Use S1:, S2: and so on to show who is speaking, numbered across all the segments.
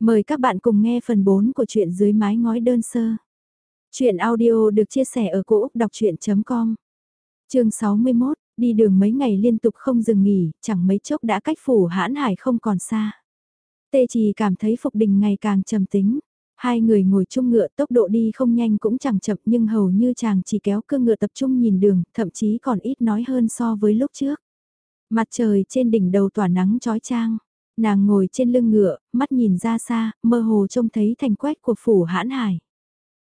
S1: Mời các bạn cùng nghe phần 4 của truyện dưới mái ngói đơn sơ. Chuyện audio được chia sẻ ở cỗ đọc chuyện.com Trường 61, đi đường mấy ngày liên tục không dừng nghỉ, chẳng mấy chốc đã cách phủ hãn hải không còn xa. Tê chỉ cảm thấy Phục Đình ngày càng trầm tính. Hai người ngồi chung ngựa tốc độ đi không nhanh cũng chẳng chậm nhưng hầu như chàng chỉ kéo cương ngựa tập trung nhìn đường, thậm chí còn ít nói hơn so với lúc trước. Mặt trời trên đỉnh đầu tỏa nắng trói trang. Nàng ngồi trên lưng ngựa, mắt nhìn ra xa, mơ hồ trông thấy thành quét của phủ hãn hải.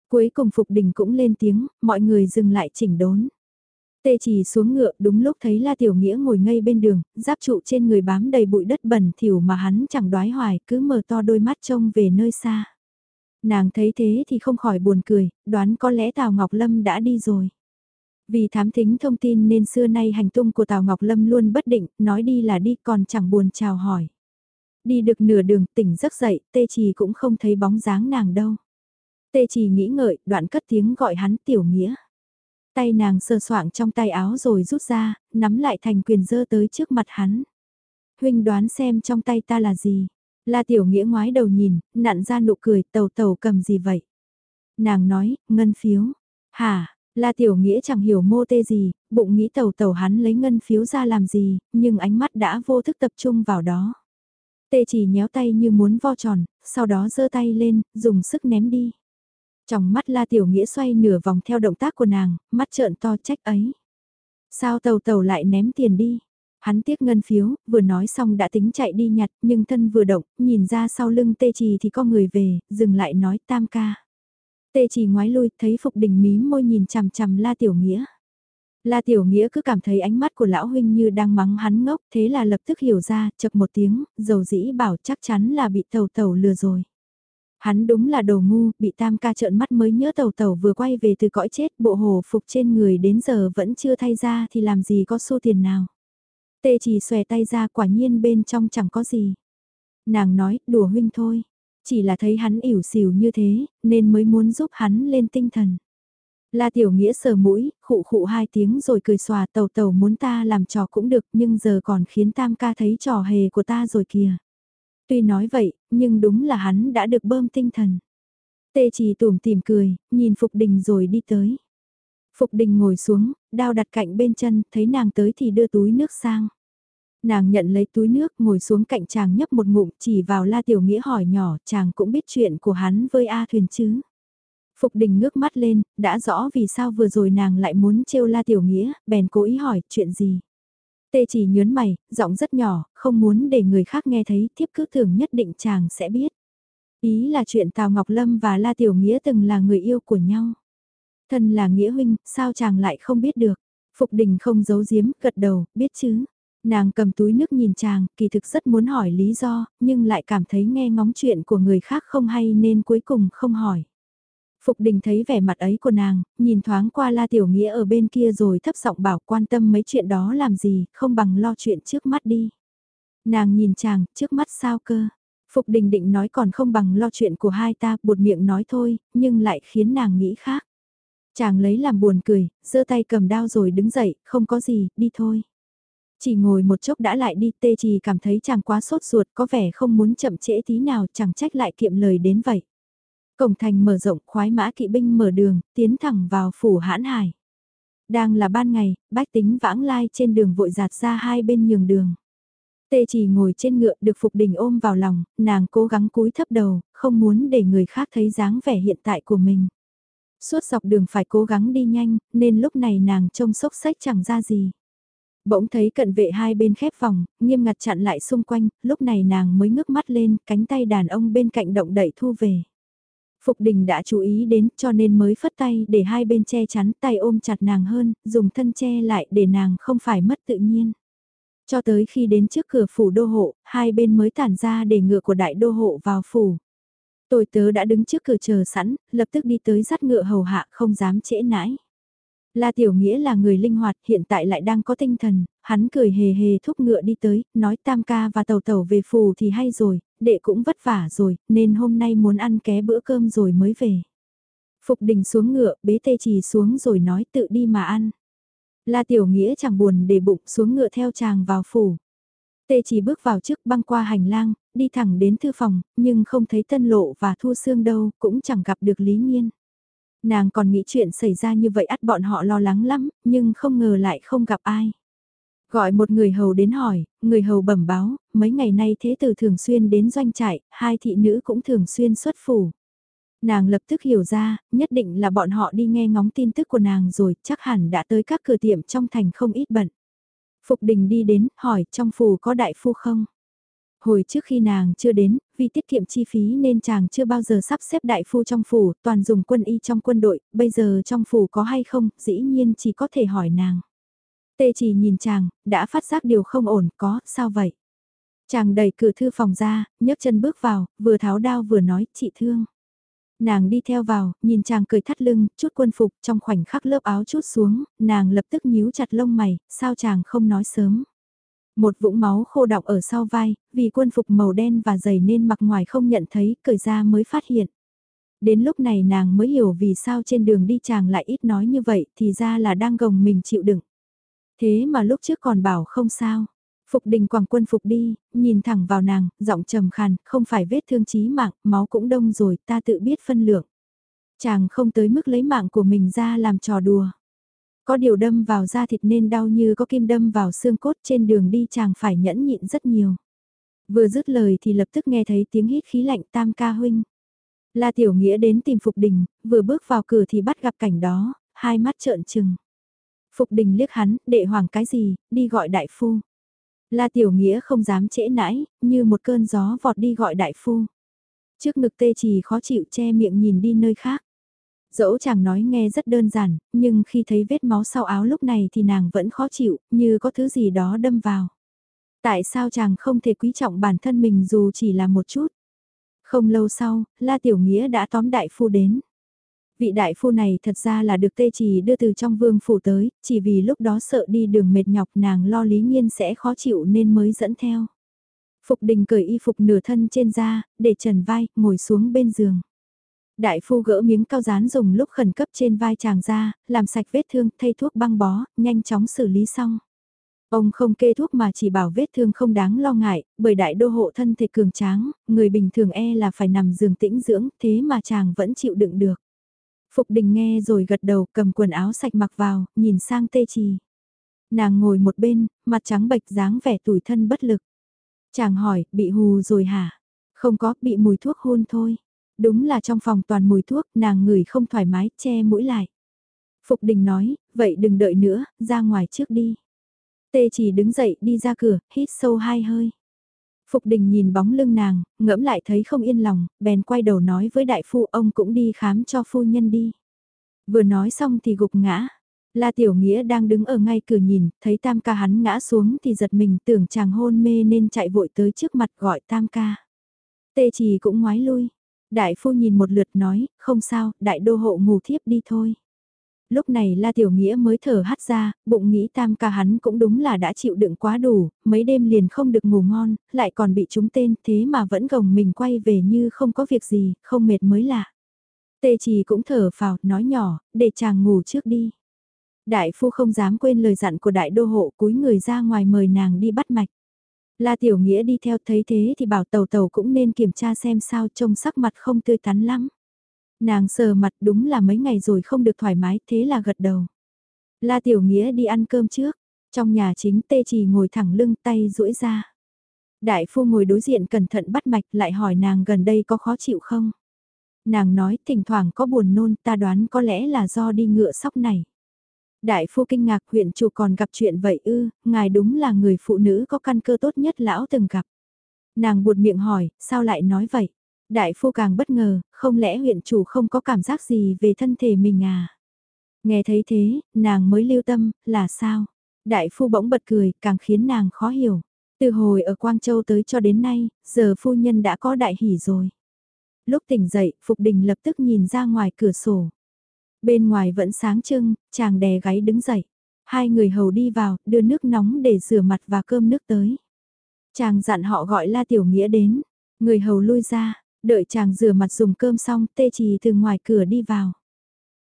S1: Cuối cùng Phục Đình cũng lên tiếng, mọi người dừng lại chỉnh đốn. Tê chỉ xuống ngựa đúng lúc thấy La Tiểu Nghĩa ngồi ngay bên đường, giáp trụ trên người bám đầy bụi đất bẩn thỉu mà hắn chẳng đoái hoài cứ mở to đôi mắt trông về nơi xa. Nàng thấy thế thì không khỏi buồn cười, đoán có lẽ Tào Ngọc Lâm đã đi rồi. Vì thám thính thông tin nên xưa nay hành tung của Tào Ngọc Lâm luôn bất định, nói đi là đi còn chẳng buồn chào hỏi. Đi được nửa đường tỉnh giấc dậy, tê trì cũng không thấy bóng dáng nàng đâu. Tê trì nghĩ ngợi, đoạn cất tiếng gọi hắn tiểu nghĩa. Tay nàng sơ soạng trong tay áo rồi rút ra, nắm lại thành quyền dơ tới trước mặt hắn. Huynh đoán xem trong tay ta là gì. La tiểu nghĩa ngoái đầu nhìn, nặn ra nụ cười, tàu tàu cầm gì vậy? Nàng nói, ngân phiếu. Hả, La Tiểu Nghĩa chẳng hiểu mô tê gì, bụng nghĩ tàu tàu hắn lấy ngân phiếu ra làm gì, nhưng ánh mắt đã vô thức tập trung vào đó. Tê chỉ nhéo tay như muốn vo tròn, sau đó giơ tay lên, dùng sức ném đi. Trong mắt La Tiểu Nghĩa xoay nửa vòng theo động tác của nàng, mắt trợn to trách ấy. Sao tàu tàu lại ném tiền đi? Hắn tiếc ngân phiếu, vừa nói xong đã tính chạy đi nhặt, nhưng thân vừa động, nhìn ra sau lưng tê trì thì có người về, dừng lại nói tam ca. Tê trì ngoái lui, thấy Phục Đình mí môi nhìn chằm chằm La Tiểu Nghĩa. La Tiểu Nghĩa cứ cảm thấy ánh mắt của lão huynh như đang mắng hắn ngốc, thế là lập tức hiểu ra, chật một tiếng, dầu dĩ bảo chắc chắn là bị tàu tàu lừa rồi. Hắn đúng là đồ ngu, bị tam ca trợn mắt mới nhớ tàu tàu vừa quay về từ cõi chết, bộ hồ phục trên người đến giờ vẫn chưa thay ra thì làm gì có xu tiền nào. Tê chỉ xòe tay ra quả nhiên bên trong chẳng có gì. Nàng nói, đùa huynh thôi. Chỉ là thấy hắn ỉu xìu như thế, nên mới muốn giúp hắn lên tinh thần. La Tiểu Nghĩa sờ mũi, khụ khụ hai tiếng rồi cười xòa tàu tàu muốn ta làm trò cũng được nhưng giờ còn khiến tam ca thấy trò hề của ta rồi kìa. Tuy nói vậy, nhưng đúng là hắn đã được bơm tinh thần. Tê chỉ tủm tìm cười, nhìn Phục Đình rồi đi tới. Phục Đình ngồi xuống, đao đặt cạnh bên chân, thấy nàng tới thì đưa túi nước sang. Nàng nhận lấy túi nước ngồi xuống cạnh chàng nhấp một ngụm chỉ vào La Tiểu Nghĩa hỏi nhỏ chàng cũng biết chuyện của hắn với A Thuyền chứ. Phục đình ngước mắt lên, đã rõ vì sao vừa rồi nàng lại muốn trêu la tiểu nghĩa, bèn cố ý hỏi chuyện gì. Tê chỉ nhớn mày, giọng rất nhỏ, không muốn để người khác nghe thấy, thiếp cứ tưởng nhất định chàng sẽ biết. Ý là chuyện Tào Ngọc Lâm và La Tiểu Nghĩa từng là người yêu của nhau. Thân là Nghĩa huynh, sao chàng lại không biết được? Phục đình không giấu giếm, gật đầu, biết chứ. Nàng cầm túi nước nhìn chàng, kỳ thực rất muốn hỏi lý do, nhưng lại cảm thấy nghe ngóng chuyện của người khác không hay nên cuối cùng không hỏi. Phục đình thấy vẻ mặt ấy của nàng, nhìn thoáng qua La Tiểu Nghĩa ở bên kia rồi thấp giọng bảo quan tâm mấy chuyện đó làm gì, không bằng lo chuyện trước mắt đi. Nàng nhìn chàng, trước mắt sao cơ. Phục đình định nói còn không bằng lo chuyện của hai ta, buột miệng nói thôi, nhưng lại khiến nàng nghĩ khác. Chàng lấy làm buồn cười, giơ tay cầm đao rồi đứng dậy, không có gì, đi thôi. Chỉ ngồi một chốc đã lại đi tê chỉ cảm thấy chàng quá sốt ruột có vẻ không muốn chậm trễ tí nào chẳng trách lại kiệm lời đến vậy. Cổng thành mở rộng khoái mã kỵ binh mở đường, tiến thẳng vào phủ hãn hải. Đang là ban ngày, bách tính vãng lai trên đường vội giạt ra hai bên nhường đường. Tê chỉ ngồi trên ngựa được Phục Đình ôm vào lòng, nàng cố gắng cúi thấp đầu, không muốn để người khác thấy dáng vẻ hiện tại của mình. Suốt dọc đường phải cố gắng đi nhanh, nên lúc này nàng trông sốc sách chẳng ra gì. Bỗng thấy cận vệ hai bên khép vòng, nghiêm ngặt chặn lại xung quanh, lúc này nàng mới ngước mắt lên, cánh tay đàn ông bên cạnh động đẩy thu về. Phục đình đã chú ý đến cho nên mới phất tay để hai bên che chắn tay ôm chặt nàng hơn, dùng thân che lại để nàng không phải mất tự nhiên. Cho tới khi đến trước cửa phủ đô hộ, hai bên mới tản ra để ngựa của đại đô hộ vào phủ. Tôi tớ đã đứng trước cửa chờ sẵn, lập tức đi tới dắt ngựa hầu hạ không dám trễ nãi. La Tiểu Nghĩa là người linh hoạt, hiện tại lại đang có tinh thần, hắn cười hề hề thúc ngựa đi tới, nói tam ca và tàu tàu về phù thì hay rồi, đệ cũng vất vả rồi, nên hôm nay muốn ăn ké bữa cơm rồi mới về. Phục đình xuống ngựa, bế tê trì xuống rồi nói tự đi mà ăn. La Tiểu Nghĩa chẳng buồn để bụng xuống ngựa theo chàng vào phủ. Tê chỉ bước vào trước băng qua hành lang, đi thẳng đến thư phòng, nhưng không thấy tân lộ và thu xương đâu, cũng chẳng gặp được Lý Nhiên. Nàng còn nghĩ chuyện xảy ra như vậy ắt bọn họ lo lắng lắm, nhưng không ngờ lại không gặp ai. Gọi một người hầu đến hỏi, người hầu bẩm báo, mấy ngày nay thế tử thường xuyên đến doanh trại, hai thị nữ cũng thường xuyên xuất phủ. Nàng lập tức hiểu ra, nhất định là bọn họ đi nghe ngóng tin tức của nàng rồi, chắc hẳn đã tới các cửa tiệm trong thành không ít bận. Phục đình đi đến, hỏi trong phủ có đại phu không? Hồi trước khi nàng chưa đến, vì tiết kiệm chi phí nên chàng chưa bao giờ sắp xếp đại phu trong phủ, toàn dùng quân y trong quân đội, bây giờ trong phủ có hay không, dĩ nhiên chỉ có thể hỏi nàng. Tê chỉ nhìn chàng, đã phát giác điều không ổn, có, sao vậy? Chàng đẩy cửa thư phòng ra, nhấc chân bước vào, vừa tháo đao vừa nói, chị thương. Nàng đi theo vào, nhìn chàng cười thắt lưng, chút quân phục, trong khoảnh khắc lớp áo chút xuống, nàng lập tức nhíu chặt lông mày, sao chàng không nói sớm. Một vũng máu khô đọng ở sau vai, vì quân phục màu đen và dày nên mặc ngoài không nhận thấy, cởi ra mới phát hiện. Đến lúc này nàng mới hiểu vì sao trên đường đi chàng lại ít nói như vậy thì ra là đang gồng mình chịu đựng. Thế mà lúc trước còn bảo không sao. Phục đình quàng quân phục đi, nhìn thẳng vào nàng, giọng trầm khàn, không phải vết thương chí mạng, máu cũng đông rồi, ta tự biết phân lượng. Chàng không tới mức lấy mạng của mình ra làm trò đùa. Có điều đâm vào da thịt nên đau như có kim đâm vào xương cốt trên đường đi chàng phải nhẫn nhịn rất nhiều. Vừa dứt lời thì lập tức nghe thấy tiếng hít khí lạnh tam ca huynh. La Tiểu Nghĩa đến tìm Phục Đình, vừa bước vào cửa thì bắt gặp cảnh đó, hai mắt trợn trừng. Phục Đình liếc hắn, đệ hoàng cái gì, đi gọi đại phu. La Tiểu Nghĩa không dám trễ nãi, như một cơn gió vọt đi gọi đại phu. Trước ngực tê trì khó chịu che miệng nhìn đi nơi khác. Dẫu chàng nói nghe rất đơn giản, nhưng khi thấy vết máu sau áo lúc này thì nàng vẫn khó chịu, như có thứ gì đó đâm vào. Tại sao chàng không thể quý trọng bản thân mình dù chỉ là một chút? Không lâu sau, La Tiểu Nghĩa đã tóm đại phu đến. Vị đại phu này thật ra là được tê trì đưa từ trong vương phủ tới, chỉ vì lúc đó sợ đi đường mệt nhọc nàng lo lý nghiên sẽ khó chịu nên mới dẫn theo. Phục đình cởi y phục nửa thân trên da, để trần vai, ngồi xuống bên giường. Đại phu gỡ miếng cao dán dùng lúc khẩn cấp trên vai chàng ra, làm sạch vết thương, thay thuốc băng bó, nhanh chóng xử lý xong. Ông không kê thuốc mà chỉ bảo vết thương không đáng lo ngại, bởi đại đô hộ thân thể cường tráng, người bình thường e là phải nằm giường tĩnh dưỡng, thế mà chàng vẫn chịu đựng được. Phục đình nghe rồi gật đầu cầm quần áo sạch mặc vào, nhìn sang tê trì. Nàng ngồi một bên, mặt trắng bệch dáng vẻ tủi thân bất lực. Chàng hỏi, bị hù rồi hả? Không có, bị mùi thuốc hôn thôi. Đúng là trong phòng toàn mùi thuốc, nàng ngửi không thoải mái, che mũi lại. Phục đình nói, vậy đừng đợi nữa, ra ngoài trước đi. Tê chỉ đứng dậy đi ra cửa, hít sâu hai hơi. Phục đình nhìn bóng lưng nàng, ngẫm lại thấy không yên lòng, bèn quay đầu nói với đại phu ông cũng đi khám cho phu nhân đi. Vừa nói xong thì gục ngã. La Tiểu Nghĩa đang đứng ở ngay cửa nhìn, thấy tam ca hắn ngã xuống thì giật mình tưởng chàng hôn mê nên chạy vội tới trước mặt gọi tam ca. Tê chỉ cũng ngoái lui. Đại phu nhìn một lượt nói, không sao, đại đô hộ ngủ thiếp đi thôi. Lúc này La Tiểu Nghĩa mới thở hắt ra, bụng nghĩ tam ca hắn cũng đúng là đã chịu đựng quá đủ, mấy đêm liền không được ngủ ngon, lại còn bị trúng tên thế mà vẫn gồng mình quay về như không có việc gì, không mệt mới lạ. Tê trì cũng thở phào, nói nhỏ, để chàng ngủ trước đi. Đại phu không dám quên lời dặn của đại đô hộ cúi người ra ngoài mời nàng đi bắt mạch. La Tiểu Nghĩa đi theo thấy thế thì bảo tàu tàu cũng nên kiểm tra xem sao trông sắc mặt không tươi tắn lắm. Nàng sờ mặt đúng là mấy ngày rồi không được thoải mái thế là gật đầu. La Tiểu Nghĩa đi ăn cơm trước, trong nhà chính tê trì ngồi thẳng lưng tay duỗi ra. Đại phu ngồi đối diện cẩn thận bắt mạch lại hỏi nàng gần đây có khó chịu không? Nàng nói thỉnh thoảng có buồn nôn ta đoán có lẽ là do đi ngựa sóc này. Đại phu kinh ngạc huyện chủ còn gặp chuyện vậy ư, ngài đúng là người phụ nữ có căn cơ tốt nhất lão từng gặp. Nàng buột miệng hỏi, sao lại nói vậy? Đại phu càng bất ngờ, không lẽ huyện chủ không có cảm giác gì về thân thể mình à? Nghe thấy thế, nàng mới lưu tâm, là sao? Đại phu bỗng bật cười, càng khiến nàng khó hiểu. Từ hồi ở Quang Châu tới cho đến nay, giờ phu nhân đã có đại hỷ rồi. Lúc tỉnh dậy, Phục Đình lập tức nhìn ra ngoài cửa sổ. Bên ngoài vẫn sáng trưng, chàng đè gáy đứng dậy. Hai người hầu đi vào, đưa nước nóng để rửa mặt và cơm nước tới. Chàng dặn họ gọi La Tiểu Nghĩa đến. Người hầu lui ra, đợi chàng rửa mặt dùng cơm xong, tê trì từ ngoài cửa đi vào.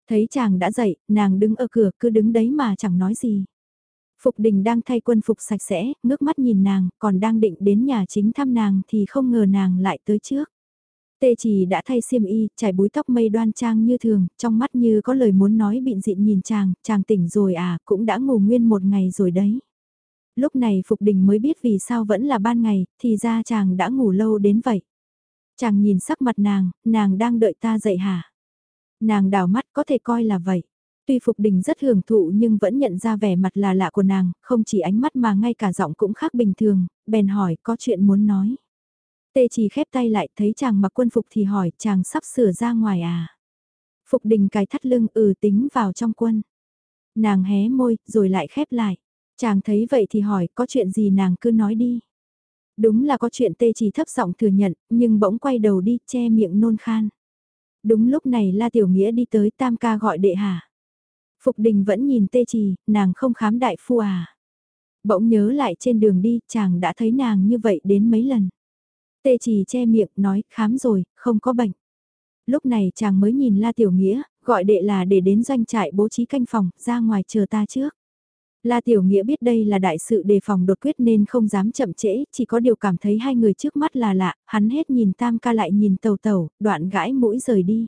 S1: Thấy chàng đã dậy, nàng đứng ở cửa cứ đứng đấy mà chẳng nói gì. Phục đình đang thay quân phục sạch sẽ, ngước mắt nhìn nàng, còn đang định đến nhà chính thăm nàng thì không ngờ nàng lại tới trước. Tê chỉ đã thay xiêm y, trải búi tóc mây đoan trang như thường, trong mắt như có lời muốn nói bịn dịn nhìn chàng, chàng tỉnh rồi à, cũng đã ngủ nguyên một ngày rồi đấy. Lúc này Phục Đình mới biết vì sao vẫn là ban ngày, thì ra chàng đã ngủ lâu đến vậy. Chàng nhìn sắc mặt nàng, nàng đang đợi ta dậy hả? Nàng đảo mắt có thể coi là vậy. Tuy Phục Đình rất hưởng thụ nhưng vẫn nhận ra vẻ mặt là lạ của nàng, không chỉ ánh mắt mà ngay cả giọng cũng khác bình thường, bèn hỏi có chuyện muốn nói. Tê chỉ khép tay lại thấy chàng mặc quân phục thì hỏi chàng sắp sửa ra ngoài à. Phục Đình cài thắt lưng ừ tính vào trong quân. Nàng hé môi rồi lại khép lại. Chàng thấy vậy thì hỏi có chuyện gì nàng cứ nói đi. Đúng là có chuyện tê chỉ thấp giọng thừa nhận, nhưng bỗng quay đầu đi che miệng nôn khan. Đúng lúc này La Tiểu Nghĩa đi tới tam ca gọi đệ hà. Phục đình vẫn nhìn tê trì, nàng không khám đại phu à. Bỗng nhớ lại trên đường đi, chàng đã thấy nàng như vậy đến mấy lần. Tê trì che miệng, nói, khám rồi, không có bệnh. Lúc này chàng mới nhìn La Tiểu Nghĩa, gọi đệ là để đến doanh trại bố trí canh phòng, ra ngoài chờ ta trước. La Tiểu Nghĩa biết đây là đại sự đề phòng đột quyết nên không dám chậm trễ, chỉ có điều cảm thấy hai người trước mắt là lạ, hắn hết nhìn tam ca lại nhìn tàu tàu, đoạn gãi mũi rời đi.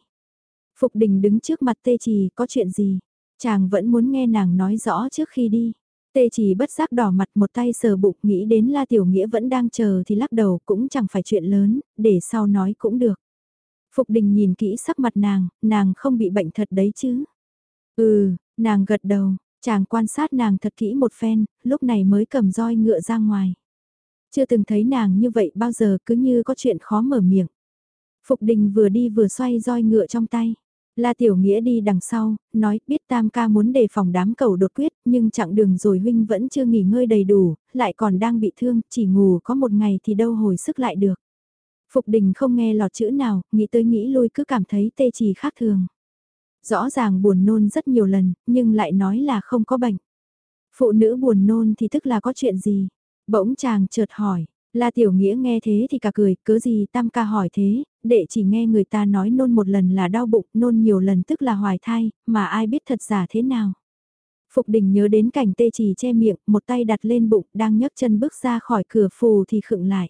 S1: Phục đình đứng trước mặt tê trì, có chuyện gì? Chàng vẫn muốn nghe nàng nói rõ trước khi đi. Tê chỉ bất giác đỏ mặt một tay sờ bụng nghĩ đến La Tiểu Nghĩa vẫn đang chờ thì lắc đầu cũng chẳng phải chuyện lớn, để sau nói cũng được. Phục đình nhìn kỹ sắc mặt nàng, nàng không bị bệnh thật đấy chứ. Ừ, nàng gật đầu, chàng quan sát nàng thật kỹ một phen, lúc này mới cầm roi ngựa ra ngoài. Chưa từng thấy nàng như vậy bao giờ cứ như có chuyện khó mở miệng. Phục đình vừa đi vừa xoay roi ngựa trong tay. La Tiểu Nghĩa đi đằng sau, nói biết Tam ca muốn đề phòng đám cầu đột quyết, nhưng chặng đường rồi huynh vẫn chưa nghỉ ngơi đầy đủ, lại còn đang bị thương, chỉ ngủ có một ngày thì đâu hồi sức lại được. Phục đình không nghe lọt chữ nào, nghĩ tới nghĩ lui cứ cảm thấy tê trì khác thường. Rõ ràng buồn nôn rất nhiều lần, nhưng lại nói là không có bệnh. Phụ nữ buồn nôn thì tức là có chuyện gì? Bỗng chàng chợt hỏi, La Tiểu Nghĩa nghe thế thì cả cười, cớ gì Tam ca hỏi thế, đệ chỉ nghe người ta nói nôn một lần là đau bụng, nôn nhiều lần tức là hoài thai, mà ai biết thật giả thế nào. Phục đình nhớ đến cảnh tê chỉ che miệng, một tay đặt lên bụng, đang nhấc chân bước ra khỏi cửa phù thì khựng lại.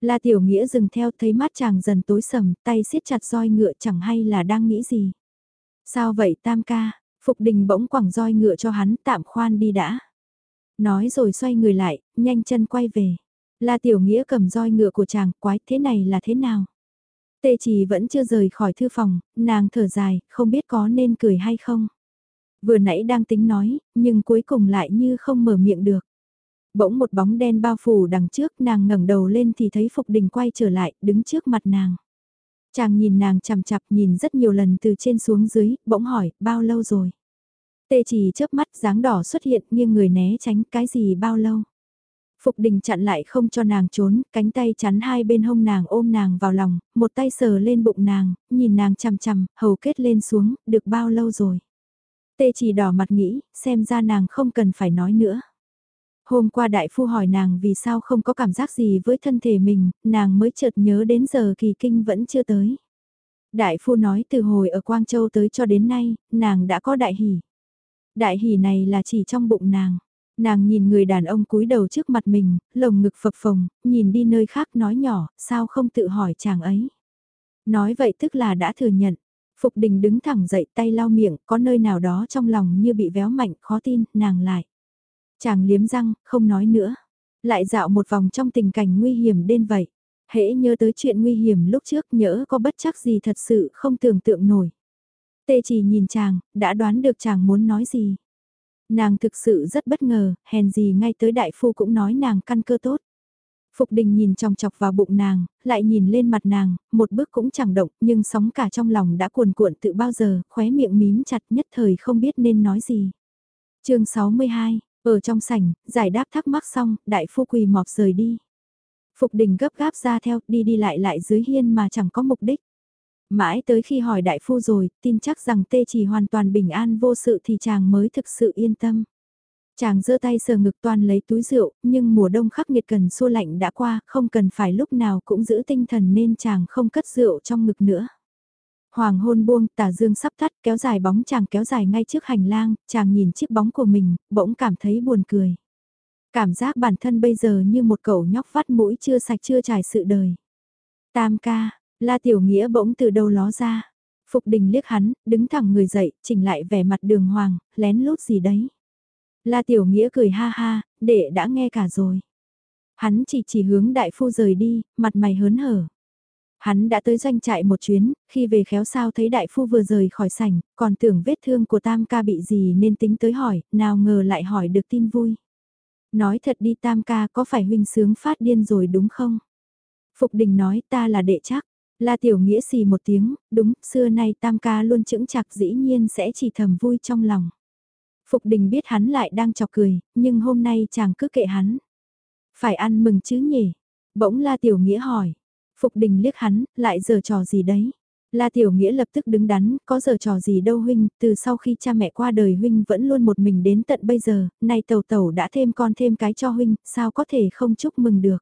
S1: La Tiểu Nghĩa dừng theo thấy mắt chàng dần tối sầm, tay siết chặt roi ngựa chẳng hay là đang nghĩ gì. Sao vậy Tam ca, Phục đình bỗng quẳng roi ngựa cho hắn tạm khoan đi đã. Nói rồi xoay người lại, nhanh chân quay về. La Tiểu Nghĩa cầm roi ngựa của chàng, quái thế này là thế nào? Tê chỉ vẫn chưa rời khỏi thư phòng, nàng thở dài, không biết có nên cười hay không. Vừa nãy đang tính nói, nhưng cuối cùng lại như không mở miệng được. Bỗng một bóng đen bao phủ đằng trước nàng ngẩng đầu lên thì thấy Phục Đình quay trở lại, đứng trước mặt nàng. Chàng nhìn nàng chằm chặp nhìn rất nhiều lần từ trên xuống dưới, bỗng hỏi, bao lâu rồi? Tê chỉ chớp mắt dáng đỏ xuất hiện nghiêng người né tránh cái gì bao lâu? Phục đình chặn lại không cho nàng trốn, cánh tay chắn hai bên hông nàng ôm nàng vào lòng, một tay sờ lên bụng nàng, nhìn nàng chằm chằm, hầu kết lên xuống, được bao lâu rồi. Tê chỉ đỏ mặt nghĩ, xem ra nàng không cần phải nói nữa. Hôm qua đại phu hỏi nàng vì sao không có cảm giác gì với thân thể mình, nàng mới chợt nhớ đến giờ kỳ kinh vẫn chưa tới. Đại phu nói từ hồi ở Quang Châu tới cho đến nay, nàng đã có đại hỷ. Đại hỷ này là chỉ trong bụng nàng. Nàng nhìn người đàn ông cúi đầu trước mặt mình, lồng ngực phập phồng, nhìn đi nơi khác nói nhỏ, sao không tự hỏi chàng ấy. Nói vậy tức là đã thừa nhận. Phục đình đứng thẳng dậy tay lau miệng, có nơi nào đó trong lòng như bị véo mạnh, khó tin, nàng lại. Chàng liếm răng, không nói nữa. Lại dạo một vòng trong tình cảnh nguy hiểm đến vậy. Hễ nhớ tới chuyện nguy hiểm lúc trước nhỡ có bất chắc gì thật sự không tưởng tượng nổi. Tê chỉ nhìn chàng, đã đoán được chàng muốn nói gì. Nàng thực sự rất bất ngờ, hèn gì ngay tới đại phu cũng nói nàng căn cơ tốt. Phục đình nhìn trong chọc vào bụng nàng, lại nhìn lên mặt nàng, một bước cũng chẳng động, nhưng sóng cả trong lòng đã cuồn cuộn tự bao giờ, khóe miệng mím chặt nhất thời không biết nên nói gì. chương 62, ở trong sảnh, giải đáp thắc mắc xong, đại phu quỳ mọp rời đi. Phục đình gấp gáp ra theo, đi đi lại lại dưới hiên mà chẳng có mục đích. Mãi tới khi hỏi đại phu rồi, tin chắc rằng tê chỉ hoàn toàn bình an vô sự thì chàng mới thực sự yên tâm. Chàng giơ tay sờ ngực toàn lấy túi rượu, nhưng mùa đông khắc nghiệt cần xua lạnh đã qua, không cần phải lúc nào cũng giữ tinh thần nên chàng không cất rượu trong ngực nữa. Hoàng hôn buông, tà dương sắp tắt, kéo dài bóng chàng kéo dài ngay trước hành lang, chàng nhìn chiếc bóng của mình, bỗng cảm thấy buồn cười. Cảm giác bản thân bây giờ như một cậu nhóc vắt mũi chưa sạch chưa trải sự đời. Tam ca, la tiểu nghĩa bỗng từ đâu ló ra. Phục đình liếc hắn, đứng thẳng người dậy, chỉnh lại vẻ mặt đường hoàng, lén lút gì đấy. La tiểu nghĩa cười ha ha, đệ đã nghe cả rồi. Hắn chỉ chỉ hướng đại phu rời đi, mặt mày hớn hở. Hắn đã tới doanh trại một chuyến, khi về khéo sao thấy đại phu vừa rời khỏi sảnh, còn tưởng vết thương của tam ca bị gì nên tính tới hỏi, nào ngờ lại hỏi được tin vui. Nói thật đi tam ca có phải huynh sướng phát điên rồi đúng không? Phục đình nói ta là đệ chắc. La tiểu nghĩa xì một tiếng, đúng, xưa nay tam ca luôn chững chặt dĩ nhiên sẽ chỉ thầm vui trong lòng. Phục đình biết hắn lại đang chọc cười, nhưng hôm nay chàng cứ kệ hắn. Phải ăn mừng chứ nhỉ? Bỗng la tiểu nghĩa hỏi. Phục đình liếc hắn, lại giờ trò gì đấy? La Tiểu Nghĩa lập tức đứng đắn, có giờ trò gì đâu huynh, từ sau khi cha mẹ qua đời huynh vẫn luôn một mình đến tận bây giờ, nay tàu tàu đã thêm con thêm cái cho huynh, sao có thể không chúc mừng được.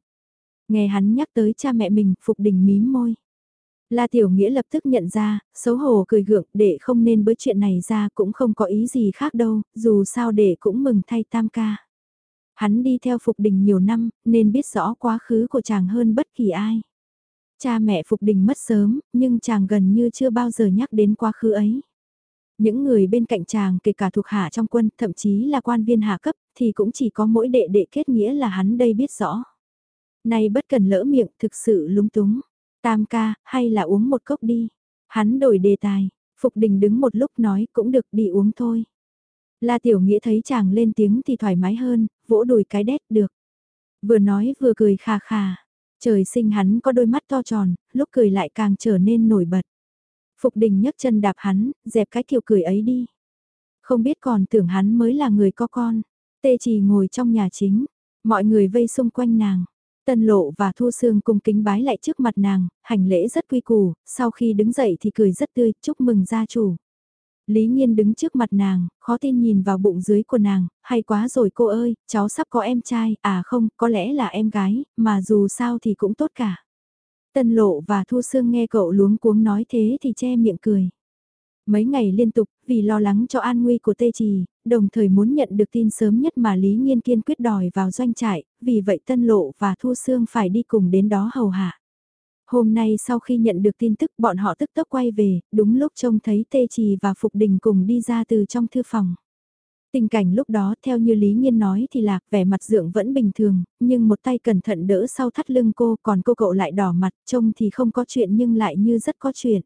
S1: Nghe hắn nhắc tới cha mẹ mình, Phục Đình mím môi. La Tiểu Nghĩa lập tức nhận ra, xấu hổ cười gượng, để không nên bới chuyện này ra cũng không có ý gì khác đâu, dù sao để cũng mừng thay tam ca. Hắn đi theo Phục Đình nhiều năm, nên biết rõ quá khứ của chàng hơn bất kỳ ai. Cha mẹ Phục Đình mất sớm, nhưng chàng gần như chưa bao giờ nhắc đến quá khứ ấy. Những người bên cạnh chàng kể cả thuộc hạ trong quân, thậm chí là quan viên hạ cấp, thì cũng chỉ có mỗi đệ đệ kết nghĩa là hắn đây biết rõ. Này bất cần lỡ miệng, thực sự lúng túng. Tam ca, hay là uống một cốc đi. Hắn đổi đề tài, Phục Đình đứng một lúc nói cũng được đi uống thôi. La Tiểu Nghĩa thấy chàng lên tiếng thì thoải mái hơn, vỗ đùi cái đét được. Vừa nói vừa cười khà khà. Trời sinh hắn có đôi mắt to tròn, lúc cười lại càng trở nên nổi bật. Phục đình nhấc chân đạp hắn, dẹp cái kiểu cười ấy đi. Không biết còn tưởng hắn mới là người có con. Tê chỉ ngồi trong nhà chính, mọi người vây xung quanh nàng. Tân lộ và thu sương cùng kính bái lại trước mặt nàng, hành lễ rất quy củ, sau khi đứng dậy thì cười rất tươi, chúc mừng gia chủ. Lý Nhiên đứng trước mặt nàng, khó tin nhìn vào bụng dưới của nàng, hay quá rồi cô ơi, cháu sắp có em trai, à không, có lẽ là em gái, mà dù sao thì cũng tốt cả. Tân Lộ và Thu Sương nghe cậu luống cuống nói thế thì che miệng cười. Mấy ngày liên tục, vì lo lắng cho an nguy của Tê Trì, đồng thời muốn nhận được tin sớm nhất mà Lý Nhiên kiên quyết đòi vào doanh trại, vì vậy Tân Lộ và Thu Sương phải đi cùng đến đó hầu hạ. Hôm nay sau khi nhận được tin tức bọn họ tức tốc quay về, đúng lúc trông thấy Tê Trì và Phục Đình cùng đi ra từ trong thư phòng. Tình cảnh lúc đó theo như Lý Nhiên nói thì lạc vẻ mặt dượng vẫn bình thường, nhưng một tay cẩn thận đỡ sau thắt lưng cô còn cô cậu lại đỏ mặt trông thì không có chuyện nhưng lại như rất có chuyện.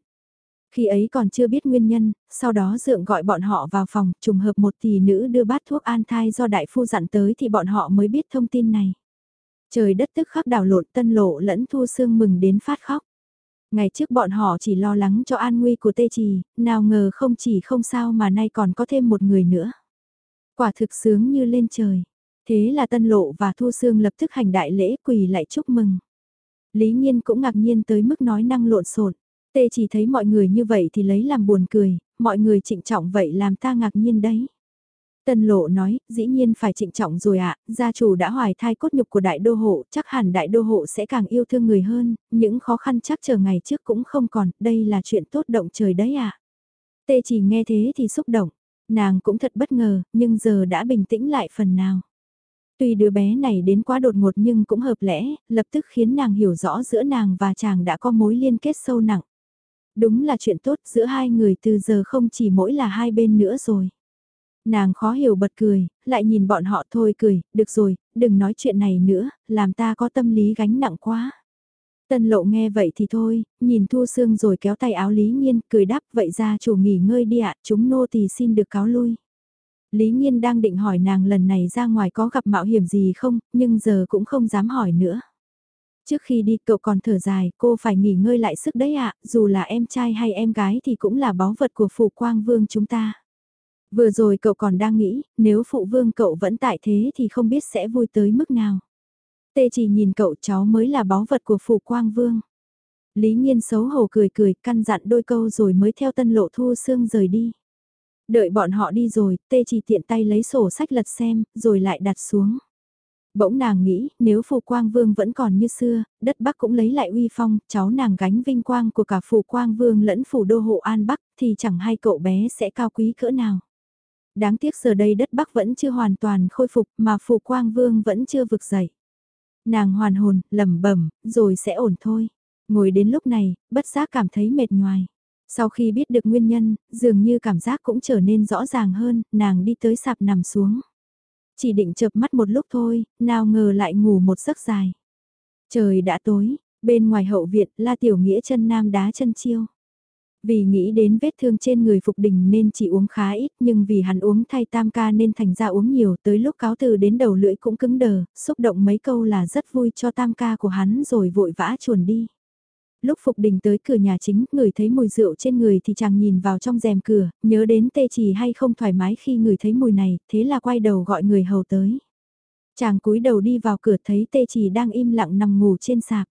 S1: Khi ấy còn chưa biết nguyên nhân, sau đó dượng gọi bọn họ vào phòng, trùng hợp một tỷ nữ đưa bát thuốc an thai do đại phu dặn tới thì bọn họ mới biết thông tin này. Trời đất tức khắc đảo lộn tân lộ lẫn thu sương mừng đến phát khóc. Ngày trước bọn họ chỉ lo lắng cho an nguy của tê trì, nào ngờ không chỉ không sao mà nay còn có thêm một người nữa. Quả thực sướng như lên trời. Thế là tân lộ và thu sương lập tức hành đại lễ quỳ lại chúc mừng. Lý nhiên cũng ngạc nhiên tới mức nói năng lộn xộn. Tê chỉ thấy mọi người như vậy thì lấy làm buồn cười, mọi người trịnh trọng vậy làm ta ngạc nhiên đấy. Tân lộ nói, dĩ nhiên phải trịnh trọng rồi ạ, gia chủ đã hoài thai cốt nhục của đại đô hộ, chắc hẳn đại đô hộ sẽ càng yêu thương người hơn, những khó khăn chắc chờ ngày trước cũng không còn, đây là chuyện tốt động trời đấy ạ. Tê chỉ nghe thế thì xúc động, nàng cũng thật bất ngờ, nhưng giờ đã bình tĩnh lại phần nào. Tuy đứa bé này đến quá đột ngột nhưng cũng hợp lẽ, lập tức khiến nàng hiểu rõ giữa nàng và chàng đã có mối liên kết sâu nặng. Đúng là chuyện tốt giữa hai người từ giờ không chỉ mỗi là hai bên nữa rồi. Nàng khó hiểu bật cười, lại nhìn bọn họ thôi cười, được rồi, đừng nói chuyện này nữa, làm ta có tâm lý gánh nặng quá. Tân lộ nghe vậy thì thôi, nhìn Thu Sương rồi kéo tay áo Lý Nhiên, cười đáp vậy ra chủ nghỉ ngơi đi ạ, chúng nô tỳ xin được cáo lui. Lý Nhiên đang định hỏi nàng lần này ra ngoài có gặp mạo hiểm gì không, nhưng giờ cũng không dám hỏi nữa. Trước khi đi cậu còn thở dài, cô phải nghỉ ngơi lại sức đấy ạ, dù là em trai hay em gái thì cũng là báu vật của phủ quang vương chúng ta. Vừa rồi cậu còn đang nghĩ, nếu phụ vương cậu vẫn tại thế thì không biết sẽ vui tới mức nào. Tê chỉ nhìn cậu cháu mới là báu vật của phủ quang vương. Lý Nhiên xấu hổ cười cười, căn dặn đôi câu rồi mới theo tân lộ thu xương rời đi. Đợi bọn họ đi rồi, tê chỉ tiện tay lấy sổ sách lật xem, rồi lại đặt xuống. Bỗng nàng nghĩ, nếu phù quang vương vẫn còn như xưa, đất Bắc cũng lấy lại uy phong, cháu nàng gánh vinh quang của cả phù quang vương lẫn phủ đô hộ An Bắc, thì chẳng hay cậu bé sẽ cao quý cỡ nào. Đáng tiếc giờ đây đất Bắc vẫn chưa hoàn toàn khôi phục mà phù quang vương vẫn chưa vực dậy. Nàng hoàn hồn, lẩm bẩm, rồi sẽ ổn thôi. Ngồi đến lúc này, bất giác cảm thấy mệt nhoài. Sau khi biết được nguyên nhân, dường như cảm giác cũng trở nên rõ ràng hơn, nàng đi tới sạp nằm xuống. Chỉ định chợp mắt một lúc thôi, nào ngờ lại ngủ một giấc dài. Trời đã tối, bên ngoài hậu viện La Tiểu Nghĩa chân nam đá chân chiêu. Vì nghĩ đến vết thương trên người Phục Đình nên chỉ uống khá ít nhưng vì hắn uống thay tam ca nên thành ra uống nhiều tới lúc cáo từ đến đầu lưỡi cũng cứng đờ, xúc động mấy câu là rất vui cho tam ca của hắn rồi vội vã chuồn đi. Lúc Phục Đình tới cửa nhà chính, người thấy mùi rượu trên người thì chàng nhìn vào trong rèm cửa, nhớ đến tê trì hay không thoải mái khi người thấy mùi này, thế là quay đầu gọi người hầu tới. Chàng cúi đầu đi vào cửa thấy tê trì đang im lặng nằm ngủ trên sạp.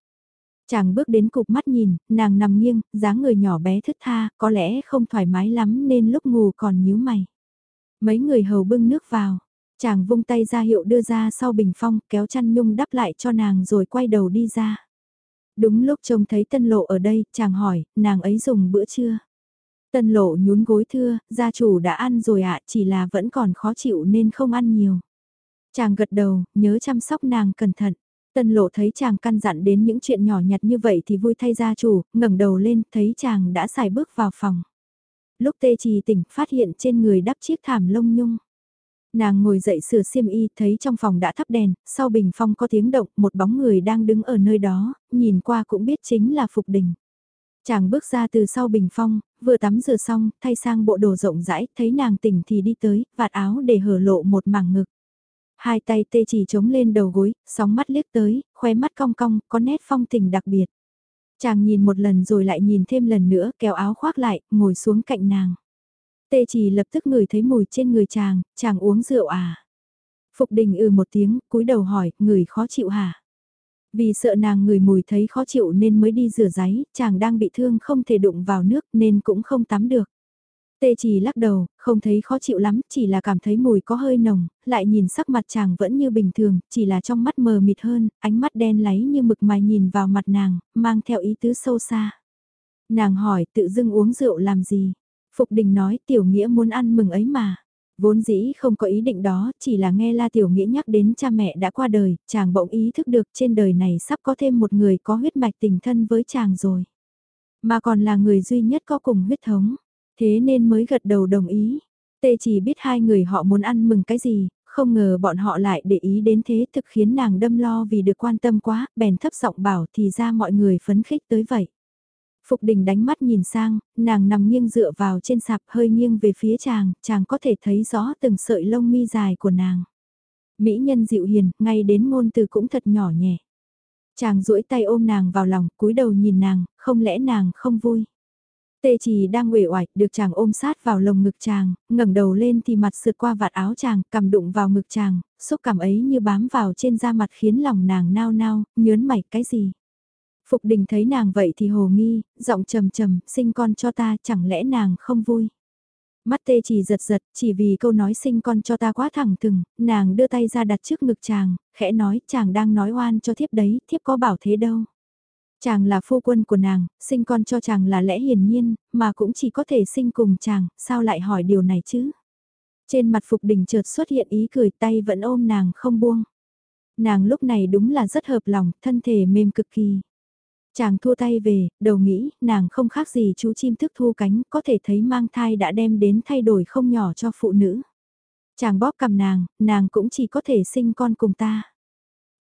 S1: Chàng bước đến cục mắt nhìn, nàng nằm nghiêng, dáng người nhỏ bé thức tha, có lẽ không thoải mái lắm nên lúc ngủ còn nhíu mày. Mấy người hầu bưng nước vào, chàng vung tay ra hiệu đưa ra sau bình phong, kéo chăn nhung đắp lại cho nàng rồi quay đầu đi ra. Đúng lúc trông thấy tân lộ ở đây, chàng hỏi, nàng ấy dùng bữa trưa. Tân lộ nhún gối thưa, gia chủ đã ăn rồi ạ, chỉ là vẫn còn khó chịu nên không ăn nhiều. Chàng gật đầu, nhớ chăm sóc nàng cẩn thận. Tân lộ thấy chàng căn dặn đến những chuyện nhỏ nhặt như vậy thì vui thay gia chủ, ngẩng đầu lên, thấy chàng đã xài bước vào phòng. Lúc tê trì tỉnh, phát hiện trên người đắp chiếc thảm lông nhung. Nàng ngồi dậy sửa xiêm y, thấy trong phòng đã thắp đèn, sau bình phong có tiếng động, một bóng người đang đứng ở nơi đó, nhìn qua cũng biết chính là Phục Đình. Chàng bước ra từ sau bình phong, vừa tắm rửa xong, thay sang bộ đồ rộng rãi, thấy nàng tỉnh thì đi tới, vạt áo để hở lộ một mảng ngực. Hai tay tê chỉ chống lên đầu gối, sóng mắt liếc tới, khóe mắt cong cong, có nét phong tình đặc biệt. Chàng nhìn một lần rồi lại nhìn thêm lần nữa, kéo áo khoác lại, ngồi xuống cạnh nàng. Tê chỉ lập tức ngửi thấy mùi trên người chàng, chàng uống rượu à. Phục đình ừ một tiếng, cúi đầu hỏi, người khó chịu hả? Vì sợ nàng người mùi thấy khó chịu nên mới đi rửa giấy, chàng đang bị thương không thể đụng vào nước nên cũng không tắm được. Tê chỉ lắc đầu, không thấy khó chịu lắm, chỉ là cảm thấy mùi có hơi nồng, lại nhìn sắc mặt chàng vẫn như bình thường, chỉ là trong mắt mờ mịt hơn, ánh mắt đen láy như mực mài nhìn vào mặt nàng, mang theo ý tứ sâu xa. Nàng hỏi tự dưng uống rượu làm gì? Phục đình nói tiểu nghĩa muốn ăn mừng ấy mà. Vốn dĩ không có ý định đó, chỉ là nghe La Tiểu Nghĩa nhắc đến cha mẹ đã qua đời, chàng bỗng ý thức được trên đời này sắp có thêm một người có huyết mạch tình thân với chàng rồi. Mà còn là người duy nhất có cùng huyết thống. Thế nên mới gật đầu đồng ý. Tê chỉ biết hai người họ muốn ăn mừng cái gì, không ngờ bọn họ lại để ý đến thế thực khiến nàng đâm lo vì được quan tâm quá, bèn thấp giọng bảo thì ra mọi người phấn khích tới vậy. Phục đình đánh mắt nhìn sang, nàng nằm nghiêng dựa vào trên sạp hơi nghiêng về phía chàng, chàng có thể thấy rõ từng sợi lông mi dài của nàng. Mỹ nhân dịu hiền, ngay đến ngôn từ cũng thật nhỏ nhẹ. Chàng duỗi tay ôm nàng vào lòng, cúi đầu nhìn nàng, không lẽ nàng không vui. Tê chỉ đang uể oải, được chàng ôm sát vào lồng ngực chàng, ngẩng đầu lên thì mặt sượt qua vạt áo chàng, cầm đụng vào ngực chàng, xúc cảm ấy như bám vào trên da mặt khiến lòng nàng nao nao, nhớn mày cái gì. Phục đình thấy nàng vậy thì hồ nghi, giọng trầm trầm, sinh con cho ta, chẳng lẽ nàng không vui. Mắt tê chỉ giật giật, chỉ vì câu nói sinh con cho ta quá thẳng thừng, nàng đưa tay ra đặt trước ngực chàng, khẽ nói chàng đang nói oan cho thiếp đấy, thiếp có bảo thế đâu. Chàng là phu quân của nàng, sinh con cho chàng là lẽ hiển nhiên, mà cũng chỉ có thể sinh cùng chàng, sao lại hỏi điều này chứ? Trên mặt Phục Đình chợt xuất hiện ý cười tay vẫn ôm nàng không buông. Nàng lúc này đúng là rất hợp lòng, thân thể mềm cực kỳ. Chàng thua tay về, đầu nghĩ, nàng không khác gì chú chim thức thu cánh, có thể thấy mang thai đã đem đến thay đổi không nhỏ cho phụ nữ. Chàng bóp cầm nàng, nàng cũng chỉ có thể sinh con cùng ta.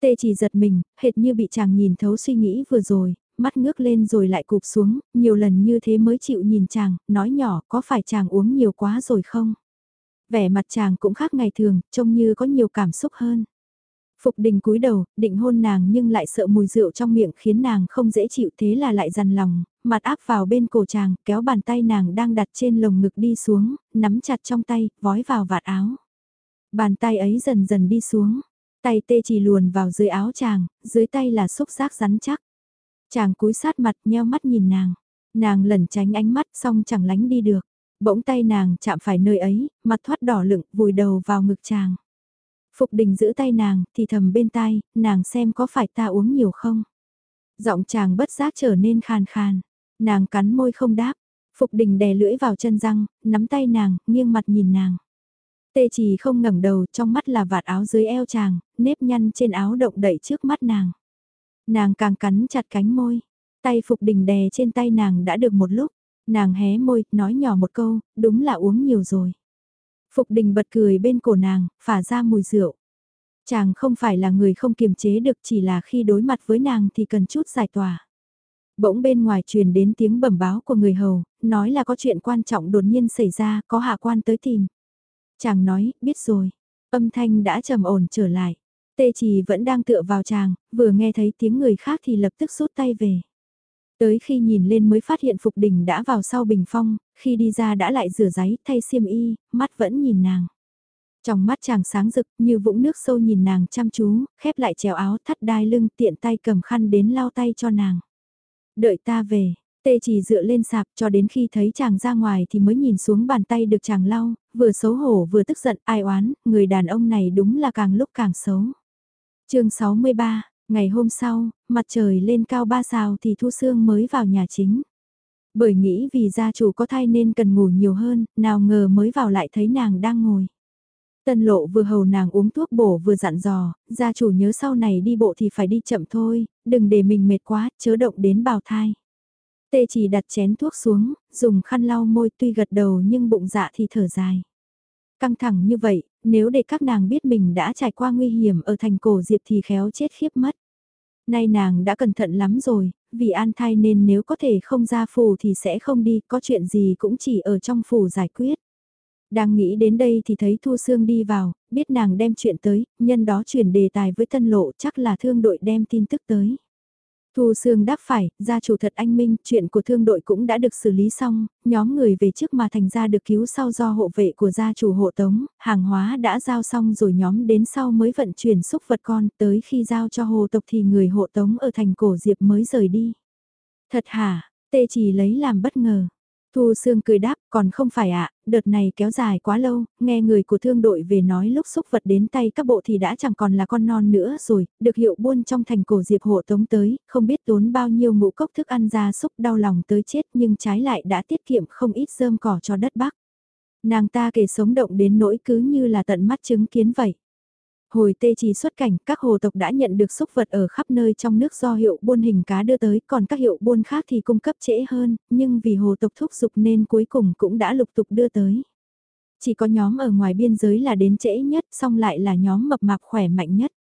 S1: Tê chỉ giật mình, hệt như bị chàng nhìn thấu suy nghĩ vừa rồi, mắt ngước lên rồi lại cụp xuống, nhiều lần như thế mới chịu nhìn chàng, nói nhỏ có phải chàng uống nhiều quá rồi không? Vẻ mặt chàng cũng khác ngày thường, trông như có nhiều cảm xúc hơn. Phục đình cúi đầu, định hôn nàng nhưng lại sợ mùi rượu trong miệng khiến nàng không dễ chịu thế là lại dằn lòng, mặt áp vào bên cổ chàng, kéo bàn tay nàng đang đặt trên lồng ngực đi xuống, nắm chặt trong tay, vói vào vạt áo. Bàn tay ấy dần dần đi xuống, tay tê chỉ luồn vào dưới áo chàng, dưới tay là xúc giác rắn chắc. Chàng cúi sát mặt nheo mắt nhìn nàng, nàng lẩn tránh ánh mắt xong chẳng lánh đi được. Bỗng tay nàng chạm phải nơi ấy, mặt thoát đỏ lựng vùi đầu vào ngực chàng. Phục đình giữ tay nàng, thì thầm bên tai, nàng xem có phải ta uống nhiều không. Giọng chàng bất giác trở nên khàn khàn. Nàng cắn môi không đáp. Phục đình đè lưỡi vào chân răng, nắm tay nàng, nghiêng mặt nhìn nàng. Tê chỉ không ngẩng đầu, trong mắt là vạt áo dưới eo chàng, nếp nhăn trên áo động đậy trước mắt nàng. Nàng càng cắn chặt cánh môi. Tay Phục đình đè trên tay nàng đã được một lúc. Nàng hé môi, nói nhỏ một câu, đúng là uống nhiều rồi. Phục đình bật cười bên cổ nàng, phả ra mùi rượu. Chàng không phải là người không kiềm chế được chỉ là khi đối mặt với nàng thì cần chút giải tỏa. Bỗng bên ngoài truyền đến tiếng bẩm báo của người hầu, nói là có chuyện quan trọng đột nhiên xảy ra, có hạ quan tới tìm. Chàng nói, biết rồi. Âm thanh đã trầm ổn trở lại. Tê trì vẫn đang tựa vào chàng, vừa nghe thấy tiếng người khác thì lập tức rút tay về. Tới khi nhìn lên mới phát hiện Phục Đình đã vào sau bình phong, khi đi ra đã lại rửa giấy thay xiêm y, mắt vẫn nhìn nàng. Trong mắt chàng sáng rực như vũng nước sâu nhìn nàng chăm chú, khép lại chéo áo thắt đai lưng tiện tay cầm khăn đến lau tay cho nàng. Đợi ta về, tê chỉ dựa lên sạp cho đến khi thấy chàng ra ngoài thì mới nhìn xuống bàn tay được chàng lau, vừa xấu hổ vừa tức giận ai oán, người đàn ông này đúng là càng lúc càng xấu. chương 63, ngày hôm sau, mặt trời lên cao ba sao thì Thu Sương mới vào nhà chính. Bởi nghĩ vì gia chủ có thai nên cần ngủ nhiều hơn, nào ngờ mới vào lại thấy nàng đang ngồi. Tân lộ vừa hầu nàng uống thuốc bổ vừa dặn dò, gia chủ nhớ sau này đi bộ thì phải đi chậm thôi, đừng để mình mệt quá, chớ động đến bào thai. Tê chỉ đặt chén thuốc xuống, dùng khăn lau môi tuy gật đầu nhưng bụng dạ thì thở dài. Căng thẳng như vậy, nếu để các nàng biết mình đã trải qua nguy hiểm ở thành cổ diệp thì khéo chết khiếp mất. Nay nàng đã cẩn thận lắm rồi, vì an thai nên nếu có thể không ra phủ thì sẽ không đi, có chuyện gì cũng chỉ ở trong phủ giải quyết. Đang nghĩ đến đây thì thấy Thu Sương đi vào, biết nàng đem chuyện tới, nhân đó chuyển đề tài với tân lộ chắc là thương đội đem tin tức tới. Thu Sương đáp phải, gia chủ thật anh minh, chuyện của thương đội cũng đã được xử lý xong, nhóm người về trước mà thành ra được cứu sau do hộ vệ của gia chủ hộ tống, hàng hóa đã giao xong rồi nhóm đến sau mới vận chuyển xúc vật con, tới khi giao cho hồ tộc thì người hộ tống ở thành cổ diệp mới rời đi. Thật hả, tê chỉ lấy làm bất ngờ. Thu Sương cười đáp, còn không phải ạ, đợt này kéo dài quá lâu, nghe người của thương đội về nói lúc xúc vật đến tay các bộ thì đã chẳng còn là con non nữa rồi, được hiệu buôn trong thành cổ diệp hộ tống tới, không biết tốn bao nhiêu ngũ cốc thức ăn ra xúc đau lòng tới chết nhưng trái lại đã tiết kiệm không ít rơm cỏ cho đất bắc. Nàng ta kể sống động đến nỗi cứ như là tận mắt chứng kiến vậy. Hồi tê trì xuất cảnh, các hồ tộc đã nhận được xúc vật ở khắp nơi trong nước do hiệu buôn hình cá đưa tới, còn các hiệu buôn khác thì cung cấp trễ hơn, nhưng vì hồ tộc thúc giục nên cuối cùng cũng đã lục tục đưa tới. Chỉ có nhóm ở ngoài biên giới là đến trễ nhất, song lại là nhóm mập mạp khỏe mạnh nhất.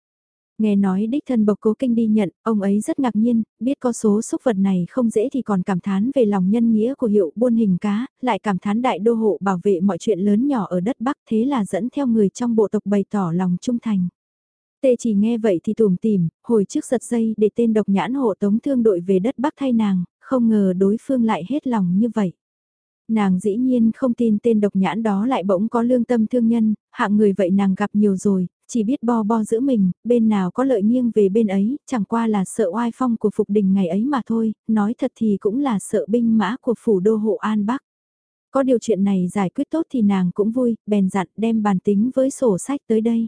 S1: Nghe nói đích thân bộc cố kinh đi nhận, ông ấy rất ngạc nhiên, biết có số xúc vật này không dễ thì còn cảm thán về lòng nhân nghĩa của hiệu buôn hình cá, lại cảm thán đại đô hộ bảo vệ mọi chuyện lớn nhỏ ở đất Bắc thế là dẫn theo người trong bộ tộc bày tỏ lòng trung thành. Tê chỉ nghe vậy thì tủm tìm, hồi trước giật dây để tên độc nhãn hộ tống thương đội về đất Bắc thay nàng, không ngờ đối phương lại hết lòng như vậy. Nàng dĩ nhiên không tin tên độc nhãn đó lại bỗng có lương tâm thương nhân, hạng người vậy nàng gặp nhiều rồi, chỉ biết bo bo giữ mình, bên nào có lợi nghiêng về bên ấy, chẳng qua là sợ oai phong của Phục Đình ngày ấy mà thôi, nói thật thì cũng là sợ binh mã của phủ đô hộ An Bắc. Có điều chuyện này giải quyết tốt thì nàng cũng vui, bèn dặn đem bàn tính với sổ sách tới đây.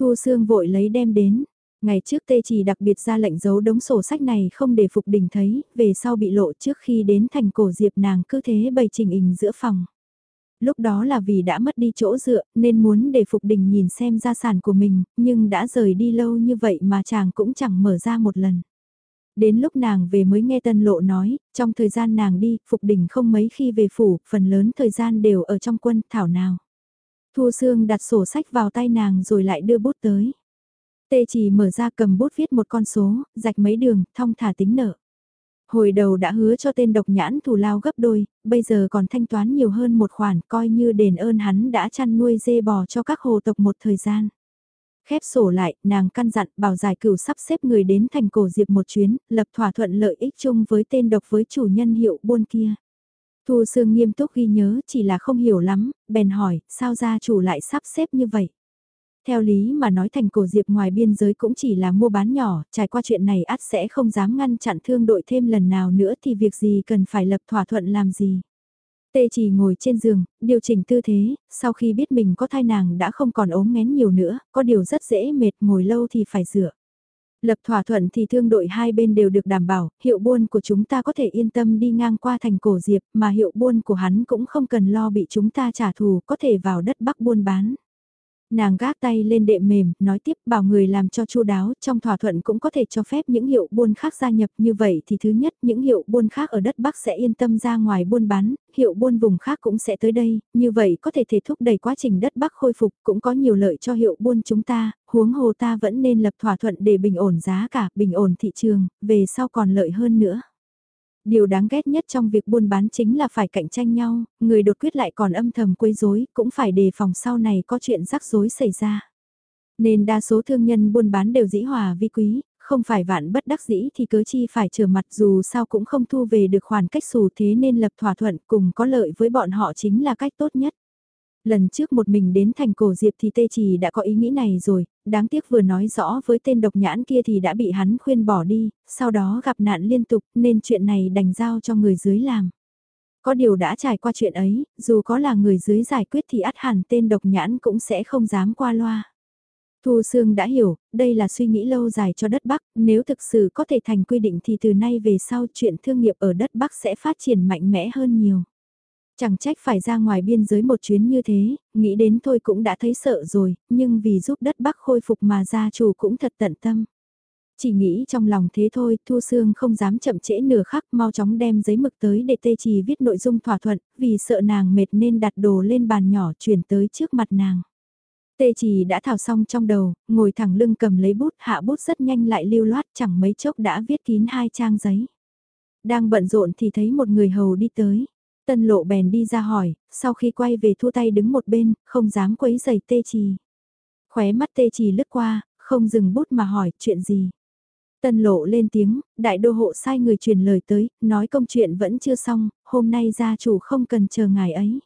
S1: Thu Sương vội lấy đem đến. Ngày trước tê chỉ đặc biệt ra lệnh giấu đống sổ sách này không để Phục Đình thấy, về sau bị lộ trước khi đến thành cổ diệp nàng cứ thế bày trình hình giữa phòng lúc đó là vì đã mất đi chỗ dựa, nên muốn để Phục Đình nhìn xem gia sản của mình, nhưng đã rời đi lâu như vậy mà chàng cũng chẳng mở ra một lần. Đến lúc nàng về mới nghe Tân Lộ nói, trong thời gian nàng đi, Phục Đình không mấy khi về phủ, phần lớn thời gian đều ở trong quân, thảo nào. Thu Sương đặt sổ sách vào tay nàng rồi lại đưa bút tới. Tê chỉ mở ra cầm bút viết một con số, rạch mấy đường, thong thả tính nợ. Hồi đầu đã hứa cho tên độc nhãn thù lao gấp đôi, bây giờ còn thanh toán nhiều hơn một khoản coi như đền ơn hắn đã chăn nuôi dê bò cho các hồ tộc một thời gian. Khép sổ lại, nàng căn dặn bảo giải cửu sắp xếp người đến thành cổ diệp một chuyến, lập thỏa thuận lợi ích chung với tên độc với chủ nhân hiệu buôn kia. Thu Sương nghiêm túc ghi nhớ chỉ là không hiểu lắm, bèn hỏi, sao gia chủ lại sắp xếp như vậy? Theo lý mà nói thành cổ diệp ngoài biên giới cũng chỉ là mua bán nhỏ, trải qua chuyện này ắt sẽ không dám ngăn chặn thương đội thêm lần nào nữa thì việc gì cần phải lập thỏa thuận làm gì. Tê chỉ ngồi trên giường, điều chỉnh tư thế, sau khi biết mình có thai nàng đã không còn ốm ngén nhiều nữa, có điều rất dễ mệt ngồi lâu thì phải dựa. Lập thỏa thuận thì thương đội hai bên đều được đảm bảo, hiệu buôn của chúng ta có thể yên tâm đi ngang qua thành cổ diệp, mà hiệu buôn của hắn cũng không cần lo bị chúng ta trả thù, có thể vào đất bắc buôn bán. Nàng gác tay lên đệm mềm, nói tiếp bảo người làm cho chu đáo, trong thỏa thuận cũng có thể cho phép những hiệu buôn khác gia nhập như vậy thì thứ nhất những hiệu buôn khác ở đất Bắc sẽ yên tâm ra ngoài buôn bán, hiệu buôn vùng khác cũng sẽ tới đây, như vậy có thể thể thúc đẩy quá trình đất Bắc khôi phục cũng có nhiều lợi cho hiệu buôn chúng ta, huống hồ ta vẫn nên lập thỏa thuận để bình ổn giá cả, bình ổn thị trường, về sau còn lợi hơn nữa. Điều đáng ghét nhất trong việc buôn bán chính là phải cạnh tranh nhau, người đột quyết lại còn âm thầm quấy rối, cũng phải đề phòng sau này có chuyện rắc rối xảy ra. Nên đa số thương nhân buôn bán đều dĩ hòa vi quý, không phải vạn bất đắc dĩ thì cớ chi phải trở mặt dù sao cũng không thu về được khoản cách xù thế nên lập thỏa thuận cùng có lợi với bọn họ chính là cách tốt nhất. Lần trước một mình đến thành cổ diệp thì tê trì đã có ý nghĩ này rồi, đáng tiếc vừa nói rõ với tên độc nhãn kia thì đã bị hắn khuyên bỏ đi, sau đó gặp nạn liên tục nên chuyện này đành giao cho người dưới làm. Có điều đã trải qua chuyện ấy, dù có là người dưới giải quyết thì ắt hẳn tên độc nhãn cũng sẽ không dám qua loa. Thu Sương đã hiểu, đây là suy nghĩ lâu dài cho đất Bắc, nếu thực sự có thể thành quy định thì từ nay về sau chuyện thương nghiệp ở đất Bắc sẽ phát triển mạnh mẽ hơn nhiều. Chẳng trách phải ra ngoài biên giới một chuyến như thế, nghĩ đến thôi cũng đã thấy sợ rồi, nhưng vì giúp đất Bắc khôi phục mà gia chủ cũng thật tận tâm. Chỉ nghĩ trong lòng thế thôi, Thu Sương không dám chậm trễ nửa khắc mau chóng đem giấy mực tới để tê trì viết nội dung thỏa thuận, vì sợ nàng mệt nên đặt đồ lên bàn nhỏ chuyển tới trước mặt nàng. Tê trì đã thảo xong trong đầu, ngồi thẳng lưng cầm lấy bút hạ bút rất nhanh lại lưu loát chẳng mấy chốc đã viết kín hai trang giấy. Đang bận rộn thì thấy một người hầu đi tới. Tân lộ bèn đi ra hỏi, sau khi quay về thua tay đứng một bên, không dám quấy giày tê trì. Khóe mắt tê trì lướt qua, không dừng bút mà hỏi chuyện gì. Tân lộ lên tiếng, đại đô hộ sai người truyền lời tới, nói công chuyện vẫn chưa xong, hôm nay gia chủ không cần chờ ngài ấy.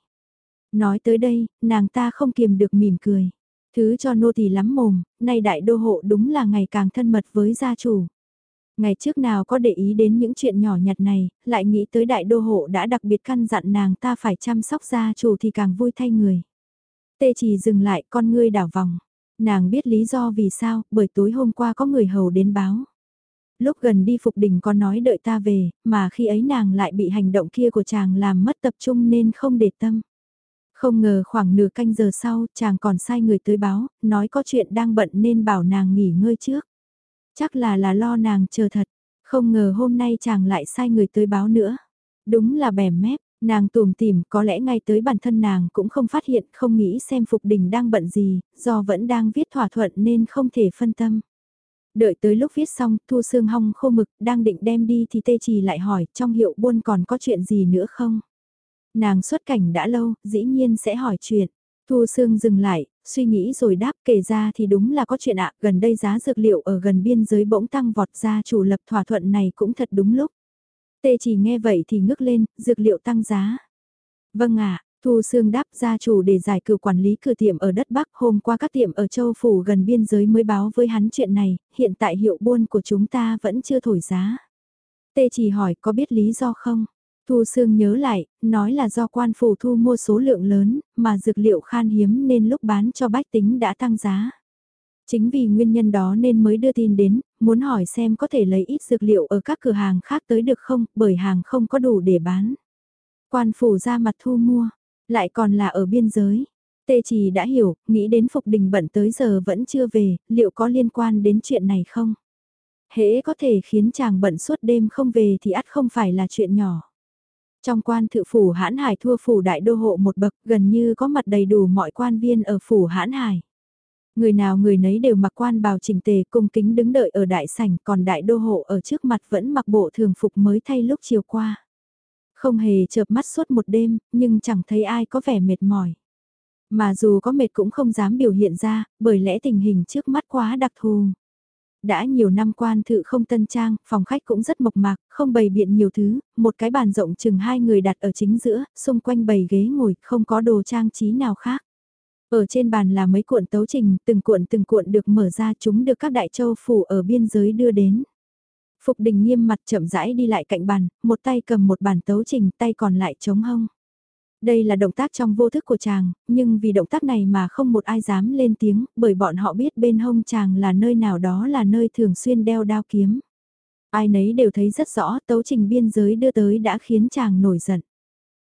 S1: Nói tới đây, nàng ta không kiềm được mỉm cười. Thứ cho nô tỳ lắm mồm, nay đại đô hộ đúng là ngày càng thân mật với gia chủ. Ngày trước nào có để ý đến những chuyện nhỏ nhặt này, lại nghĩ tới đại đô hộ đã đặc biệt căn dặn nàng ta phải chăm sóc gia chủ thì càng vui thay người. Tê chỉ dừng lại con ngươi đảo vòng. Nàng biết lý do vì sao, bởi tối hôm qua có người hầu đến báo. Lúc gần đi Phục Đình con nói đợi ta về, mà khi ấy nàng lại bị hành động kia của chàng làm mất tập trung nên không để tâm. Không ngờ khoảng nửa canh giờ sau, chàng còn sai người tới báo, nói có chuyện đang bận nên bảo nàng nghỉ ngơi trước. Chắc là là lo nàng chờ thật, không ngờ hôm nay chàng lại sai người tới báo nữa. Đúng là bẻ mép, nàng tùm tìm có lẽ ngay tới bản thân nàng cũng không phát hiện không nghĩ xem Phục Đình đang bận gì, do vẫn đang viết thỏa thuận nên không thể phân tâm. Đợi tới lúc viết xong, Thu Sương Hong khô mực, đang định đem đi thì Tê Trì lại hỏi, trong hiệu buôn còn có chuyện gì nữa không? Nàng xuất cảnh đã lâu, dĩ nhiên sẽ hỏi chuyện. Thu Sương dừng lại, suy nghĩ rồi đáp kể ra thì đúng là có chuyện ạ, gần đây giá dược liệu ở gần biên giới bỗng tăng vọt ra chủ lập thỏa thuận này cũng thật đúng lúc. Tê chỉ nghe vậy thì ngước lên, dược liệu tăng giá. Vâng ạ, Thu Sương đáp gia chủ để giải cử quản lý cửa tiệm ở đất Bắc hôm qua các tiệm ở châu phủ gần biên giới mới báo với hắn chuyện này, hiện tại hiệu buôn của chúng ta vẫn chưa thổi giá. Tê chỉ hỏi có biết lý do không? Thu Sương nhớ lại, nói là do quan phủ thu mua số lượng lớn, mà dược liệu khan hiếm nên lúc bán cho bách tính đã tăng giá. Chính vì nguyên nhân đó nên mới đưa tin đến, muốn hỏi xem có thể lấy ít dược liệu ở các cửa hàng khác tới được không, bởi hàng không có đủ để bán. Quan phủ ra mặt thu mua, lại còn là ở biên giới. Tê Trì đã hiểu, nghĩ đến Phục Đình bận tới giờ vẫn chưa về, liệu có liên quan đến chuyện này không? Hễ có thể khiến chàng bận suốt đêm không về thì ắt không phải là chuyện nhỏ. Trong quan thự phủ hãn hải thua phủ đại đô hộ một bậc gần như có mặt đầy đủ mọi quan viên ở phủ hãn hải. Người nào người nấy đều mặc quan bào chỉnh tề cung kính đứng đợi ở đại sảnh còn đại đô hộ ở trước mặt vẫn mặc bộ thường phục mới thay lúc chiều qua. Không hề chợp mắt suốt một đêm, nhưng chẳng thấy ai có vẻ mệt mỏi. Mà dù có mệt cũng không dám biểu hiện ra, bởi lẽ tình hình trước mắt quá đặc thù đã nhiều năm quan thự không tân trang, phòng khách cũng rất mộc mạc, không bày biện nhiều thứ, một cái bàn rộng chừng hai người đặt ở chính giữa, xung quanh bầy ghế ngồi, không có đồ trang trí nào khác. Ở trên bàn là mấy cuộn tấu trình, từng cuộn từng cuộn được mở ra chúng được các đại châu phủ ở biên giới đưa đến. Phục đình nghiêm mặt chậm rãi đi lại cạnh bàn, một tay cầm một bản tấu trình, tay còn lại chống hông. Đây là động tác trong vô thức của chàng, nhưng vì động tác này mà không một ai dám lên tiếng, bởi bọn họ biết bên hông chàng là nơi nào đó là nơi thường xuyên đeo đao kiếm. Ai nấy đều thấy rất rõ tấu trình biên giới đưa tới đã khiến chàng nổi giận.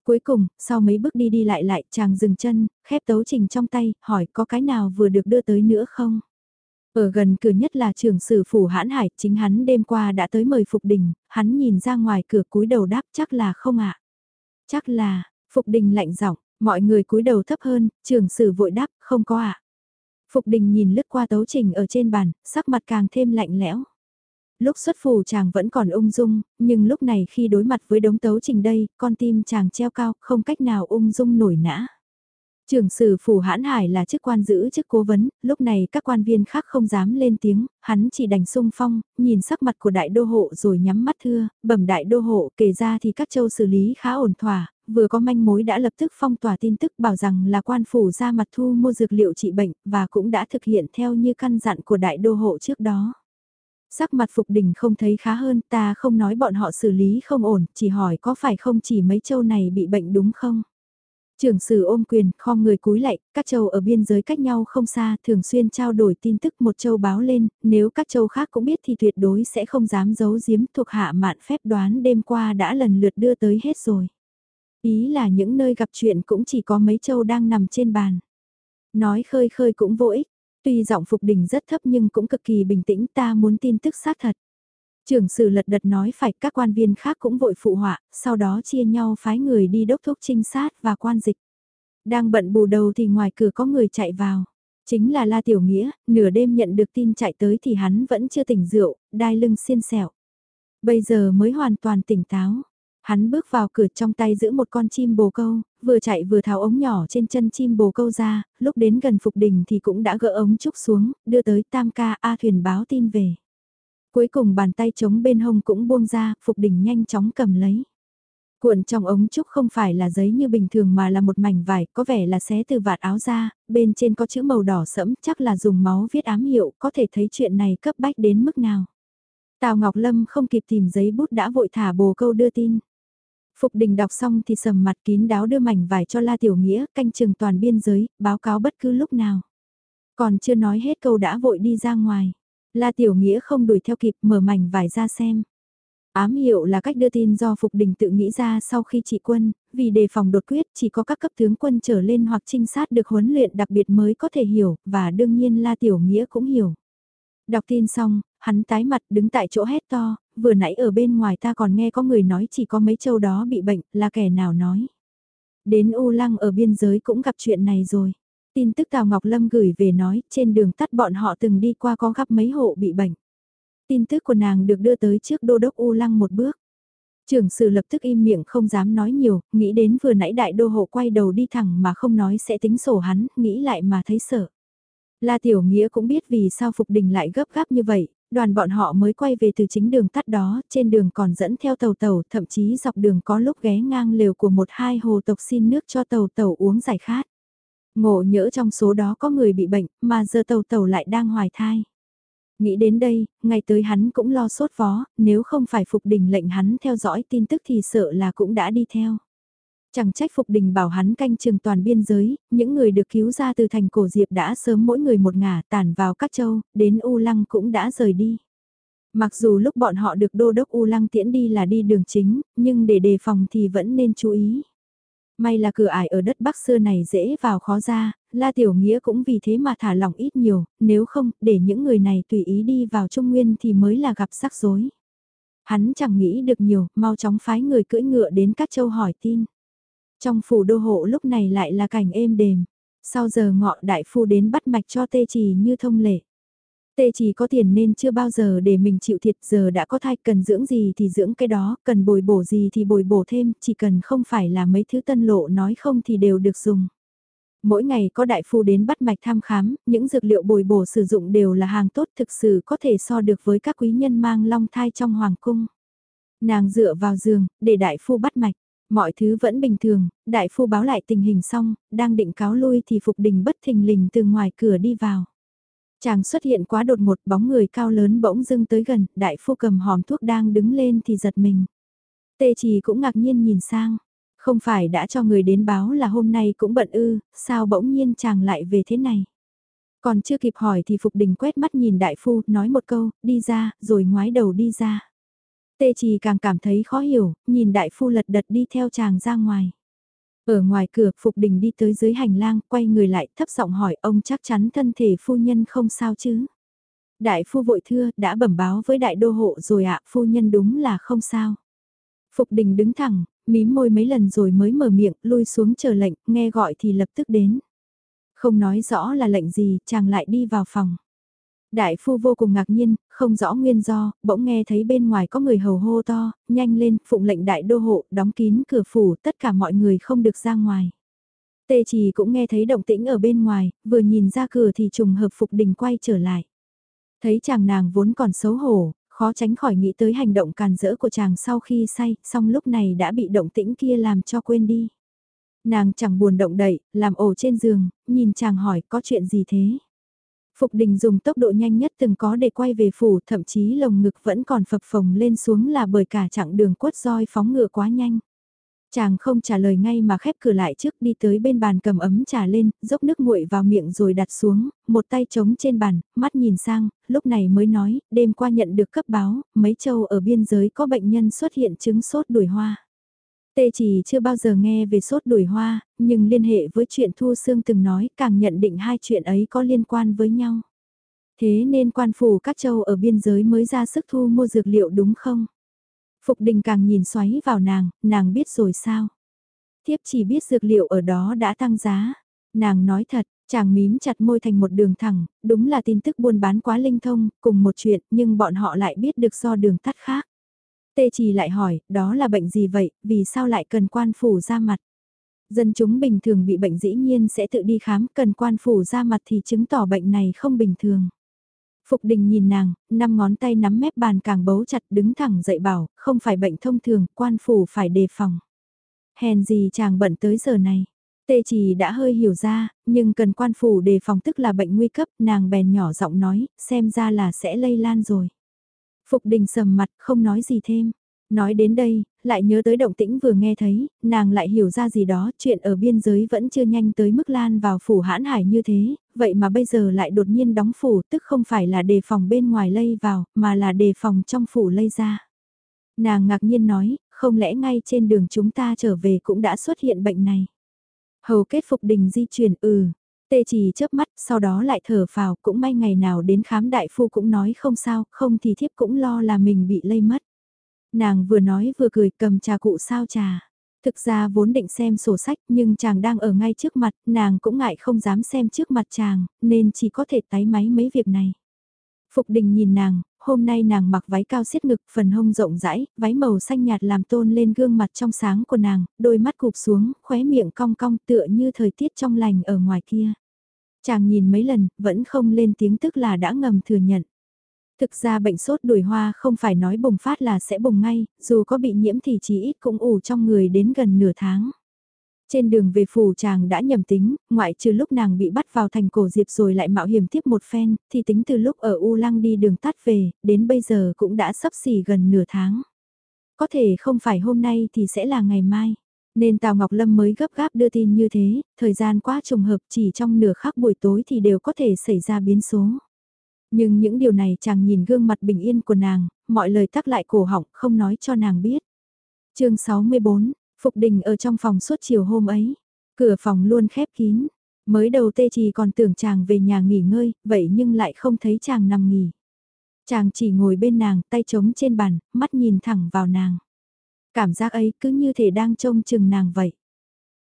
S1: Cuối cùng, sau mấy bước đi đi lại lại, chàng dừng chân, khép tấu trình trong tay, hỏi có cái nào vừa được đưa tới nữa không? Ở gần cửa nhất là trưởng sử phủ hãn hải, chính hắn đêm qua đã tới mời Phục Đình, hắn nhìn ra ngoài cửa cúi đầu đáp chắc là không ạ. Chắc là, Phục Đình lạnh giọng, mọi người cúi đầu thấp hơn, trường sử vội đáp, không có ạ. Phục Đình nhìn lướt qua tấu trình ở trên bàn, sắc mặt càng thêm lạnh lẽo. Lúc xuất phủ chàng vẫn còn ung dung, nhưng lúc này khi đối mặt với đống tấu trình đây, con tim chàng treo cao, không cách nào ung dung nổi nã. Trường sử phủ hãn hải là chức quan giữ chức cố vấn, lúc này các quan viên khác không dám lên tiếng, hắn chỉ đành sung phong, nhìn sắc mặt của đại đô hộ rồi nhắm mắt thưa, bẩm đại đô hộ kể ra thì các châu xử lý khá ổn thỏa, vừa có manh mối đã lập tức phong tỏa tin tức bảo rằng là quan phủ ra mặt thu mua dược liệu trị bệnh và cũng đã thực hiện theo như căn dặn của đại đô hộ trước đó. Sắc mặt Phục Đình không thấy khá hơn, ta không nói bọn họ xử lý không ổn, chỉ hỏi có phải không chỉ mấy châu này bị bệnh đúng không? Trưởng sử ôm quyền, kho người cúi lại, các châu ở biên giới cách nhau không xa, thường xuyên trao đổi tin tức một châu báo lên, nếu các châu khác cũng biết thì tuyệt đối sẽ không dám giấu giếm thuộc hạ mạn phép đoán đêm qua đã lần lượt đưa tới hết rồi. Ý là những nơi gặp chuyện cũng chỉ có mấy châu đang nằm trên bàn. Nói khơi khơi cũng vô ích, tuy giọng Phục Đình rất thấp nhưng cũng cực kỳ bình tĩnh ta muốn tin tức xác thật. Trưởng sử lật đật nói phải các quan viên khác cũng vội phụ họa, sau đó chia nhau phái người đi đốc thúc trinh sát và quan dịch. Đang bận bù đầu thì ngoài cửa có người chạy vào. Chính là La Tiểu Nghĩa, nửa đêm nhận được tin chạy tới thì hắn vẫn chưa tỉnh rượu, đai lưng xiên xẹo. Bây giờ mới hoàn toàn tỉnh táo. Hắn bước vào cửa trong tay giữ một con chim bồ câu, vừa chạy vừa tháo ống nhỏ trên chân chim bồ câu ra, lúc đến gần Phục Đình thì cũng đã gỡ ống trúc xuống, đưa tới Tam ca A thuyền báo tin về. Cuối cùng bàn tay chống bên hông cũng buông ra, Phục Đình nhanh chóng cầm lấy. Cuộn trong ống trúc không phải là giấy như bình thường mà là một mảnh vải, có vẻ là xé từ vạt áo ra, bên trên có chữ màu đỏ sẫm, chắc là dùng máu viết ám hiệu, có thể thấy chuyện này cấp bách đến mức nào. Tào Ngọc Lâm không kịp tìm giấy bút đã vội thả bồ câu đưa tin. Phục đình đọc xong thì sầm mặt kín đáo đưa mảnh vải cho La Tiểu Nghĩa, canh chừng toàn biên giới, báo cáo bất cứ lúc nào. Còn chưa nói hết câu đã vội đi ra ngoài. La Tiểu Nghĩa không đuổi theo kịp mở mảnh vải ra xem. Ám hiệu là cách đưa tin do Phục Đình tự nghĩ ra sau khi trị quân, vì đề phòng đột quyết chỉ có các cấp tướng quân trở lên hoặc trinh sát được huấn luyện đặc biệt mới có thể hiểu, và đương nhiên La Tiểu Nghĩa cũng hiểu. Đọc tin xong, hắn tái mặt đứng tại chỗ hét to, vừa nãy ở bên ngoài ta còn nghe có người nói chỉ có mấy châu đó bị bệnh, là kẻ nào nói. Đến U Lăng ở biên giới cũng gặp chuyện này rồi. Tin tức Tào Ngọc Lâm gửi về nói, trên đường tắt bọn họ từng đi qua có gặp mấy hộ bị bệnh. Tin tức của nàng được đưa tới trước đô đốc U Lăng một bước. Trưởng sử lập tức im miệng không dám nói nhiều, nghĩ đến vừa nãy đại đô hộ quay đầu đi thẳng mà không nói sẽ tính sổ hắn, nghĩ lại mà thấy sợ. La Tiểu Nghĩa cũng biết vì sao Phục Đình lại gấp gáp như vậy, đoàn bọn họ mới quay về từ chính đường tắt đó, trên đường còn dẫn theo tàu tàu, thậm chí dọc đường có lúc ghé ngang lều của một hai hồ tộc xin nước cho tàu tàu uống giải khát. Ngộ nhỡ trong số đó có người bị bệnh, mà giờ tàu tàu lại đang hoài thai. Nghĩ đến đây, ngày tới hắn cũng lo sốt vó, nếu không phải Phục Đình lệnh hắn theo dõi tin tức thì sợ là cũng đã đi theo. Chẳng trách Phục Đình bảo hắn canh trường toàn biên giới, những người được cứu ra từ thành cổ diệp đã sớm mỗi người một ngả tản vào các châu, đến U Lăng cũng đã rời đi. Mặc dù lúc bọn họ được đô đốc U Lăng tiễn đi là đi đường chính, nhưng để đề phòng thì vẫn nên chú ý. May là cửa ải ở đất Bắc xưa này dễ vào khó ra, La Tiểu Nghĩa cũng vì thế mà thả lỏng ít nhiều, nếu không, để những người này tùy ý đi vào Trung Nguyên thì mới là gặp rắc rối. Hắn chẳng nghĩ được nhiều, mau chóng phái người cưỡi ngựa đến các châu hỏi tin. Trong phủ đô hộ lúc này lại là cảnh êm đềm. Sau giờ ngọ đại phu đến bắt mạch cho tê trì như thông lệ. Tê chỉ có tiền nên chưa bao giờ để mình chịu thiệt giờ đã có thai cần dưỡng gì thì dưỡng cái đó, cần bồi bổ gì thì bồi bổ thêm, chỉ cần không phải là mấy thứ tân lộ nói không thì đều được dùng. Mỗi ngày có đại phu đến bắt mạch thăm khám, những dược liệu bồi bổ sử dụng đều là hàng tốt thực sự có thể so được với các quý nhân mang long thai trong hoàng cung. Nàng dựa vào giường, để đại phu bắt mạch. Mọi thứ vẫn bình thường, đại phu báo lại tình hình xong, đang định cáo lui thì Phục Đình bất thình lình từ ngoài cửa đi vào. Chàng xuất hiện quá đột một bóng người cao lớn bỗng dưng tới gần, đại phu cầm hòm thuốc đang đứng lên thì giật mình. Tê trì cũng ngạc nhiên nhìn sang, Không phải đã cho người đến báo là hôm nay cũng bận ư, sao bỗng nhiên chàng lại về thế này. Còn chưa kịp hỏi thì Phục Đình quét mắt nhìn đại phu, nói một câu, đi ra, rồi ngoái đầu đi ra. Tê Trì càng cảm thấy khó hiểu, nhìn đại phu lật đật đi theo chàng ra ngoài. Ở ngoài cửa, Phục Đình đi tới dưới hành lang, quay người lại, thấp giọng hỏi ông chắc chắn thân thể phu nhân không sao chứ. Đại phu vội thưa, đã bẩm báo với đại đô hộ rồi ạ, phu nhân đúng là không sao. Phục Đình đứng thẳng, mím môi mấy lần rồi mới mở miệng, lui xuống chờ lệnh, nghe gọi thì lập tức đến. Không nói rõ là lệnh gì, chàng lại đi vào phòng. Đại phu vô cùng ngạc nhiên, không rõ nguyên do, bỗng nghe thấy bên ngoài có người hầu hô to, nhanh lên, phụng lệnh đại đô hộ, đóng kín cửa phủ, tất cả mọi người không được ra ngoài. Tê chỉ cũng nghe thấy động tĩnh ở bên ngoài, vừa nhìn ra cửa thì trùng hợp phục đình quay trở lại. Thấy chàng nàng vốn còn xấu hổ, khó tránh khỏi nghĩ tới hành động càn rỡ của chàng sau khi say, song lúc này đã bị động tĩnh kia làm cho quên đi. Nàng chẳng buồn động đậy, làm ổ trên giường, nhìn chàng hỏi có chuyện gì thế. Phục đình dùng tốc độ nhanh nhất từng có để quay về phủ, thậm chí lồng ngực vẫn còn phập phồng lên xuống là bởi cả chặng đường quất roi phóng ngựa quá nhanh. Chàng không trả lời ngay mà khép cửa lại trước đi tới bên bàn cầm ấm trà lên, dốc nước nguội vào miệng rồi đặt xuống, một tay trống trên bàn, mắt nhìn sang, lúc này mới nói, đêm qua nhận được cấp báo, mấy châu ở biên giới có bệnh nhân xuất hiện chứng sốt đuổi hoa. Tê chỉ chưa bao giờ nghe về sốt đuổi hoa, nhưng liên hệ với chuyện Thu Sương từng nói càng nhận định hai chuyện ấy có liên quan với nhau. Thế nên quan phủ các châu ở biên giới mới ra sức thu mua dược liệu đúng không? Phục đình càng nhìn xoáy vào nàng, nàng biết rồi sao? Thiếp chỉ biết dược liệu ở đó đã tăng giá. Nàng nói thật, chàng mím chặt môi thành một đường thẳng, đúng là tin tức buôn bán quá linh thông, cùng một chuyện nhưng bọn họ lại biết được do đường tắt khác. Tê Trì lại hỏi, đó là bệnh gì vậy, vì sao lại cần quan phủ ra mặt? Dân chúng bình thường bị bệnh dĩ nhiên sẽ tự đi khám, cần quan phủ ra mặt thì chứng tỏ bệnh này không bình thường. Phục đình nhìn nàng, năm ngón tay nắm mép bàn càng bấu chặt đứng thẳng dậy bảo, không phải bệnh thông thường, quan phủ phải đề phòng. Hèn gì chàng bận tới giờ này. Tê chỉ đã hơi hiểu ra, nhưng cần quan phủ đề phòng tức là bệnh nguy cấp, nàng bèn nhỏ giọng nói, xem ra là sẽ lây lan rồi. Phục đình sầm mặt, không nói gì thêm. Nói đến đây, lại nhớ tới động tĩnh vừa nghe thấy, nàng lại hiểu ra gì đó, chuyện ở biên giới vẫn chưa nhanh tới mức lan vào phủ hãn hải như thế, vậy mà bây giờ lại đột nhiên đóng phủ tức không phải là đề phòng bên ngoài lây vào, mà là đề phòng trong phủ lây ra. Nàng ngạc nhiên nói, không lẽ ngay trên đường chúng ta trở về cũng đã xuất hiện bệnh này. Hầu kết phục đình di chuyển ừ, Tê Trì chớp mắt, sau đó lại thở phào, cũng may ngày nào đến khám đại phu cũng nói không sao, không thì thiếp cũng lo là mình bị lây mất. Nàng vừa nói vừa cười cầm trà cụ sao trà. Thực ra vốn định xem sổ sách nhưng chàng đang ở ngay trước mặt, nàng cũng ngại không dám xem trước mặt chàng, nên chỉ có thể tái máy mấy việc này. Phục đình nhìn nàng, hôm nay nàng mặc váy cao xiết ngực, phần hông rộng rãi, váy màu xanh nhạt làm tôn lên gương mặt trong sáng của nàng, đôi mắt cụp xuống, khóe miệng cong cong tựa như thời tiết trong lành ở ngoài kia. Chàng nhìn mấy lần, vẫn không lên tiếng tức là đã ngầm thừa nhận. Thực ra bệnh sốt đùi hoa không phải nói bùng phát là sẽ bùng ngay, dù có bị nhiễm thì chỉ ít cũng ủ trong người đến gần nửa tháng. Trên đường về phủ chàng đã nhầm tính, ngoại trừ lúc nàng bị bắt vào thành cổ diệp rồi lại mạo hiểm tiếp một phen, thì tính từ lúc ở U Lăng đi đường tắt về, đến bây giờ cũng đã sắp xỉ gần nửa tháng. Có thể không phải hôm nay thì sẽ là ngày mai. Nên Tào Ngọc Lâm mới gấp gáp đưa tin như thế, thời gian quá trùng hợp chỉ trong nửa khắc buổi tối thì đều có thể xảy ra biến số. Nhưng những điều này chàng nhìn gương mặt bình yên của nàng, mọi lời tắc lại cổ họng không nói cho nàng biết. chương 64, Phục Đình ở trong phòng suốt chiều hôm ấy, cửa phòng luôn khép kín. Mới đầu tê trì còn tưởng chàng về nhà nghỉ ngơi, vậy nhưng lại không thấy chàng nằm nghỉ. Chàng chỉ ngồi bên nàng, tay trống trên bàn, mắt nhìn thẳng vào nàng. Cảm giác ấy cứ như thể đang trông chừng nàng vậy.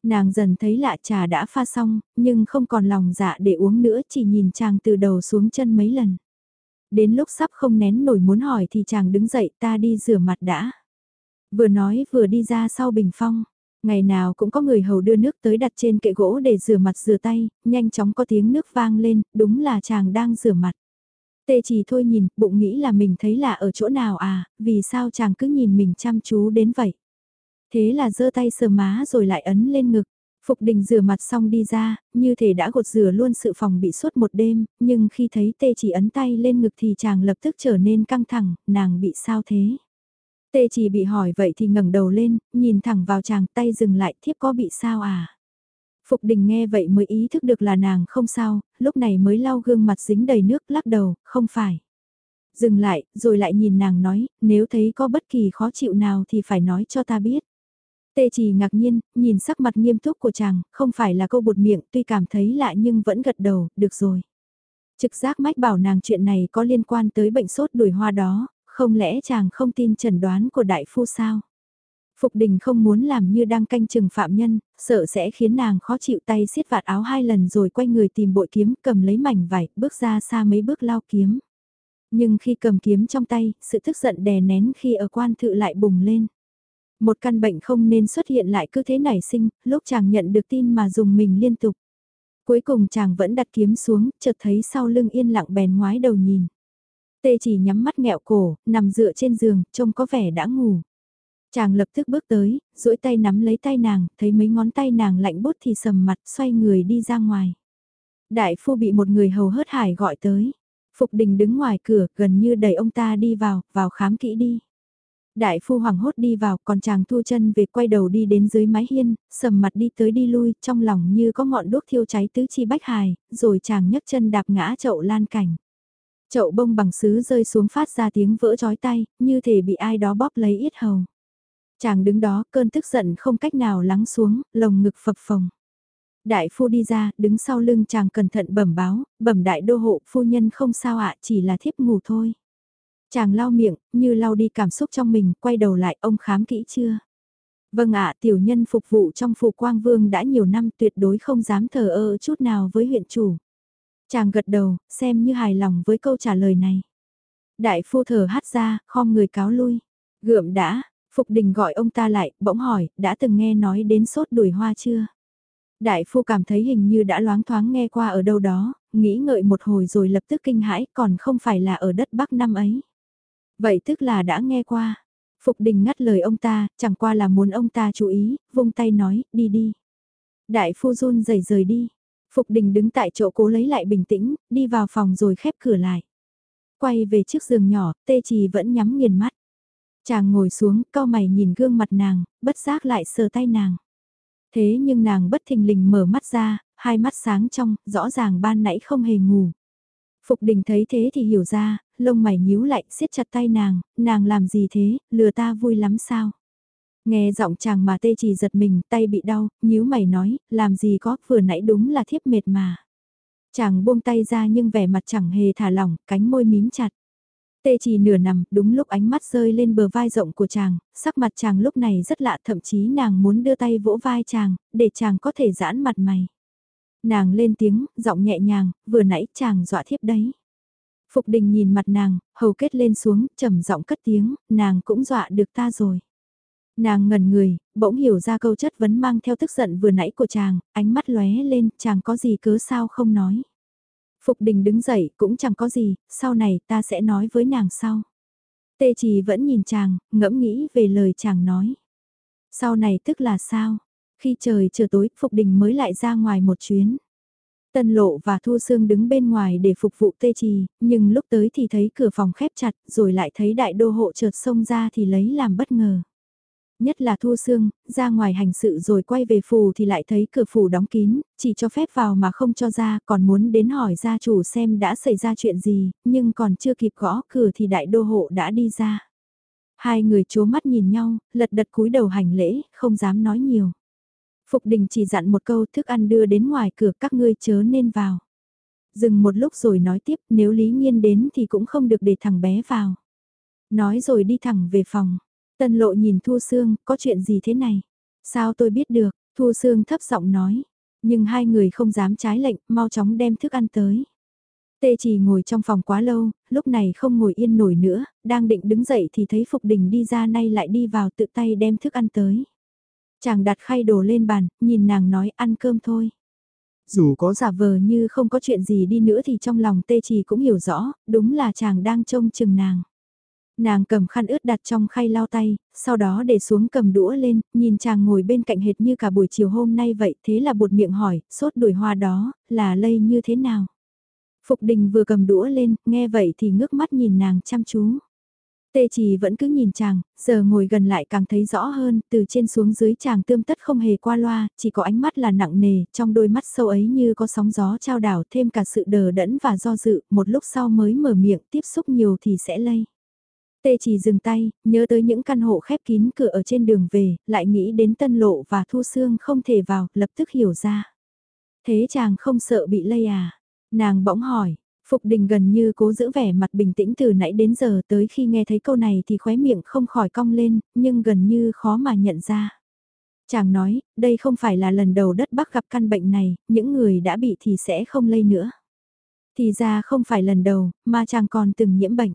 S1: Nàng dần thấy lạ trà đã pha xong, nhưng không còn lòng dạ để uống nữa chỉ nhìn chàng từ đầu xuống chân mấy lần. Đến lúc sắp không nén nổi muốn hỏi thì chàng đứng dậy ta đi rửa mặt đã. Vừa nói vừa đi ra sau bình phong. Ngày nào cũng có người hầu đưa nước tới đặt trên kệ gỗ để rửa mặt rửa tay, nhanh chóng có tiếng nước vang lên, đúng là chàng đang rửa mặt. Tê chỉ thôi nhìn, bụng nghĩ là mình thấy là ở chỗ nào à, vì sao chàng cứ nhìn mình chăm chú đến vậy. Thế là giơ tay sờ má rồi lại ấn lên ngực. Phục đình rửa mặt xong đi ra, như thể đã gột rửa luôn sự phòng bị suốt một đêm, nhưng khi thấy tê chỉ ấn tay lên ngực thì chàng lập tức trở nên căng thẳng, nàng bị sao thế? Tê chỉ bị hỏi vậy thì ngẩng đầu lên, nhìn thẳng vào chàng tay dừng lại thiếp có bị sao à? Phục đình nghe vậy mới ý thức được là nàng không sao, lúc này mới lau gương mặt dính đầy nước lắc đầu, không phải. Dừng lại, rồi lại nhìn nàng nói, nếu thấy có bất kỳ khó chịu nào thì phải nói cho ta biết. Tê chỉ ngạc nhiên, nhìn sắc mặt nghiêm túc của chàng, không phải là câu bột miệng, tuy cảm thấy lạ nhưng vẫn gật đầu, được rồi. Trực giác mách bảo nàng chuyện này có liên quan tới bệnh sốt đuổi hoa đó, không lẽ chàng không tin chẩn đoán của đại phu sao? Phục đình không muốn làm như đang canh chừng phạm nhân, sợ sẽ khiến nàng khó chịu tay siết vạt áo hai lần rồi quay người tìm bội kiếm cầm lấy mảnh vải, bước ra xa mấy bước lao kiếm. Nhưng khi cầm kiếm trong tay, sự tức giận đè nén khi ở quan thự lại bùng lên. Một căn bệnh không nên xuất hiện lại cứ thế nảy sinh, lúc chàng nhận được tin mà dùng mình liên tục. Cuối cùng chàng vẫn đặt kiếm xuống, chợt thấy sau lưng yên lặng bèn ngoái đầu nhìn. Tê chỉ nhắm mắt nghẹo cổ, nằm dựa trên giường, trông có vẻ đã ngủ. Chàng lập tức bước tới, duỗi tay nắm lấy tay nàng, thấy mấy ngón tay nàng lạnh bốt thì sầm mặt xoay người đi ra ngoài. Đại phu bị một người hầu hớt hải gọi tới. Phục đình đứng ngoài cửa, gần như đẩy ông ta đi vào, vào khám kỹ đi. Đại phu hoảng hốt đi vào, còn chàng thu chân về quay đầu đi đến dưới mái hiên, sầm mặt đi tới đi lui, trong lòng như có ngọn đuốc thiêu cháy tứ chi bách hài, rồi chàng nhấc chân đạp ngã chậu lan cảnh. Chậu bông bằng sứ rơi xuống phát ra tiếng vỡ chói tay, như thể bị ai đó bóp lấy yết hầu. Chàng đứng đó, cơn tức giận không cách nào lắng xuống, lồng ngực phập phồng. Đại phu đi ra, đứng sau lưng chàng cẩn thận bẩm báo, bẩm đại đô hộ, phu nhân không sao ạ, chỉ là thiếp ngủ thôi. Chàng lau miệng, như lau đi cảm xúc trong mình, quay đầu lại, ông khám kỹ chưa? Vâng ạ, tiểu nhân phục vụ trong phủ quang vương đã nhiều năm tuyệt đối không dám thờ ơ chút nào với huyện chủ. Chàng gật đầu, xem như hài lòng với câu trả lời này. Đại phu thở hắt ra, khom người cáo lui. Gượm đã, Phục đình gọi ông ta lại, bỗng hỏi, đã từng nghe nói đến sốt đuổi hoa chưa? Đại phu cảm thấy hình như đã loáng thoáng nghe qua ở đâu đó, nghĩ ngợi một hồi rồi lập tức kinh hãi còn không phải là ở đất Bắc năm ấy. Vậy tức là đã nghe qua. Phục đình ngắt lời ông ta, chẳng qua là muốn ông ta chú ý, vung tay nói, đi đi. Đại phu run rẩy rời đi. Phục đình đứng tại chỗ cố lấy lại bình tĩnh, đi vào phòng rồi khép cửa lại. Quay về chiếc giường nhỏ, tê trì vẫn nhắm nghiền mắt. Chàng ngồi xuống, cao mày nhìn gương mặt nàng, bất giác lại sờ tay nàng. Thế nhưng nàng bất thình lình mở mắt ra, hai mắt sáng trong, rõ ràng ban nãy không hề ngủ. Phục đình thấy thế thì hiểu ra, lông mày nhíu lại, siết chặt tay nàng, nàng làm gì thế, lừa ta vui lắm sao? Nghe giọng chàng mà tê chỉ giật mình, tay bị đau, nhíu mày nói, làm gì có, vừa nãy đúng là thiếp mệt mà. Chàng buông tay ra nhưng vẻ mặt chẳng hề thả lỏng, cánh môi mím chặt. Tê chỉ nửa nằm, đúng lúc ánh mắt rơi lên bờ vai rộng của chàng, sắc mặt chàng lúc này rất lạ thậm chí nàng muốn đưa tay vỗ vai chàng, để chàng có thể giãn mặt mày. Nàng lên tiếng, giọng nhẹ nhàng, vừa nãy chàng dọa thiếp đấy. Phục đình nhìn mặt nàng, hầu kết lên xuống, trầm giọng cất tiếng, nàng cũng dọa được ta rồi. Nàng ngẩn người, bỗng hiểu ra câu chất vấn mang theo tức giận vừa nãy của chàng, ánh mắt lóe lên, chàng có gì cớ sao không nói. Phục đình đứng dậy cũng chẳng có gì, sau này ta sẽ nói với nàng sau. Tê chỉ vẫn nhìn chàng, ngẫm nghĩ về lời chàng nói. Sau này tức là sao? Khi trời trở tối, Phục đình mới lại ra ngoài một chuyến. Tân lộ và Thu Sương đứng bên ngoài để phục vụ tê trì, nhưng lúc tới thì thấy cửa phòng khép chặt, rồi lại thấy đại đô hộ chợt xông ra thì lấy làm bất ngờ nhất là Thu Sương, ra ngoài hành sự rồi quay về phủ thì lại thấy cửa phủ đóng kín, chỉ cho phép vào mà không cho ra, còn muốn đến hỏi gia chủ xem đã xảy ra chuyện gì, nhưng còn chưa kịp gõ cửa thì đại đô hộ đã đi ra. Hai người chố mắt nhìn nhau, lật đật cúi đầu hành lễ, không dám nói nhiều. Phục đình chỉ dặn một câu thức ăn đưa đến ngoài cửa các ngươi chớ nên vào. Dừng một lúc rồi nói tiếp nếu Lý nhiên đến thì cũng không được để thằng bé vào. Nói rồi đi thẳng về phòng. Tân lộ nhìn Thu Sương, có chuyện gì thế này? Sao tôi biết được? Thu Sương thấp giọng nói. Nhưng hai người không dám trái lệnh, mau chóng đem thức ăn tới. Tê chỉ ngồi trong phòng quá lâu, lúc này không ngồi yên nổi nữa, đang định đứng dậy thì thấy Phục Đình đi ra nay lại đi vào tự tay đem thức ăn tới. Chàng đặt khay đồ lên bàn, nhìn nàng nói ăn cơm thôi. Dù có giả vờ như không có chuyện gì đi nữa thì trong lòng tê chỉ cũng hiểu rõ, đúng là chàng đang trông chừng nàng. Nàng cầm khăn ướt đặt trong khay lau tay, sau đó để xuống cầm đũa lên, nhìn chàng ngồi bên cạnh hệt như cả buổi chiều hôm nay vậy, thế là buột miệng hỏi, sốt đuổi hoa đó, là lây như thế nào? Phục đình vừa cầm đũa lên, nghe vậy thì ngước mắt nhìn nàng chăm chú. Tê chỉ vẫn cứ nhìn chàng, giờ ngồi gần lại càng thấy rõ hơn, từ trên xuống dưới chàng tươm tất không hề qua loa, chỉ có ánh mắt là nặng nề, trong đôi mắt sâu ấy như có sóng gió trao đảo thêm cả sự đờ đẫn và do dự, một lúc sau mới mở miệng tiếp xúc nhiều thì sẽ lây. Tê chỉ dừng tay, nhớ tới những căn hộ khép kín cửa ở trên đường về, lại nghĩ đến tân lộ và thu xương không thể vào, lập tức hiểu ra. Thế chàng không sợ bị lây à? Nàng bỗng hỏi, Phục đình gần như cố giữ vẻ mặt bình tĩnh từ nãy đến giờ tới khi nghe thấy câu này thì khóe miệng không khỏi cong lên, nhưng gần như khó mà nhận ra. Chàng nói, đây không phải là lần đầu đất Bắc gặp căn bệnh này, những người đã bị thì sẽ không lây nữa. Thì ra không phải lần đầu, mà chàng còn từng nhiễm bệnh.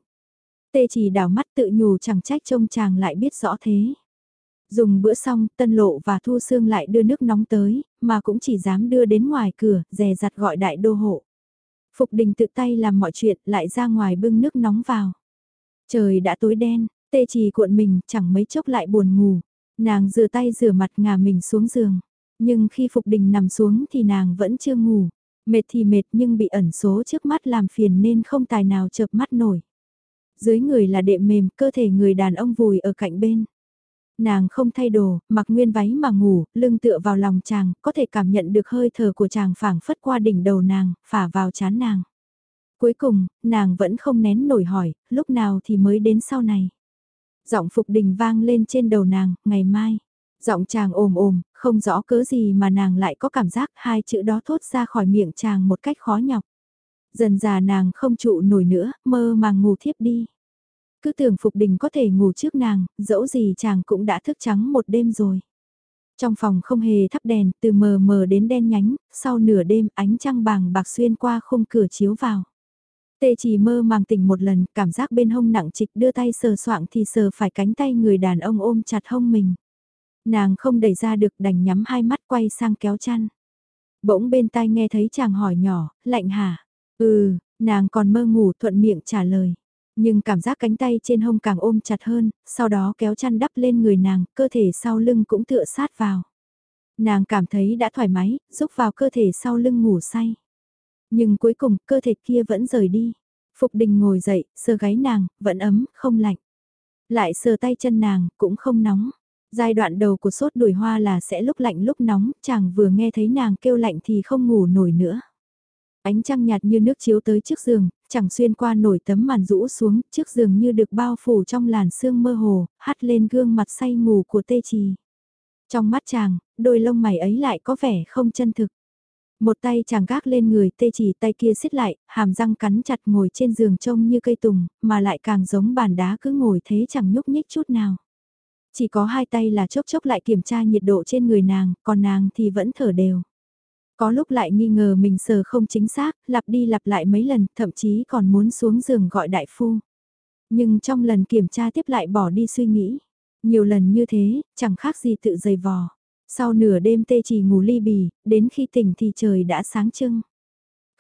S1: Tê chỉ đảo mắt tự nhủ chẳng trách trông chàng lại biết rõ thế. Dùng bữa xong, Tân Lộ và Thu Sương lại đưa nước nóng tới, mà cũng chỉ dám đưa đến ngoài cửa, dè dặt gọi đại đô hộ. Phục đình tự tay làm mọi chuyện, lại ra ngoài bưng nước nóng vào. Trời đã tối đen, tê trì cuộn mình, chẳng mấy chốc lại buồn ngủ. Nàng rửa tay rửa mặt ngả mình xuống giường. Nhưng khi Phục đình nằm xuống thì nàng vẫn chưa ngủ. Mệt thì mệt nhưng bị ẩn số trước mắt làm phiền nên không tài nào chợp mắt nổi. Dưới người là đệm mềm, cơ thể người đàn ông vùi ở cạnh bên. Nàng không thay đồ, mặc nguyên váy mà ngủ, lưng tựa vào lòng chàng, có thể cảm nhận được hơi thở của chàng phảng phất qua đỉnh đầu nàng, phả vào chán nàng. Cuối cùng, nàng vẫn không nén nổi hỏi, lúc nào thì mới đến sau này. Giọng phục đình vang lên trên đầu nàng, ngày mai. Giọng chàng ồm ồm, không rõ cớ gì mà nàng lại có cảm giác hai chữ đó thốt ra khỏi miệng chàng một cách khó nhọc. Dần già nàng không trụ nổi nữa, mơ màng ngủ thiếp đi. Cứ tưởng Phục Đình có thể ngủ trước nàng, dẫu gì chàng cũng đã thức trắng một đêm rồi. Trong phòng không hề thắp đèn, từ mờ mờ đến đen nhánh, sau nửa đêm ánh trăng bàng bạc xuyên qua khung cửa chiếu vào. Tê chỉ mơ màng tỉnh một lần, cảm giác bên hông nặng trịch đưa tay sờ soạng thì sờ phải cánh tay người đàn ông ôm chặt hông mình. Nàng không đẩy ra được đành nhắm hai mắt quay sang kéo chăn. Bỗng bên tai nghe thấy chàng hỏi nhỏ, lạnh hả? Ừ, nàng còn mơ ngủ thuận miệng trả lời. Nhưng cảm giác cánh tay trên hông càng ôm chặt hơn, sau đó kéo chăn đắp lên người nàng, cơ thể sau lưng cũng tựa sát vào. Nàng cảm thấy đã thoải mái, rúc vào cơ thể sau lưng ngủ say. Nhưng cuối cùng, cơ thể kia vẫn rời đi. Phục đình ngồi dậy, sờ gáy nàng, vẫn ấm, không lạnh. Lại sờ tay chân nàng, cũng không nóng. Giai đoạn đầu của sốt đùi hoa là sẽ lúc lạnh lúc nóng, chàng vừa nghe thấy nàng kêu lạnh thì không ngủ nổi nữa. Ánh trăng nhạt như nước chiếu tới trước giường, chẳng xuyên qua nổi tấm màn rũ xuống, trước giường như được bao phủ trong làn sương mơ hồ, hắt lên gương mặt say ngủ của tê trì. Trong mắt chàng, đôi lông mày ấy lại có vẻ không chân thực. Một tay chàng gác lên người tê chỉ tay kia xiết lại, hàm răng cắn chặt ngồi trên giường trông như cây tùng, mà lại càng giống bàn đá cứ ngồi thế chẳng nhúc nhích chút nào. Chỉ có hai tay là chốc chốc lại kiểm tra nhiệt độ trên người nàng, còn nàng thì vẫn thở đều. Có lúc lại nghi ngờ mình sờ không chính xác, lặp đi lặp lại mấy lần, thậm chí còn muốn xuống giường gọi đại phu. Nhưng trong lần kiểm tra tiếp lại bỏ đi suy nghĩ. Nhiều lần như thế, chẳng khác gì tự dày vò. Sau nửa đêm tê chỉ ngủ ly bì, đến khi tỉnh thì trời đã sáng trưng.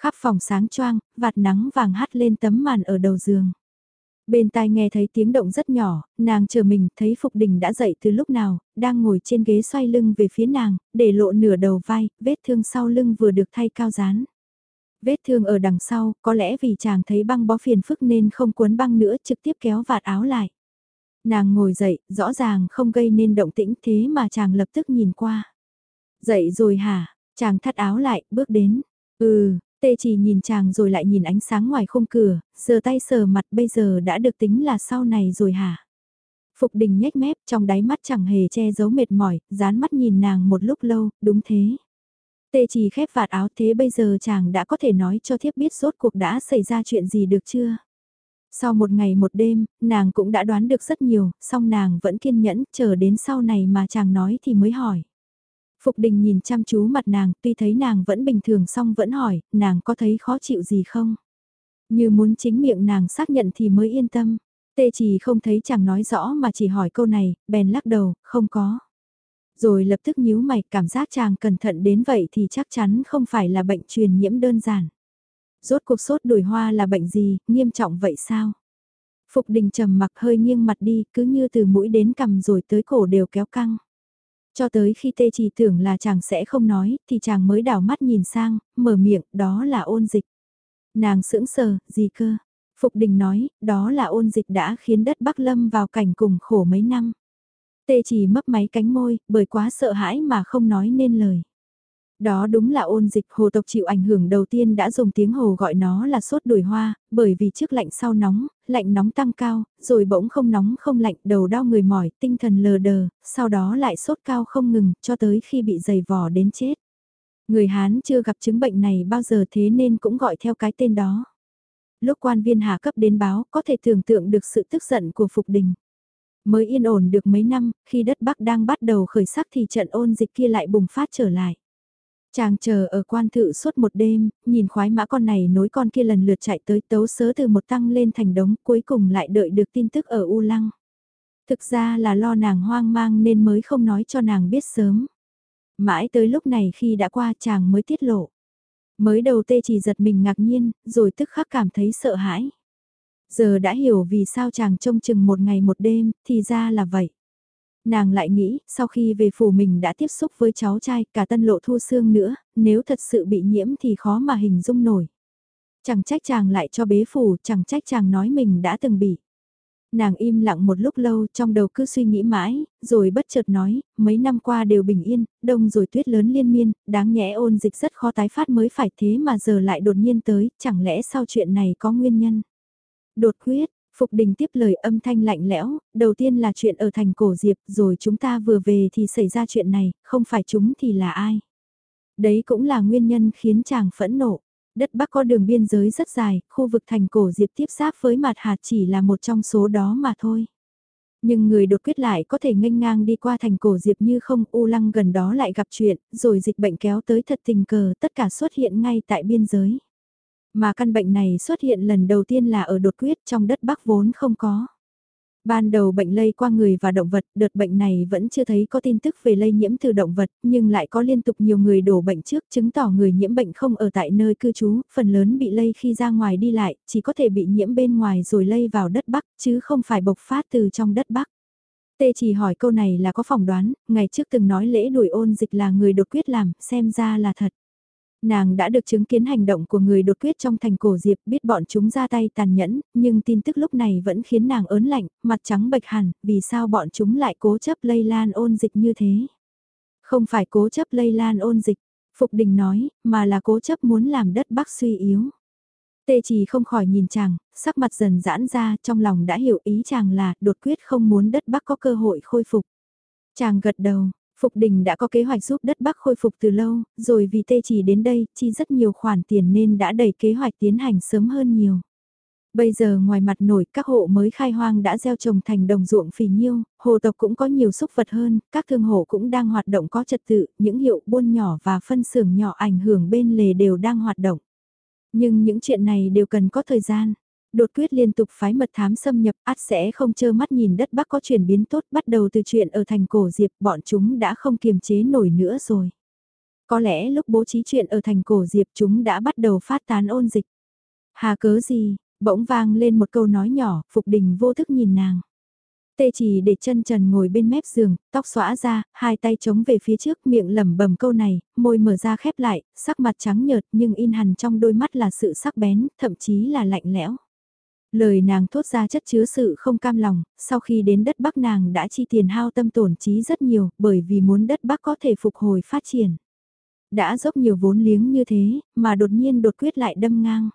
S1: Khắp phòng sáng choang, vạt nắng vàng hắt lên tấm màn ở đầu giường. Bên tai nghe thấy tiếng động rất nhỏ, nàng chờ mình thấy Phục Đình đã dậy từ lúc nào, đang ngồi trên ghế xoay lưng về phía nàng, để lộ nửa đầu vai, vết thương sau lưng vừa được thay cao dán. Vết thương ở đằng sau, có lẽ vì chàng thấy băng bó phiền phức nên không cuốn băng nữa trực tiếp kéo vạt áo lại. Nàng ngồi dậy, rõ ràng không gây nên động tĩnh thế mà chàng lập tức nhìn qua. Dậy rồi hả? Chàng thắt áo lại, bước đến. Ừ, Tê chỉ nhìn chàng rồi lại nhìn ánh sáng ngoài khung cửa, giờ tay sờ mặt bây giờ đã được tính là sau này rồi hả? Phục đình nhếch mép trong đáy mắt chẳng hề che giấu mệt mỏi, dán mắt nhìn nàng một lúc lâu, đúng thế. Tê chỉ khép vạt áo thế bây giờ chàng đã có thể nói cho thiếp biết rốt cuộc đã xảy ra chuyện gì được chưa? Sau một ngày một đêm, nàng cũng đã đoán được rất nhiều, song nàng vẫn kiên nhẫn, chờ đến sau này mà chàng nói thì mới hỏi. Phục đình nhìn chăm chú mặt nàng, tuy thấy nàng vẫn bình thường song vẫn hỏi, nàng có thấy khó chịu gì không? Như muốn chính miệng nàng xác nhận thì mới yên tâm. Tê chỉ không thấy chàng nói rõ mà chỉ hỏi câu này, bèn lắc đầu, không có. Rồi lập tức nhíu mày, cảm giác chàng cẩn thận đến vậy thì chắc chắn không phải là bệnh truyền nhiễm đơn giản. Rốt cuộc sốt đùi hoa là bệnh gì, nghiêm trọng vậy sao? Phục đình trầm mặc hơi nghiêng mặt đi, cứ như từ mũi đến cằm rồi tới cổ đều kéo căng. Cho tới khi tê chỉ tưởng là chàng sẽ không nói, thì chàng mới đảo mắt nhìn sang, mở miệng, đó là ôn dịch. Nàng sững sờ, gì cơ? Phục Đình nói, đó là ôn dịch đã khiến đất Bắc Lâm vào cảnh cùng khổ mấy năm. Tê chỉ mấp máy cánh môi, bởi quá sợ hãi mà không nói nên lời. Đó đúng là ôn dịch hồ tộc chịu ảnh hưởng đầu tiên đã dùng tiếng hồ gọi nó là sốt đùi hoa, bởi vì trước lạnh sau nóng, lạnh nóng tăng cao, rồi bỗng không nóng không lạnh, đầu đau người mỏi, tinh thần lờ đờ, sau đó lại sốt cao không ngừng, cho tới khi bị dày vò đến chết. Người Hán chưa gặp chứng bệnh này bao giờ thế nên cũng gọi theo cái tên đó. Lúc quan viên hạ cấp đến báo, có thể tưởng tượng được sự tức giận của Phục Đình. Mới yên ổn được mấy năm, khi đất Bắc đang bắt đầu khởi sắc thì trận ôn dịch kia lại bùng phát trở lại. Chàng chờ ở quan thự suốt một đêm, nhìn khoái mã con này nối con kia lần lượt chạy tới tấu sớ từ một tăng lên thành đống cuối cùng lại đợi được tin tức ở U Lăng. Thực ra là lo nàng hoang mang nên mới không nói cho nàng biết sớm. Mãi tới lúc này khi đã qua chàng mới tiết lộ. Mới đầu tê chỉ giật mình ngạc nhiên, rồi tức khắc cảm thấy sợ hãi. Giờ đã hiểu vì sao chàng trông chừng một ngày một đêm, thì ra là vậy. Nàng lại nghĩ, sau khi về phủ mình đã tiếp xúc với cháu trai, cả tân lộ thu xương nữa, nếu thật sự bị nhiễm thì khó mà hình dung nổi. Chẳng trách chàng lại cho bế phủ, chẳng trách chàng nói mình đã từng bị. Nàng im lặng một lúc lâu trong đầu cứ suy nghĩ mãi, rồi bất chợt nói, mấy năm qua đều bình yên, đông rồi tuyết lớn liên miên, đáng nhẽ ôn dịch rất khó tái phát mới phải thế mà giờ lại đột nhiên tới, chẳng lẽ sau chuyện này có nguyên nhân. Đột quyết, Phục đình tiếp lời âm thanh lạnh lẽo, đầu tiên là chuyện ở thành cổ diệp, rồi chúng ta vừa về thì xảy ra chuyện này, không phải chúng thì là ai. Đấy cũng là nguyên nhân khiến chàng phẫn nộ. Đất Bắc có đường biên giới rất dài, khu vực thành cổ diệp tiếp giáp với mặt hạt chỉ là một trong số đó mà thôi. Nhưng người đột quyết lại có thể nghênh ngang đi qua thành cổ diệp như không u lăng gần đó lại gặp chuyện, rồi dịch bệnh kéo tới thật tình cờ tất cả xuất hiện ngay tại biên giới. Mà căn bệnh này xuất hiện lần đầu tiên là ở đột quyết trong đất Bắc vốn không có. Ban đầu bệnh lây qua người và động vật, đợt bệnh này vẫn chưa thấy có tin tức về lây nhiễm từ động vật, nhưng lại có liên tục nhiều người đổ bệnh trước, chứng tỏ người nhiễm bệnh không ở tại nơi cư trú, phần lớn bị lây khi ra ngoài đi lại, chỉ có thể bị nhiễm bên ngoài rồi lây vào đất Bắc, chứ không phải bộc phát từ trong đất Bắc. Tê chỉ hỏi câu này là có phỏng đoán, ngày trước từng nói lễ đuổi ôn dịch là người đột quyết làm, xem ra là thật. Nàng đã được chứng kiến hành động của người đột quyết trong thành cổ diệp biết bọn chúng ra tay tàn nhẫn, nhưng tin tức lúc này vẫn khiến nàng ớn lạnh, mặt trắng bệch hẳn, vì sao bọn chúng lại cố chấp lây lan ôn dịch như thế. Không phải cố chấp lây lan ôn dịch, Phục Đình nói, mà là cố chấp muốn làm đất Bắc suy yếu. Tê chỉ không khỏi nhìn chàng, sắc mặt dần giãn ra, trong lòng đã hiểu ý chàng là đột quyết không muốn đất Bắc có cơ hội khôi phục. Chàng gật đầu, Phục đình đã có kế hoạch giúp đất Bắc khôi phục từ lâu, rồi vì tê chỉ đến đây, chi rất nhiều khoản tiền nên đã đẩy kế hoạch tiến hành sớm hơn nhiều. Bây giờ ngoài mặt nổi các hộ mới khai hoang đã gieo trồng thành đồng ruộng phì nhiêu, hồ tộc cũng có nhiều xúc vật hơn, các thương hộ cũng đang hoạt động có trật tự, những hiệu buôn nhỏ và phân xưởng nhỏ ảnh hưởng bên lề đều đang hoạt động. Nhưng những chuyện này đều cần có thời gian. Đột quyết liên tục phái mật thám xâm nhập, át sẽ không chơ mắt nhìn đất Bắc có chuyển biến tốt bắt đầu từ chuyện ở thành cổ diệp bọn chúng đã không kiềm chế nổi nữa rồi. Có lẽ lúc bố trí chuyện ở thành cổ diệp chúng đã bắt đầu phát tán ôn dịch. Hà cớ gì, bỗng vang lên một câu nói nhỏ, Phục Đình vô thức nhìn nàng. Tê chỉ để chân trần ngồi bên mép giường, tóc xõa ra, hai tay chống về phía trước miệng lẩm bẩm câu này, môi mở ra khép lại, sắc mặt trắng nhợt nhưng in hằn trong đôi mắt là sự sắc bén, thậm chí là lạnh lẽo. Lời nàng thốt ra chất chứa sự không cam lòng, sau khi đến đất Bắc nàng đã chi tiền hao tâm tổn trí rất nhiều bởi vì muốn đất Bắc có thể phục hồi phát triển. Đã dốc nhiều vốn liếng như thế, mà đột nhiên đột quyết lại đâm ngang.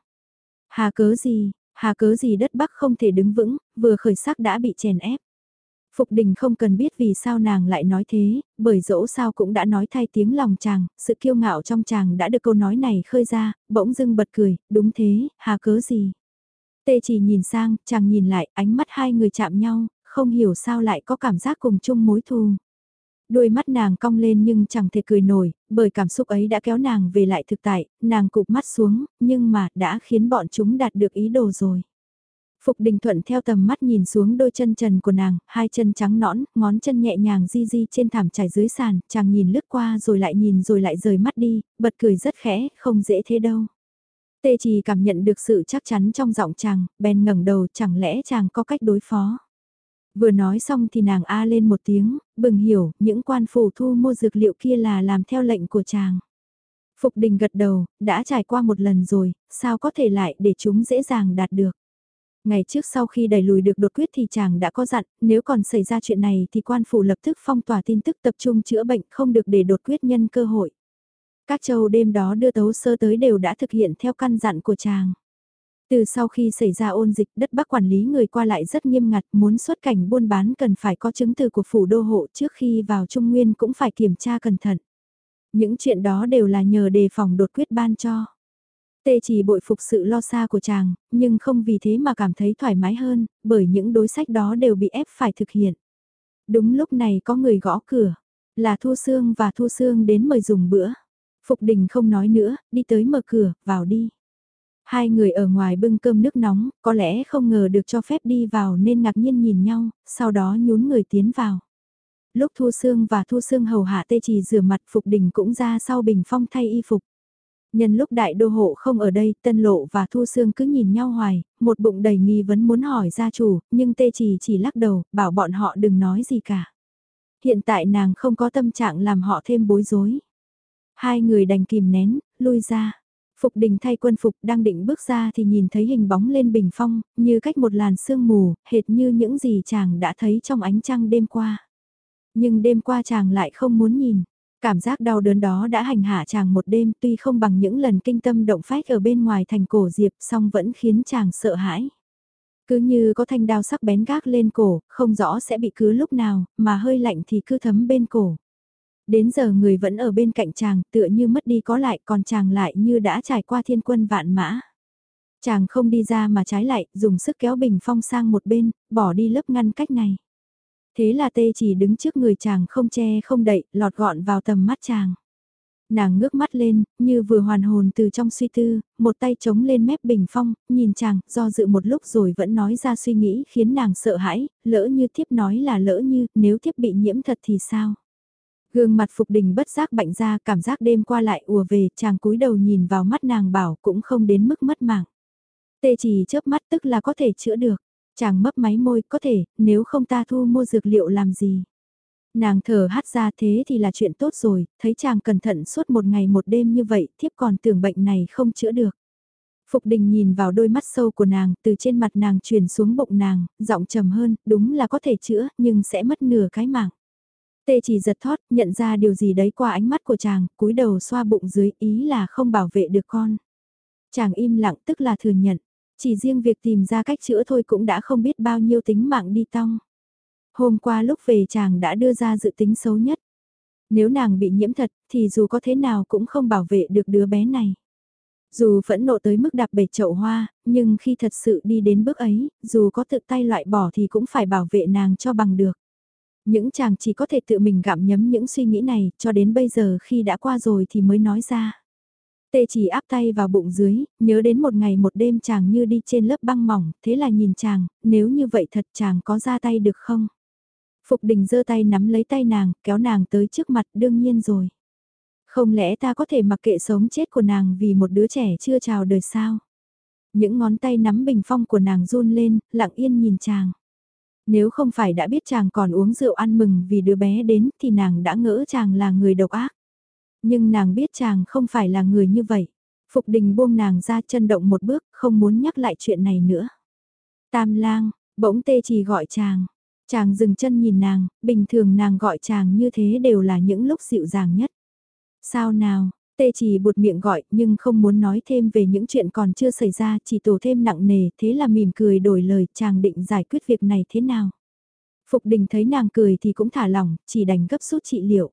S1: Hà cớ gì, hà cớ gì đất Bắc không thể đứng vững, vừa khởi sắc đã bị chèn ép. Phục đình không cần biết vì sao nàng lại nói thế, bởi dẫu sao cũng đã nói thay tiếng lòng chàng, sự kiêu ngạo trong chàng đã được câu nói này khơi ra, bỗng dưng bật cười, đúng thế, hà cớ gì. Tê chỉ nhìn sang, chàng nhìn lại, ánh mắt hai người chạm nhau, không hiểu sao lại có cảm giác cùng chung mối thù. Đôi mắt nàng cong lên nhưng chẳng thể cười nổi, bởi cảm xúc ấy đã kéo nàng về lại thực tại, nàng cụp mắt xuống, nhưng mà đã khiến bọn chúng đạt được ý đồ rồi. Phục Đình Thuận theo tầm mắt nhìn xuống đôi chân trần của nàng, hai chân trắng nõn, ngón chân nhẹ nhàng di di trên thảm trải dưới sàn, chàng nhìn lướt qua rồi lại nhìn rồi lại rời mắt đi, bật cười rất khẽ, không dễ thế đâu. Tê chỉ cảm nhận được sự chắc chắn trong giọng chàng, bèn ngẩng đầu chẳng lẽ chàng có cách đối phó. Vừa nói xong thì nàng a lên một tiếng, bừng hiểu, những quan phủ thu mua dược liệu kia là làm theo lệnh của chàng. Phục đình gật đầu, đã trải qua một lần rồi, sao có thể lại để chúng dễ dàng đạt được. Ngày trước sau khi đẩy lùi được đột quyết thì chàng đã có dặn, nếu còn xảy ra chuyện này thì quan phủ lập tức phong tỏa tin tức tập trung chữa bệnh không được để đột quyết nhân cơ hội. Các châu đêm đó đưa tấu sơ tới đều đã thực hiện theo căn dặn của chàng. Từ sau khi xảy ra ôn dịch đất Bắc quản lý người qua lại rất nghiêm ngặt muốn xuất cảnh buôn bán cần phải có chứng từ của phủ đô hộ trước khi vào Trung Nguyên cũng phải kiểm tra cẩn thận. Những chuyện đó đều là nhờ đề phòng đột quyết ban cho. Tê chỉ bội phục sự lo xa của chàng, nhưng không vì thế mà cảm thấy thoải mái hơn, bởi những đối sách đó đều bị ép phải thực hiện. Đúng lúc này có người gõ cửa, là Thu Sương và Thu Sương đến mời dùng bữa. Phục đình không nói nữa, đi tới mở cửa, vào đi. Hai người ở ngoài bưng cơm nước nóng, có lẽ không ngờ được cho phép đi vào nên ngạc nhiên nhìn nhau, sau đó nhún người tiến vào. Lúc Thu Sương và Thu Sương hầu hạ tê trì rửa mặt Phục Đình cũng ra sau bình phong thay y phục. Nhân lúc đại đô hộ không ở đây, Tân Lộ và Thu Sương cứ nhìn nhau hoài, một bụng đầy nghi vấn muốn hỏi gia chủ, nhưng tê trì chỉ lắc đầu, bảo bọn họ đừng nói gì cả. Hiện tại nàng không có tâm trạng làm họ thêm bối rối. Hai người đành kìm nén, lui ra. Phục đình thay quân phục đang định bước ra thì nhìn thấy hình bóng lên bình phong, như cách một làn sương mù, hệt như những gì chàng đã thấy trong ánh trăng đêm qua. Nhưng đêm qua chàng lại không muốn nhìn. Cảm giác đau đớn đó đã hành hạ chàng một đêm tuy không bằng những lần kinh tâm động phách ở bên ngoài thành cổ diệp song vẫn khiến chàng sợ hãi. Cứ như có thanh đao sắc bén gác lên cổ, không rõ sẽ bị cứ lúc nào, mà hơi lạnh thì cứ thấm bên cổ. Đến giờ người vẫn ở bên cạnh chàng tựa như mất đi có lại còn chàng lại như đã trải qua thiên quân vạn mã. Chàng không đi ra mà trái lại, dùng sức kéo bình phong sang một bên, bỏ đi lớp ngăn cách này. Thế là tê chỉ đứng trước người chàng không che không đậy, lọt gọn vào tầm mắt chàng. Nàng ngước mắt lên, như vừa hoàn hồn từ trong suy tư, một tay chống lên mép bình phong, nhìn chàng, do dự một lúc rồi vẫn nói ra suy nghĩ khiến nàng sợ hãi, lỡ như thiếp nói là lỡ như, nếu thiếp bị nhiễm thật thì sao? Gương mặt Phục Đình bất giác bệnh ra cảm giác đêm qua lại ùa về, chàng cúi đầu nhìn vào mắt nàng bảo cũng không đến mức mất mạng. Tê chỉ chớp mắt tức là có thể chữa được. Chàng mấp máy môi, có thể, nếu không ta thu mua dược liệu làm gì. Nàng thở hát ra thế thì là chuyện tốt rồi, thấy chàng cẩn thận suốt một ngày một đêm như vậy, thiếp còn tưởng bệnh này không chữa được. Phục đình nhìn vào đôi mắt sâu của nàng, từ trên mặt nàng truyền xuống bụng nàng, giọng trầm hơn, đúng là có thể chữa, nhưng sẽ mất nửa cái mạng. Tê chỉ giật thót, nhận ra điều gì đấy qua ánh mắt của chàng, cúi đầu xoa bụng dưới ý là không bảo vệ được con. Chàng im lặng tức là thừa nhận. Chỉ riêng việc tìm ra cách chữa thôi cũng đã không biết bao nhiêu tính mạng đi tong. Hôm qua lúc về chàng đã đưa ra dự tính xấu nhất. Nếu nàng bị nhiễm thật thì dù có thế nào cũng không bảo vệ được đứa bé này. Dù phẫn nộ tới mức đạp bể chậu hoa, nhưng khi thật sự đi đến bước ấy, dù có tự tay loại bỏ thì cũng phải bảo vệ nàng cho bằng được. Những chàng chỉ có thể tự mình gặm nhấm những suy nghĩ này, cho đến bây giờ khi đã qua rồi thì mới nói ra. Tê chỉ áp tay vào bụng dưới, nhớ đến một ngày một đêm chàng như đi trên lớp băng mỏng, thế là nhìn chàng, nếu như vậy thật chàng có ra tay được không? Phục đình giơ tay nắm lấy tay nàng, kéo nàng tới trước mặt đương nhiên rồi. Không lẽ ta có thể mặc kệ sống chết của nàng vì một đứa trẻ chưa chào đời sao? Những ngón tay nắm bình phong của nàng run lên, lặng yên nhìn chàng. Nếu không phải đã biết chàng còn uống rượu ăn mừng vì đứa bé đến thì nàng đã ngỡ chàng là người độc ác. Nhưng nàng biết chàng không phải là người như vậy. Phục đình buông nàng ra chân động một bước, không muốn nhắc lại chuyện này nữa. Tam lang, bỗng tê chỉ gọi chàng. Chàng dừng chân nhìn nàng, bình thường nàng gọi chàng như thế đều là những lúc dịu dàng nhất. Sao nào, tê chỉ buột miệng gọi nhưng không muốn nói thêm về những chuyện còn chưa xảy ra chỉ tổ thêm nặng nề thế là mỉm cười đổi lời chàng định giải quyết việc này thế nào. Phục đình thấy nàng cười thì cũng thả lỏng, chỉ đành gấp rút trị liệu.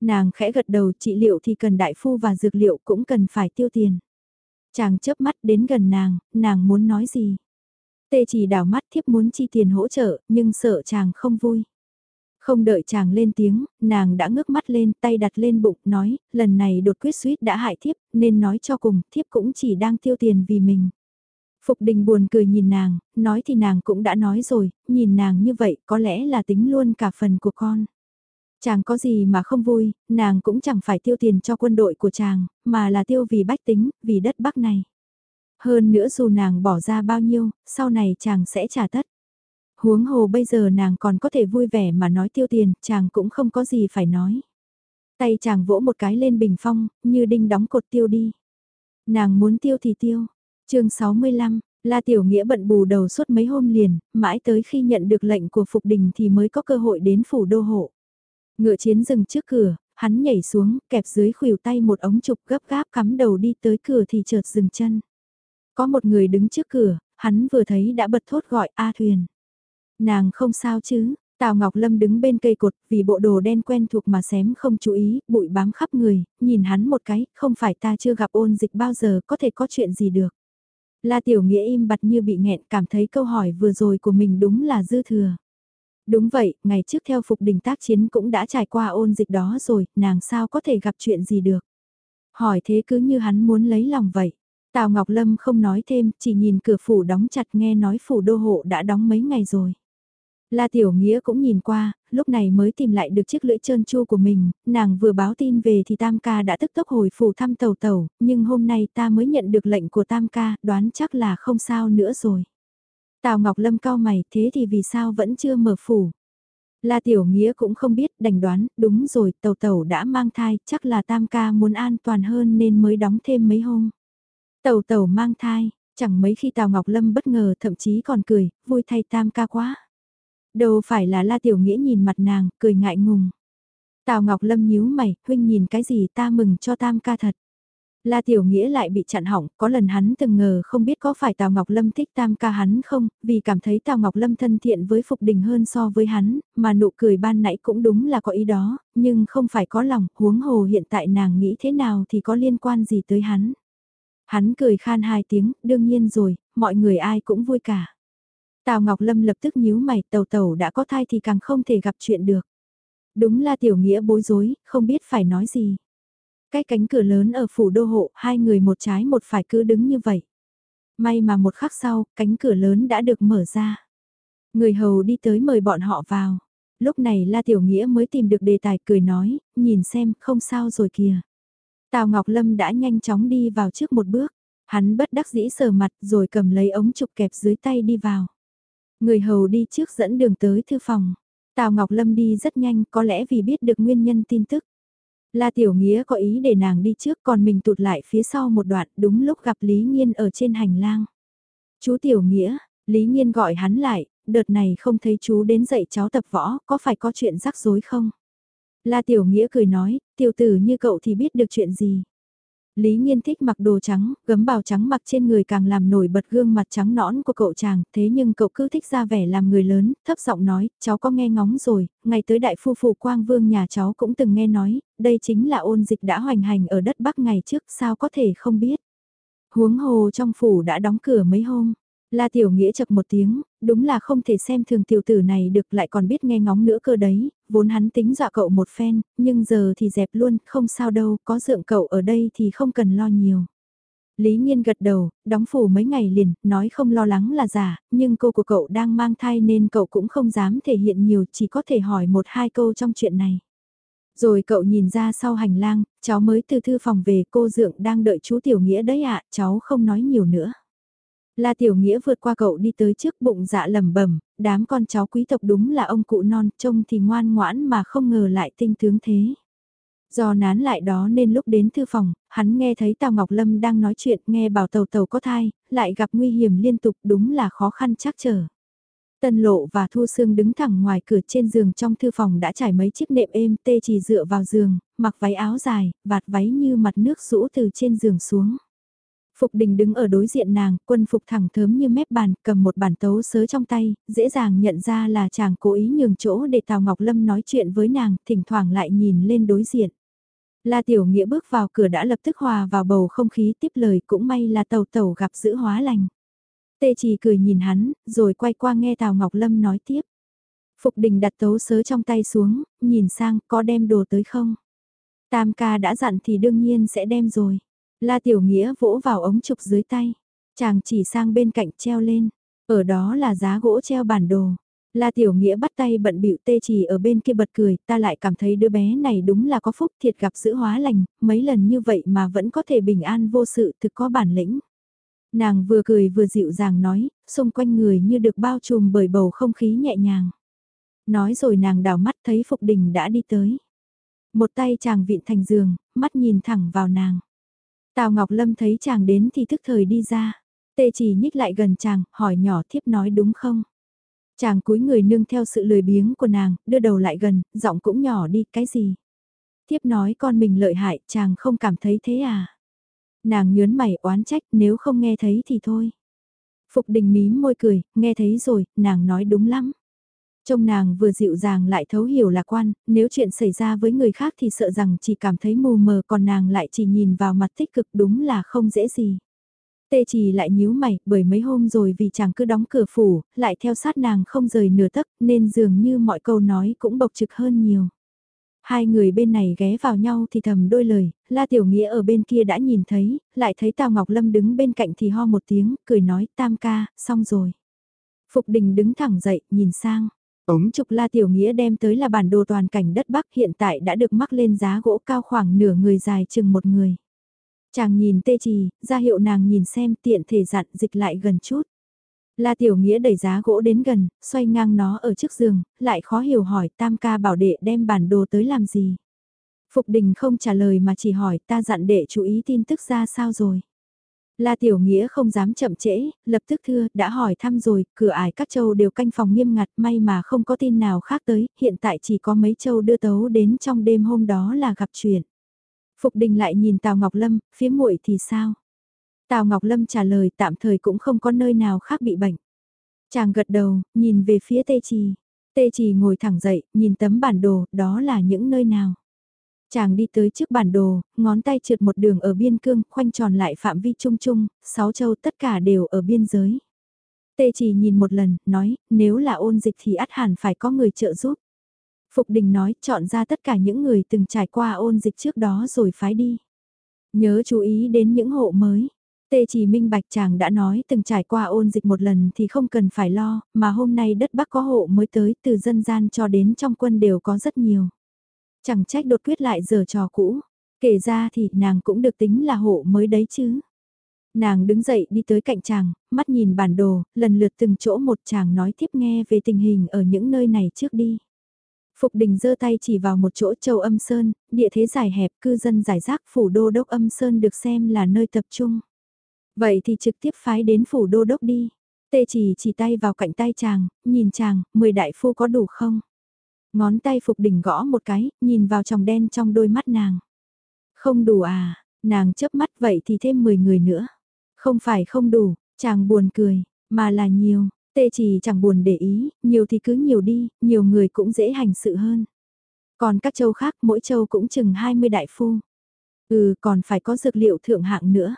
S1: Nàng khẽ gật đầu trị liệu thì cần đại phu và dược liệu cũng cần phải tiêu tiền. Chàng chớp mắt đến gần nàng, nàng muốn nói gì? Tê chỉ đảo mắt thiếp muốn chi tiền hỗ trợ, nhưng sợ chàng không vui. Không đợi chàng lên tiếng, nàng đã ngước mắt lên, tay đặt lên bụng, nói, lần này đột quyết suýt đã hại thiếp, nên nói cho cùng, thiếp cũng chỉ đang tiêu tiền vì mình. Phục đình buồn cười nhìn nàng, nói thì nàng cũng đã nói rồi, nhìn nàng như vậy có lẽ là tính luôn cả phần của con. Chàng có gì mà không vui, nàng cũng chẳng phải tiêu tiền cho quân đội của chàng, mà là tiêu vì bách tính, vì đất bắc này. Hơn nữa dù nàng bỏ ra bao nhiêu, sau này chàng sẽ trả tất. Huống hồ bây giờ nàng còn có thể vui vẻ mà nói tiêu tiền, chàng cũng không có gì phải nói. Tay chàng vỗ một cái lên bình phong, như đinh đóng cột tiêu đi. Nàng muốn tiêu thì tiêu. chương 65, La Tiểu Nghĩa bận bù đầu suốt mấy hôm liền, mãi tới khi nhận được lệnh của Phục Đình thì mới có cơ hội đến phủ đô hộ. Ngựa chiến dừng trước cửa, hắn nhảy xuống, kẹp dưới khuỷu tay một ống trục gấp gáp cắm đầu đi tới cửa thì chợt dừng chân. Có một người đứng trước cửa, hắn vừa thấy đã bật thốt gọi A Thuyền. Nàng không sao chứ, Tào Ngọc Lâm đứng bên cây cột, vì bộ đồ đen quen thuộc mà xém không chú ý, bụi bám khắp người, nhìn hắn một cái, không phải ta chưa gặp ôn dịch bao giờ, có thể có chuyện gì được. La Tiểu Nghĩa im bặt như bị nghẹn, cảm thấy câu hỏi vừa rồi của mình đúng là dư thừa. Đúng vậy, ngày trước theo phục đình tác chiến cũng đã trải qua ôn dịch đó rồi, nàng sao có thể gặp chuyện gì được. Hỏi thế cứ như hắn muốn lấy lòng vậy. Tào Ngọc Lâm không nói thêm, chỉ nhìn cửa phủ đóng chặt nghe nói phủ đô hộ đã đóng mấy ngày rồi. La Tiểu Nghĩa cũng nhìn qua, lúc này mới tìm lại được chiếc lưỡi trơn chu của mình, nàng vừa báo tin về thì Tam Ca đã tức tốc hồi phủ thăm tàu tàu, nhưng hôm nay ta mới nhận được lệnh của Tam Ca, đoán chắc là không sao nữa rồi. Tào Ngọc Lâm cao mày, thế thì vì sao vẫn chưa mở phủ? La Tiểu Nghĩa cũng không biết, đành đoán, đúng rồi, tàu tàu đã mang thai, chắc là Tam Ca muốn an toàn hơn nên mới đóng thêm mấy hôm. Tàu tàu mang thai, chẳng mấy khi Tào Ngọc Lâm bất ngờ thậm chí còn cười, vui thay Tam Ca quá. Đâu phải là La Tiểu Nghĩa nhìn mặt nàng, cười ngại ngùng. Tào Ngọc Lâm nhíu mày, huynh nhìn cái gì ta mừng cho tam ca thật. La Tiểu Nghĩa lại bị chặn hỏng, có lần hắn từng ngờ không biết có phải Tào Ngọc Lâm thích tam ca hắn không, vì cảm thấy Tào Ngọc Lâm thân thiện với Phục Đình hơn so với hắn, mà nụ cười ban nãy cũng đúng là có ý đó, nhưng không phải có lòng, huống hồ hiện tại nàng nghĩ thế nào thì có liên quan gì tới hắn. Hắn cười khan hai tiếng, đương nhiên rồi, mọi người ai cũng vui cả. Tào Ngọc Lâm lập tức nhíu mày, tàu tàu đã có thai thì càng không thể gặp chuyện được. Đúng là tiểu nghĩa bối rối, không biết phải nói gì. Cái cánh cửa lớn ở phủ đô hộ, hai người một trái một phải cứ đứng như vậy. May mà một khắc sau, cánh cửa lớn đã được mở ra. Người hầu đi tới mời bọn họ vào. Lúc này La Tiểu Nghĩa mới tìm được đề tài cười nói, nhìn xem, không sao rồi kìa. Tào Ngọc Lâm đã nhanh chóng đi vào trước một bước. Hắn bất đắc dĩ sờ mặt rồi cầm lấy ống trục kẹp dưới tay đi vào. Người hầu đi trước dẫn đường tới thư phòng. Tào Ngọc Lâm đi rất nhanh có lẽ vì biết được nguyên nhân tin tức. La Tiểu Nghĩa có ý để nàng đi trước còn mình tụt lại phía sau một đoạn đúng lúc gặp Lý Nhiên ở trên hành lang. Chú Tiểu Nghĩa, Lý Nhiên gọi hắn lại, đợt này không thấy chú đến dạy cháu tập võ, có phải có chuyện rắc rối không? La Tiểu Nghĩa cười nói, tiểu tử như cậu thì biết được chuyện gì. Lý Nhiên thích mặc đồ trắng, gấm bào trắng mặc trên người càng làm nổi bật gương mặt trắng nõn của cậu chàng, thế nhưng cậu cứ thích ra vẻ làm người lớn, thấp giọng nói, cháu có nghe ngóng rồi, ngày tới đại phu phụ quang vương nhà cháu cũng từng nghe nói, đây chính là ôn dịch đã hoành hành ở đất Bắc ngày trước, sao có thể không biết. Huống hồ trong phủ đã đóng cửa mấy hôm, La Tiểu Nghĩa chập một tiếng, đúng là không thể xem thường tiểu tử này được lại còn biết nghe ngóng nữa cơ đấy, vốn hắn tính dọa cậu một phen, nhưng giờ thì dẹp luôn, không sao đâu, có dượng cậu ở đây thì không cần lo nhiều. Lý Nhiên gật đầu, đóng phủ mấy ngày liền, nói không lo lắng là giả, nhưng cô của cậu đang mang thai nên cậu cũng không dám thể hiện nhiều, chỉ có thể hỏi một hai câu trong chuyện này. Rồi cậu nhìn ra sau hành lang, cháu mới từ thư phòng về cô dượng đang đợi chú Tiểu Nghĩa đấy ạ, cháu không nói nhiều nữa. La Tiểu Nghĩa vượt qua cậu đi tới trước bụng dạ lầm bẩm đám con cháu quý tộc đúng là ông cụ non, trông thì ngoan ngoãn mà không ngờ lại tinh tướng thế. Do nán lại đó nên lúc đến thư phòng, hắn nghe thấy Tào Ngọc Lâm đang nói chuyện nghe bảo tàu tàu có thai, lại gặp nguy hiểm liên tục đúng là khó khăn chắc trở. Tân Lộ và Thu Sương đứng thẳng ngoài cửa trên giường trong thư phòng đã trải mấy chiếc nệm êm tê chỉ dựa vào giường, mặc váy áo dài, vạt váy như mặt nước rũ từ trên giường xuống. Phục đình đứng ở đối diện nàng, quân phục thẳng thớm như mép bàn, cầm một bản tấu sớ trong tay, dễ dàng nhận ra là chàng cố ý nhường chỗ để Tào Ngọc Lâm nói chuyện với nàng, thỉnh thoảng lại nhìn lên đối diện. La Tiểu Nghĩa bước vào cửa đã lập tức hòa vào bầu không khí tiếp lời cũng may là tàu tàu gặp giữ hóa lành. Tê chỉ cười nhìn hắn, rồi quay qua nghe Tào Ngọc Lâm nói tiếp. Phục đình đặt tấu sớ trong tay xuống, nhìn sang có đem đồ tới không? Tam ca đã dặn thì đương nhiên sẽ đem rồi. La Tiểu Nghĩa vỗ vào ống trục dưới tay. Chàng chỉ sang bên cạnh treo lên. Ở đó là giá gỗ treo bản đồ. La Tiểu Nghĩa bắt tay bận bịu tê chỉ ở bên kia bật cười, ta lại cảm thấy đứa bé này đúng là có phúc thiệt gặp sự hóa lành, mấy lần như vậy mà vẫn có thể bình an vô sự thực có bản lĩnh. Nàng vừa cười vừa dịu dàng nói, xung quanh người như được bao trùm bởi bầu không khí nhẹ nhàng. Nói rồi nàng đảo mắt thấy Phục Đình đã đi tới. Một tay chàng vịn thành giường, mắt nhìn thẳng vào nàng. Tào Ngọc Lâm thấy chàng đến thì thức thời đi ra. Tê chỉ nhích lại gần chàng, hỏi nhỏ thiếp nói đúng không? Chàng cúi người nương theo sự lười biếng của nàng, đưa đầu lại gần, giọng cũng nhỏ đi, cái gì? Thiếp nói con mình lợi hại, chàng không cảm thấy thế à? Nàng nhớn mày oán trách, nếu không nghe thấy thì thôi. Phục đình mím môi cười, nghe thấy rồi, nàng nói đúng lắm. Trông nàng vừa dịu dàng lại thấu hiểu lạc quan, nếu chuyện xảy ra với người khác thì sợ rằng chỉ cảm thấy mù mờ còn nàng lại chỉ nhìn vào mặt tích cực đúng là không dễ gì. Tê chỉ lại nhíu mày, bởi mấy hôm rồi vì chàng cứ đóng cửa phủ, lại theo sát nàng không rời nửa tấc, nên dường như mọi câu nói cũng bộc trực hơn nhiều. Hai người bên này ghé vào nhau thì thầm đôi lời, La Tiểu Nghĩa ở bên kia đã nhìn thấy, lại thấy Tào Ngọc Lâm đứng bên cạnh thì ho một tiếng, cười nói tam ca, xong rồi. Phục đình đứng thẳng dậy, nhìn sang. Ống trục La Tiểu Nghĩa đem tới là bản đồ toàn cảnh đất Bắc hiện tại đã được mắc lên giá gỗ cao khoảng nửa người dài chừng một người. Chàng nhìn tê trì, ra hiệu nàng nhìn xem tiện thể dặn dịch lại gần chút. La Tiểu Nghĩa đẩy giá gỗ đến gần, xoay ngang nó ở trước giường, lại khó hiểu hỏi tam ca bảo đệ đem bản đồ tới làm gì. Phục đình không trả lời mà chỉ hỏi ta dặn đệ chú ý tin tức ra sao rồi. La Tiểu Nghĩa không dám chậm trễ, lập tức thưa, đã hỏi thăm rồi, cửa ải các châu đều canh phòng nghiêm ngặt, may mà không có tin nào khác tới, hiện tại chỉ có mấy châu đưa tấu đến trong đêm hôm đó là gặp chuyện. Phục đình lại nhìn Tào Ngọc Lâm, phía muội thì sao? Tào Ngọc Lâm trả lời tạm thời cũng không có nơi nào khác bị bệnh. Chàng gật đầu, nhìn về phía Tê Trì. Tê Trì ngồi thẳng dậy, nhìn tấm bản đồ, đó là những nơi nào. Chàng đi tới trước bản đồ, ngón tay trượt một đường ở biên cương, khoanh tròn lại phạm vi chung chung, sáu châu tất cả đều ở biên giới. Tê Chỉ nhìn một lần, nói, nếu là ôn dịch thì ắt hẳn phải có người trợ giúp. Phục đình nói, chọn ra tất cả những người từng trải qua ôn dịch trước đó rồi phái đi. Nhớ chú ý đến những hộ mới. Tê chỉ minh bạch chàng đã nói từng trải qua ôn dịch một lần thì không cần phải lo, mà hôm nay đất Bắc có hộ mới tới từ dân gian cho đến trong quân đều có rất nhiều. Chẳng trách đột quyết lại giờ trò cũ, kể ra thì nàng cũng được tính là hộ mới đấy chứ. Nàng đứng dậy đi tới cạnh chàng, mắt nhìn bản đồ, lần lượt từng chỗ một chàng nói tiếp nghe về tình hình ở những nơi này trước đi. Phục đình giơ tay chỉ vào một chỗ châu âm sơn, địa thế dài hẹp cư dân giải rác phủ đô đốc âm sơn được xem là nơi tập trung. Vậy thì trực tiếp phái đến phủ đô đốc đi. Tê chỉ chỉ tay vào cạnh tay chàng, nhìn chàng, mười đại phu có đủ không? Ngón tay phục đỉnh gõ một cái, nhìn vào tròng đen trong đôi mắt nàng. Không đủ à, nàng chớp mắt vậy thì thêm 10 người nữa. Không phải không đủ, chàng buồn cười, mà là nhiều, tê chỉ chẳng buồn để ý, nhiều thì cứ nhiều đi, nhiều người cũng dễ hành sự hơn. Còn các châu khác mỗi châu cũng chừng 20 đại phu. Ừ còn phải có dược liệu thượng hạng nữa.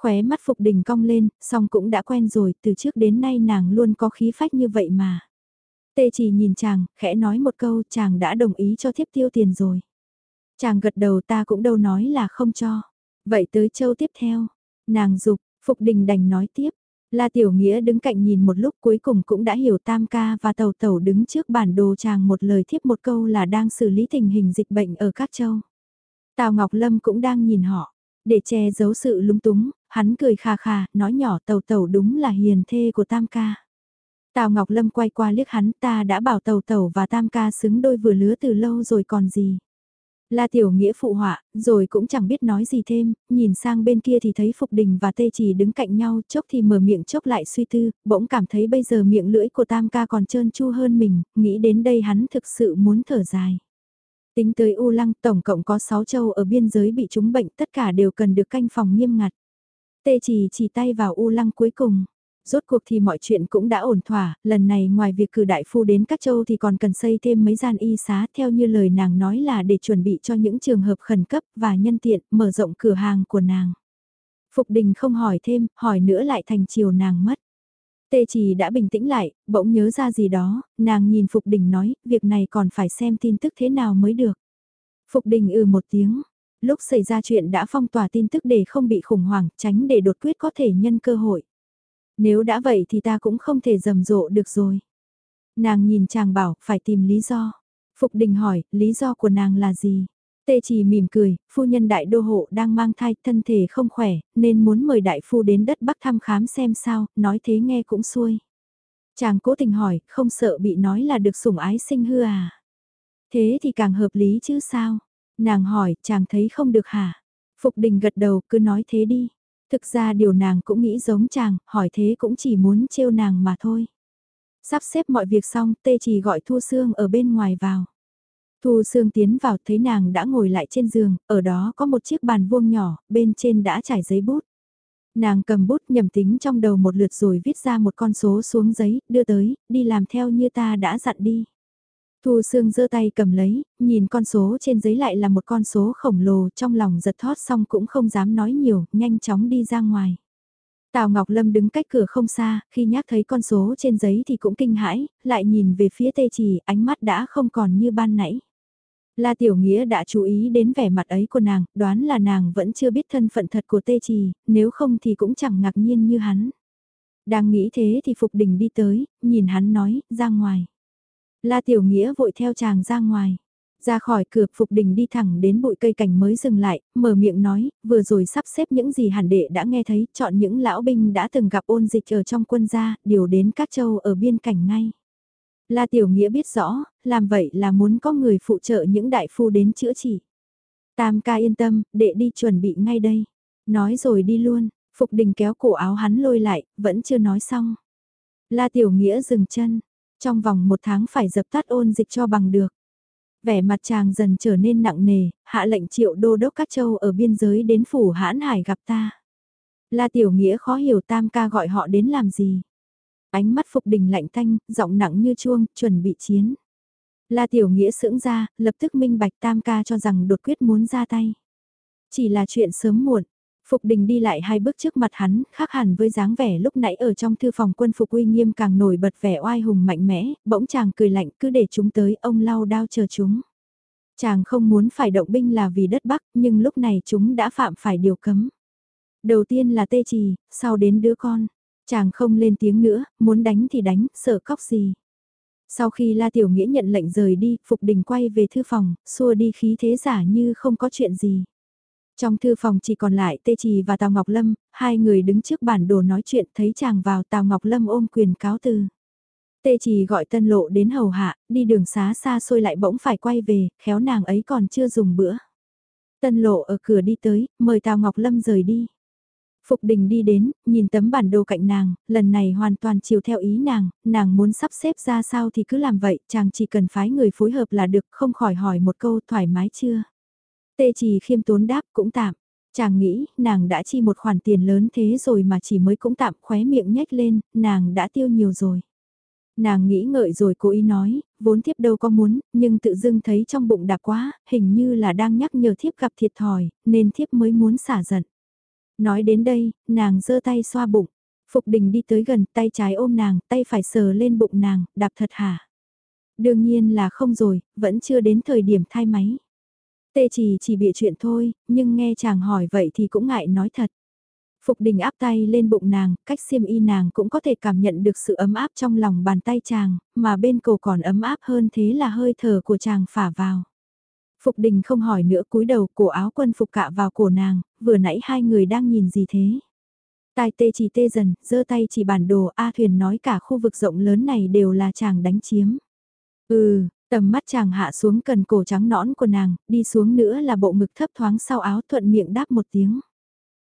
S1: Khóe mắt Phục Đình cong lên, song cũng đã quen rồi, từ trước đến nay nàng luôn có khí phách như vậy mà. Tê chỉ nhìn chàng, khẽ nói một câu, chàng đã đồng ý cho thiếp tiêu tiền rồi. Chàng gật đầu ta cũng đâu nói là không cho. Vậy tới châu tiếp theo. Nàng dục Phục Đình đành nói tiếp. La Tiểu Nghĩa đứng cạnh nhìn một lúc cuối cùng cũng đã hiểu Tam Ca và Tàu Tàu đứng trước bản đồ chàng một lời thiếp một câu là đang xử lý tình hình dịch bệnh ở các châu. Tào Ngọc Lâm cũng đang nhìn họ. Để che giấu sự lúng túng, hắn cười khà khà, nói nhỏ tàu tàu đúng là hiền thê của tam ca. Tào Ngọc Lâm quay qua liếc hắn ta đã bảo tàu tàu và tam ca xứng đôi vừa lứa từ lâu rồi còn gì. La Tiểu Nghĩa phụ họa, rồi cũng chẳng biết nói gì thêm, nhìn sang bên kia thì thấy Phục Đình và Tê Chỉ đứng cạnh nhau, chốc thì mở miệng chốc lại suy tư, bỗng cảm thấy bây giờ miệng lưỡi của Tam ca còn trơn chu hơn mình, nghĩ đến đây hắn thực sự muốn thở dài. Tính tới U Lăng tổng cộng có 6 châu ở biên giới bị trúng bệnh tất cả đều cần được canh phòng nghiêm ngặt. Tê chỉ chỉ tay vào U Lăng cuối cùng. Rốt cuộc thì mọi chuyện cũng đã ổn thỏa, lần này ngoài việc cử đại phu đến các châu thì còn cần xây thêm mấy gian y xá theo như lời nàng nói là để chuẩn bị cho những trường hợp khẩn cấp và nhân tiện mở rộng cửa hàng của nàng. Phục đình không hỏi thêm, hỏi nữa lại thành chiều nàng mất. Tê chỉ đã bình tĩnh lại, bỗng nhớ ra gì đó, nàng nhìn Phục Đình nói, việc này còn phải xem tin tức thế nào mới được. Phục Đình ừ một tiếng, lúc xảy ra chuyện đã phong tỏa tin tức để không bị khủng hoảng, tránh để đột quyết có thể nhân cơ hội. Nếu đã vậy thì ta cũng không thể rầm rộ được rồi. Nàng nhìn chàng bảo, phải tìm lý do. Phục Đình hỏi, lý do của nàng là gì? Tê chỉ mỉm cười, phu nhân đại đô hộ đang mang thai thân thể không khỏe, nên muốn mời đại phu đến đất Bắc thăm khám xem sao, nói thế nghe cũng xuôi. Chàng cố tình hỏi, không sợ bị nói là được sủng ái sinh hư à? Thế thì càng hợp lý chứ sao? Nàng hỏi, chàng thấy không được hả? Phục đình gật đầu, cứ nói thế đi. Thực ra điều nàng cũng nghĩ giống chàng, hỏi thế cũng chỉ muốn trêu nàng mà thôi. Sắp xếp mọi việc xong, tê chỉ gọi Thu Sương ở bên ngoài vào. Thu Sương tiến vào thấy nàng đã ngồi lại trên giường, ở đó có một chiếc bàn vuông nhỏ, bên trên đã trải giấy bút. Nàng cầm bút nhầm tính trong đầu một lượt rồi viết ra một con số xuống giấy, đưa tới, đi làm theo như ta đã dặn đi. Thu Sương giơ tay cầm lấy, nhìn con số trên giấy lại là một con số khổng lồ trong lòng giật thót xong cũng không dám nói nhiều, nhanh chóng đi ra ngoài. Tào Ngọc Lâm đứng cách cửa không xa, khi nhắc thấy con số trên giấy thì cũng kinh hãi, lại nhìn về phía tê trì, ánh mắt đã không còn như ban nãy. La Tiểu Nghĩa đã chú ý đến vẻ mặt ấy của nàng, đoán là nàng vẫn chưa biết thân phận thật của tê trì, nếu không thì cũng chẳng ngạc nhiên như hắn. Đang nghĩ thế thì Phục Đình đi tới, nhìn hắn nói, ra ngoài. La Tiểu Nghĩa vội theo chàng ra ngoài. Ra khỏi cửa Phục Đình đi thẳng đến bụi cây cảnh mới dừng lại, mở miệng nói, vừa rồi sắp xếp những gì hẳn đệ đã nghe thấy, chọn những lão binh đã từng gặp ôn dịch ở trong quân gia, điều đến các châu ở biên cảnh ngay. La Tiểu Nghĩa biết rõ, làm vậy là muốn có người phụ trợ những đại phu đến chữa trị. Tam ca yên tâm, đệ đi chuẩn bị ngay đây. Nói rồi đi luôn, Phục Đình kéo cổ áo hắn lôi lại, vẫn chưa nói xong. La Tiểu Nghĩa dừng chân, trong vòng một tháng phải dập tắt ôn dịch cho bằng được. Vẻ mặt chàng dần trở nên nặng nề, hạ lệnh triệu đô đốc các châu ở biên giới đến phủ hãn hải gặp ta. La Tiểu Nghĩa khó hiểu tam ca gọi họ đến làm gì. Ánh mắt Phục Đình lạnh thanh, giọng nặng như chuông, chuẩn bị chiến. La Tiểu Nghĩa sững ra, lập tức minh bạch tam ca cho rằng đột quyết muốn ra tay. Chỉ là chuyện sớm muộn, Phục đình đi lại hai bước trước mặt hắn, khác hẳn với dáng vẻ lúc nãy ở trong thư phòng quân phục uy nghiêm càng nổi bật vẻ oai hùng mạnh mẽ, bỗng chàng cười lạnh cứ để chúng tới ông lau đao chờ chúng. Chàng không muốn phải động binh là vì đất Bắc, nhưng lúc này chúng đã phạm phải điều cấm. Đầu tiên là tê trì, sau đến đứa con. Chàng không lên tiếng nữa, muốn đánh thì đánh, sợ khóc gì. Sau khi La Tiểu Nghĩa nhận lệnh rời đi, Phục Đình quay về thư phòng, xua đi khí thế giả như không có chuyện gì. Trong thư phòng chỉ còn lại Tê Trì và Tào Ngọc Lâm, hai người đứng trước bản đồ nói chuyện thấy chàng vào Tào Ngọc Lâm ôm quyền cáo từ. Tê Trì gọi tân lộ đến hầu hạ, đi đường xá xa xôi lại bỗng phải quay về, khéo nàng ấy còn chưa dùng bữa. Tân lộ ở cửa đi tới, mời Tào Ngọc Lâm rời đi. Phục đình đi đến, nhìn tấm bản đồ cạnh nàng, lần này hoàn toàn chiều theo ý nàng, nàng muốn sắp xếp ra sao thì cứ làm vậy, chàng chỉ cần phái người phối hợp là được, không khỏi hỏi một câu thoải mái chưa. Tê chỉ khiêm tốn đáp cũng tạm. Chàng nghĩ, nàng đã chi một khoản tiền lớn thế rồi mà chỉ mới cũng tạm khóe miệng nhếch lên, nàng đã tiêu nhiều rồi. Nàng nghĩ ngợi rồi cố ý nói, vốn thiếp đâu có muốn, nhưng tự dưng thấy trong bụng đạp quá, hình như là đang nhắc nhở thiếp gặp thiệt thòi, nên thiếp mới muốn xả giận. Nói đến đây, nàng giơ tay xoa bụng. Phục đình đi tới gần, tay trái ôm nàng, tay phải sờ lên bụng nàng, đạp thật hả? Đương nhiên là không rồi, vẫn chưa đến thời điểm thai máy. Tê chỉ chỉ bịa chuyện thôi, nhưng nghe chàng hỏi vậy thì cũng ngại nói thật. Phục đình áp tay lên bụng nàng, cách xiêm y nàng cũng có thể cảm nhận được sự ấm áp trong lòng bàn tay chàng, mà bên cổ còn ấm áp hơn thế là hơi thở của chàng phả vào. Phục đình không hỏi nữa cúi đầu cổ áo quân phục cạ vào cổ nàng, vừa nãy hai người đang nhìn gì thế? Tai tê chỉ tê dần, giơ tay chỉ bản đồ A thuyền nói cả khu vực rộng lớn này đều là chàng đánh chiếm. Ừ, Tầm mắt chàng hạ xuống cần cổ trắng nõn của nàng, đi xuống nữa là bộ ngực thấp thoáng sau áo thuận miệng đáp một tiếng.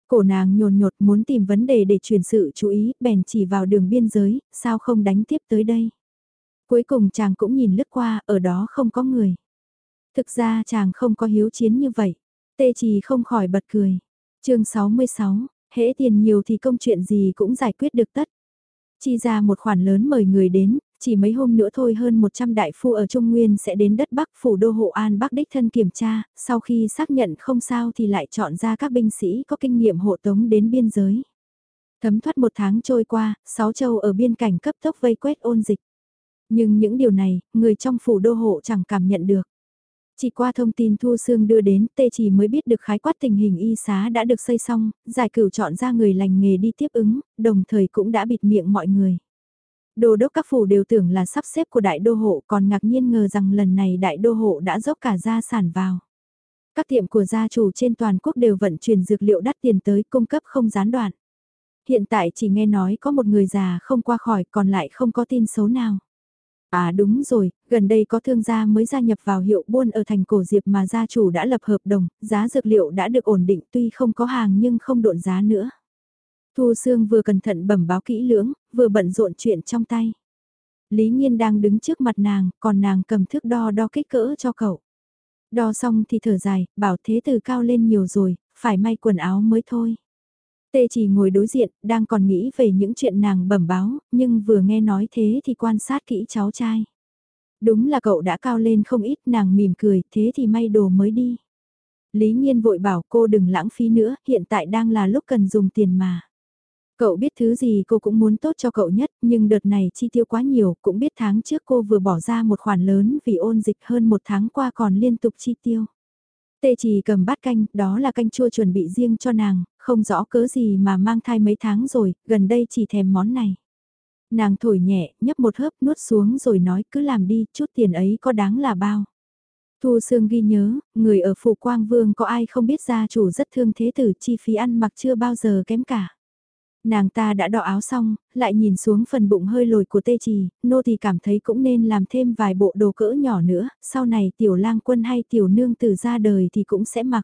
S1: Cổ nàng nhồn nhột muốn tìm vấn đề để truyền sự chú ý, bèn chỉ vào đường biên giới, sao không đánh tiếp tới đây. Cuối cùng chàng cũng nhìn lướt qua, ở đó không có người. Thực ra chàng không có hiếu chiến như vậy. Tê trì không khỏi bật cười. chương 66, hễ tiền nhiều thì công chuyện gì cũng giải quyết được tất. Chi ra một khoản lớn mời người đến, chỉ mấy hôm nữa thôi hơn 100 đại phu ở Trung Nguyên sẽ đến đất Bắc phủ đô hộ An Bắc đích thân kiểm tra, sau khi xác nhận không sao thì lại chọn ra các binh sĩ có kinh nghiệm hộ tống đến biên giới. Thấm thoát một tháng trôi qua, sáu châu ở biên cảnh cấp tốc vây quét ôn dịch. Nhưng những điều này, người trong phủ đô hộ chẳng cảm nhận được. Chỉ qua thông tin Thu Sương đưa đến, Tê Chỉ mới biết được khái quát tình hình y xá đã được xây xong, giải cửu chọn ra người lành nghề đi tiếp ứng, đồng thời cũng đã bịt miệng mọi người. Đô đốc các phủ đều tưởng là sắp xếp của đại đô hộ còn ngạc nhiên ngờ rằng lần này đại đô hộ đã dốc cả gia sản vào. Các tiệm của gia chủ trên toàn quốc đều vận chuyển dược liệu đắt tiền tới cung cấp không gián đoạn. Hiện tại chỉ nghe nói có một người già không qua khỏi còn lại không có tin xấu nào. À đúng rồi, gần đây có thương gia mới gia nhập vào hiệu buôn ở thành cổ diệp mà gia chủ đã lập hợp đồng, giá dược liệu đã được ổn định tuy không có hàng nhưng không độn giá nữa. Thu Sương vừa cẩn thận bẩm báo kỹ lưỡng, vừa bận rộn chuyện trong tay. Lý Nhiên đang đứng trước mặt nàng, còn nàng cầm thước đo đo kích cỡ cho cậu. Đo xong thì thở dài, bảo thế từ cao lên nhiều rồi, phải may quần áo mới thôi. Tê chỉ ngồi đối diện, đang còn nghĩ về những chuyện nàng bẩm báo, nhưng vừa nghe nói thế thì quan sát kỹ cháu trai. Đúng là cậu đã cao lên không ít, nàng mỉm cười, thế thì may đồ mới đi. Lý Nhiên vội bảo cô đừng lãng phí nữa, hiện tại đang là lúc cần dùng tiền mà. Cậu biết thứ gì cô cũng muốn tốt cho cậu nhất, nhưng đợt này chi tiêu quá nhiều, cũng biết tháng trước cô vừa bỏ ra một khoản lớn vì ôn dịch hơn một tháng qua còn liên tục chi tiêu. Tê chỉ cầm bát canh, đó là canh chua chuẩn bị riêng cho nàng, không rõ cớ gì mà mang thai mấy tháng rồi, gần đây chỉ thèm món này. Nàng thổi nhẹ, nhấp một hớp nuốt xuống rồi nói cứ làm đi, chút tiền ấy có đáng là bao. Thu Sương ghi nhớ, người ở Phủ Quang Vương có ai không biết gia chủ rất thương thế tử chi phí ăn mặc chưa bao giờ kém cả. Nàng ta đã đọ áo xong, lại nhìn xuống phần bụng hơi lồi của tê trì, nô thì cảm thấy cũng nên làm thêm vài bộ đồ cỡ nhỏ nữa, sau này tiểu lang quân hay tiểu nương tử ra đời thì cũng sẽ mặc.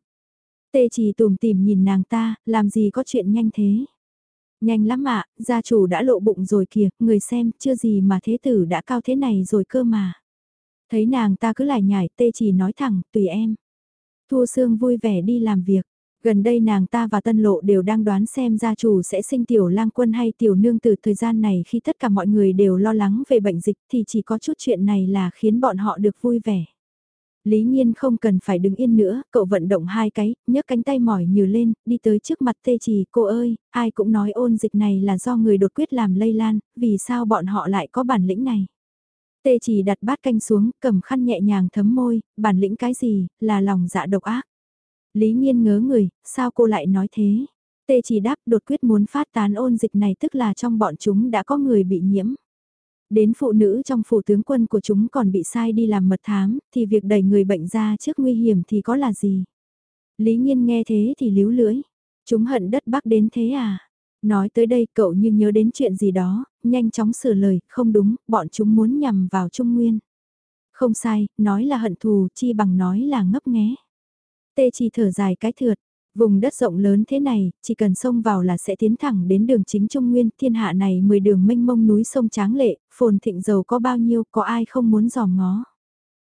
S1: Tê trì tùm tìm nhìn nàng ta, làm gì có chuyện nhanh thế. Nhanh lắm ạ, gia chủ đã lộ bụng rồi kìa, người xem, chưa gì mà thế tử đã cao thế này rồi cơ mà. Thấy nàng ta cứ lại nhảy, tê chỉ nói thẳng, tùy em. Thu Sương vui vẻ đi làm việc. Gần đây nàng ta và tân lộ đều đang đoán xem gia chủ sẽ sinh tiểu lang quân hay tiểu nương từ thời gian này khi tất cả mọi người đều lo lắng về bệnh dịch thì chỉ có chút chuyện này là khiến bọn họ được vui vẻ. Lý Nhiên không cần phải đứng yên nữa, cậu vận động hai cái, nhấc cánh tay mỏi nhừ lên, đi tới trước mặt tê trì, cô ơi, ai cũng nói ôn dịch này là do người đột quyết làm lây lan, vì sao bọn họ lại có bản lĩnh này. Tê trì đặt bát canh xuống, cầm khăn nhẹ nhàng thấm môi, bản lĩnh cái gì, là lòng dạ độc ác. Lý Nhiên ngớ người, sao cô lại nói thế? Tê chỉ đáp đột quyết muốn phát tán ôn dịch này tức là trong bọn chúng đã có người bị nhiễm. Đến phụ nữ trong phủ tướng quân của chúng còn bị sai đi làm mật thám, thì việc đẩy người bệnh ra trước nguy hiểm thì có là gì? Lý Nhiên nghe thế thì líu lưỡi. Chúng hận đất bắc đến thế à? Nói tới đây cậu như nhớ đến chuyện gì đó, nhanh chóng sửa lời, không đúng, bọn chúng muốn nhằm vào Trung Nguyên. Không sai, nói là hận thù, chi bằng nói là ngấp nghé. Tê chỉ thở dài cái thượt, vùng đất rộng lớn thế này, chỉ cần xông vào là sẽ tiến thẳng đến đường chính Trung Nguyên, thiên hạ này 10 đường mênh mông núi sông tráng lệ, phồn thịnh giàu có bao nhiêu, có ai không muốn dòm ngó.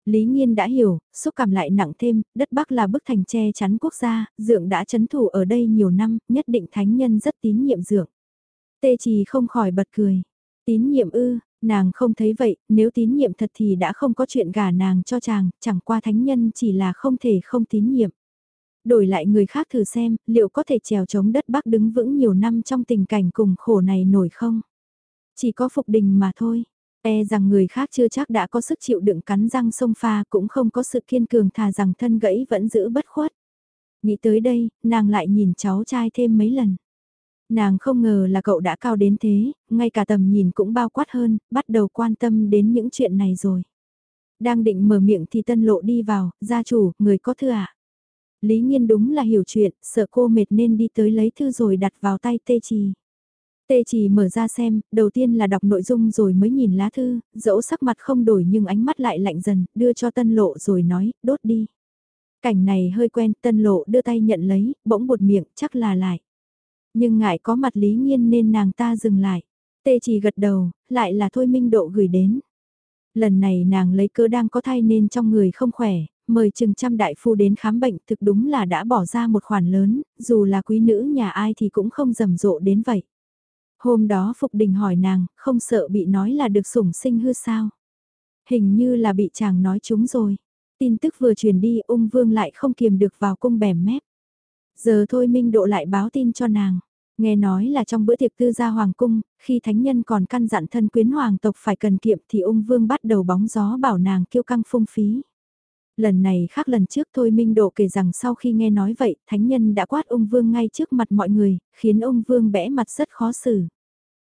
S1: Lý Nhiên đã hiểu, xúc cảm lại nặng thêm, đất Bắc là bức thành che chắn quốc gia, dượng đã chấn thủ ở đây nhiều năm, nhất định thánh nhân rất tín nhiệm dượng. Tê Trì không khỏi bật cười. Tín nhiệm ư, nàng không thấy vậy, nếu tín nhiệm thật thì đã không có chuyện gả nàng cho chàng, chẳng qua thánh nhân chỉ là không thể không tín nhiệm. Đổi lại người khác thử xem, liệu có thể trèo chống đất Bắc đứng vững nhiều năm trong tình cảnh cùng khổ này nổi không? Chỉ có phục đình mà thôi. E rằng người khác chưa chắc đã có sức chịu đựng cắn răng sông pha cũng không có sự kiên cường thà rằng thân gãy vẫn giữ bất khuất. Nghĩ tới đây, nàng lại nhìn cháu trai thêm mấy lần. Nàng không ngờ là cậu đã cao đến thế, ngay cả tầm nhìn cũng bao quát hơn, bắt đầu quan tâm đến những chuyện này rồi. Đang định mở miệng thì tân lộ đi vào, gia chủ, người có thư ạ. À? Lý Nhiên đúng là hiểu chuyện, sợ cô mệt nên đi tới lấy thư rồi đặt vào tay tê trì. Tê chỉ mở ra xem, đầu tiên là đọc nội dung rồi mới nhìn lá thư, dẫu sắc mặt không đổi nhưng ánh mắt lại lạnh dần, đưa cho tân lộ rồi nói, đốt đi. Cảnh này hơi quen, tân lộ đưa tay nhận lấy, bỗng bột miệng, chắc là lại. Nhưng ngại có mặt lý nghiên nên nàng ta dừng lại. Tê chỉ gật đầu, lại là thôi minh độ gửi đến. Lần này nàng lấy cớ đang có thai nên trong người không khỏe, mời chừng trăm đại phu đến khám bệnh thực đúng là đã bỏ ra một khoản lớn, dù là quý nữ nhà ai thì cũng không rầm rộ đến vậy. Hôm đó Phục Đình hỏi nàng, không sợ bị nói là được sủng sinh hư sao? Hình như là bị chàng nói chúng rồi. Tin tức vừa truyền đi ung vương lại không kiềm được vào cung bẻ mép. Giờ thôi Minh Độ lại báo tin cho nàng. Nghe nói là trong bữa tiệc tư gia hoàng cung, khi thánh nhân còn căn dặn thân quyến hoàng tộc phải cần kiệm thì ung vương bắt đầu bóng gió bảo nàng kiêu căng phung phí. Lần này khác lần trước thôi Minh Độ kể rằng sau khi nghe nói vậy, thánh nhân đã quát ung vương ngay trước mặt mọi người, khiến ung vương bẽ mặt rất khó xử.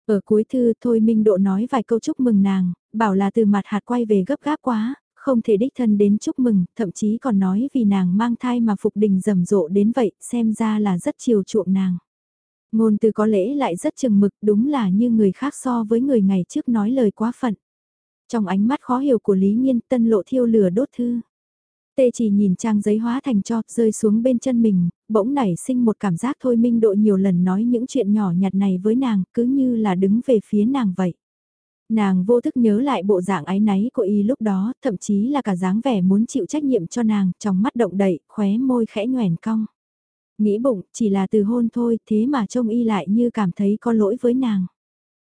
S1: Ở cuối thư thôi Minh Độ nói vài câu chúc mừng nàng, bảo là từ mặt hạt quay về gấp gáp quá, không thể đích thân đến chúc mừng, thậm chí còn nói vì nàng mang thai mà Phục Đình rầm rộ đến vậy, xem ra là rất chiều chuộng nàng. Ngôn từ có lẽ lại rất chừng mực, đúng là như người khác so với người ngày trước nói lời quá phận. Trong ánh mắt khó hiểu của Lý Nhiên tân lộ thiêu lửa đốt thư. Tê chỉ nhìn trang giấy hóa thành cho rơi xuống bên chân mình, bỗng nảy sinh một cảm giác thôi minh độ nhiều lần nói những chuyện nhỏ nhặt này với nàng cứ như là đứng về phía nàng vậy. Nàng vô thức nhớ lại bộ dạng ái náy của y lúc đó, thậm chí là cả dáng vẻ muốn chịu trách nhiệm cho nàng, trong mắt động đậy, khóe môi khẽ nhoèn cong. Nghĩ bụng, chỉ là từ hôn thôi, thế mà trông y lại như cảm thấy có lỗi với nàng.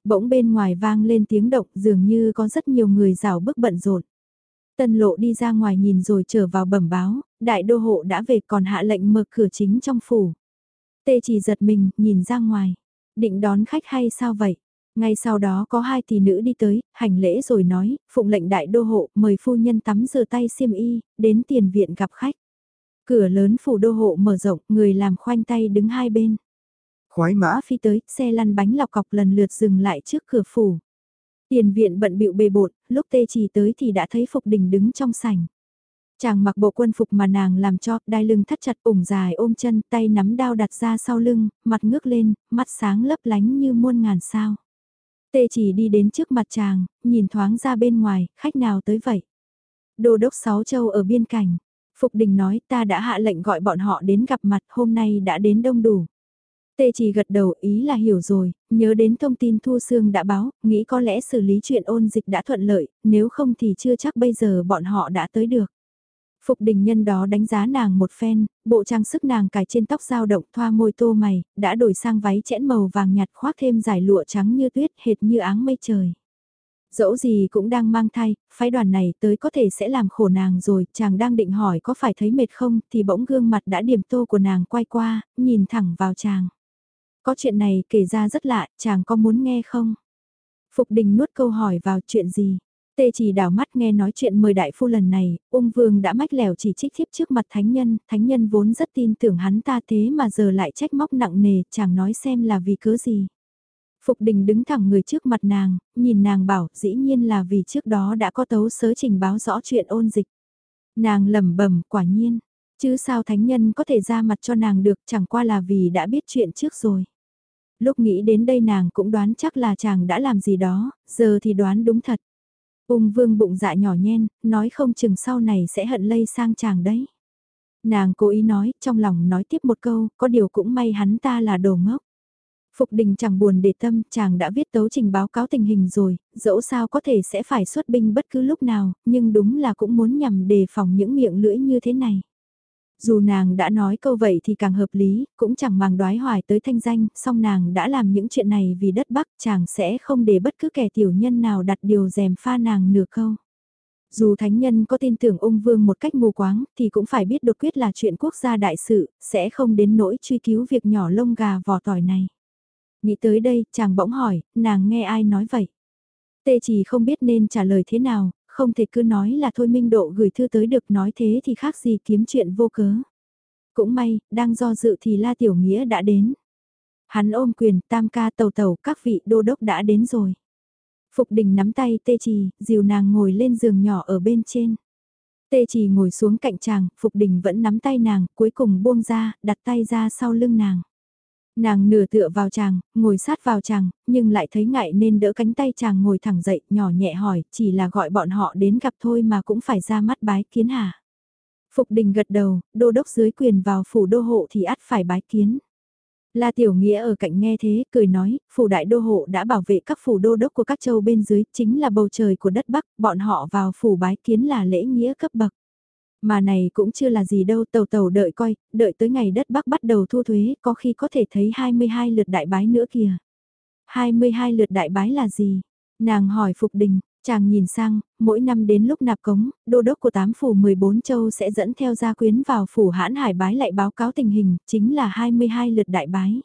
S1: Bỗng bên ngoài vang lên tiếng động, dường như có rất nhiều người rào bước bận rộn. Tân lộ đi ra ngoài nhìn rồi trở vào bẩm báo, đại đô hộ đã về còn hạ lệnh mở cửa chính trong phủ. Tê chỉ giật mình, nhìn ra ngoài. Định đón khách hay sao vậy? Ngay sau đó có hai tỷ nữ đi tới, hành lễ rồi nói, phụng lệnh đại đô hộ, mời phu nhân tắm rửa tay xiêm y, đến tiền viện gặp khách. Cửa lớn phủ đô hộ mở rộng, người làm khoanh tay đứng hai bên. Khoái mã phi tới, xe lăn bánh lọc cọc lần lượt dừng lại trước cửa phủ. Tiền viện bận bịu bề bộn, lúc tê chỉ tới thì đã thấy Phục Đình đứng trong sảnh. Chàng mặc bộ quân phục mà nàng làm cho, đai lưng thắt chặt ủng dài ôm chân, tay nắm đao đặt ra sau lưng, mặt ngước lên, mắt sáng lấp lánh như muôn ngàn sao. Tê chỉ đi đến trước mặt chàng, nhìn thoáng ra bên ngoài, khách nào tới vậy? Đô đốc Sáu Châu ở biên cảnh. Phục Đình nói ta đã hạ lệnh gọi bọn họ đến gặp mặt hôm nay đã đến đông đủ. Tê chỉ gật đầu ý là hiểu rồi, nhớ đến thông tin Thu Sương đã báo, nghĩ có lẽ xử lý chuyện ôn dịch đã thuận lợi, nếu không thì chưa chắc bây giờ bọn họ đã tới được. Phục đình nhân đó đánh giá nàng một phen, bộ trang sức nàng cài trên tóc dao động thoa môi tô mày, đã đổi sang váy chẽn màu vàng nhạt khoác thêm giải lụa trắng như tuyết hệt như áng mây trời. Dẫu gì cũng đang mang thai, phái đoàn này tới có thể sẽ làm khổ nàng rồi, chàng đang định hỏi có phải thấy mệt không, thì bỗng gương mặt đã điểm tô của nàng quay qua, nhìn thẳng vào chàng. Có chuyện này kể ra rất lạ, chàng có muốn nghe không? Phục đình nuốt câu hỏi vào chuyện gì? Tê chỉ đảo mắt nghe nói chuyện mời đại phu lần này, ung vương đã mách lẻo chỉ trích thiếp trước mặt thánh nhân, thánh nhân vốn rất tin tưởng hắn ta thế mà giờ lại trách móc nặng nề, chàng nói xem là vì cớ gì. Phục đình đứng thẳng người trước mặt nàng, nhìn nàng bảo dĩ nhiên là vì trước đó đã có tấu sớ trình báo rõ chuyện ôn dịch. Nàng lẩm bẩm quả nhiên, chứ sao thánh nhân có thể ra mặt cho nàng được chẳng qua là vì đã biết chuyện trước rồi. Lúc nghĩ đến đây nàng cũng đoán chắc là chàng đã làm gì đó, giờ thì đoán đúng thật. Ung vương bụng dạ nhỏ nhen, nói không chừng sau này sẽ hận lây sang chàng đấy. Nàng cố ý nói, trong lòng nói tiếp một câu, có điều cũng may hắn ta là đồ ngốc. Phục đình chẳng buồn để tâm, chàng đã viết tấu trình báo cáo tình hình rồi, dẫu sao có thể sẽ phải xuất binh bất cứ lúc nào, nhưng đúng là cũng muốn nhằm đề phòng những miệng lưỡi như thế này. Dù nàng đã nói câu vậy thì càng hợp lý, cũng chẳng màng đoái hoài tới thanh danh, song nàng đã làm những chuyện này vì đất Bắc chàng sẽ không để bất cứ kẻ tiểu nhân nào đặt điều dèm pha nàng nửa câu. Dù thánh nhân có tin tưởng ung vương một cách mù quáng thì cũng phải biết đột quyết là chuyện quốc gia đại sự, sẽ không đến nỗi truy cứu việc nhỏ lông gà vỏ tỏi này. Nghĩ tới đây, chàng bỗng hỏi, nàng nghe ai nói vậy? Tê chỉ không biết nên trả lời thế nào, không thể cứ nói là thôi minh độ gửi thư tới được nói thế thì khác gì kiếm chuyện vô cớ. Cũng may, đang do dự thì La Tiểu Nghĩa đã đến. Hắn ôm quyền, tam ca tàu tàu, các vị đô đốc đã đến rồi. Phục đình nắm tay tê trì, dìu nàng ngồi lên giường nhỏ ở bên trên. Tê trì ngồi xuống cạnh chàng, Phục đình vẫn nắm tay nàng, cuối cùng buông ra, đặt tay ra sau lưng nàng. Nàng nửa tựa vào chàng, ngồi sát vào chàng, nhưng lại thấy ngại nên đỡ cánh tay chàng ngồi thẳng dậy, nhỏ nhẹ hỏi, chỉ là gọi bọn họ đến gặp thôi mà cũng phải ra mắt bái kiến hả? Phục đình gật đầu, đô đốc dưới quyền vào phủ đô hộ thì ắt phải bái kiến. La Tiểu Nghĩa ở cạnh nghe thế, cười nói, phủ đại đô hộ đã bảo vệ các phủ đô đốc của các châu bên dưới, chính là bầu trời của đất Bắc, bọn họ vào phủ bái kiến là lễ nghĩa cấp bậc. Mà này cũng chưa là gì đâu, tàu tàu đợi coi, đợi tới ngày đất Bắc bắt đầu thu thuế, có khi có thể thấy 22 lượt đại bái nữa kìa. 22 lượt đại bái là gì? Nàng hỏi Phục Đình, chàng nhìn sang, mỗi năm đến lúc nạp cống, đô đốc của tám phủ 14 châu sẽ dẫn theo gia quyến vào phủ hãn hải bái lại báo cáo tình hình, chính là 22 lượt đại bái.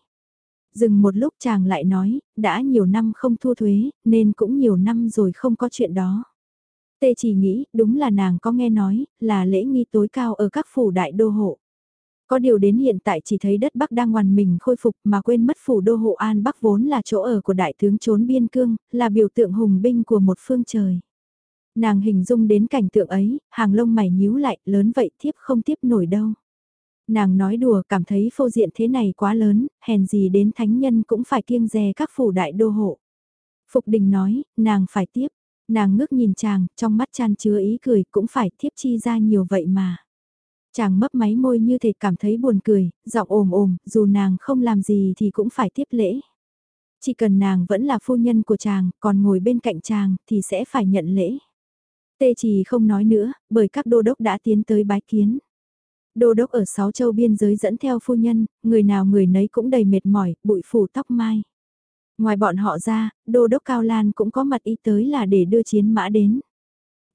S1: Dừng một lúc chàng lại nói, đã nhiều năm không thu thuế, nên cũng nhiều năm rồi không có chuyện đó. Tê chỉ nghĩ, đúng là nàng có nghe nói, là lễ nghi tối cao ở các phủ đại đô hộ. Có điều đến hiện tại chỉ thấy đất Bắc đang hoàn mình khôi phục mà quên mất phủ đô hộ An Bắc vốn là chỗ ở của đại tướng trốn biên cương, là biểu tượng hùng binh của một phương trời. Nàng hình dung đến cảnh tượng ấy, hàng lông mày nhíu lại, lớn vậy thiếp không tiếp nổi đâu. Nàng nói đùa cảm thấy phô diện thế này quá lớn, hèn gì đến thánh nhân cũng phải kiêng dè các phủ đại đô hộ. Phục đình nói, nàng phải tiếp, Nàng ngước nhìn chàng, trong mắt chan chứa ý cười cũng phải thiếp chi ra nhiều vậy mà. Chàng mấp máy môi như thể cảm thấy buồn cười, giọng ồm ồm, dù nàng không làm gì thì cũng phải tiếp lễ. Chỉ cần nàng vẫn là phu nhân của chàng, còn ngồi bên cạnh chàng thì sẽ phải nhận lễ. Tê chỉ không nói nữa, bởi các đô đốc đã tiến tới bái kiến. Đô đốc ở sáu châu biên giới dẫn theo phu nhân, người nào người nấy cũng đầy mệt mỏi, bụi phủ tóc mai. Ngoài bọn họ ra, đô đốc Cao Lan cũng có mặt ý tới là để đưa chiến mã đến.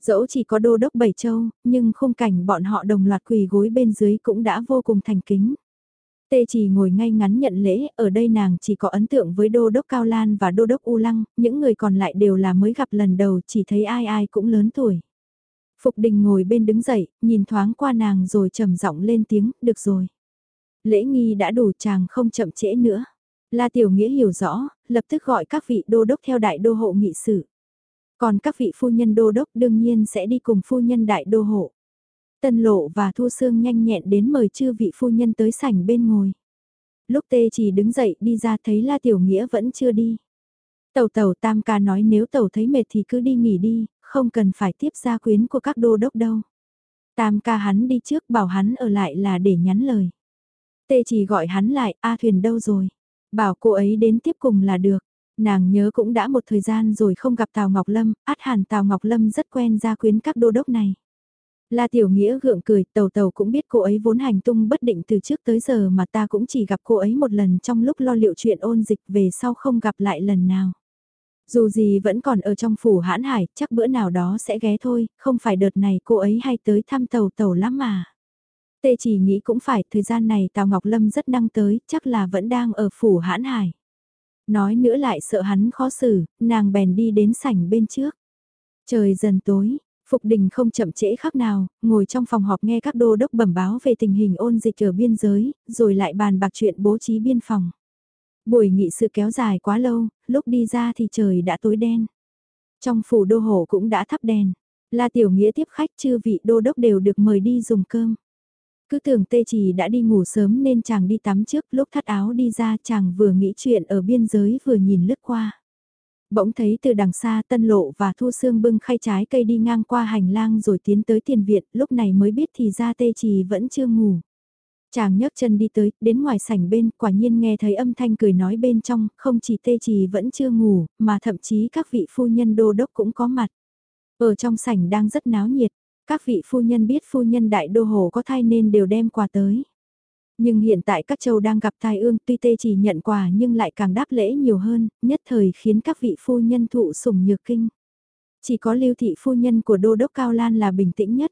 S1: Dẫu chỉ có đô đốc Bảy Châu, nhưng khung cảnh bọn họ đồng loạt quỳ gối bên dưới cũng đã vô cùng thành kính. Tê chỉ ngồi ngay ngắn nhận lễ, ở đây nàng chỉ có ấn tượng với đô đốc Cao Lan và đô đốc U Lăng, những người còn lại đều là mới gặp lần đầu chỉ thấy ai ai cũng lớn tuổi. Phục đình ngồi bên đứng dậy, nhìn thoáng qua nàng rồi trầm giọng lên tiếng, được rồi. Lễ nghi đã đủ chàng không chậm trễ nữa. La Tiểu Nghĩa hiểu rõ, lập tức gọi các vị đô đốc theo đại đô hộ nghị sự. Còn các vị phu nhân đô đốc đương nhiên sẽ đi cùng phu nhân đại đô hộ. Tân Lộ và Thu Sương nhanh nhẹn đến mời chư vị phu nhân tới sảnh bên ngồi. Lúc tê chỉ đứng dậy đi ra thấy La Tiểu Nghĩa vẫn chưa đi. Tẩu tẩu tam ca nói nếu tẩu thấy mệt thì cứ đi nghỉ đi, không cần phải tiếp gia quyến của các đô đốc đâu. Tam ca hắn đi trước bảo hắn ở lại là để nhắn lời. Tê chỉ gọi hắn lại, A thuyền đâu rồi? Bảo cô ấy đến tiếp cùng là được. Nàng nhớ cũng đã một thời gian rồi không gặp Tào Ngọc Lâm, át hẳn Tào Ngọc Lâm rất quen gia quyến các đô đốc này. La Tiểu Nghĩa gượng cười, tàu tàu cũng biết cô ấy vốn hành tung bất định từ trước tới giờ mà ta cũng chỉ gặp cô ấy một lần trong lúc lo liệu chuyện ôn dịch về sau không gặp lại lần nào. Dù gì vẫn còn ở trong phủ hãn hải, chắc bữa nào đó sẽ ghé thôi, không phải đợt này cô ấy hay tới thăm tàu tàu lắm mà. Tê chỉ nghĩ cũng phải, thời gian này Tào Ngọc Lâm rất năng tới, chắc là vẫn đang ở phủ hãn hải. Nói nữa lại sợ hắn khó xử, nàng bèn đi đến sảnh bên trước. Trời dần tối, Phục đình không chậm trễ khắc nào, ngồi trong phòng họp nghe các đô đốc bẩm báo về tình hình ôn dịch ở biên giới, rồi lại bàn bạc chuyện bố trí biên phòng. Buổi nghị sự kéo dài quá lâu, lúc đi ra thì trời đã tối đen. Trong phủ đô hộ cũng đã thắp đèn. La Tiểu Nghĩa tiếp khách chư vị đô đốc đều được mời đi dùng cơm. Cứ tưởng tê chỉ đã đi ngủ sớm nên chàng đi tắm trước lúc thắt áo đi ra chàng vừa nghĩ chuyện ở biên giới vừa nhìn lướt qua. Bỗng thấy từ đằng xa tân lộ và thu Sương bưng khay trái cây đi ngang qua hành lang rồi tiến tới tiền viện lúc này mới biết thì ra tê trì vẫn chưa ngủ. Chàng nhấc chân đi tới, đến ngoài sảnh bên, quả nhiên nghe thấy âm thanh cười nói bên trong, không chỉ tê trì vẫn chưa ngủ, mà thậm chí các vị phu nhân đô đốc cũng có mặt. Ở trong sảnh đang rất náo nhiệt, các vị phu nhân biết phu nhân đại đô hồ có thai nên đều đem quà tới. Nhưng hiện tại các châu đang gặp tai ương tuy tê chỉ nhận quà nhưng lại càng đáp lễ nhiều hơn, nhất thời khiến các vị phu nhân thụ sủng nhược kinh. Chỉ có lưu thị phu nhân của đô đốc Cao Lan là bình tĩnh nhất.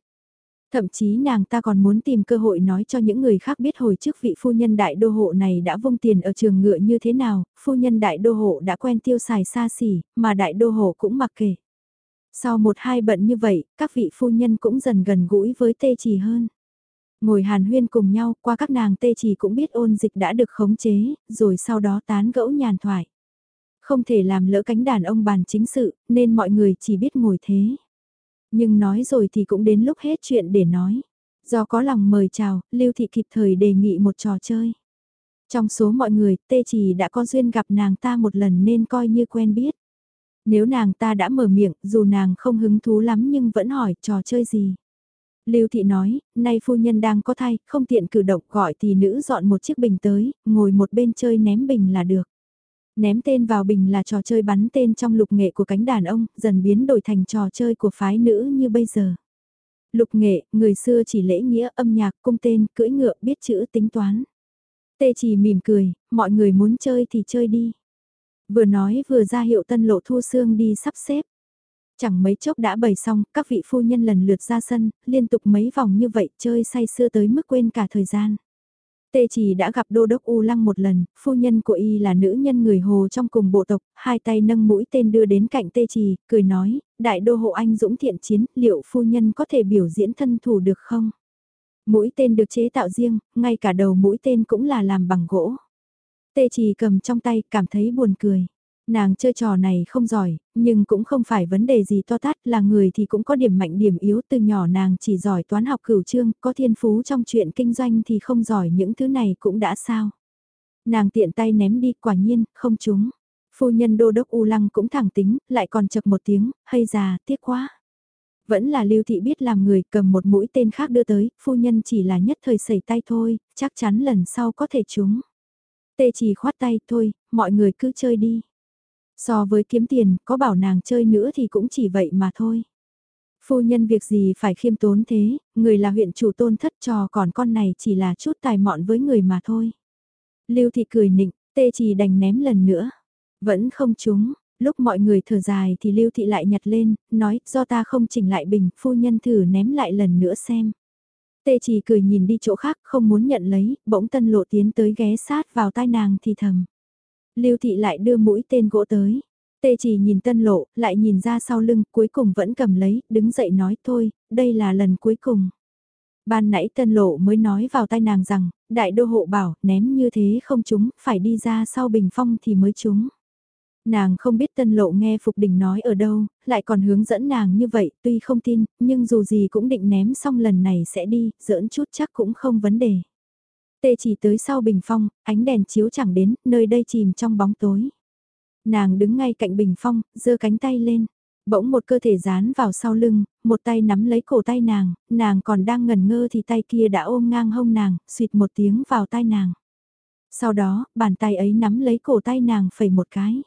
S1: Thậm chí nàng ta còn muốn tìm cơ hội nói cho những người khác biết hồi trước vị phu nhân đại đô hộ này đã vung tiền ở trường ngựa như thế nào, phu nhân đại đô hộ đã quen tiêu xài xa xỉ, mà đại đô hộ cũng mặc kệ. Sau một hai bận như vậy, các vị phu nhân cũng dần gần gũi với tê trì hơn. Ngồi hàn huyên cùng nhau, qua các nàng tê chỉ cũng biết ôn dịch đã được khống chế, rồi sau đó tán gẫu nhàn thoại. Không thể làm lỡ cánh đàn ông bàn chính sự, nên mọi người chỉ biết ngồi thế. Nhưng nói rồi thì cũng đến lúc hết chuyện để nói. Do có lòng mời chào, Lưu Thị kịp thời đề nghị một trò chơi. Trong số mọi người, Tê Chỉ đã có duyên gặp nàng ta một lần nên coi như quen biết. Nếu nàng ta đã mở miệng, dù nàng không hứng thú lắm nhưng vẫn hỏi trò chơi gì. Lưu Thị nói, nay phu nhân đang có thai, không tiện cử động gọi thì nữ dọn một chiếc bình tới, ngồi một bên chơi ném bình là được. Ném tên vào bình là trò chơi bắn tên trong lục nghệ của cánh đàn ông, dần biến đổi thành trò chơi của phái nữ như bây giờ. Lục nghệ, người xưa chỉ lễ nghĩa âm nhạc, cung tên, cưỡi ngựa, biết chữ tính toán. Tê chỉ mỉm cười, mọi người muốn chơi thì chơi đi. Vừa nói vừa ra hiệu tân lộ thu xương đi sắp xếp. Chẳng mấy chốc đã bày xong, các vị phu nhân lần lượt ra sân, liên tục mấy vòng như vậy chơi say sưa tới mức quên cả thời gian. Tê chỉ đã gặp đô đốc U Lăng một lần, phu nhân của y là nữ nhân người Hồ trong cùng bộ tộc, hai tay nâng mũi tên đưa đến cạnh Tê Trì, cười nói, đại đô hộ anh dũng thiện chiến, liệu phu nhân có thể biểu diễn thân thủ được không? Mũi tên được chế tạo riêng, ngay cả đầu mũi tên cũng là làm bằng gỗ. Tê Trì cầm trong tay, cảm thấy buồn cười. Nàng chơi trò này không giỏi, nhưng cũng không phải vấn đề gì to tát, là người thì cũng có điểm mạnh điểm yếu từ nhỏ nàng chỉ giỏi toán học cửu trương, có thiên phú trong chuyện kinh doanh thì không giỏi những thứ này cũng đã sao. Nàng tiện tay ném đi quả nhiên, không trúng. Phu nhân đô đốc U Lăng cũng thẳng tính, lại còn chật một tiếng, hay già, tiếc quá. Vẫn là lưu thị biết làm người cầm một mũi tên khác đưa tới, phu nhân chỉ là nhất thời sẩy tay thôi, chắc chắn lần sau có thể trúng. Tê chỉ khoát tay thôi, mọi người cứ chơi đi. So với kiếm tiền, có bảo nàng chơi nữa thì cũng chỉ vậy mà thôi. Phu nhân việc gì phải khiêm tốn thế, người là huyện chủ tôn thất trò còn con này chỉ là chút tài mọn với người mà thôi. Lưu thị cười nịnh, tê chỉ đành ném lần nữa. Vẫn không trúng, lúc mọi người thở dài thì Lưu thị lại nhặt lên, nói do ta không chỉnh lại bình, phu nhân thử ném lại lần nữa xem. Tê chỉ cười nhìn đi chỗ khác không muốn nhận lấy, bỗng tân lộ tiến tới ghé sát vào tai nàng thì thầm. Lưu thị lại đưa mũi tên gỗ tới. Tê chỉ nhìn tân lộ, lại nhìn ra sau lưng, cuối cùng vẫn cầm lấy, đứng dậy nói thôi, đây là lần cuối cùng. Ban nãy tân lộ mới nói vào tai nàng rằng, đại đô hộ bảo, ném như thế không chúng, phải đi ra sau bình phong thì mới chúng. Nàng không biết tân lộ nghe Phục Đình nói ở đâu, lại còn hướng dẫn nàng như vậy, tuy không tin, nhưng dù gì cũng định ném xong lần này sẽ đi, giỡn chút chắc cũng không vấn đề. Tê chỉ tới sau bình phong, ánh đèn chiếu chẳng đến, nơi đây chìm trong bóng tối. Nàng đứng ngay cạnh bình phong, giơ cánh tay lên. Bỗng một cơ thể dán vào sau lưng, một tay nắm lấy cổ tay nàng, nàng còn đang ngần ngơ thì tay kia đã ôm ngang hông nàng, suyệt một tiếng vào tay nàng. Sau đó, bàn tay ấy nắm lấy cổ tay nàng phẩy một cái.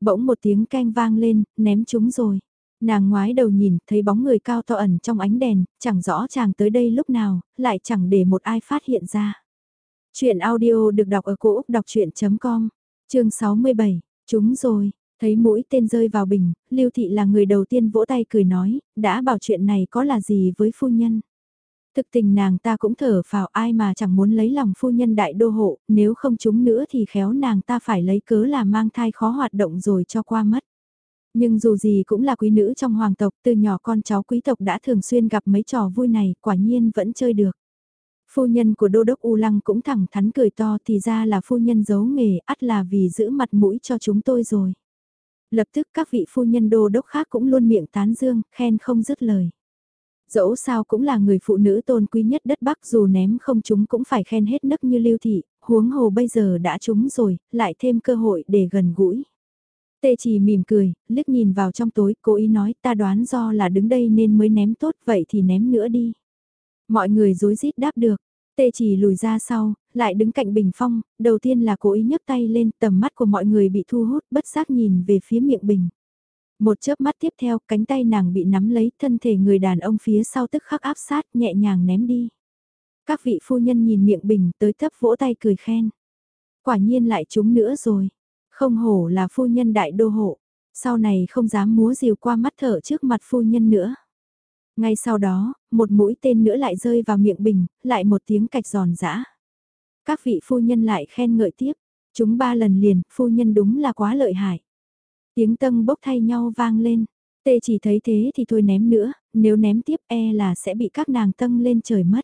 S1: Bỗng một tiếng canh vang lên, ném chúng rồi. Nàng ngoái đầu nhìn, thấy bóng người cao to ẩn trong ánh đèn, chẳng rõ chàng tới đây lúc nào, lại chẳng để một ai phát hiện ra. Chuyện audio được đọc ở cổ Úc đọc chuyện.com, chương 67, chúng rồi, thấy mũi tên rơi vào bình, Lưu Thị là người đầu tiên vỗ tay cười nói, đã bảo chuyện này có là gì với phu nhân. Thực tình nàng ta cũng thở phào ai mà chẳng muốn lấy lòng phu nhân đại đô hộ, nếu không chúng nữa thì khéo nàng ta phải lấy cớ là mang thai khó hoạt động rồi cho qua mất. Nhưng dù gì cũng là quý nữ trong hoàng tộc, từ nhỏ con cháu quý tộc đã thường xuyên gặp mấy trò vui này, quả nhiên vẫn chơi được. Phu nhân của đô đốc U Lăng cũng thẳng thắn cười to thì ra là phu nhân giấu nghề, ắt là vì giữ mặt mũi cho chúng tôi rồi. Lập tức các vị phu nhân đô đốc khác cũng luôn miệng tán dương, khen không dứt lời. Dẫu sao cũng là người phụ nữ tôn quý nhất đất Bắc dù ném không chúng cũng phải khen hết nấc như lưu thị, huống hồ bây giờ đã trúng rồi, lại thêm cơ hội để gần gũi. Tê chỉ mỉm cười, liếc nhìn vào trong tối, cố ý nói ta đoán do là đứng đây nên mới ném tốt vậy thì ném nữa đi. Mọi người dối rít đáp được, tê chỉ lùi ra sau, lại đứng cạnh bình phong, đầu tiên là cố ý nhấc tay lên tầm mắt của mọi người bị thu hút bất giác nhìn về phía miệng bình. Một chớp mắt tiếp theo, cánh tay nàng bị nắm lấy, thân thể người đàn ông phía sau tức khắc áp sát, nhẹ nhàng ném đi. Các vị phu nhân nhìn miệng bình tới thấp vỗ tay cười khen. Quả nhiên lại chúng nữa rồi. Không hổ là phu nhân đại đô hộ. Sau này không dám múa rìu qua mắt thở trước mặt phu nhân nữa. Ngay sau đó, một mũi tên nữa lại rơi vào miệng bình, lại một tiếng cạch giòn giã. Các vị phu nhân lại khen ngợi tiếp. Chúng ba lần liền, phu nhân đúng là quá lợi hại. Tiếng tân bốc thay nhau vang lên. Tê chỉ thấy thế thì thôi ném nữa, nếu ném tiếp e là sẽ bị các nàng tân lên trời mất.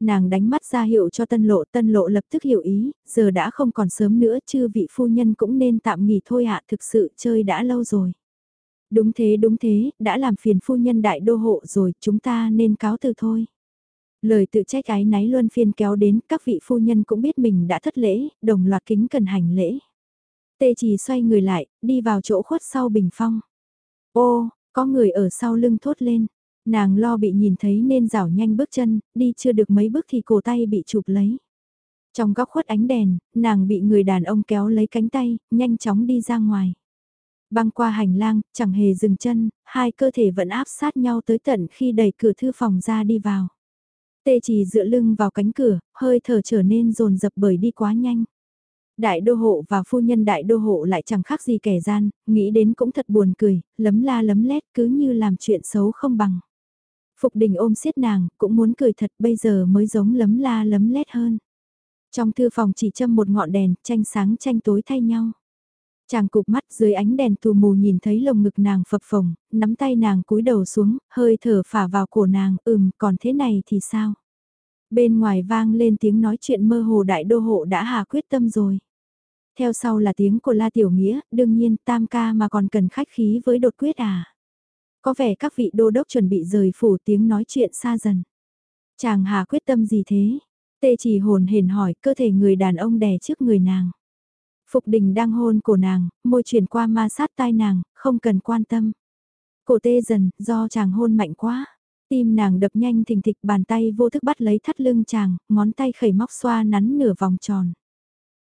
S1: Nàng đánh mắt ra hiệu cho tân lộ, tân lộ lập tức hiểu ý, giờ đã không còn sớm nữa chứ vị phu nhân cũng nên tạm nghỉ thôi ạ thực sự chơi đã lâu rồi. Đúng thế đúng thế, đã làm phiền phu nhân đại đô hộ rồi, chúng ta nên cáo từ thôi. Lời tự trách ái náy luân phiên kéo đến, các vị phu nhân cũng biết mình đã thất lễ, đồng loạt kính cần hành lễ. Tê chỉ xoay người lại, đi vào chỗ khuất sau bình phong. Ô, có người ở sau lưng thốt lên. Nàng lo bị nhìn thấy nên rảo nhanh bước chân, đi chưa được mấy bước thì cổ tay bị chụp lấy. Trong góc khuất ánh đèn, nàng bị người đàn ông kéo lấy cánh tay, nhanh chóng đi ra ngoài. Băng qua hành lang, chẳng hề dừng chân, hai cơ thể vẫn áp sát nhau tới tận khi đẩy cửa thư phòng ra đi vào. Tê chỉ dựa lưng vào cánh cửa, hơi thở trở nên rồn rập bởi đi quá nhanh. Đại đô hộ và phu nhân đại đô hộ lại chẳng khác gì kẻ gian, nghĩ đến cũng thật buồn cười, lấm la lấm lét cứ như làm chuyện xấu không bằng. Phục đình ôm siết nàng, cũng muốn cười thật bây giờ mới giống lấm la lấm lét hơn. Trong thư phòng chỉ châm một ngọn đèn, tranh sáng tranh tối thay nhau. Chàng cục mắt dưới ánh đèn tù mù nhìn thấy lồng ngực nàng phập phồng, nắm tay nàng cúi đầu xuống, hơi thở phả vào cổ nàng, ừm, còn thế này thì sao? Bên ngoài vang lên tiếng nói chuyện mơ hồ đại đô hộ đã hà quyết tâm rồi. Theo sau là tiếng của La Tiểu Nghĩa, đương nhiên tam ca mà còn cần khách khí với đột quyết à. Có vẻ các vị đô đốc chuẩn bị rời phủ tiếng nói chuyện xa dần. Chàng hà quyết tâm gì thế? Tê chỉ hồn hển hỏi cơ thể người đàn ông đè trước người nàng. Phục đình đang hôn cổ nàng, môi chuyển qua ma sát tai nàng, không cần quan tâm. Cổ tê dần, do chàng hôn mạnh quá. Tim nàng đập nhanh thình thịch bàn tay vô thức bắt lấy thắt lưng chàng, ngón tay khẩy móc xoa nắn nửa vòng tròn.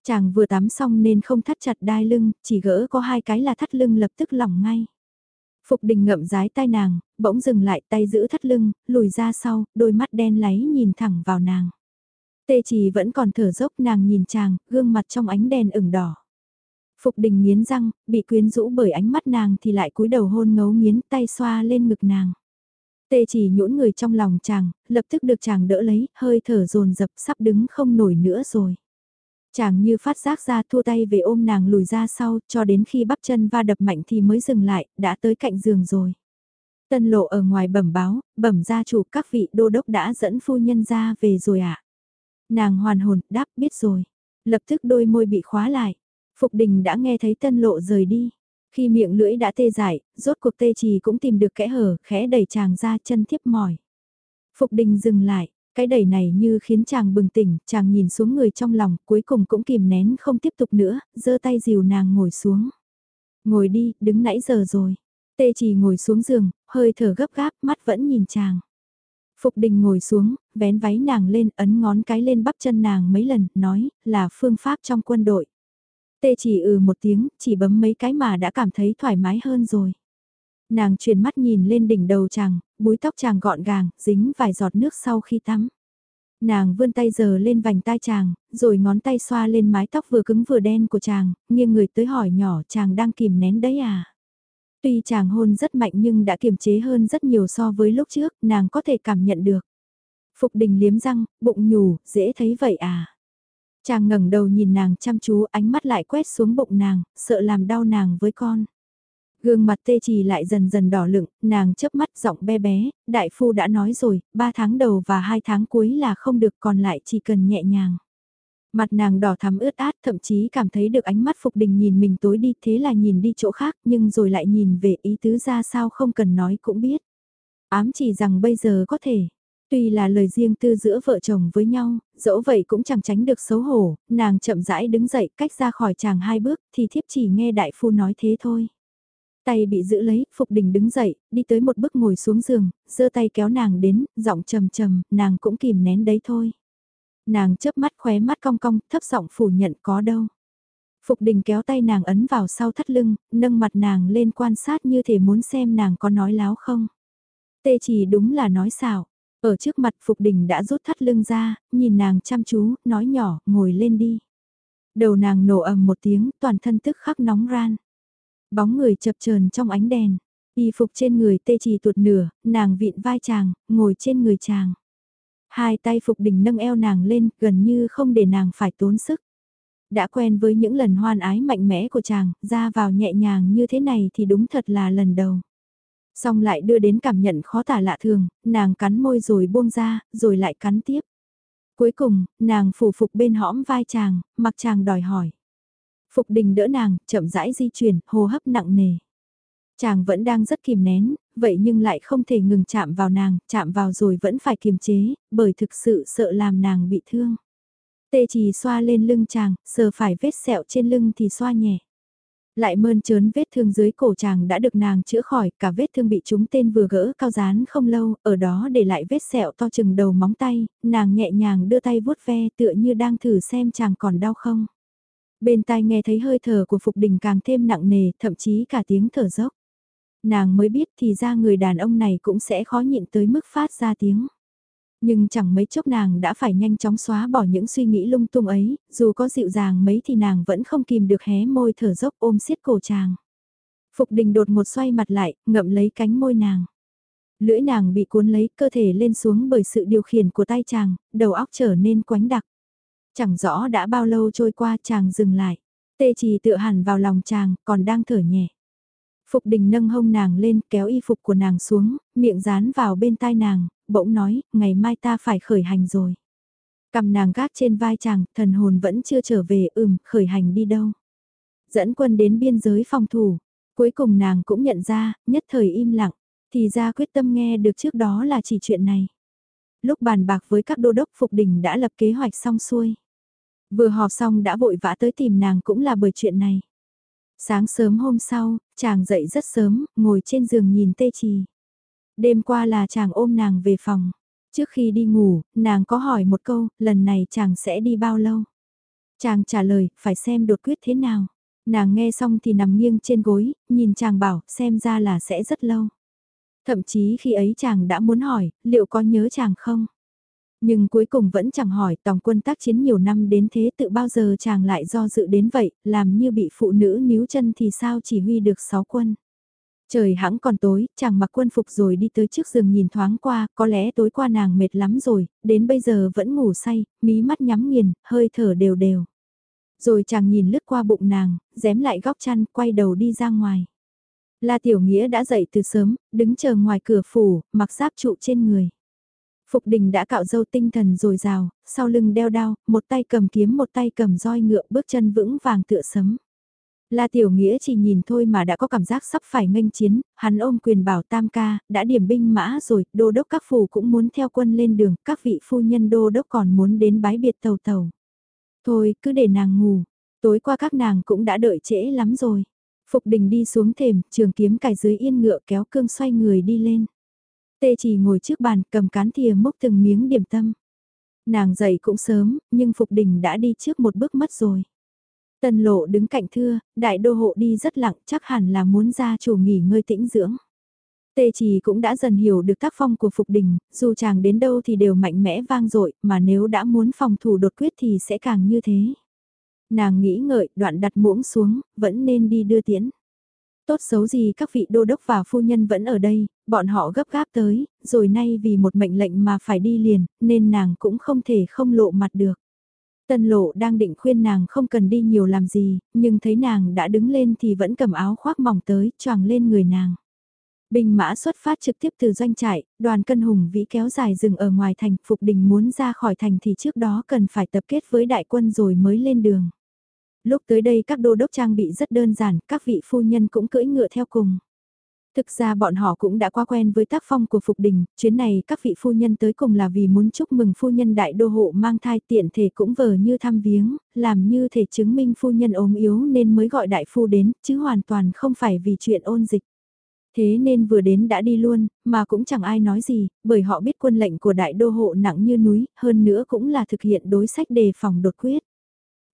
S1: Chàng vừa tắm xong nên không thắt chặt đai lưng, chỉ gỡ có hai cái là thắt lưng lập tức lỏng ngay. Phục đình ngậm rái tai nàng, bỗng dừng lại tay giữ thắt lưng, lùi ra sau, đôi mắt đen láy nhìn thẳng vào nàng. Tê chỉ vẫn còn thở dốc nàng nhìn chàng, gương mặt trong ánh đèn ửng đỏ. Phục đình nghiến răng, bị quyến rũ bởi ánh mắt nàng thì lại cúi đầu hôn ngấu nghiến tay xoa lên ngực nàng. Tê chỉ nhũn người trong lòng chàng, lập tức được chàng đỡ lấy, hơi thở dồn dập sắp đứng không nổi nữa rồi. Chàng như phát giác ra thua tay về ôm nàng lùi ra sau cho đến khi bắp chân va đập mạnh thì mới dừng lại, đã tới cạnh giường rồi. Tân lộ ở ngoài bẩm báo, bẩm gia chủ các vị đô đốc đã dẫn phu nhân ra về rồi ạ. À? Nàng hoàn hồn, đáp biết rồi. Lập tức đôi môi bị khóa lại. Phục đình đã nghe thấy tân lộ rời đi. Khi miệng lưỡi đã tê dại, rốt cuộc tê trì cũng tìm được kẽ hở, khẽ đẩy chàng ra chân thiếp mỏi. Phục đình dừng lại, cái đẩy này như khiến chàng bừng tỉnh, chàng nhìn xuống người trong lòng, cuối cùng cũng kìm nén không tiếp tục nữa, giơ tay dìu nàng ngồi xuống. Ngồi đi, đứng nãy giờ rồi. Tê chỉ ngồi xuống giường, hơi thở gấp gáp, mắt vẫn nhìn chàng. Phục đình ngồi xuống, vén váy nàng lên, ấn ngón cái lên bắp chân nàng mấy lần, nói, là phương pháp trong quân đội. Tê chỉ ừ một tiếng, chỉ bấm mấy cái mà đã cảm thấy thoải mái hơn rồi. Nàng chuyển mắt nhìn lên đỉnh đầu chàng, búi tóc chàng gọn gàng, dính vài giọt nước sau khi tắm. Nàng vươn tay giờ lên vành tai chàng, rồi ngón tay xoa lên mái tóc vừa cứng vừa đen của chàng, nghiêng người tới hỏi nhỏ chàng đang kìm nén đấy à. Tuy chàng hôn rất mạnh nhưng đã kiềm chế hơn rất nhiều so với lúc trước, nàng có thể cảm nhận được. Phục đình liếm răng, bụng nhủ, dễ thấy vậy à. Chàng ngẩng đầu nhìn nàng chăm chú ánh mắt lại quét xuống bụng nàng, sợ làm đau nàng với con. Gương mặt tê trì lại dần dần đỏ lựng, nàng chớp mắt giọng bé bé, đại phu đã nói rồi, 3 tháng đầu và 2 tháng cuối là không được còn lại chỉ cần nhẹ nhàng. Mặt nàng đỏ thắm ướt át thậm chí cảm thấy được ánh mắt Phục Đình nhìn mình tối đi thế là nhìn đi chỗ khác nhưng rồi lại nhìn về ý tứ ra sao không cần nói cũng biết. Ám chỉ rằng bây giờ có thể. Tuy là lời riêng tư giữa vợ chồng với nhau, dẫu vậy cũng chẳng tránh được xấu hổ, nàng chậm rãi đứng dậy cách ra khỏi chàng hai bước thì thiếp chỉ nghe đại phu nói thế thôi. Tay bị giữ lấy, Phục Đình đứng dậy, đi tới một bước ngồi xuống giường, giơ tay kéo nàng đến, giọng trầm trầm, nàng cũng kìm nén đấy thôi. Nàng chớp mắt khóe mắt cong cong, thấp giọng phủ nhận có đâu. Phục Đình kéo tay nàng ấn vào sau thắt lưng, nâng mặt nàng lên quan sát như thể muốn xem nàng có nói láo không. Tê chỉ đúng là nói xảo. Ở trước mặt Phục Đình đã rút thắt lưng ra, nhìn nàng chăm chú, nói nhỏ, ngồi lên đi. Đầu nàng nổ ầm một tiếng, toàn thân tức khắc nóng ran. Bóng người chập chờn trong ánh đèn, y phục trên người tê trì tuột nửa, nàng vịn vai chàng, ngồi trên người chàng. Hai tay Phục đỉnh nâng eo nàng lên, gần như không để nàng phải tốn sức. Đã quen với những lần hoan ái mạnh mẽ của chàng, ra vào nhẹ nhàng như thế này thì đúng thật là lần đầu. Xong lại đưa đến cảm nhận khó tả lạ thường, nàng cắn môi rồi buông ra, rồi lại cắn tiếp. Cuối cùng, nàng phủ phục bên hõm vai chàng, mặc chàng đòi hỏi. Phục đình đỡ nàng, chậm rãi di chuyển, hô hấp nặng nề. Chàng vẫn đang rất kìm nén, vậy nhưng lại không thể ngừng chạm vào nàng, chạm vào rồi vẫn phải kiềm chế, bởi thực sự sợ làm nàng bị thương. Tê chỉ xoa lên lưng chàng, sờ phải vết sẹo trên lưng thì xoa nhẹ. Lại mơn trớn vết thương dưới cổ chàng đã được nàng chữa khỏi, cả vết thương bị chúng tên vừa gỡ cao dán không lâu, ở đó để lại vết sẹo to chừng đầu móng tay, nàng nhẹ nhàng đưa tay vuốt ve tựa như đang thử xem chàng còn đau không. Bên tai nghe thấy hơi thở của Phục Đình càng thêm nặng nề, thậm chí cả tiếng thở dốc. Nàng mới biết thì ra người đàn ông này cũng sẽ khó nhịn tới mức phát ra tiếng. Nhưng chẳng mấy chốc nàng đã phải nhanh chóng xóa bỏ những suy nghĩ lung tung ấy, dù có dịu dàng mấy thì nàng vẫn không kìm được hé môi thở dốc ôm siết cổ chàng. Phục đình đột một xoay mặt lại, ngậm lấy cánh môi nàng. Lưỡi nàng bị cuốn lấy cơ thể lên xuống bởi sự điều khiển của tay chàng, đầu óc trở nên quánh đặc. Chẳng rõ đã bao lâu trôi qua chàng dừng lại. Tê trì tựa hẳn vào lòng chàng, còn đang thở nhẹ. Phục đình nâng hông nàng lên, kéo y phục của nàng xuống, miệng dán vào bên tai nàng, bỗng nói, ngày mai ta phải khởi hành rồi. Cầm nàng gác trên vai chàng, thần hồn vẫn chưa trở về, ừm, khởi hành đi đâu. Dẫn quân đến biên giới phòng thủ, cuối cùng nàng cũng nhận ra, nhất thời im lặng, thì ra quyết tâm nghe được trước đó là chỉ chuyện này. Lúc bàn bạc với các đô đốc Phục Đình đã lập kế hoạch xong xuôi. Vừa họp xong đã vội vã tới tìm nàng cũng là bởi chuyện này. Sáng sớm hôm sau, chàng dậy rất sớm, ngồi trên giường nhìn tê trì. Đêm qua là chàng ôm nàng về phòng. Trước khi đi ngủ, nàng có hỏi một câu, lần này chàng sẽ đi bao lâu? Chàng trả lời, phải xem đột quyết thế nào. Nàng nghe xong thì nằm nghiêng trên gối, nhìn chàng bảo, xem ra là sẽ rất lâu. Thậm chí khi ấy chàng đã muốn hỏi, liệu có nhớ chàng không? Nhưng cuối cùng vẫn chẳng hỏi tòng quân tác chiến nhiều năm đến thế tự bao giờ chàng lại do dự đến vậy, làm như bị phụ nữ níu chân thì sao chỉ huy được sáu quân. Trời hãng còn tối, chàng mặc quân phục rồi đi tới trước giường nhìn thoáng qua, có lẽ tối qua nàng mệt lắm rồi, đến bây giờ vẫn ngủ say, mí mắt nhắm nghiền, hơi thở đều đều. Rồi chàng nhìn lướt qua bụng nàng, dém lại góc chăn, quay đầu đi ra ngoài. La Tiểu Nghĩa đã dậy từ sớm, đứng chờ ngoài cửa phủ, mặc giáp trụ trên người. Phục đình đã cạo dâu tinh thần rồi rào, sau lưng đeo đao, một tay cầm kiếm một tay cầm roi ngựa bước chân vững vàng tựa sấm. La Tiểu Nghĩa chỉ nhìn thôi mà đã có cảm giác sắp phải nghênh chiến, hắn ôm quyền bảo tam ca, đã điểm binh mã rồi, đô đốc các phủ cũng muốn theo quân lên đường, các vị phu nhân đô đốc còn muốn đến bái biệt tàu tàu. Thôi, cứ để nàng ngủ, tối qua các nàng cũng đã đợi trễ lắm rồi. Phục đình đi xuống thềm, trường kiếm cài dưới yên ngựa kéo cương xoay người đi lên. Tê chỉ ngồi trước bàn cầm cán thìa mốc từng miếng điểm tâm. Nàng dậy cũng sớm, nhưng Phục đình đã đi trước một bước mất rồi. Tân lộ đứng cạnh thưa, đại đô hộ đi rất lặng chắc hẳn là muốn ra chủ nghỉ ngơi tĩnh dưỡng. Tê Trì cũng đã dần hiểu được tác phong của Phục Đình, dù chàng đến đâu thì đều mạnh mẽ vang dội, mà nếu đã muốn phòng thủ đột quyết thì sẽ càng như thế. Nàng nghĩ ngợi, đoạn đặt muỗng xuống, vẫn nên đi đưa tiễn. Tốt xấu gì các vị đô đốc và phu nhân vẫn ở đây, bọn họ gấp gáp tới, rồi nay vì một mệnh lệnh mà phải đi liền, nên nàng cũng không thể không lộ mặt được. Tân lộ đang định khuyên nàng không cần đi nhiều làm gì, nhưng thấy nàng đã đứng lên thì vẫn cầm áo khoác mỏng tới, choàng lên người nàng. Bình mã xuất phát trực tiếp từ doanh trại, đoàn cân hùng vĩ kéo dài rừng ở ngoài thành, Phục Đình muốn ra khỏi thành thì trước đó cần phải tập kết với đại quân rồi mới lên đường. Lúc tới đây các đô đốc trang bị rất đơn giản, các vị phu nhân cũng cưỡi ngựa theo cùng. Thực ra bọn họ cũng đã qua quen với tác phong của Phục Đình, chuyến này các vị phu nhân tới cùng là vì muốn chúc mừng phu nhân đại đô hộ mang thai tiện thể cũng vờ như thăm viếng, làm như thể chứng minh phu nhân ốm yếu nên mới gọi đại phu đến, chứ hoàn toàn không phải vì chuyện ôn dịch. Thế nên vừa đến đã đi luôn, mà cũng chẳng ai nói gì, bởi họ biết quân lệnh của đại đô hộ nặng như núi, hơn nữa cũng là thực hiện đối sách đề phòng đột quyết.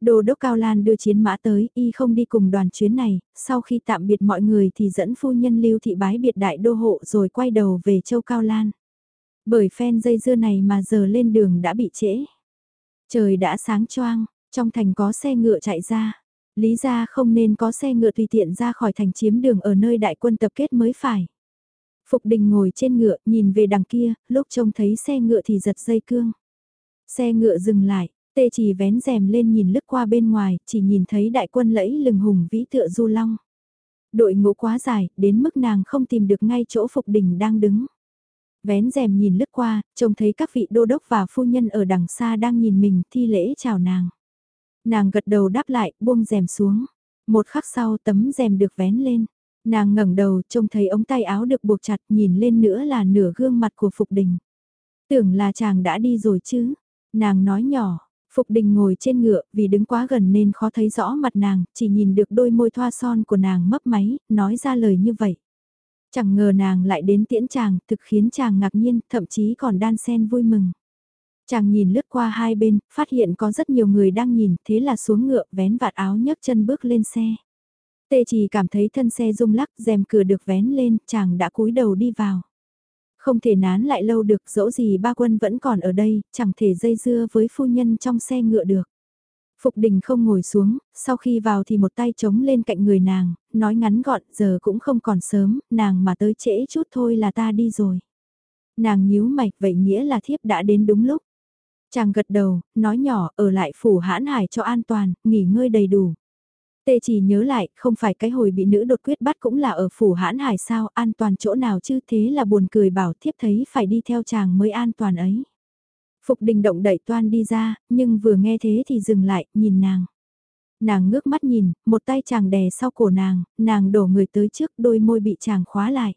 S1: Đô đốc Cao Lan đưa chiến mã tới, y không đi cùng đoàn chuyến này, sau khi tạm biệt mọi người thì dẫn phu nhân lưu thị bái biệt đại đô hộ rồi quay đầu về châu Cao Lan. Bởi phen dây dưa này mà giờ lên đường đã bị trễ. Trời đã sáng choang, trong thành có xe ngựa chạy ra. Lý ra không nên có xe ngựa tùy tiện ra khỏi thành chiếm đường ở nơi đại quân tập kết mới phải. Phục đình ngồi trên ngựa, nhìn về đằng kia, lúc trông thấy xe ngựa thì giật dây cương. Xe ngựa dừng lại, Tê chỉ vén rèm lên nhìn lướt qua bên ngoài, chỉ nhìn thấy đại quân lẫy lừng hùng vĩ tựa du long. Đội ngũ quá dài, đến mức nàng không tìm được ngay chỗ Phục Đình đang đứng. Vén rèm nhìn lướt qua, trông thấy các vị đô đốc và phu nhân ở đằng xa đang nhìn mình thi lễ chào nàng. Nàng gật đầu đáp lại, buông rèm xuống. Một khắc sau tấm rèm được vén lên. Nàng ngẩng đầu trông thấy ống tay áo được buộc chặt nhìn lên nữa là nửa gương mặt của Phục Đình. Tưởng là chàng đã đi rồi chứ. Nàng nói nhỏ, Phục đình ngồi trên ngựa, vì đứng quá gần nên khó thấy rõ mặt nàng, chỉ nhìn được đôi môi thoa son của nàng mấp máy, nói ra lời như vậy. Chẳng ngờ nàng lại đến tiễn chàng, thực khiến chàng ngạc nhiên, thậm chí còn đan sen vui mừng. Chàng nhìn lướt qua hai bên, phát hiện có rất nhiều người đang nhìn, thế là xuống ngựa, vén vạt áo nhấc chân bước lên xe. Tê chỉ cảm thấy thân xe rung lắc, rèm cửa được vén lên, chàng đã cúi đầu đi vào. Không thể nán lại lâu được dẫu gì ba quân vẫn còn ở đây, chẳng thể dây dưa với phu nhân trong xe ngựa được. Phục đình không ngồi xuống, sau khi vào thì một tay chống lên cạnh người nàng, nói ngắn gọn giờ cũng không còn sớm, nàng mà tới trễ chút thôi là ta đi rồi. Nàng nhíu mạch vậy nghĩa là thiếp đã đến đúng lúc. Chàng gật đầu, nói nhỏ ở lại phủ hãn hải cho an toàn, nghỉ ngơi đầy đủ. Tê chỉ nhớ lại, không phải cái hồi bị nữ đột quyết bắt cũng là ở phủ hãn hải sao, an toàn chỗ nào chứ thế là buồn cười bảo thiếp thấy phải đi theo chàng mới an toàn ấy. Phục đình động đẩy toan đi ra, nhưng vừa nghe thế thì dừng lại, nhìn nàng. Nàng ngước mắt nhìn, một tay chàng đè sau cổ nàng, nàng đổ người tới trước đôi môi bị chàng khóa lại.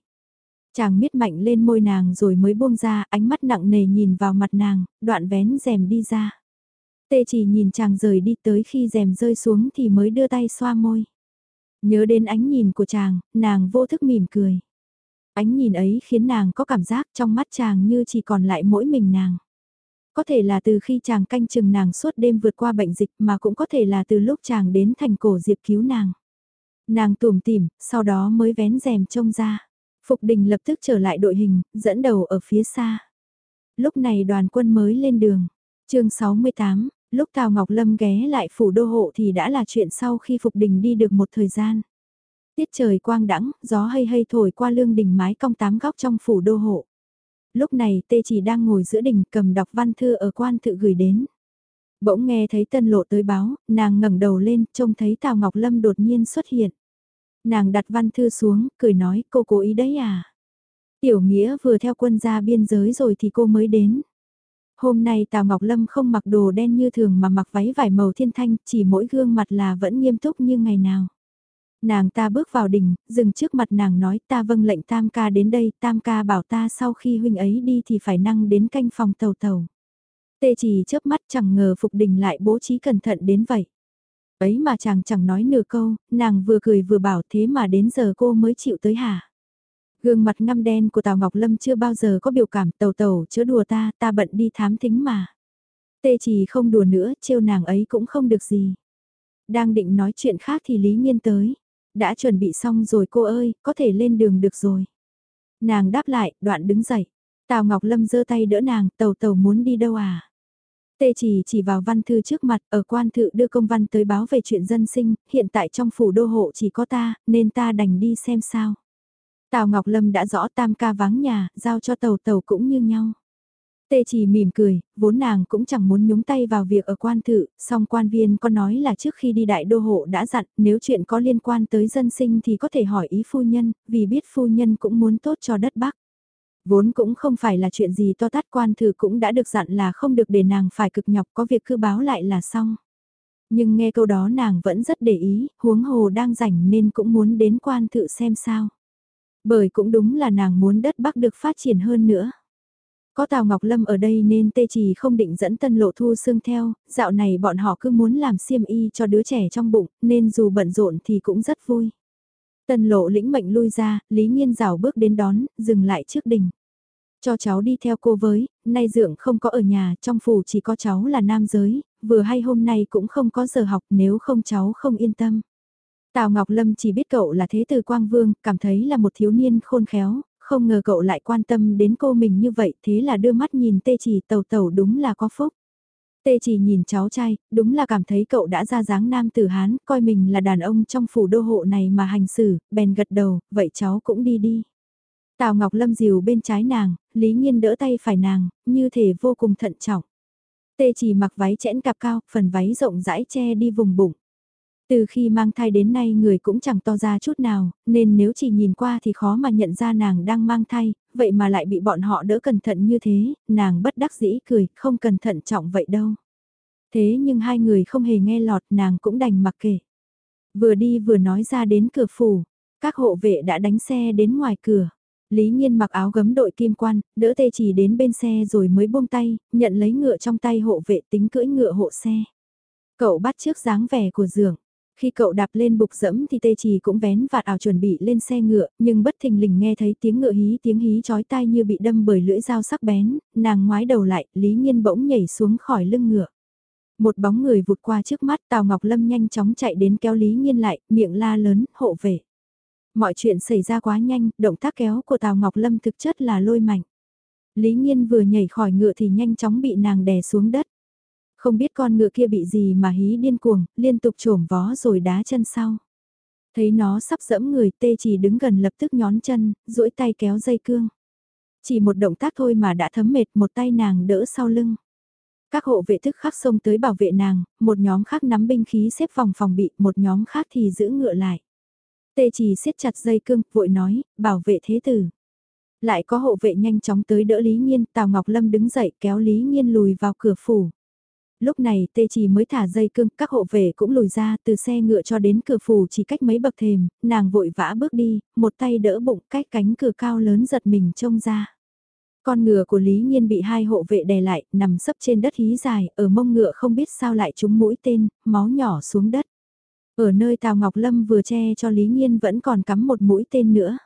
S1: Chàng miết mạnh lên môi nàng rồi mới buông ra, ánh mắt nặng nề nhìn vào mặt nàng, đoạn vén rèm đi ra. Tê chỉ nhìn chàng rời đi tới khi rèm rơi xuống thì mới đưa tay xoa môi. Nhớ đến ánh nhìn của chàng, nàng vô thức mỉm cười. Ánh nhìn ấy khiến nàng có cảm giác trong mắt chàng như chỉ còn lại mỗi mình nàng. Có thể là từ khi chàng canh chừng nàng suốt đêm vượt qua bệnh dịch mà cũng có thể là từ lúc chàng đến thành cổ diệp cứu nàng. Nàng tủm tỉm, sau đó mới vén rèm trông ra. Phục đình lập tức trở lại đội hình, dẫn đầu ở phía xa. Lúc này đoàn quân mới lên đường. chương 68, lúc Tào Ngọc Lâm ghé lại phủ đô hộ thì đã là chuyện sau khi Phục đình đi được một thời gian. Tiết trời quang đãng, gió hay hay thổi qua lương đình mái cong tám góc trong phủ đô hộ. Lúc này tê chỉ đang ngồi giữa đình cầm đọc văn thư ở quan tự gửi đến. Bỗng nghe thấy tân lộ tới báo, nàng ngẩng đầu lên, trông thấy Tào Ngọc Lâm đột nhiên xuất hiện. Nàng đặt văn thư xuống, cười nói cô cố ý đấy à. Tiểu Nghĩa vừa theo quân ra biên giới rồi thì cô mới đến. Hôm nay Tào Ngọc Lâm không mặc đồ đen như thường mà mặc váy vải màu thiên thanh, chỉ mỗi gương mặt là vẫn nghiêm túc như ngày nào. Nàng ta bước vào đình, dừng trước mặt nàng nói ta vâng lệnh tam ca đến đây, tam ca bảo ta sau khi huynh ấy đi thì phải năng đến canh phòng tàu tàu. Tê chỉ chớp mắt chẳng ngờ Phục Đình lại bố trí cẩn thận đến vậy. Ấy mà chàng chẳng nói nửa câu, nàng vừa cười vừa bảo thế mà đến giờ cô mới chịu tới hả? Gương mặt ngăm đen của Tào Ngọc Lâm chưa bao giờ có biểu cảm tàu tàu chớ đùa ta, ta bận đi thám thính mà. Tê chỉ không đùa nữa, trêu nàng ấy cũng không được gì. Đang định nói chuyện khác thì Lý Nhiên tới. Đã chuẩn bị xong rồi cô ơi, có thể lên đường được rồi. Nàng đáp lại, đoạn đứng dậy. Tào Ngọc Lâm giơ tay đỡ nàng, tàu tàu muốn đi đâu à? Tê chỉ chỉ vào văn thư trước mặt, ở quan thự đưa công văn tới báo về chuyện dân sinh, hiện tại trong phủ đô hộ chỉ có ta, nên ta đành đi xem sao. Tào Ngọc Lâm đã rõ tam ca vắng nhà, giao cho tàu tàu cũng như nhau. Tê chỉ mỉm cười, vốn nàng cũng chẳng muốn nhúng tay vào việc ở quan thự, song quan viên có nói là trước khi đi đại đô hộ đã dặn nếu chuyện có liên quan tới dân sinh thì có thể hỏi ý phu nhân, vì biết phu nhân cũng muốn tốt cho đất Bắc. Vốn cũng không phải là chuyện gì to tát quan thự cũng đã được dặn là không được để nàng phải cực nhọc có việc cứ báo lại là xong. Nhưng nghe câu đó nàng vẫn rất để ý, huống hồ đang rảnh nên cũng muốn đến quan thự xem sao. Bởi cũng đúng là nàng muốn đất Bắc được phát triển hơn nữa. Có Tào Ngọc Lâm ở đây nên tê trì không định dẫn tân lộ thu xương theo, dạo này bọn họ cứ muốn làm xiêm y cho đứa trẻ trong bụng, nên dù bận rộn thì cũng rất vui. Tân lộ lĩnh mệnh lui ra, Lý Nhiên rào bước đến đón, dừng lại trước đình. Cho cháu đi theo cô với, nay dưỡng không có ở nhà, trong phủ chỉ có cháu là nam giới, vừa hay hôm nay cũng không có giờ học nếu không cháu không yên tâm. Tào Ngọc Lâm chỉ biết cậu là thế tử Quang Vương, cảm thấy là một thiếu niên khôn khéo, không ngờ cậu lại quan tâm đến cô mình như vậy, thế là đưa mắt nhìn tê chỉ tàu tàu đúng là có phúc. Tê chỉ nhìn cháu trai, đúng là cảm thấy cậu đã ra dáng nam tử Hán, coi mình là đàn ông trong phủ đô hộ này mà hành xử, bèn gật đầu, vậy cháu cũng đi đi. Tào Ngọc Lâm dìu bên trái nàng, Lý Nhiên đỡ tay phải nàng, như thể vô cùng thận trọng. Tê chỉ mặc váy chẽn cạp cao, phần váy rộng rãi che đi vùng bụng. Từ khi mang thai đến nay người cũng chẳng to ra chút nào, nên nếu chỉ nhìn qua thì khó mà nhận ra nàng đang mang thai, vậy mà lại bị bọn họ đỡ cẩn thận như thế, nàng bất đắc dĩ cười, không cẩn thận trọng vậy đâu. Thế nhưng hai người không hề nghe lọt nàng cũng đành mặc kệ. Vừa đi vừa nói ra đến cửa phủ, các hộ vệ đã đánh xe đến ngoài cửa. Lý Nhiên mặc áo gấm đội kim quan, đỡ tê chỉ đến bên xe rồi mới buông tay, nhận lấy ngựa trong tay hộ vệ tính cưỡi ngựa hộ xe. Cậu bắt trước dáng vẻ của giường. Khi cậu đạp lên bục dẫm thì tê trì cũng vén vạt ảo chuẩn bị lên xe ngựa, nhưng bất thình lình nghe thấy tiếng ngựa hí tiếng hí chói tai như bị đâm bởi lưỡi dao sắc bén, nàng ngoái đầu lại, Lý Nhiên bỗng nhảy xuống khỏi lưng ngựa. Một bóng người vụt qua trước mắt Tào Ngọc Lâm nhanh chóng chạy đến kéo Lý Nhiên lại, miệng la lớn, hộ về. Mọi chuyện xảy ra quá nhanh, động tác kéo của Tào Ngọc Lâm thực chất là lôi mạnh. Lý Nhiên vừa nhảy khỏi ngựa thì nhanh chóng bị nàng đè xuống đất. Không biết con ngựa kia bị gì mà hí điên cuồng, liên tục trổm vó rồi đá chân sau. Thấy nó sắp dẫm người tê chỉ đứng gần lập tức nhón chân, duỗi tay kéo dây cương. Chỉ một động tác thôi mà đã thấm mệt một tay nàng đỡ sau lưng. Các hộ vệ thức khắc xông tới bảo vệ nàng, một nhóm khác nắm binh khí xếp vòng phòng bị, một nhóm khác thì giữ ngựa lại. Tê chỉ siết chặt dây cương, vội nói, bảo vệ thế tử. Lại có hộ vệ nhanh chóng tới đỡ Lý Nhiên, Tào Ngọc Lâm đứng dậy kéo Lý Nhiên lùi vào cửa phủ. Lúc này tê chỉ mới thả dây cương, các hộ vệ cũng lùi ra từ xe ngựa cho đến cửa phủ chỉ cách mấy bậc thềm, nàng vội vã bước đi, một tay đỡ bụng cách cánh cửa cao lớn giật mình trông ra. Con ngựa của Lý Nhiên bị hai hộ vệ đè lại, nằm sấp trên đất hí dài, ở mông ngựa không biết sao lại trúng mũi tên, máu nhỏ xuống đất. Ở nơi Tào Ngọc Lâm vừa che cho Lý Nhiên vẫn còn cắm một mũi tên nữa.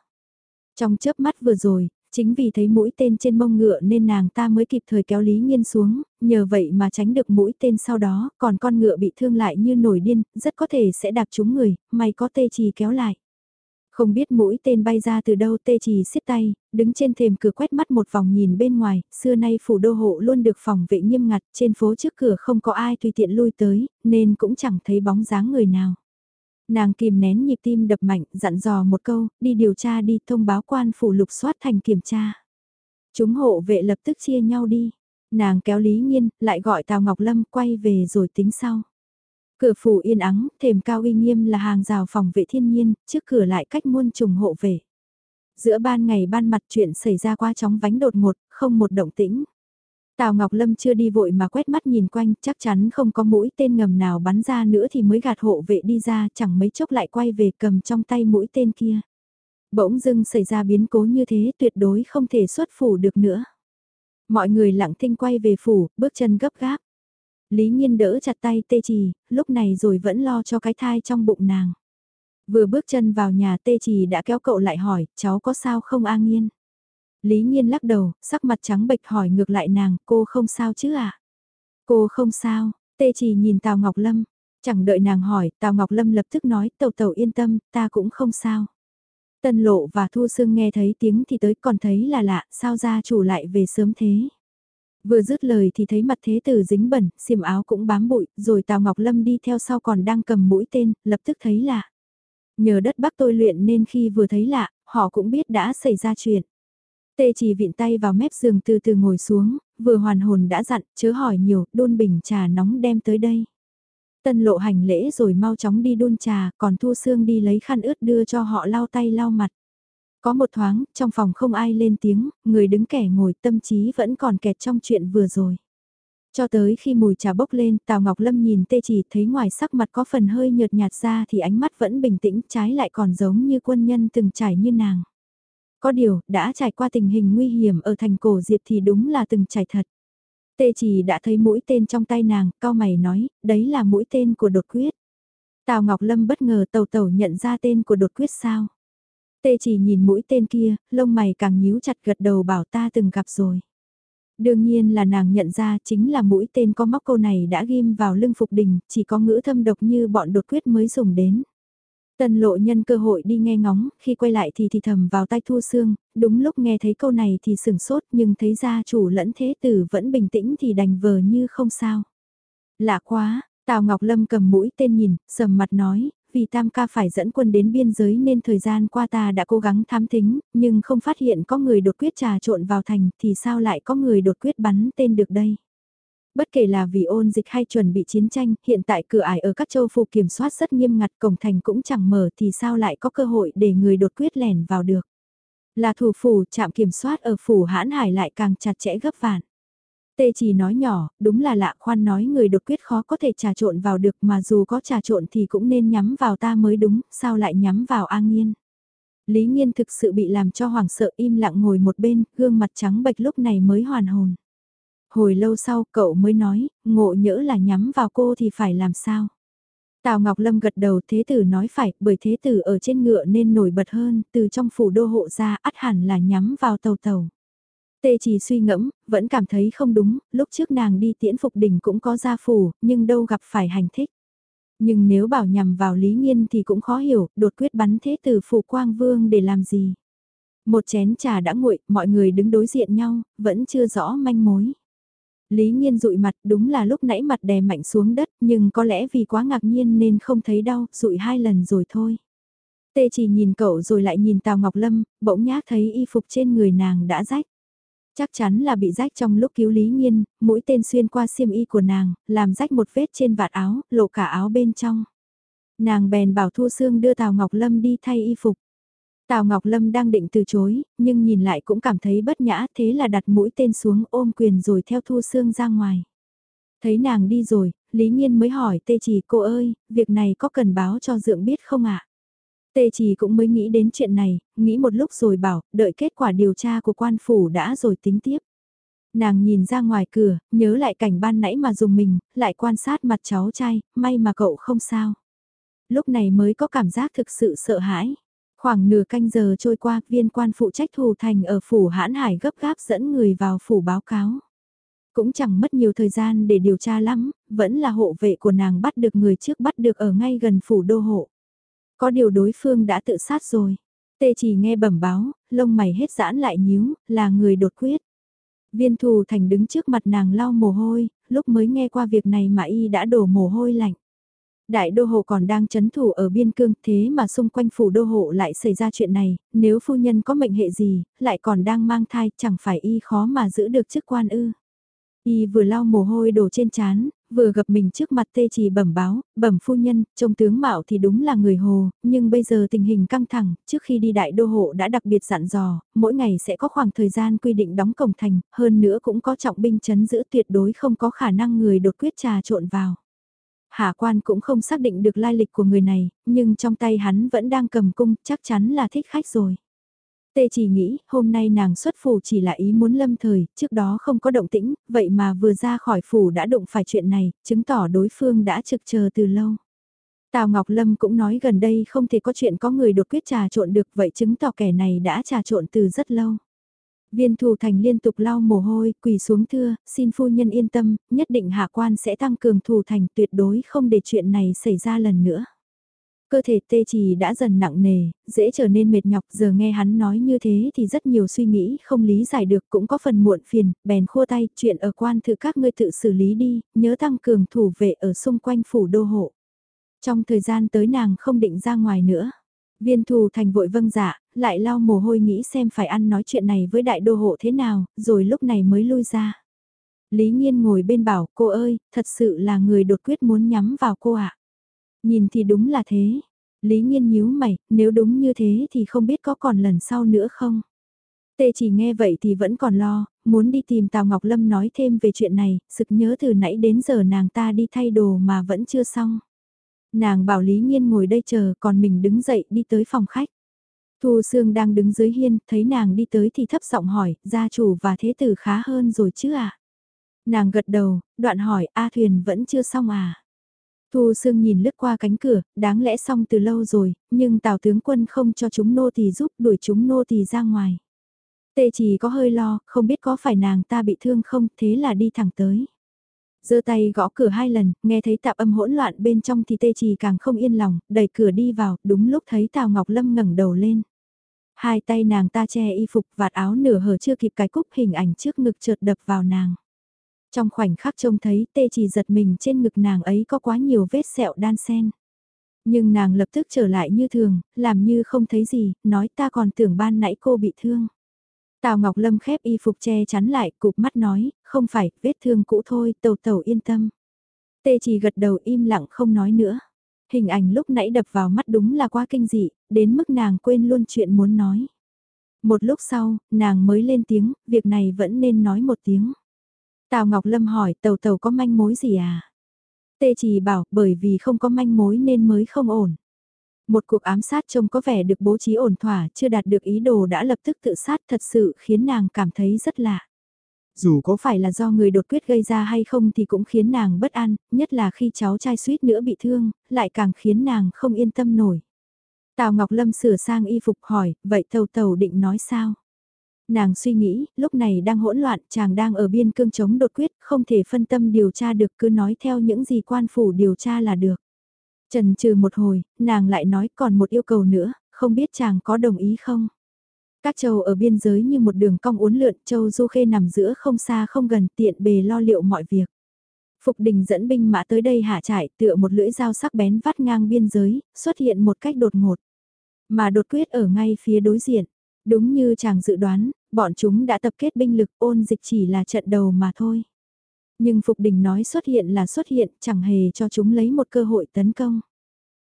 S1: Trong chớp mắt vừa rồi, chính vì thấy mũi tên trên mông ngựa nên nàng ta mới kịp thời kéo Lý Nhiên xuống, nhờ vậy mà tránh được mũi tên sau đó, còn con ngựa bị thương lại như nổi điên, rất có thể sẽ đạp trúng người, may có tê trì kéo lại. Không biết mũi tên bay ra từ đâu tê trì xiết tay, đứng trên thềm cửa quét mắt một vòng nhìn bên ngoài, xưa nay phủ đô hộ luôn được phòng vệ nghiêm ngặt, trên phố trước cửa không có ai tùy tiện lui tới, nên cũng chẳng thấy bóng dáng người nào. Nàng kìm nén nhịp tim đập mạnh, dặn dò một câu, đi điều tra đi, thông báo quan phủ lục soát thành kiểm tra. Chúng hộ vệ lập tức chia nhau đi. Nàng kéo Lý Nhiên, lại gọi Tào Ngọc Lâm quay về rồi tính sau. Cửa phủ yên ắng, thềm cao uy nghiêm là hàng rào phòng vệ thiên nhiên, trước cửa lại cách muôn trùng hộ vệ. Giữa ban ngày ban mặt chuyện xảy ra qua chóng vánh đột ngột, không một động tĩnh. Tào Ngọc Lâm chưa đi vội mà quét mắt nhìn quanh, chắc chắn không có mũi tên ngầm nào bắn ra nữa thì mới gạt hộ vệ đi ra, chẳng mấy chốc lại quay về cầm trong tay mũi tên kia. Bỗng dưng xảy ra biến cố như thế tuyệt đối không thể xuất phủ được nữa. Mọi người lặng thinh quay về phủ, bước chân gấp gáp. Lý Nhiên đỡ chặt tay tê trì, lúc này rồi vẫn lo cho cái thai trong bụng nàng. Vừa bước chân vào nhà tê trì đã kéo cậu lại hỏi, cháu có sao không A Nhiên? Lý Nhiên lắc đầu, sắc mặt trắng bệch hỏi ngược lại nàng, cô không sao chứ ạ? À? Cô không sao, tê trì nhìn Tào Ngọc Lâm, chẳng đợi nàng hỏi, Tào Ngọc Lâm lập tức nói, tàu tàu yên tâm, ta cũng không sao. Tân lộ và Thu Sương nghe thấy tiếng thì tới còn thấy là lạ, sao gia chủ lại về sớm thế? Vừa dứt lời thì thấy mặt thế tử dính bẩn, xiêm áo cũng bám bụi, rồi Tào Ngọc Lâm đi theo sau còn đang cầm mũi tên, lập tức thấy lạ. Nhờ đất bắc tôi luyện nên khi vừa thấy lạ, họ cũng biết đã xảy ra chuyện. Tê chỉ vịn tay vào mép giường từ từ ngồi xuống, vừa hoàn hồn đã dặn, chớ hỏi nhiều, đun bình trà nóng đem tới đây. Tân lộ hành lễ rồi mau chóng đi đun trà, còn Thu Sương đi lấy khăn ướt đưa cho họ lau tay lau mặt. Có một thoáng, trong phòng không ai lên tiếng, người đứng kẻ ngồi tâm trí vẫn còn kẹt trong chuyện vừa rồi. Cho tới khi mùi trà bốc lên, Tào Ngọc Lâm nhìn tê chỉ thấy ngoài sắc mặt có phần hơi nhợt nhạt ra thì ánh mắt vẫn bình tĩnh trái lại còn giống như quân nhân từng trải như nàng. Có điều, đã trải qua tình hình nguy hiểm ở thành cổ diệp thì đúng là từng trải thật. Tê chỉ đã thấy mũi tên trong tay nàng, cao mày nói, đấy là mũi tên của đột quyết. Tào Ngọc Lâm bất ngờ tàu tàu nhận ra tên của đột quyết sao. Tê chỉ nhìn mũi tên kia, lông mày càng nhíu chặt gật đầu bảo ta từng gặp rồi. Đương nhiên là nàng nhận ra chính là mũi tên có móc câu này đã ghim vào lưng phục đình, chỉ có ngữ thâm độc như bọn đột quyết mới dùng đến. Tần lộ nhân cơ hội đi nghe ngóng, khi quay lại thì thì thầm vào tay Thu Sương, đúng lúc nghe thấy câu này thì sừng sốt nhưng thấy gia chủ lẫn thế tử vẫn bình tĩnh thì đành vờ như không sao. Lạ quá, Tào Ngọc Lâm cầm mũi tên nhìn, sầm mặt nói, vì Tam ca phải dẫn quân đến biên giới nên thời gian qua ta đã cố gắng thám thính, nhưng không phát hiện có người đột quyết trà trộn vào thành thì sao lại có người đột quyết bắn tên được đây. Bất kể là vì ôn dịch hay chuẩn bị chiến tranh, hiện tại cửa ải ở các châu phủ kiểm soát rất nghiêm ngặt cổng thành cũng chẳng mở thì sao lại có cơ hội để người đột quyết lẻn vào được. Là thủ phủ trạm kiểm soát ở phủ hãn hải lại càng chặt chẽ gấp vạn. Tê chỉ nói nhỏ, đúng là lạ khoan nói người đột quyết khó có thể trà trộn vào được mà dù có trà trộn thì cũng nên nhắm vào ta mới đúng, sao lại nhắm vào an nghiên. Lý nghiên thực sự bị làm cho hoảng sợ im lặng ngồi một bên, gương mặt trắng bệch lúc này mới hoàn hồn. Hồi lâu sau cậu mới nói, ngộ nhỡ là nhắm vào cô thì phải làm sao? Tào Ngọc Lâm gật đầu thế tử nói phải, bởi thế tử ở trên ngựa nên nổi bật hơn, từ trong phủ đô hộ ra ắt hẳn là nhắm vào tàu tàu. Tê chỉ suy ngẫm, vẫn cảm thấy không đúng, lúc trước nàng đi tiễn phục đỉnh cũng có gia phủ, nhưng đâu gặp phải hành thích. Nhưng nếu bảo nhằm vào Lý Nghiên thì cũng khó hiểu, đột quyết bắn thế tử phủ quang vương để làm gì. Một chén trà đã nguội, mọi người đứng đối diện nhau, vẫn chưa rõ manh mối. Lý Nhiên dụi mặt đúng là lúc nãy mặt đè mạnh xuống đất nhưng có lẽ vì quá ngạc nhiên nên không thấy đau, dụi hai lần rồi thôi. Tê chỉ nhìn cậu rồi lại nhìn Tào Ngọc Lâm, bỗng nhác thấy y phục trên người nàng đã rách. Chắc chắn là bị rách trong lúc cứu Lý Nhiên, mũi tên xuyên qua xiêm y của nàng, làm rách một vết trên vạt áo, lộ cả áo bên trong. Nàng bèn bảo Thu Sương đưa Tào Ngọc Lâm đi thay y phục. Tào Ngọc Lâm đang định từ chối, nhưng nhìn lại cũng cảm thấy bất nhã thế là đặt mũi tên xuống ôm quyền rồi theo Thu Sương ra ngoài. Thấy nàng đi rồi, Lý Nhiên mới hỏi Tê Chỉ cô ơi, việc này có cần báo cho Dượng biết không ạ? Tê Chỉ cũng mới nghĩ đến chuyện này, nghĩ một lúc rồi bảo, đợi kết quả điều tra của quan phủ đã rồi tính tiếp. Nàng nhìn ra ngoài cửa, nhớ lại cảnh ban nãy mà dùng mình, lại quan sát mặt cháu trai, may mà cậu không sao. lúc này mới có cảm giác thực sự sợ hãi. Khoảng nửa canh giờ trôi qua, viên quan phụ trách thủ thành ở phủ hãn hải gấp gáp dẫn người vào phủ báo cáo. Cũng chẳng mất nhiều thời gian để điều tra lắm, vẫn là hộ vệ của nàng bắt được người trước bắt được ở ngay gần phủ đô hộ. Có điều đối phương đã tự sát rồi. Tê chỉ nghe bẩm báo, lông mày hết giãn lại nhíu, là người đột quyết. Viên thù thành đứng trước mặt nàng lau mồ hôi, lúc mới nghe qua việc này mà y đã đổ mồ hôi lạnh. Đại đô hộ còn đang chấn thủ ở biên cương thế mà xung quanh phủ đô hộ lại xảy ra chuyện này, nếu phu nhân có mệnh hệ gì, lại còn đang mang thai chẳng phải y khó mà giữ được chức quan ư. Y vừa lau mồ hôi đổ trên chán, vừa gặp mình trước mặt tê trì bẩm báo, bẩm phu nhân, trông tướng mạo thì đúng là người hồ, nhưng bây giờ tình hình căng thẳng, trước khi đi đại đô hộ đã đặc biệt dặn dò, mỗi ngày sẽ có khoảng thời gian quy định đóng cổng thành, hơn nữa cũng có trọng binh chấn giữ tuyệt đối không có khả năng người đột quyết trà trộn vào. Hạ quan cũng không xác định được lai lịch của người này, nhưng trong tay hắn vẫn đang cầm cung, chắc chắn là thích khách rồi. Tê chỉ nghĩ, hôm nay nàng xuất phủ chỉ là ý muốn lâm thời, trước đó không có động tĩnh, vậy mà vừa ra khỏi phủ đã đụng phải chuyện này, chứng tỏ đối phương đã trực chờ từ lâu. Tào Ngọc Lâm cũng nói gần đây không thể có chuyện có người đột quyết trà trộn được vậy chứng tỏ kẻ này đã trà trộn từ rất lâu. Viên thủ thành liên tục lau mồ hôi, quỳ xuống thưa, xin phu nhân yên tâm, nhất định hạ quan sẽ tăng cường thủ thành tuyệt đối không để chuyện này xảy ra lần nữa. Cơ thể tê trì đã dần nặng nề, dễ trở nên mệt nhọc giờ nghe hắn nói như thế thì rất nhiều suy nghĩ không lý giải được cũng có phần muộn phiền, bèn khua tay, chuyện ở quan thử các ngươi tự xử lý đi, nhớ tăng cường thủ vệ ở xung quanh phủ đô hộ. Trong thời gian tới nàng không định ra ngoài nữa. Viên thù thành vội vâng dạ, lại lau mồ hôi nghĩ xem phải ăn nói chuyện này với đại đô hộ thế nào, rồi lúc này mới lui ra. Lý Nhiên ngồi bên bảo, cô ơi, thật sự là người đột quyết muốn nhắm vào cô ạ. Nhìn thì đúng là thế. Lý Nhiên nhíu mày, nếu đúng như thế thì không biết có còn lần sau nữa không? Tê chỉ nghe vậy thì vẫn còn lo, muốn đi tìm Tào Ngọc Lâm nói thêm về chuyện này, sực nhớ từ nãy đến giờ nàng ta đi thay đồ mà vẫn chưa xong. Nàng bảo Lý Nhiên ngồi đây chờ còn mình đứng dậy đi tới phòng khách. Thu Sương đang đứng dưới hiên, thấy nàng đi tới thì thấp giọng hỏi, gia chủ và thế tử khá hơn rồi chứ à? Nàng gật đầu, đoạn hỏi, A Thuyền vẫn chưa xong à? Thu Sương nhìn lướt qua cánh cửa, đáng lẽ xong từ lâu rồi, nhưng Tào tướng quân không cho chúng nô tỳ giúp đuổi chúng nô tỳ ra ngoài. Tê chỉ có hơi lo, không biết có phải nàng ta bị thương không, thế là đi thẳng tới giơ tay gõ cửa hai lần, nghe thấy tạp âm hỗn loạn bên trong thì tê trì càng không yên lòng, đẩy cửa đi vào, đúng lúc thấy Tào Ngọc Lâm ngẩng đầu lên. Hai tay nàng ta che y phục vạt áo nửa hở chưa kịp cái cúc hình ảnh trước ngực trượt đập vào nàng. Trong khoảnh khắc trông thấy tê trì giật mình trên ngực nàng ấy có quá nhiều vết sẹo đan sen. Nhưng nàng lập tức trở lại như thường, làm như không thấy gì, nói ta còn tưởng ban nãy cô bị thương. Tào Ngọc Lâm khép y phục che chắn lại, cụp mắt nói, không phải, vết thương cũ thôi, tàu tàu yên tâm. Tê chỉ gật đầu im lặng không nói nữa. Hình ảnh lúc nãy đập vào mắt đúng là quá kinh dị, đến mức nàng quên luôn chuyện muốn nói. Một lúc sau, nàng mới lên tiếng, việc này vẫn nên nói một tiếng. Tào Ngọc Lâm hỏi tàu tàu có manh mối gì à? Tê chỉ bảo bởi vì không có manh mối nên mới không ổn. Một cuộc ám sát trông có vẻ được bố trí ổn thỏa, chưa đạt được ý đồ đã lập tức tự sát thật sự khiến nàng cảm thấy rất lạ. Dù có phải là do người đột quyết gây ra hay không thì cũng khiến nàng bất an, nhất là khi cháu trai suýt nữa bị thương, lại càng khiến nàng không yên tâm nổi. Tào Ngọc Lâm sửa sang y phục hỏi, vậy tàu tàu định nói sao? Nàng suy nghĩ, lúc này đang hỗn loạn, chàng đang ở biên cương chống đột quyết, không thể phân tâm điều tra được cứ nói theo những gì quan phủ điều tra là được. Trần trừ một hồi, nàng lại nói còn một yêu cầu nữa, không biết chàng có đồng ý không? Các châu ở biên giới như một đường cong uốn lượn, châu Du Khê nằm giữa không xa không gần tiện bề lo liệu mọi việc. Phục đình dẫn binh mã tới đây hạ trải tựa một lưỡi dao sắc bén vắt ngang biên giới, xuất hiện một cách đột ngột. Mà đột quyết ở ngay phía đối diện. Đúng như chàng dự đoán, bọn chúng đã tập kết binh lực ôn dịch chỉ là trận đầu mà thôi. Nhưng Phục Đình nói xuất hiện là xuất hiện, chẳng hề cho chúng lấy một cơ hội tấn công.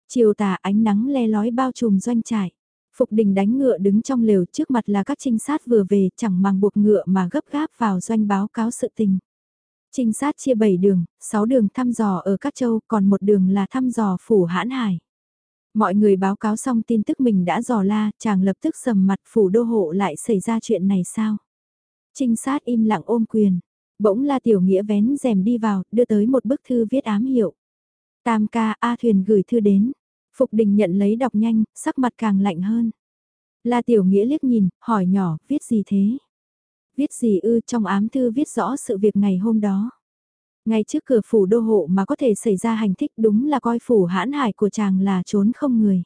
S1: Chiều tà ánh nắng le lói bao trùm doanh trại. Phục Đình đánh ngựa đứng trong lều trước mặt là các trinh sát vừa về chẳng màng buộc ngựa mà gấp gáp vào doanh báo cáo sự tình. Trinh sát chia 7 đường, 6 đường thăm dò ở các châu còn một đường là thăm dò phủ hãn hải. Mọi người báo cáo xong tin tức mình đã dò la, chàng lập tức sầm mặt phủ đô hộ lại xảy ra chuyện này sao? Trinh sát im lặng ôm quyền, Bỗng la tiểu nghĩa vén rèm đi vào, đưa tới một bức thư viết ám hiệu. Tam ca A Thuyền gửi thư đến. Phục đình nhận lấy đọc nhanh, sắc mặt càng lạnh hơn. La Tiểu Nghĩa liếc nhìn, hỏi nhỏ, viết gì thế? Viết gì ư trong ám thư viết rõ sự việc ngày hôm đó. Ngay trước cửa phủ đô hộ mà có thể xảy ra hành thích đúng là coi phủ hãn hải của chàng là trốn không người.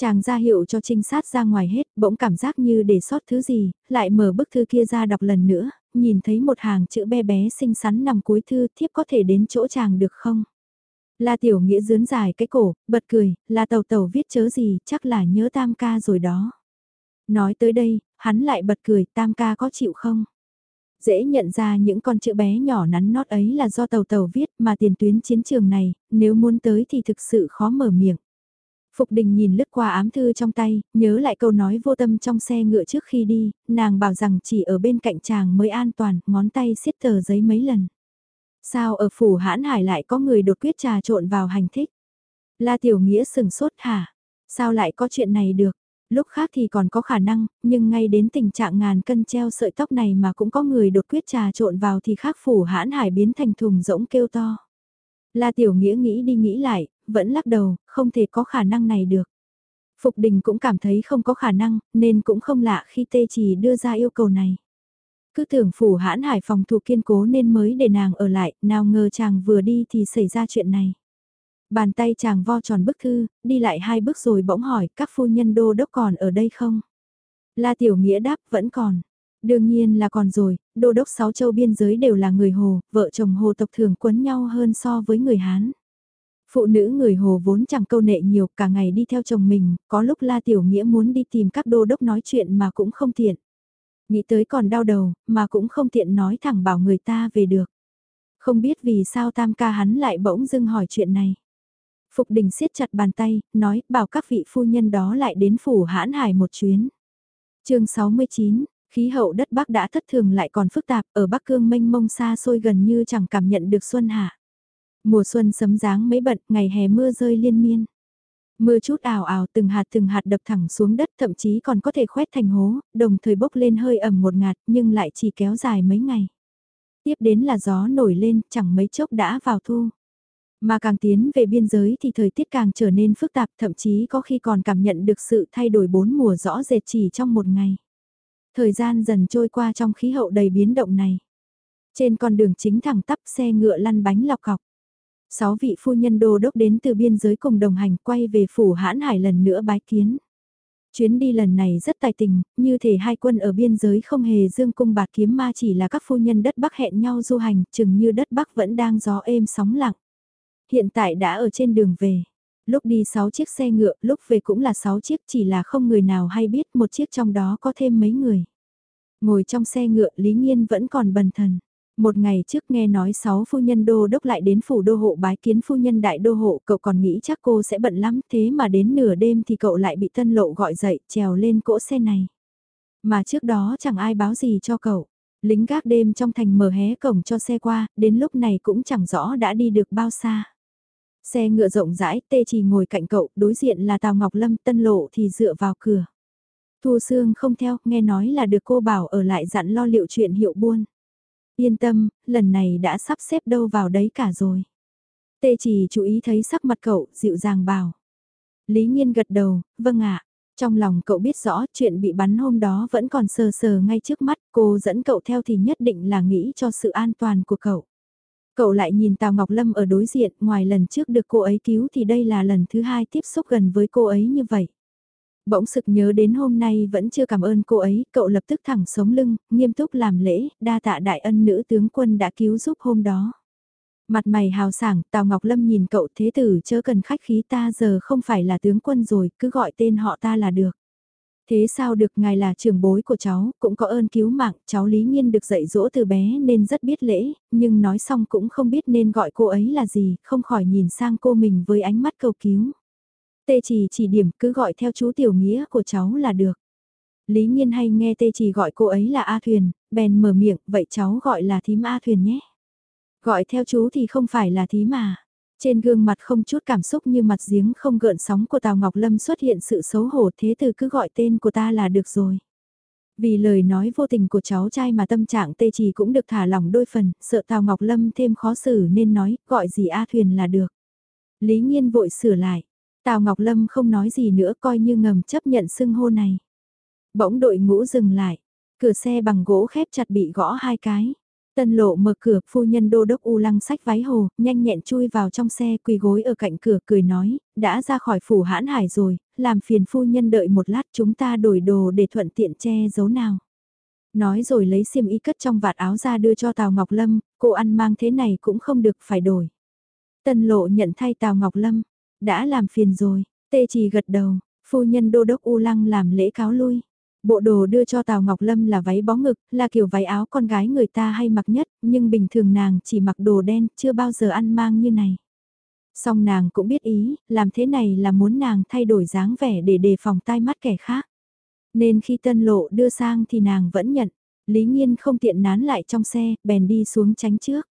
S1: Chàng ra hiệu cho trinh sát ra ngoài hết, bỗng cảm giác như để sót thứ gì, lại mở bức thư kia ra đọc lần nữa, nhìn thấy một hàng chữ bé bé xinh xắn nằm cuối thư thiếp có thể đến chỗ chàng được không? La Tiểu Nghĩa dướn dài cái cổ, bật cười, là tàu tàu viết chớ gì, chắc là nhớ tam ca rồi đó. Nói tới đây, hắn lại bật cười, tam ca có chịu không? Dễ nhận ra những con chữ bé nhỏ nắn nót ấy là do tàu tàu viết mà tiền tuyến chiến trường này, nếu muốn tới thì thực sự khó mở miệng. Phục đình nhìn lướt qua ám thư trong tay, nhớ lại câu nói vô tâm trong xe ngựa trước khi đi, nàng bảo rằng chỉ ở bên cạnh chàng mới an toàn, ngón tay siết tờ giấy mấy lần. Sao ở phủ hãn hải lại có người đột quyết trà trộn vào hành thích? La Tiểu Nghĩa sừng sốt hả? Sao lại có chuyện này được? Lúc khác thì còn có khả năng, nhưng ngay đến tình trạng ngàn cân treo sợi tóc này mà cũng có người đột quyết trà trộn vào thì khác phủ hãn hải biến thành thùng rỗng kêu to. La Tiểu Nghĩa nghĩ đi nghĩ lại, vẫn lắc đầu, không thể có khả năng này được. Phục đình cũng cảm thấy không có khả năng, nên cũng không lạ khi tê chỉ đưa ra yêu cầu này. Cứ tưởng phủ hãn hải phòng thủ kiên cố nên mới để nàng ở lại, nào ngờ chàng vừa đi thì xảy ra chuyện này. Bàn tay chàng vo tròn bức thư, đi lại hai bước rồi bỗng hỏi các phu nhân đô đốc còn ở đây không? La Tiểu Nghĩa đáp vẫn còn. Đương nhiên là còn rồi, đô đốc sáu châu biên giới đều là người Hồ, vợ chồng Hồ tộc thường quấn nhau hơn so với người Hán. Phụ nữ người Hồ vốn chẳng câu nệ nhiều, cả ngày đi theo chồng mình, có lúc La Tiểu Nghĩa muốn đi tìm các đô đốc nói chuyện mà cũng không tiện. Nghĩ tới còn đau đầu, mà cũng không tiện nói thẳng bảo người ta về được. Không biết vì sao tam ca hắn lại bỗng dưng hỏi chuyện này. Phục đình siết chặt bàn tay, nói bảo các vị phu nhân đó lại đến phủ hãn hải một chuyến. chương 69, khí hậu đất Bắc đã thất thường lại còn phức tạp, ở Bắc Cương mênh mông xa xôi gần như chẳng cảm nhận được xuân hạ. Mùa xuân sấm dáng mấy bận, ngày hè mưa rơi liên miên. Mưa chút ảo ảo từng hạt từng hạt đập thẳng xuống đất thậm chí còn có thể khoét thành hố, đồng thời bốc lên hơi ẩm một ngạt nhưng lại chỉ kéo dài mấy ngày. Tiếp đến là gió nổi lên, chẳng mấy chốc đã vào thu. Mà càng tiến về biên giới thì thời tiết càng trở nên phức tạp thậm chí có khi còn cảm nhận được sự thay đổi bốn mùa rõ rệt chỉ trong một ngày. Thời gian dần trôi qua trong khí hậu đầy biến động này. Trên con đường chính thẳng tắp xe ngựa lăn bánh lọc cọc. Sáu vị phu nhân đô đốc đến từ biên giới cùng đồng hành quay về phủ hãn hải lần nữa bái kiến. Chuyến đi lần này rất tài tình, như thể hai quân ở biên giới không hề dương cung bạc kiếm ma chỉ là các phu nhân đất Bắc hẹn nhau du hành, chừng như đất Bắc vẫn đang gió êm sóng lặng. Hiện tại đã ở trên đường về. Lúc đi 6 chiếc xe ngựa, lúc về cũng là 6 chiếc chỉ là không người nào hay biết một chiếc trong đó có thêm mấy người. Ngồi trong xe ngựa Lý Nhiên vẫn còn bần thần. Một ngày trước nghe nói sáu phu nhân đô đốc lại đến phủ đô hộ bái kiến phu nhân đại đô hộ, cậu còn nghĩ chắc cô sẽ bận lắm, thế mà đến nửa đêm thì cậu lại bị tân lộ gọi dậy, trèo lên cỗ xe này. Mà trước đó chẳng ai báo gì cho cậu. Lính gác đêm trong thành mở hé cổng cho xe qua, đến lúc này cũng chẳng rõ đã đi được bao xa. Xe ngựa rộng rãi, tê chỉ ngồi cạnh cậu, đối diện là Tào Ngọc Lâm, tân lộ thì dựa vào cửa. Thu Sương không theo, nghe nói là được cô bảo ở lại dặn lo liệu chuyện hiệu buôn. Yên tâm, lần này đã sắp xếp đâu vào đấy cả rồi. Tê chỉ chú ý thấy sắc mặt cậu, dịu dàng bảo. Lý Nhiên gật đầu, vâng ạ. Trong lòng cậu biết rõ chuyện bị bắn hôm đó vẫn còn sờ sờ ngay trước mắt, cô dẫn cậu theo thì nhất định là nghĩ cho sự an toàn của cậu. Cậu lại nhìn Tào Ngọc Lâm ở đối diện, ngoài lần trước được cô ấy cứu thì đây là lần thứ hai tiếp xúc gần với cô ấy như vậy. Bỗng sực nhớ đến hôm nay vẫn chưa cảm ơn cô ấy, cậu lập tức thẳng sống lưng, nghiêm túc làm lễ, đa tạ đại ân nữ tướng quân đã cứu giúp hôm đó. Mặt mày hào sảng, Tào Ngọc Lâm nhìn cậu thế tử chớ cần khách khí ta giờ không phải là tướng quân rồi, cứ gọi tên họ ta là được. Thế sao được ngài là trưởng bối của cháu, cũng có ơn cứu mạng, cháu Lý Nhiên được dạy dỗ từ bé nên rất biết lễ, nhưng nói xong cũng không biết nên gọi cô ấy là gì, không khỏi nhìn sang cô mình với ánh mắt cầu cứu. Tê chỉ chỉ điểm cứ gọi theo chú tiểu nghĩa của cháu là được. Lý Nhiên hay nghe tê chỉ gọi cô ấy là A Thuyền, bèn mở miệng, vậy cháu gọi là thím A Thuyền nhé. Gọi theo chú thì không phải là thím mà. Trên gương mặt không chút cảm xúc như mặt giếng không gợn sóng của Tào Ngọc Lâm xuất hiện sự xấu hổ thế từ cứ gọi tên của ta là được rồi. Vì lời nói vô tình của cháu trai mà tâm trạng tê chỉ cũng được thả lỏng đôi phần, sợ Tào Ngọc Lâm thêm khó xử nên nói, gọi gì A Thuyền là được. Lý Nhiên vội sửa lại, Tào Ngọc Lâm không nói gì nữa coi như ngầm chấp nhận xưng hô này. Bỗng đội ngũ dừng lại, cửa xe bằng gỗ khép chặt bị gõ hai cái. Tân lộ mở cửa, phu nhân đô đốc U lăng sách váy hồ, nhanh nhẹn chui vào trong xe quỳ gối ở cạnh cửa cười nói, đã ra khỏi phủ hãn hải rồi, làm phiền phu nhân đợi một lát chúng ta đổi đồ để thuận tiện che giấu nào. Nói rồi lấy xiêm y cất trong vạt áo ra đưa cho Tào Ngọc Lâm, cô ăn mang thế này cũng không được phải đổi. Tân lộ nhận thay Tào Ngọc Lâm, đã làm phiền rồi, tê chỉ gật đầu, phu nhân đô đốc U lăng làm lễ cáo lui. Bộ đồ đưa cho Tào Ngọc Lâm là váy bó ngực, là kiểu váy áo con gái người ta hay mặc nhất, nhưng bình thường nàng chỉ mặc đồ đen, chưa bao giờ ăn mang như này. Song nàng cũng biết ý, làm thế này là muốn nàng thay đổi dáng vẻ để đề phòng tai mắt kẻ khác. Nên khi tân lộ đưa sang thì nàng vẫn nhận, Lý Nhiên không tiện nán lại trong xe, bèn đi xuống tránh trước.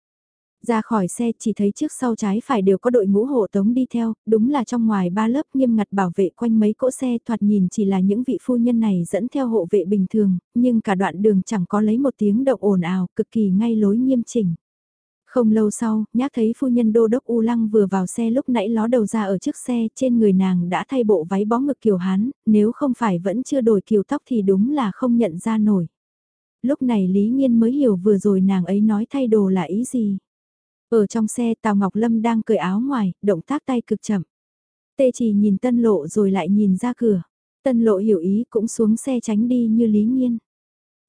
S1: Ra khỏi xe chỉ thấy trước sau trái phải đều có đội ngũ hộ tống đi theo, đúng là trong ngoài ba lớp nghiêm ngặt bảo vệ quanh mấy cỗ xe thoạt nhìn chỉ là những vị phu nhân này dẫn theo hộ vệ bình thường, nhưng cả đoạn đường chẳng có lấy một tiếng động ồn ào, cực kỳ ngay lối nghiêm chỉnh. Không lâu sau, nhác thấy phu nhân đô đốc U Lăng vừa vào xe lúc nãy ló đầu ra ở trước xe, trên người nàng đã thay bộ váy bó ngực kiều hán, nếu không phải vẫn chưa đổi kiều tóc thì đúng là không nhận ra nổi. Lúc này Lý Nhiên mới hiểu vừa rồi nàng ấy nói thay đồ là ý gì. Ở trong xe Tào Ngọc Lâm đang cởi áo ngoài, động tác tay cực chậm. Tê chỉ nhìn tân lộ rồi lại nhìn ra cửa. Tân lộ hiểu ý cũng xuống xe tránh đi như lý nhiên.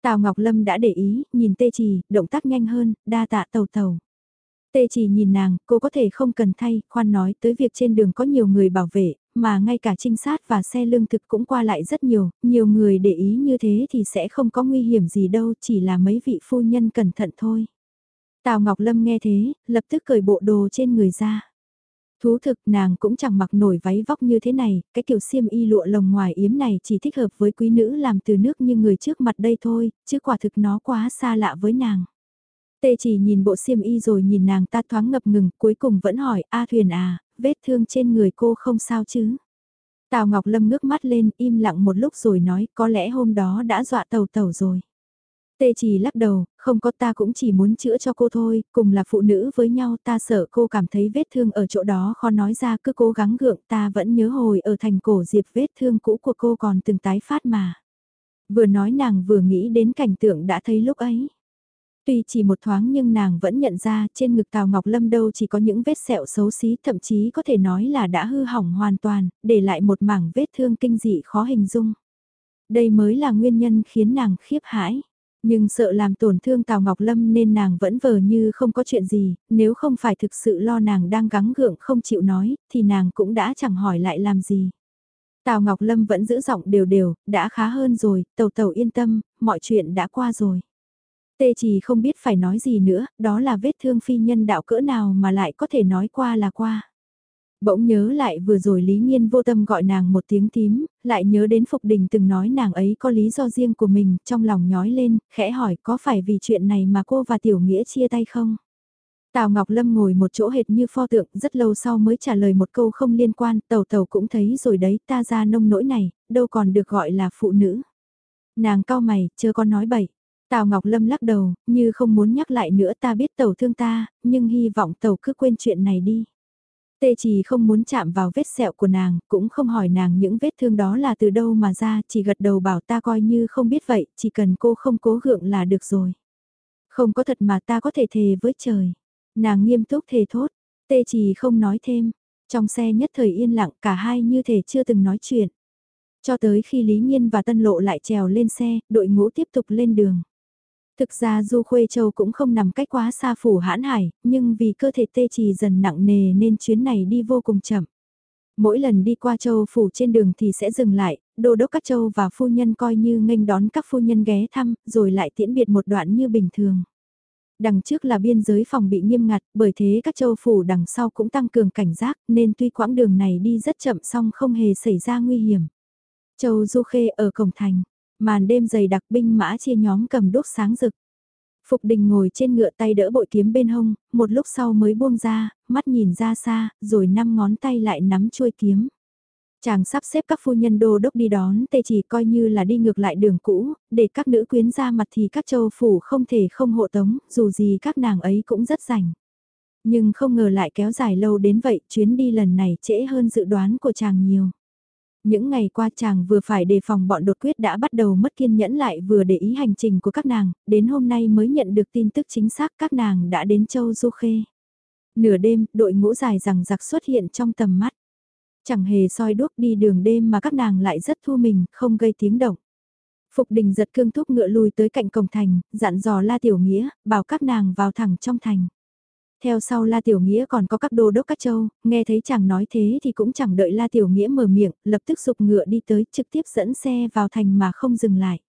S1: Tào Ngọc Lâm đã để ý, nhìn tê Chỉ, động tác nhanh hơn, đa tạ tàu tàu. Tê chỉ nhìn nàng, cô có thể không cần thay, khoan nói tới việc trên đường có nhiều người bảo vệ, mà ngay cả trinh sát và xe lương thực cũng qua lại rất nhiều, nhiều người để ý như thế thì sẽ không có nguy hiểm gì đâu, chỉ là mấy vị phu nhân cẩn thận thôi. Tào Ngọc Lâm nghe thế, lập tức cởi bộ đồ trên người ra. Thú thực nàng cũng chẳng mặc nổi váy vóc như thế này, cái kiểu xiêm y lụa lồng ngoài yếm này chỉ thích hợp với quý nữ làm từ nước như người trước mặt đây thôi, chứ quả thực nó quá xa lạ với nàng. Tê chỉ nhìn bộ xiêm y rồi nhìn nàng ta thoáng ngập ngừng, cuối cùng vẫn hỏi, A Thuyền à, vết thương trên người cô không sao chứ? Tào Ngọc Lâm ngước mắt lên, im lặng một lúc rồi nói, có lẽ hôm đó đã dọa tàu tàu rồi. Tê chỉ lắc đầu, không có ta cũng chỉ muốn chữa cho cô thôi, cùng là phụ nữ với nhau ta sợ cô cảm thấy vết thương ở chỗ đó khó nói ra cứ cố gắng gượng ta vẫn nhớ hồi ở thành cổ diệp vết thương cũ của cô còn từng tái phát mà. Vừa nói nàng vừa nghĩ đến cảnh tượng đã thấy lúc ấy. Tuy chỉ một thoáng nhưng nàng vẫn nhận ra trên ngực Tào Ngọc Lâm đâu chỉ có những vết sẹo xấu xí thậm chí có thể nói là đã hư hỏng hoàn toàn, để lại một mảng vết thương kinh dị khó hình dung. Đây mới là nguyên nhân khiến nàng khiếp hãi. Nhưng sợ làm tổn thương Tào Ngọc Lâm nên nàng vẫn vờ như không có chuyện gì, nếu không phải thực sự lo nàng đang gắng gượng không chịu nói, thì nàng cũng đã chẳng hỏi lại làm gì. Tào Ngọc Lâm vẫn giữ giọng đều đều, đã khá hơn rồi, tàu tàu yên tâm, mọi chuyện đã qua rồi. Tê chỉ không biết phải nói gì nữa, đó là vết thương phi nhân đạo cỡ nào mà lại có thể nói qua là qua. Bỗng nhớ lại vừa rồi Lý Nhiên vô tâm gọi nàng một tiếng tím, lại nhớ đến Phục Đình từng nói nàng ấy có lý do riêng của mình, trong lòng nhói lên, khẽ hỏi có phải vì chuyện này mà cô và Tiểu Nghĩa chia tay không? Tào Ngọc Lâm ngồi một chỗ hệt như pho tượng, rất lâu sau mới trả lời một câu không liên quan, tàu tàu cũng thấy rồi đấy, ta ra nông nỗi này, đâu còn được gọi là phụ nữ. Nàng cao mày, chưa có nói bậy. Tào Ngọc Lâm lắc đầu, như không muốn nhắc lại nữa ta biết tàu thương ta, nhưng hy vọng tàu cứ quên chuyện này đi. Tê chỉ không muốn chạm vào vết sẹo của nàng, cũng không hỏi nàng những vết thương đó là từ đâu mà ra, chỉ gật đầu bảo ta coi như không biết vậy, chỉ cần cô không cố gượng là được rồi. Không có thật mà ta có thể thề với trời. Nàng nghiêm túc thề thốt, tê chỉ không nói thêm. Trong xe nhất thời yên lặng cả hai như thể chưa từng nói chuyện. Cho tới khi Lý Nhiên và Tân Lộ lại trèo lên xe, đội ngũ tiếp tục lên đường. Thực ra Du Khuê Châu cũng không nằm cách quá xa phủ hãn hải, nhưng vì cơ thể tê trì dần nặng nề nên chuyến này đi vô cùng chậm. Mỗi lần đi qua châu phủ trên đường thì sẽ dừng lại, đô đốc các châu và phu nhân coi như nghênh đón các phu nhân ghé thăm, rồi lại tiễn biệt một đoạn như bình thường. Đằng trước là biên giới phòng bị nghiêm ngặt, bởi thế các châu phủ đằng sau cũng tăng cường cảnh giác, nên tuy quãng đường này đi rất chậm song không hề xảy ra nguy hiểm. Châu Du Khê ở cổng thành, Màn đêm dày đặc binh mã chia nhóm cầm đốt sáng rực. Phục đình ngồi trên ngựa tay đỡ bội kiếm bên hông, một lúc sau mới buông ra, mắt nhìn ra xa, rồi năm ngón tay lại nắm chuôi kiếm. Chàng sắp xếp các phu nhân đô đốc đi đón tê chỉ coi như là đi ngược lại đường cũ, để các nữ quyến ra mặt thì các châu phủ không thể không hộ tống, dù gì các nàng ấy cũng rất rảnh. Nhưng không ngờ lại kéo dài lâu đến vậy, chuyến đi lần này trễ hơn dự đoán của chàng nhiều. Những ngày qua chàng vừa phải đề phòng bọn đột quyết đã bắt đầu mất kiên nhẫn lại vừa để ý hành trình của các nàng, đến hôm nay mới nhận được tin tức chính xác các nàng đã đến châu Du Khê. Nửa đêm, đội ngũ dài rằng giặc xuất hiện trong tầm mắt. Chẳng hề soi đuốc đi đường đêm mà các nàng lại rất thu mình, không gây tiếng động. Phục đình giật cương thúc ngựa lùi tới cạnh cổng thành, dặn dò La Tiểu Nghĩa, bảo các nàng vào thẳng trong thành. Theo sau La Tiểu Nghĩa còn có các đô đốc các châu, nghe thấy chàng nói thế thì cũng chẳng đợi La Tiểu Nghĩa mở miệng, lập tức dục ngựa đi tới trực tiếp dẫn xe vào thành mà không dừng lại.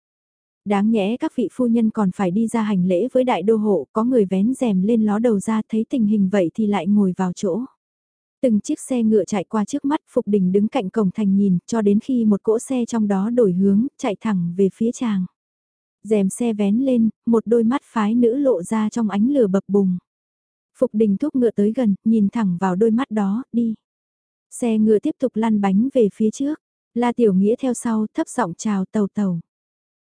S1: Đáng nhẽ các vị phu nhân còn phải đi ra hành lễ với đại đô hộ, có người vén rèm lên ló đầu ra thấy tình hình vậy thì lại ngồi vào chỗ. Từng chiếc xe ngựa chạy qua trước mắt Phục Đình đứng cạnh cổng thành nhìn cho đến khi một cỗ xe trong đó đổi hướng, chạy thẳng về phía chàng. Rèm xe vén lên, một đôi mắt phái nữ lộ ra trong ánh lửa bập bùng. Phục Đình thúc ngựa tới gần, nhìn thẳng vào đôi mắt đó, đi. Xe ngựa tiếp tục lăn bánh về phía trước. La Tiểu Nghĩa theo sau thấp giọng chào tàu tàu.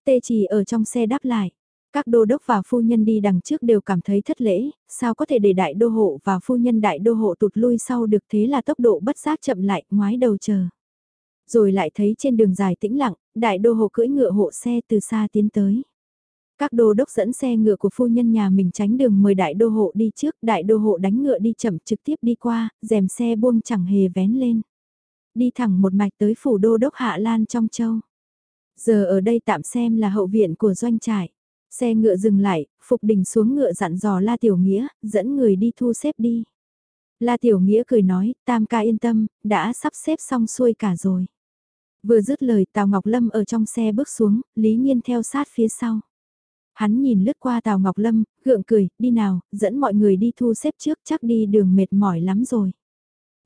S1: Tê chỉ ở trong xe đáp lại. Các đô đốc và phu nhân đi đằng trước đều cảm thấy thất lễ, sao có thể để đại đô hộ và phu nhân đại đô hộ tụt lui sau được thế là tốc độ bất giác chậm lại, ngoái đầu chờ. Rồi lại thấy trên đường dài tĩnh lặng, đại đô hộ cưỡi ngựa hộ xe từ xa tiến tới. Các đô đốc dẫn xe ngựa của phu nhân nhà mình tránh đường mời đại đô hộ đi trước, đại đô hộ đánh ngựa đi chậm trực tiếp đi qua, rèm xe buông chẳng hề vén lên. Đi thẳng một mạch tới phủ đô đốc Hạ Lan trong châu. Giờ ở đây tạm xem là hậu viện của doanh trại. Xe ngựa dừng lại, Phục Đình xuống ngựa dặn dò La Tiểu Nghĩa, dẫn người đi thu xếp đi. La Tiểu Nghĩa cười nói, Tam ca yên tâm, đã sắp xếp xong xuôi cả rồi. Vừa dứt lời Tào Ngọc Lâm ở trong xe bước xuống, Lý Nhiên theo sát phía sau. Hắn nhìn lướt qua Tào Ngọc Lâm, gượng cười, đi nào, dẫn mọi người đi thu xếp trước chắc đi đường mệt mỏi lắm rồi.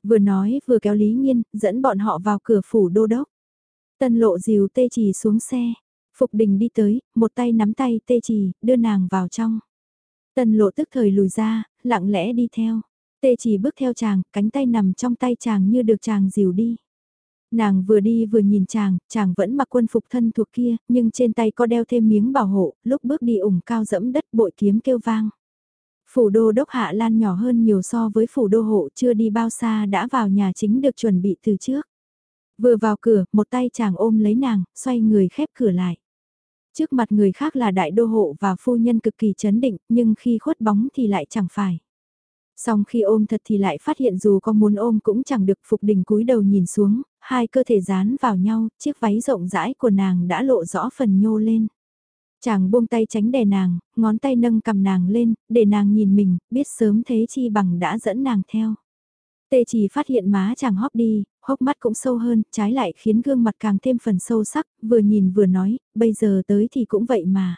S1: Vừa nói vừa kéo Lý Nhiên, dẫn bọn họ vào cửa phủ đô đốc. Tân lộ dìu tê trì xuống xe. Phục đình đi tới, một tay nắm tay tê trì, đưa nàng vào trong. Tân lộ tức thời lùi ra, lặng lẽ đi theo. Tê trì bước theo chàng, cánh tay nằm trong tay chàng như được chàng dìu đi. Nàng vừa đi vừa nhìn chàng, chàng vẫn mặc quân phục thân thuộc kia, nhưng trên tay có đeo thêm miếng bảo hộ, lúc bước đi ủng cao dẫm đất bội kiếm kêu vang. Phủ đô đốc Hạ Lan nhỏ hơn nhiều so với phủ đô hộ chưa đi bao xa đã vào nhà chính được chuẩn bị từ trước. Vừa vào cửa, một tay chàng ôm lấy nàng, xoay người khép cửa lại. Trước mặt người khác là đại đô hộ và phu nhân cực kỳ chấn định, nhưng khi khuất bóng thì lại chẳng phải. Xong khi ôm thật thì lại phát hiện dù có muốn ôm cũng chẳng được phục đình cúi đầu nhìn xuống, hai cơ thể dán vào nhau, chiếc váy rộng rãi của nàng đã lộ rõ phần nhô lên. Chàng buông tay tránh đè nàng, ngón tay nâng cầm nàng lên, để nàng nhìn mình, biết sớm thế chi bằng đã dẫn nàng theo. Tê chỉ phát hiện má chàng hóp đi, hốc mắt cũng sâu hơn, trái lại khiến gương mặt càng thêm phần sâu sắc, vừa nhìn vừa nói, bây giờ tới thì cũng vậy mà.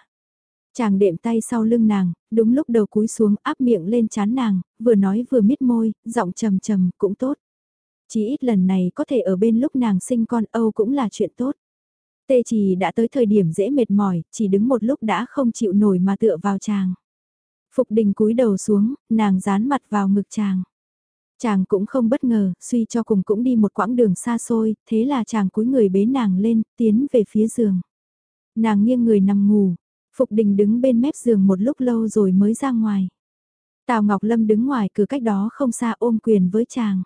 S1: Chàng đệm tay sau lưng nàng, đúng lúc đầu cúi xuống áp miệng lên chán nàng, vừa nói vừa miết môi, giọng trầm trầm, cũng tốt. Chỉ ít lần này có thể ở bên lúc nàng sinh con Âu cũng là chuyện tốt. Tê chỉ đã tới thời điểm dễ mệt mỏi, chỉ đứng một lúc đã không chịu nổi mà tựa vào chàng. Phục đình cúi đầu xuống, nàng dán mặt vào ngực chàng. Chàng cũng không bất ngờ, suy cho cùng cũng đi một quãng đường xa xôi, thế là chàng cúi người bế nàng lên, tiến về phía giường. Nàng nghiêng người nằm ngủ, Phục Đình đứng bên mép giường một lúc lâu rồi mới ra ngoài. Tào Ngọc Lâm đứng ngoài cửa cách đó không xa ôm quyền với chàng.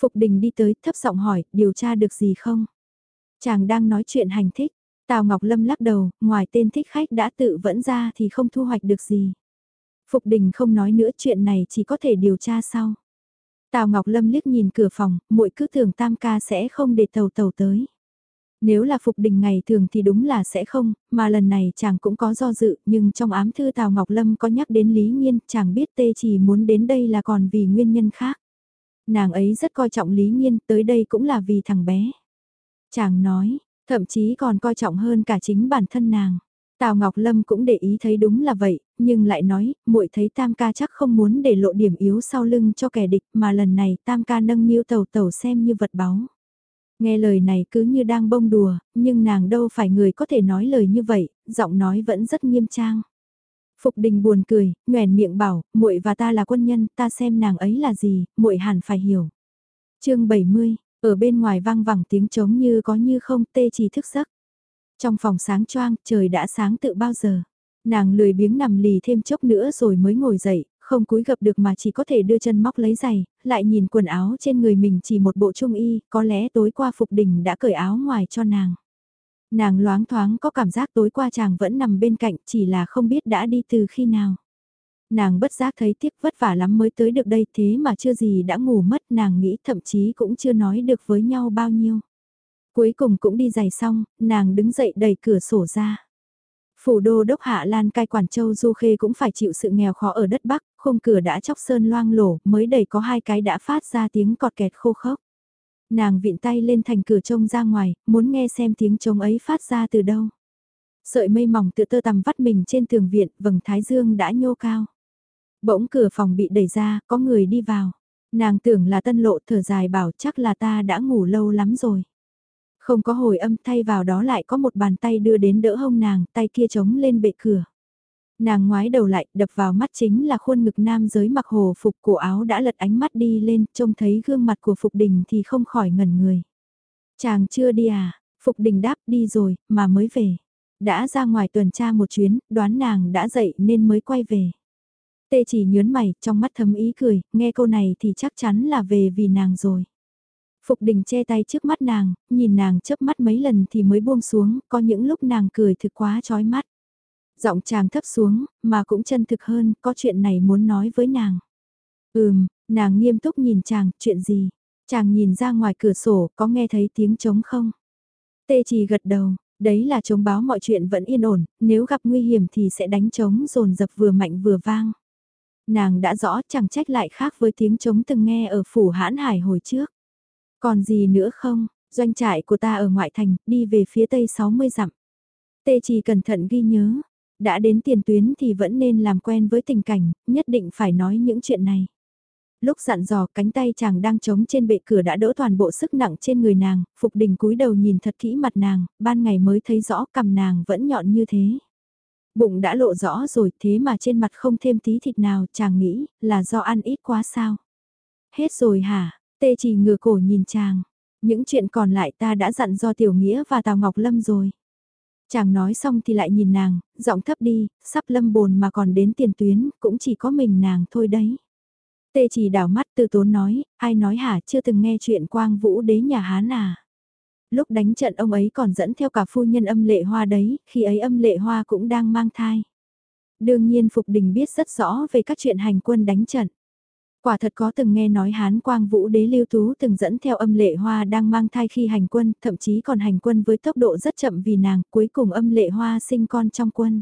S1: Phục Đình đi tới thấp giọng hỏi, điều tra được gì không? Chàng đang nói chuyện hành thích. Tào Ngọc Lâm lắc đầu, ngoài tên thích khách đã tự vẫn ra thì không thu hoạch được gì. Phục Đình không nói nữa chuyện này chỉ có thể điều tra sau. Tào Ngọc Lâm liếc nhìn cửa phòng, muội cứ tưởng tam ca sẽ không để tàu tàu tới. Nếu là Phục Đình ngày thường thì đúng là sẽ không, mà lần này chàng cũng có do dự, nhưng trong ám thư Tào Ngọc Lâm có nhắc đến Lý Nhiên, chàng biết tê chỉ muốn đến đây là còn vì nguyên nhân khác. Nàng ấy rất coi trọng Lý Nhiên, tới đây cũng là vì thằng bé. Chàng nói, thậm chí còn coi trọng hơn cả chính bản thân nàng. Tào Ngọc Lâm cũng để ý thấy đúng là vậy, nhưng lại nói, muội thấy Tam ca chắc không muốn để lộ điểm yếu sau lưng cho kẻ địch, mà lần này Tam ca nâng niu tàu tàu xem như vật báu. Nghe lời này cứ như đang bông đùa, nhưng nàng đâu phải người có thể nói lời như vậy, giọng nói vẫn rất nghiêm trang. Phục Đình buồn cười, nhoẻn miệng bảo, muội và ta là quân nhân, ta xem nàng ấy là gì, muội hẳn phải hiểu. Chương 70, ở bên ngoài vang vẳng tiếng trống như có như không, tê chỉ thức giấc. Trong phòng sáng choang, trời đã sáng tự bao giờ. Nàng lười biếng nằm lì thêm chốc nữa rồi mới ngồi dậy, Không cúi gập được mà chỉ có thể đưa chân móc lấy giày, lại nhìn quần áo trên người mình chỉ một bộ trung y, có lẽ tối qua Phục Đình đã cởi áo ngoài cho nàng. Nàng loáng thoáng có cảm giác tối qua chàng vẫn nằm bên cạnh chỉ là không biết đã đi từ khi nào. Nàng bất giác thấy tiếc vất vả lắm mới tới được đây thế mà chưa gì đã ngủ mất nàng nghĩ thậm chí cũng chưa nói được với nhau bao nhiêu. Cuối cùng cũng đi giày xong, nàng đứng dậy đẩy cửa sổ ra. Phủ đô đốc Hạ Lan cai quản châu Du Khê cũng phải chịu sự nghèo khó ở đất Bắc, khung cửa đã chóc sơn loang lổ, mới đẩy có hai cái đã phát ra tiếng cọt kẹt khô khốc. Nàng vịn tay lên thành cửa trông ra ngoài, muốn nghe xem tiếng trống ấy phát ra từ đâu. Sợi mây mỏng tự tơ tằm vắt mình trên tường viện, vầng thái dương đã nhô cao. Bỗng cửa phòng bị đẩy ra, có người đi vào. Nàng tưởng là tân lộ thở dài bảo chắc là ta đã ngủ lâu lắm rồi. Không có hồi âm thay vào đó lại có một bàn tay đưa đến đỡ hông nàng, tay kia chống lên bệ cửa. Nàng ngoái đầu lại, đập vào mắt chính là khuôn ngực nam giới mặc hồ phục cổ áo đã lật ánh mắt đi lên, trông thấy gương mặt của Phục Đình thì không khỏi ngẩn người. Chàng chưa đi à? Phục Đình đáp đi rồi, mà mới về. Đã ra ngoài tuần tra một chuyến, đoán nàng đã dậy nên mới quay về. Tê chỉ nhớn mày, trong mắt thấm ý cười, nghe câu này thì chắc chắn là về vì nàng rồi. Phục đình che tay trước mắt nàng, nhìn nàng chớp mắt mấy lần thì mới buông xuống, có những lúc nàng cười thực quá chói mắt. Giọng chàng thấp xuống, mà cũng chân thực hơn, có chuyện này muốn nói với nàng. Ừm, nàng nghiêm túc nhìn chàng, chuyện gì? Chàng nhìn ra ngoài cửa sổ, có nghe thấy tiếng trống không? Tê chỉ gật đầu, đấy là chống báo mọi chuyện vẫn yên ổn, nếu gặp nguy hiểm thì sẽ đánh trống rồn dập vừa mạnh vừa vang. Nàng đã rõ chẳng trách lại khác với tiếng trống từng nghe ở phủ hãn hải hồi trước. Còn gì nữa không, doanh trại của ta ở ngoại thành, đi về phía tây 60 dặm. Tê chỉ cẩn thận ghi nhớ, đã đến tiền tuyến thì vẫn nên làm quen với tình cảnh, nhất định phải nói những chuyện này. Lúc dặn dò cánh tay chàng đang trống trên bệ cửa đã đỡ toàn bộ sức nặng trên người nàng, Phục Đình cúi đầu nhìn thật kỹ mặt nàng, ban ngày mới thấy rõ cầm nàng vẫn nhọn như thế. Bụng đã lộ rõ rồi thế mà trên mặt không thêm tí thịt nào chàng nghĩ là do ăn ít quá sao. Hết rồi hả, tê chỉ ngừa cổ nhìn chàng. Những chuyện còn lại ta đã dặn do Tiểu Nghĩa và Tào Ngọc Lâm rồi. Chàng nói xong thì lại nhìn nàng, giọng thấp đi, sắp lâm bồn mà còn đến tiền tuyến, cũng chỉ có mình nàng thôi đấy. Tê chỉ đảo mắt từ tốn nói, ai nói hả chưa từng nghe chuyện quang vũ đế nhà Hán à. Lúc đánh trận ông ấy còn dẫn theo cả phu nhân âm lệ hoa đấy, khi ấy âm lệ hoa cũng đang mang thai. Đương nhiên Phục Đình biết rất rõ về các chuyện hành quân đánh trận. Quả thật có từng nghe nói Hán Quang Vũ Đế Lưu Tú từng dẫn theo âm lệ hoa đang mang thai khi hành quân, thậm chí còn hành quân với tốc độ rất chậm vì nàng, cuối cùng âm lệ hoa sinh con trong quân.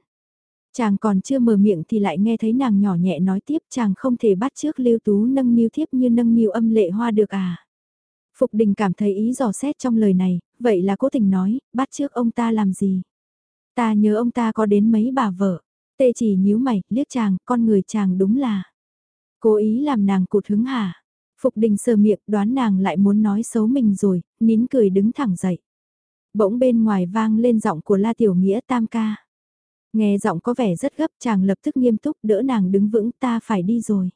S1: Chàng còn chưa mở miệng thì lại nghe thấy nàng nhỏ nhẹ nói tiếp chàng không thể bắt trước Lưu Tú nâng niu thiếp như nâng niu âm lệ hoa được à. Phục đình cảm thấy ý dò xét trong lời này, vậy là cố tình nói, bắt trước ông ta làm gì. Ta nhớ ông ta có đến mấy bà vợ, tê chỉ nhíu mày, liếc chàng, con người chàng đúng là. Cố ý làm nàng cụt hứng hả? Phục đình sờ miệng đoán nàng lại muốn nói xấu mình rồi, nín cười đứng thẳng dậy. Bỗng bên ngoài vang lên giọng của La Tiểu Nghĩa tam ca. Nghe giọng có vẻ rất gấp chàng lập tức nghiêm túc đỡ nàng đứng vững ta phải đi rồi.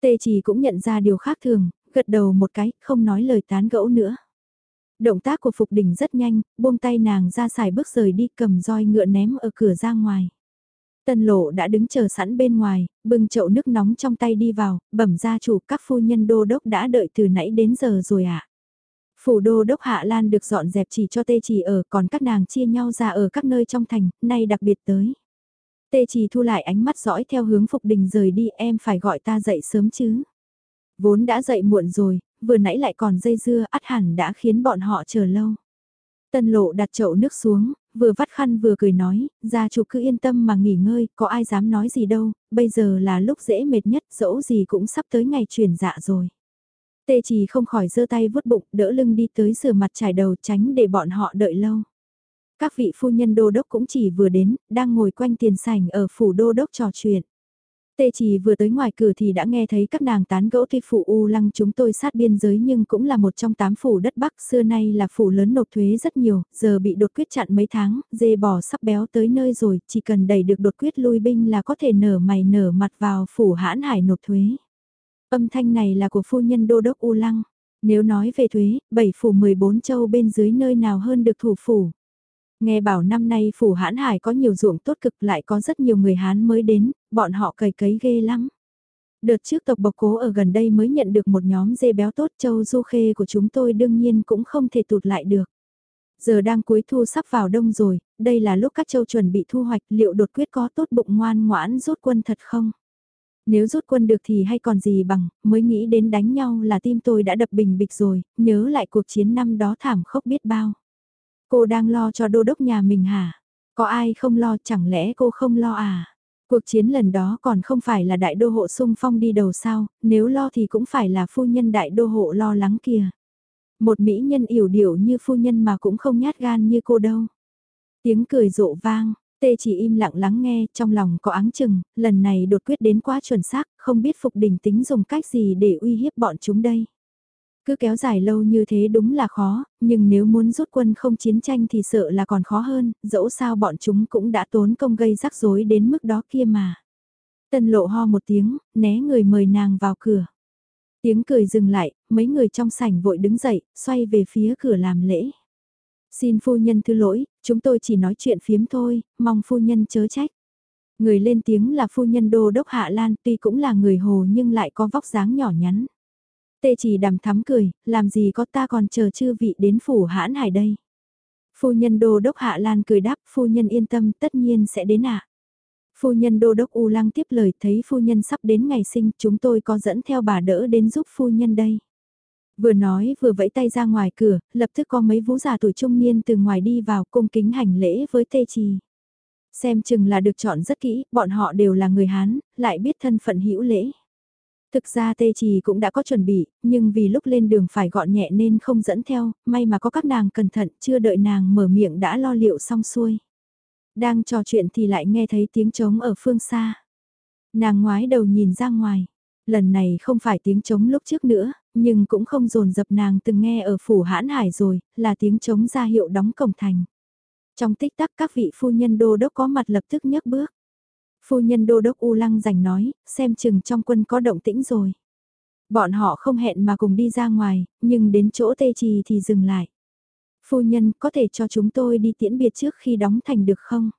S1: Tê chỉ cũng nhận ra điều khác thường, gật đầu một cái, không nói lời tán gẫu nữa. Động tác của Phục Đình rất nhanh, buông tay nàng ra xài bước rời đi cầm roi ngựa ném ở cửa ra ngoài. Tân lộ đã đứng chờ sẵn bên ngoài, bưng chậu nước nóng trong tay đi vào, bẩm gia chủ các phu nhân đô đốc đã đợi từ nãy đến giờ rồi ạ. À. Phủ đô đốc Hạ Lan được dọn dẹp chỉ cho tê chỉ ở còn các nàng chia nhau ra ở các nơi trong thành, nay đặc biệt tới. Tê chỉ thu lại ánh mắt dõi theo hướng Phục Đình rời đi em phải gọi ta dậy sớm chứ. Vốn đã dậy muộn rồi, vừa nãy lại còn dây dưa ắt hẳn đã khiến bọn họ chờ lâu. Tân lộ đặt chậu nước xuống, vừa vắt khăn vừa cười nói, gia chủ cứ yên tâm mà nghỉ ngơi, có ai dám nói gì đâu, bây giờ là lúc dễ mệt nhất, dẫu gì cũng sắp tới ngày chuyển dạ rồi. Tê chỉ không khỏi giơ tay vuốt bụng, đỡ lưng đi tới rửa mặt trải đầu tránh để bọn họ đợi lâu. Các vị phu nhân đô đốc cũng chỉ vừa đến, đang ngồi quanh tiền sảnh ở phủ đô đốc trò chuyện. Tê chỉ vừa tới ngoài cửa thì đã nghe thấy các nàng tán gẫu tuy phủ U Lăng chúng tôi sát biên giới nhưng cũng là một trong tám phủ đất Bắc xưa nay là phủ lớn nộp thuế rất nhiều, giờ bị đột quyết chặn mấy tháng, dê bò sắp béo tới nơi rồi, chỉ cần đẩy được đột quyết lui binh là có thể nở mày nở mặt vào phủ hãn hải nộp thuế. Âm thanh này là của phu nhân đô đốc U Lăng. Nếu nói về thuế, bảy phủ 14 châu bên dưới nơi nào hơn được thủ phủ. Nghe bảo năm nay phủ hãn hải có nhiều ruộng tốt cực lại có rất nhiều người Hán mới đến, bọn họ cày cấy ghê lắm. Đợt trước tộc bộc cố ở gần đây mới nhận được một nhóm dê béo tốt châu du khê của chúng tôi đương nhiên cũng không thể tụt lại được. Giờ đang cuối thu sắp vào đông rồi, đây là lúc các châu chuẩn bị thu hoạch liệu đột quyết có tốt bụng ngoan ngoãn rút quân thật không? Nếu rút quân được thì hay còn gì bằng, mới nghĩ đến đánh nhau là tim tôi đã đập bình bịch rồi, nhớ lại cuộc chiến năm đó thảm khốc biết bao. Cô đang lo cho đô đốc nhà mình hả? Có ai không lo chẳng lẽ cô không lo à? Cuộc chiến lần đó còn không phải là đại đô hộ sung phong đi đầu sao, nếu lo thì cũng phải là phu nhân đại đô hộ lo lắng kìa. Một mỹ nhân yểu điệu như phu nhân mà cũng không nhát gan như cô đâu. Tiếng cười rộ vang, tê chỉ im lặng lắng nghe, trong lòng có áng chừng, lần này đột quyết đến quá chuẩn xác, không biết phục đình tính dùng cách gì để uy hiếp bọn chúng đây. Cứ kéo dài lâu như thế đúng là khó, nhưng nếu muốn rút quân không chiến tranh thì sợ là còn khó hơn, dẫu sao bọn chúng cũng đã tốn công gây rắc rối đến mức đó kia mà. Tân lộ ho một tiếng, né người mời nàng vào cửa. Tiếng cười dừng lại, mấy người trong sảnh vội đứng dậy, xoay về phía cửa làm lễ. Xin phu nhân thứ lỗi, chúng tôi chỉ nói chuyện phiếm thôi, mong phu nhân chớ trách. Người lên tiếng là phu nhân đô đốc Hạ Lan tuy cũng là người hồ nhưng lại có vóc dáng nhỏ nhắn. Tê chỉ đàm thắm cười, làm gì có ta còn chờ chư vị đến phủ hãn hải đây. Phu nhân đô đốc Hạ Lan cười đáp, phu nhân yên tâm tất nhiên sẽ đến ạ. Phu nhân đô đốc U Lăng tiếp lời thấy phu nhân sắp đến ngày sinh chúng tôi có dẫn theo bà đỡ đến giúp phu nhân đây. Vừa nói vừa vẫy tay ra ngoài cửa, lập tức có mấy vũ già tuổi trung niên từ ngoài đi vào cung kính hành lễ với tê trì. Xem chừng là được chọn rất kỹ, bọn họ đều là người Hán, lại biết thân phận hữu lễ. Thực ra tê trì cũng đã có chuẩn bị, nhưng vì lúc lên đường phải gọn nhẹ nên không dẫn theo, may mà có các nàng cẩn thận, chưa đợi nàng mở miệng đã lo liệu xong xuôi. Đang trò chuyện thì lại nghe thấy tiếng trống ở phương xa. Nàng ngoái đầu nhìn ra ngoài. Lần này không phải tiếng trống lúc trước nữa, nhưng cũng không dồn dập nàng từng nghe ở phủ hãn hải rồi, là tiếng trống ra hiệu đóng cổng thành. Trong tích tắc các vị phu nhân đô đốc có mặt lập tức nhấc bước. Phu nhân đô đốc U Lăng giành nói, xem chừng trong quân có động tĩnh rồi. Bọn họ không hẹn mà cùng đi ra ngoài, nhưng đến chỗ tê trì thì dừng lại. Phu nhân có thể cho chúng tôi đi tiễn biệt trước khi đóng thành được không?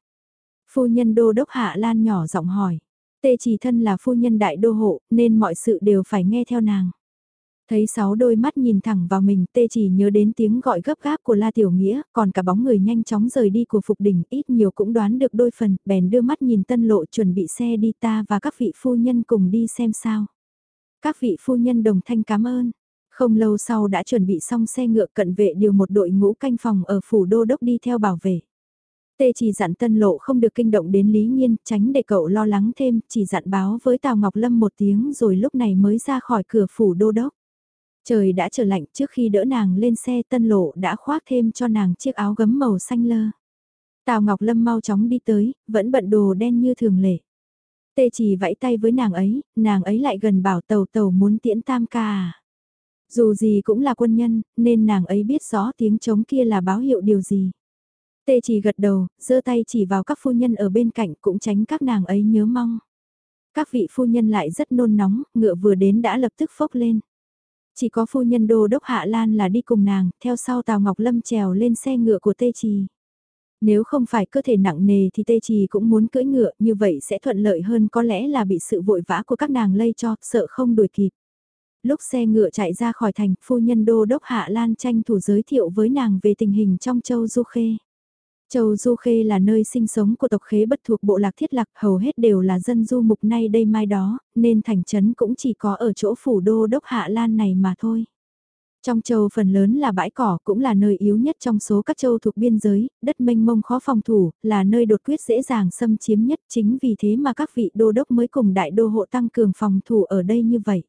S1: Phu nhân đô đốc Hạ Lan nhỏ giọng hỏi. Tê trì thân là phu nhân đại đô hộ, nên mọi sự đều phải nghe theo nàng. Thấy sáu đôi mắt nhìn thẳng vào mình, tê chỉ nhớ đến tiếng gọi gấp gáp của La Tiểu Nghĩa, còn cả bóng người nhanh chóng rời đi của Phục Đình, ít nhiều cũng đoán được đôi phần, bèn đưa mắt nhìn tân lộ chuẩn bị xe đi ta và các vị phu nhân cùng đi xem sao. Các vị phu nhân đồng thanh cảm ơn. Không lâu sau đã chuẩn bị xong xe ngựa cận vệ điều một đội ngũ canh phòng ở phủ đô đốc đi theo bảo vệ. Tê chỉ dặn tân lộ không được kinh động đến Lý Nhiên, tránh để cậu lo lắng thêm, chỉ dặn báo với Tào Ngọc Lâm một tiếng rồi lúc này mới ra khỏi cửa phủ đô đốc. Trời đã trở lạnh trước khi đỡ nàng lên xe tân lộ đã khoác thêm cho nàng chiếc áo gấm màu xanh lơ. Tào Ngọc Lâm mau chóng đi tới, vẫn bận đồ đen như thường lệ. Tê chỉ vẫy tay với nàng ấy, nàng ấy lại gần bảo tàu tàu muốn tiễn tam ca à. Dù gì cũng là quân nhân, nên nàng ấy biết rõ tiếng trống kia là báo hiệu điều gì. Tê chỉ gật đầu, giơ tay chỉ vào các phu nhân ở bên cạnh cũng tránh các nàng ấy nhớ mong. Các vị phu nhân lại rất nôn nóng, ngựa vừa đến đã lập tức phốc lên. Chỉ có phu nhân đô đốc Hạ Lan là đi cùng nàng, theo sau Tào Ngọc Lâm trèo lên xe ngựa của Tê Trì. Nếu không phải cơ thể nặng nề thì Tê Trì cũng muốn cưỡi ngựa, như vậy sẽ thuận lợi hơn có lẽ là bị sự vội vã của các nàng lây cho, sợ không đuổi kịp. Lúc xe ngựa chạy ra khỏi thành, phu nhân đô đốc Hạ Lan tranh thủ giới thiệu với nàng về tình hình trong châu Du Khê. Châu Du Khê là nơi sinh sống của tộc khế bất thuộc bộ lạc thiết lạc, hầu hết đều là dân du mục nay đây mai đó, nên thành trấn cũng chỉ có ở chỗ phủ đô đốc Hạ Lan này mà thôi. Trong châu phần lớn là bãi cỏ cũng là nơi yếu nhất trong số các châu thuộc biên giới, đất mênh mông khó phòng thủ, là nơi đột quyết dễ dàng xâm chiếm nhất chính vì thế mà các vị đô đốc mới cùng đại đô hộ tăng cường phòng thủ ở đây như vậy.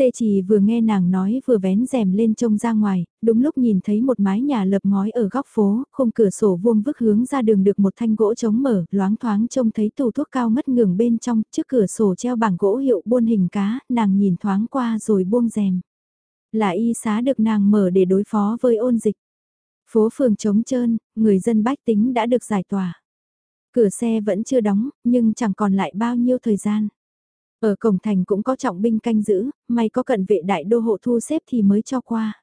S1: Tê Trì vừa nghe nàng nói vừa vén rèm lên trông ra ngoài, đúng lúc nhìn thấy một mái nhà lợp ngói ở góc phố, khung cửa sổ vuông vức hướng ra đường được một thanh gỗ chống mở, loáng thoáng trông thấy tủ thuốc cao ngất ngường bên trong, trước cửa sổ treo bảng gỗ hiệu buôn hình cá, nàng nhìn thoáng qua rồi buông rèm. Là y xá được nàng mở để đối phó với ôn dịch. Phố phường trống trơn, người dân bách tính đã được giải tỏa. Cửa xe vẫn chưa đóng, nhưng chẳng còn lại bao nhiêu thời gian. Ở cổng thành cũng có trọng binh canh giữ, may có cận vệ đại đô hộ thu xếp thì mới cho qua.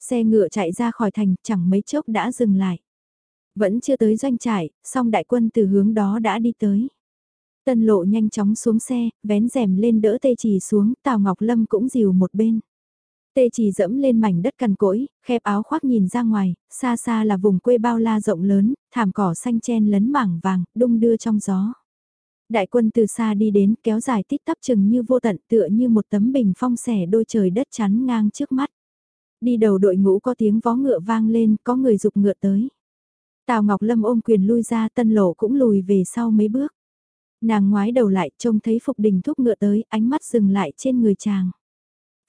S1: Xe ngựa chạy ra khỏi thành, chẳng mấy chốc đã dừng lại. Vẫn chưa tới doanh trại, song đại quân từ hướng đó đã đi tới. Tân lộ nhanh chóng xuống xe, vén rèm lên đỡ tê trì xuống, Tào Ngọc Lâm cũng dìu một bên. Tê chỉ dẫm lên mảnh đất cằn cỗi, khép áo khoác nhìn ra ngoài, xa xa là vùng quê bao la rộng lớn, thảm cỏ xanh chen lấn mảng vàng, đung đưa trong gió. Đại quân từ xa đi đến kéo dài tít tắp chừng như vô tận tựa như một tấm bình phong xẻ đôi trời đất chắn ngang trước mắt. Đi đầu đội ngũ có tiếng vó ngựa vang lên, có người dục ngựa tới. Tào Ngọc Lâm ôm quyền lui ra tân lộ cũng lùi về sau mấy bước. Nàng ngoái đầu lại trông thấy Phục Đình thúc ngựa tới, ánh mắt dừng lại trên người chàng.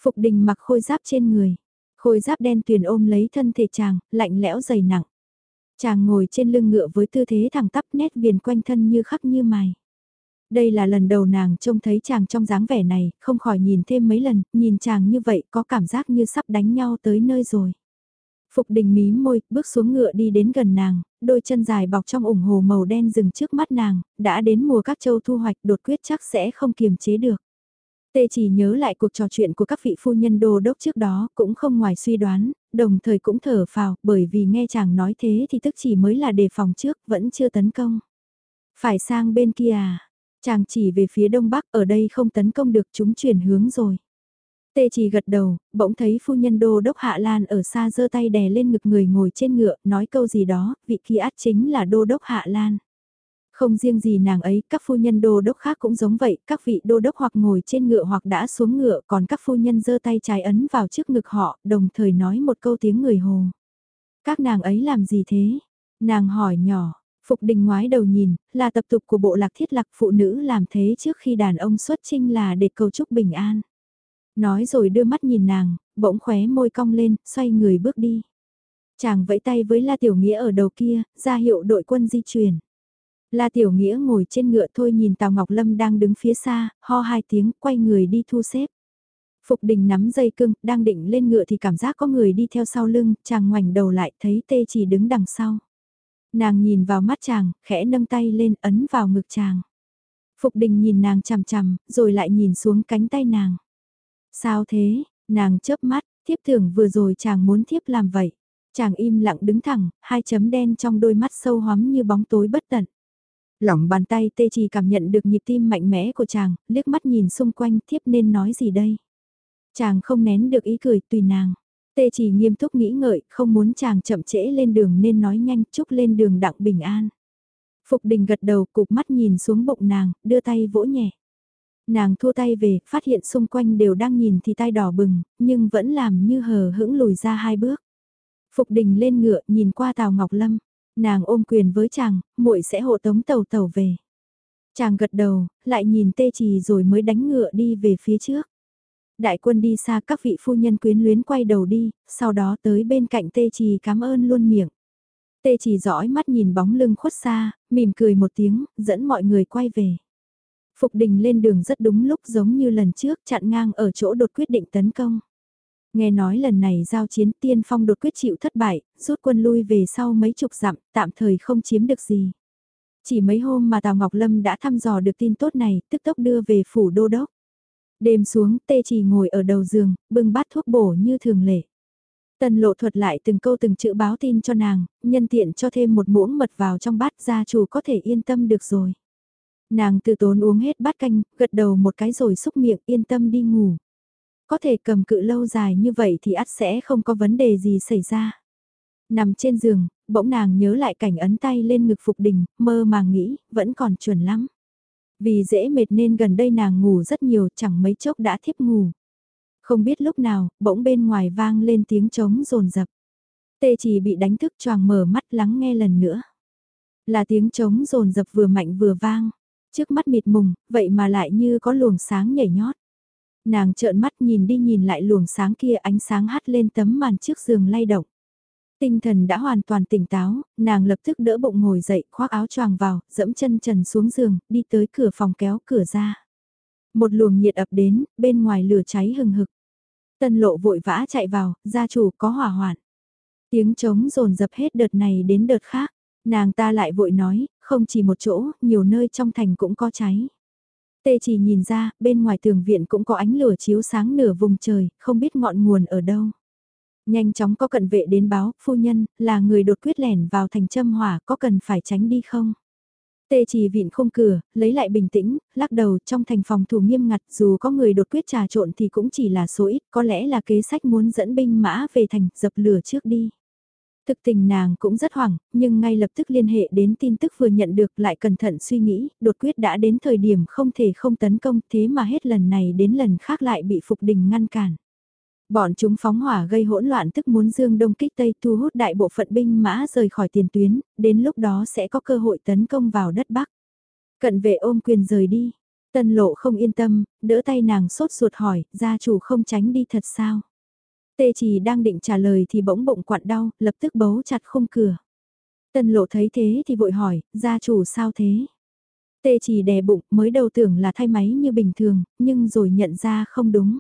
S1: Phục Đình mặc khôi giáp trên người. Khôi giáp đen tuyền ôm lấy thân thể chàng, lạnh lẽo dày nặng. Chàng ngồi trên lưng ngựa với tư thế thẳng tắp nét viền quanh thân như khắc như mài. Đây là lần đầu nàng trông thấy chàng trong dáng vẻ này, không khỏi nhìn thêm mấy lần, nhìn chàng như vậy có cảm giác như sắp đánh nhau tới nơi rồi. Phục đình mí môi, bước xuống ngựa đi đến gần nàng, đôi chân dài bọc trong ủng hồ màu đen dừng trước mắt nàng, đã đến mùa các châu thu hoạch đột quyết chắc sẽ không kiềm chế được. Tê chỉ nhớ lại cuộc trò chuyện của các vị phu nhân đô đốc trước đó, cũng không ngoài suy đoán, đồng thời cũng thở phào, bởi vì nghe chàng nói thế thì tức chỉ mới là đề phòng trước, vẫn chưa tấn công. Phải sang bên kia à? Chàng chỉ về phía đông bắc, ở đây không tấn công được chúng chuyển hướng rồi. Tê chỉ gật đầu, bỗng thấy phu nhân đô đốc Hạ Lan ở xa giơ tay đè lên ngực người ngồi trên ngựa, nói câu gì đó, vị kia át chính là đô đốc Hạ Lan. Không riêng gì nàng ấy, các phu nhân đô đốc khác cũng giống vậy, các vị đô đốc hoặc ngồi trên ngựa hoặc đã xuống ngựa, còn các phu nhân giơ tay trái ấn vào trước ngực họ, đồng thời nói một câu tiếng người hồ. Các nàng ấy làm gì thế? Nàng hỏi nhỏ, Phục đình ngoái đầu nhìn, là tập tục của bộ lạc thiết lạc phụ nữ làm thế trước khi đàn ông xuất trinh là để cầu chúc bình an. Nói rồi đưa mắt nhìn nàng, bỗng khóe môi cong lên, xoay người bước đi. Chàng vẫy tay với La Tiểu Nghĩa ở đầu kia, ra hiệu đội quân di chuyển. La Tiểu Nghĩa ngồi trên ngựa thôi nhìn Tào Ngọc Lâm đang đứng phía xa, ho hai tiếng, quay người đi thu xếp. Phục đình nắm dây cưng, đang định lên ngựa thì cảm giác có người đi theo sau lưng, chàng ngoảnh đầu lại thấy tê chỉ đứng đằng sau. Nàng nhìn vào mắt chàng, khẽ nâng tay lên ấn vào ngực chàng. Phục đình nhìn nàng chằm chằm, rồi lại nhìn xuống cánh tay nàng. Sao thế, nàng chớp mắt, thiếp tưởng vừa rồi chàng muốn thiếp làm vậy. Chàng im lặng đứng thẳng, hai chấm đen trong đôi mắt sâu hóm như bóng tối bất tận. Lỏng bàn tay tê chỉ cảm nhận được nhịp tim mạnh mẽ của chàng, liếc mắt nhìn xung quanh thiếp nên nói gì đây. Chàng không nén được ý cười tùy nàng. Tê chỉ nghiêm túc nghĩ ngợi, không muốn chàng chậm trễ lên đường nên nói nhanh chúc lên đường đặng bình an. Phục đình gật đầu cục mắt nhìn xuống bụng nàng, đưa tay vỗ nhẹ. Nàng thua tay về, phát hiện xung quanh đều đang nhìn thì tay đỏ bừng, nhưng vẫn làm như hờ hững lùi ra hai bước. Phục đình lên ngựa nhìn qua Tào Ngọc Lâm, nàng ôm quyền với chàng, muội sẽ hộ tống tàu tàu về. Chàng gật đầu, lại nhìn tê trì rồi mới đánh ngựa đi về phía trước. Đại quân đi xa các vị phu nhân quyến luyến quay đầu đi, sau đó tới bên cạnh tê trì cảm ơn luôn miệng. Tê trì dõi mắt nhìn bóng lưng khuất xa, mỉm cười một tiếng, dẫn mọi người quay về. Phục đình lên đường rất đúng lúc giống như lần trước chặn ngang ở chỗ đột quyết định tấn công. Nghe nói lần này giao chiến tiên phong đột quyết chịu thất bại, rút quân lui về sau mấy chục dặm, tạm thời không chiếm được gì. Chỉ mấy hôm mà Tào Ngọc Lâm đã thăm dò được tin tốt này, tức tốc đưa về phủ đô đốc. Đêm xuống, tê chỉ ngồi ở đầu giường, bưng bát thuốc bổ như thường lệ. Tần lộ thuật lại từng câu từng chữ báo tin cho nàng, nhân tiện cho thêm một muỗng mật vào trong bát gia chủ có thể yên tâm được rồi. Nàng tự tốn uống hết bát canh, gật đầu một cái rồi xúc miệng yên tâm đi ngủ. Có thể cầm cự lâu dài như vậy thì ắt sẽ không có vấn đề gì xảy ra. Nằm trên giường, bỗng nàng nhớ lại cảnh ấn tay lên ngực Phục Đình, mơ màng nghĩ, vẫn còn chuẩn lắm. Vì dễ mệt nên gần đây nàng ngủ rất nhiều, chẳng mấy chốc đã thiếp ngủ. Không biết lúc nào, bỗng bên ngoài vang lên tiếng trống rồn rập. Tê chỉ bị đánh thức choàng mở mắt lắng nghe lần nữa. Là tiếng trống rồn rập vừa mạnh vừa vang. Trước mắt mịt mùng, vậy mà lại như có luồng sáng nhảy nhót. Nàng trợn mắt nhìn đi nhìn lại luồng sáng kia ánh sáng hắt lên tấm màn trước giường lay động. Tinh thần đã hoàn toàn tỉnh táo, nàng lập tức đỡ bụng ngồi dậy, khoác áo choàng vào, dẫm chân trần xuống giường, đi tới cửa phòng kéo cửa ra. Một luồng nhiệt ập đến, bên ngoài lửa cháy hừng hực. Tân lộ vội vã chạy vào, gia chủ có hỏa hoạn. Tiếng trống rồn dập hết đợt này đến đợt khác. Nàng ta lại vội nói, không chỉ một chỗ, nhiều nơi trong thành cũng có cháy. Tê chỉ nhìn ra, bên ngoài tường viện cũng có ánh lửa chiếu sáng nửa vùng trời, không biết ngọn nguồn ở đâu. Nhanh chóng có cận vệ đến báo, phu nhân, là người đột quyết lẻn vào thành châm hỏa, có cần phải tránh đi không? Tê chỉ vịn khung cửa, lấy lại bình tĩnh, lắc đầu trong thành phòng thủ nghiêm ngặt dù có người đột quyết trà trộn thì cũng chỉ là số ít, có lẽ là kế sách muốn dẫn binh mã về thành, dập lửa trước đi. Thực tình nàng cũng rất hoảng, nhưng ngay lập tức liên hệ đến tin tức vừa nhận được lại cẩn thận suy nghĩ, đột quyết đã đến thời điểm không thể không tấn công thế mà hết lần này đến lần khác lại bị Phục Đình ngăn cản. Bọn chúng phóng hỏa gây hỗn loạn tức muốn dương đông kích tây thu hút đại bộ phận binh mã rời khỏi tiền tuyến, đến lúc đó sẽ có cơ hội tấn công vào đất Bắc. Cận vệ ôm quyền rời đi, tân lộ không yên tâm, đỡ tay nàng sốt ruột hỏi, gia chủ không tránh đi thật sao? Tê chỉ đang định trả lời thì bỗng bụng quặn đau, lập tức bấu chặt khung cửa. Tân lộ thấy thế thì vội hỏi, gia chủ sao thế? Tê chỉ đè bụng mới đầu tưởng là thay máy như bình thường, nhưng rồi nhận ra không đúng.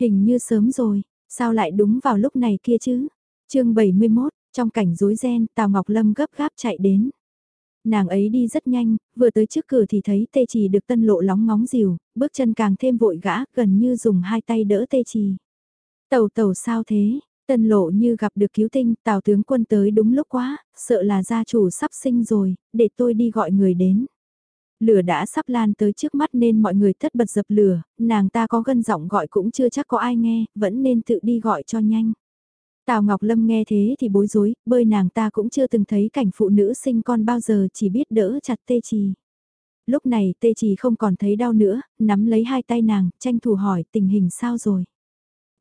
S1: Hình như sớm rồi, sao lại đúng vào lúc này kia chứ? chương 71, trong cảnh rối ren, Tào Ngọc Lâm gấp gáp chạy đến. Nàng ấy đi rất nhanh, vừa tới trước cửa thì thấy tê trì được tân lộ lóng ngóng dìu, bước chân càng thêm vội gã, gần như dùng hai tay đỡ tê trì. Tàu tàu sao thế? Tân lộ như gặp được cứu tinh, tào tướng quân tới đúng lúc quá, sợ là gia chủ sắp sinh rồi, để tôi đi gọi người đến. Lửa đã sắp lan tới trước mắt nên mọi người thất bật dập lửa, nàng ta có gân giọng gọi cũng chưa chắc có ai nghe, vẫn nên tự đi gọi cho nhanh. Tào Ngọc Lâm nghe thế thì bối rối, bơi nàng ta cũng chưa từng thấy cảnh phụ nữ sinh con bao giờ chỉ biết đỡ chặt tê trì. Lúc này tê trì không còn thấy đau nữa, nắm lấy hai tay nàng, tranh thủ hỏi tình hình sao rồi.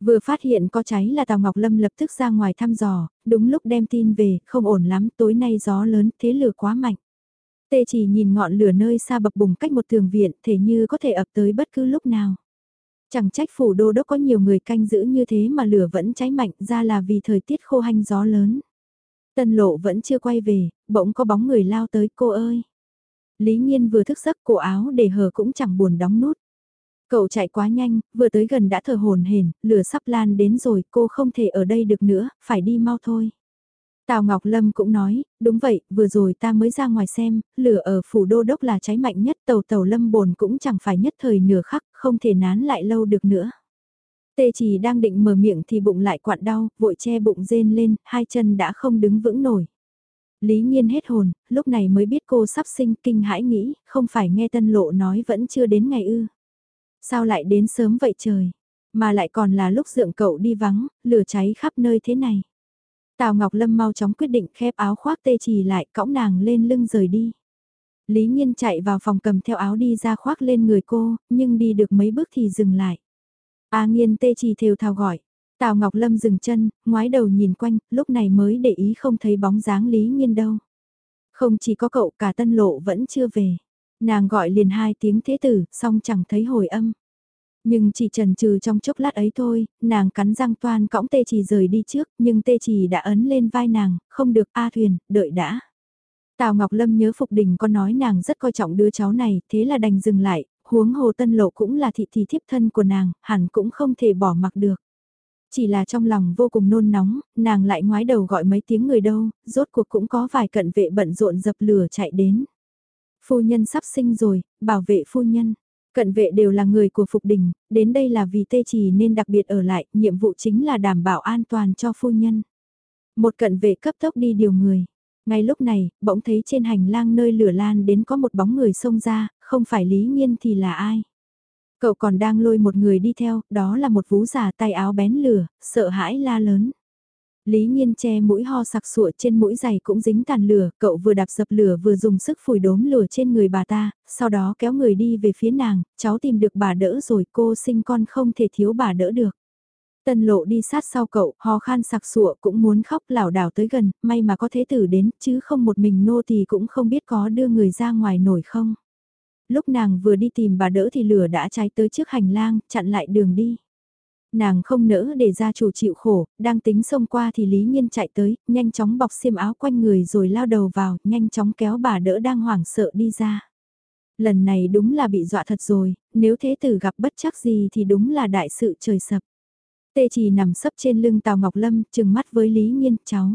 S1: Vừa phát hiện có cháy là Tào Ngọc Lâm lập tức ra ngoài thăm dò, đúng lúc đem tin về, không ổn lắm, tối nay gió lớn, thế lửa quá mạnh. Tê chỉ nhìn ngọn lửa nơi xa bập bùng cách một tường viện, thể như có thể ập tới bất cứ lúc nào. Chẳng trách phủ đô đốc có nhiều người canh giữ như thế mà lửa vẫn cháy mạnh ra là vì thời tiết khô hanh gió lớn. Tân lộ vẫn chưa quay về, bỗng có bóng người lao tới cô ơi. Lý Nhiên vừa thức giấc cổ áo để hờ cũng chẳng buồn đóng nút. Cậu chạy quá nhanh, vừa tới gần đã thở hồn hển, lửa sắp lan đến rồi, cô không thể ở đây được nữa, phải đi mau thôi. Tào Ngọc Lâm cũng nói, đúng vậy, vừa rồi ta mới ra ngoài xem, lửa ở phủ đô đốc là cháy mạnh nhất, tàu tàu lâm bồn cũng chẳng phải nhất thời nửa khắc, không thể nán lại lâu được nữa. Tê chỉ đang định mở miệng thì bụng lại quặn đau, vội che bụng rên lên, hai chân đã không đứng vững nổi. Lý Nhiên hết hồn, lúc này mới biết cô sắp sinh kinh hãi nghĩ, không phải nghe tân lộ nói vẫn chưa đến ngày ư. Sao lại đến sớm vậy trời? Mà lại còn là lúc dượng cậu đi vắng, lửa cháy khắp nơi thế này. Tào Ngọc Lâm mau chóng quyết định khép áo khoác tê trì lại cõng nàng lên lưng rời đi. Lý Nhiên chạy vào phòng cầm theo áo đi ra khoác lên người cô, nhưng đi được mấy bước thì dừng lại. A Nhiên tê trì thều thào gọi. Tào Ngọc Lâm dừng chân, ngoái đầu nhìn quanh, lúc này mới để ý không thấy bóng dáng Lý Nhiên đâu. Không chỉ có cậu cả tân lộ vẫn chưa về. Nàng gọi liền hai tiếng thế tử, xong chẳng thấy hồi âm. Nhưng chỉ trần trừ trong chốc lát ấy thôi, nàng cắn răng toan cõng tê trì rời đi trước, nhưng tê trì đã ấn lên vai nàng, không được A thuyền, đợi đã. Tào Ngọc Lâm nhớ Phục Đình có nói nàng rất coi trọng đứa cháu này, thế là đành dừng lại, huống hồ tân lộ cũng là thị thị thiếp thân của nàng, hẳn cũng không thể bỏ mặc được. Chỉ là trong lòng vô cùng nôn nóng, nàng lại ngoái đầu gọi mấy tiếng người đâu, rốt cuộc cũng có vài cận vệ bận rộn dập lửa chạy đến. Phu nhân sắp sinh rồi, bảo vệ phu nhân. Cận vệ đều là người của Phục Đình, đến đây là vì tê trì nên đặc biệt ở lại, nhiệm vụ chính là đảm bảo an toàn cho phu nhân. Một cận vệ cấp tốc đi điều người. Ngay lúc này, bỗng thấy trên hành lang nơi lửa lan đến có một bóng người xông ra, không phải Lý Nhiên thì là ai. Cậu còn đang lôi một người đi theo, đó là một vú già tay áo bén lửa, sợ hãi la lớn. Lý Nhiên che mũi ho sặc sụa trên mũi giày cũng dính tàn lửa, cậu vừa đạp dập lửa vừa dùng sức phủi đốm lửa trên người bà ta, sau đó kéo người đi về phía nàng, cháu tìm được bà đỡ rồi cô sinh con không thể thiếu bà đỡ được. Tân lộ đi sát sau cậu, ho khan sặc sụa cũng muốn khóc lảo đảo tới gần, may mà có thế tử đến, chứ không một mình nô thì cũng không biết có đưa người ra ngoài nổi không. Lúc nàng vừa đi tìm bà đỡ thì lửa đã cháy tới trước hành lang, chặn lại đường đi. Nàng không nỡ để gia chủ chịu khổ, đang tính xông qua thì Lý Nhiên chạy tới, nhanh chóng bọc xiêm áo quanh người rồi lao đầu vào, nhanh chóng kéo bà đỡ đang hoảng sợ đi ra. Lần này đúng là bị dọa thật rồi, nếu thế tử gặp bất chắc gì thì đúng là đại sự trời sập. Tê chỉ nằm sấp trên lưng Tào Ngọc Lâm, chừng mắt với Lý Nhiên, cháu.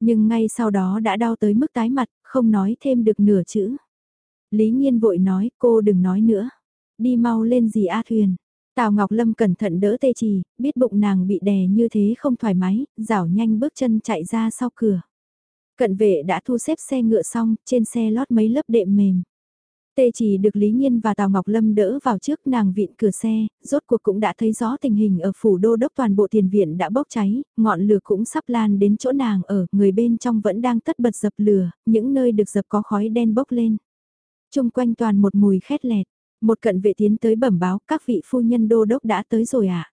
S1: Nhưng ngay sau đó đã đau tới mức tái mặt, không nói thêm được nửa chữ. Lý Nhiên vội nói, cô đừng nói nữa. Đi mau lên gì A Thuyền. Tào Ngọc Lâm cẩn thận đỡ tê trì, biết bụng nàng bị đè như thế không thoải mái, rảo nhanh bước chân chạy ra sau cửa. Cận vệ đã thu xếp xe ngựa xong, trên xe lót mấy lớp đệm mềm. Tê chỉ được Lý Nhiên và Tào Ngọc Lâm đỡ vào trước nàng viện cửa xe, rốt cuộc cũng đã thấy rõ tình hình ở phủ đô đốc toàn bộ tiền viện đã bốc cháy, ngọn lửa cũng sắp lan đến chỗ nàng ở, người bên trong vẫn đang tất bật dập lửa, những nơi được dập có khói đen bốc lên. Trung quanh toàn một mùi khét lẹt, một cận vệ tiến tới bẩm báo các vị phu nhân đô đốc đã tới rồi ạ. À?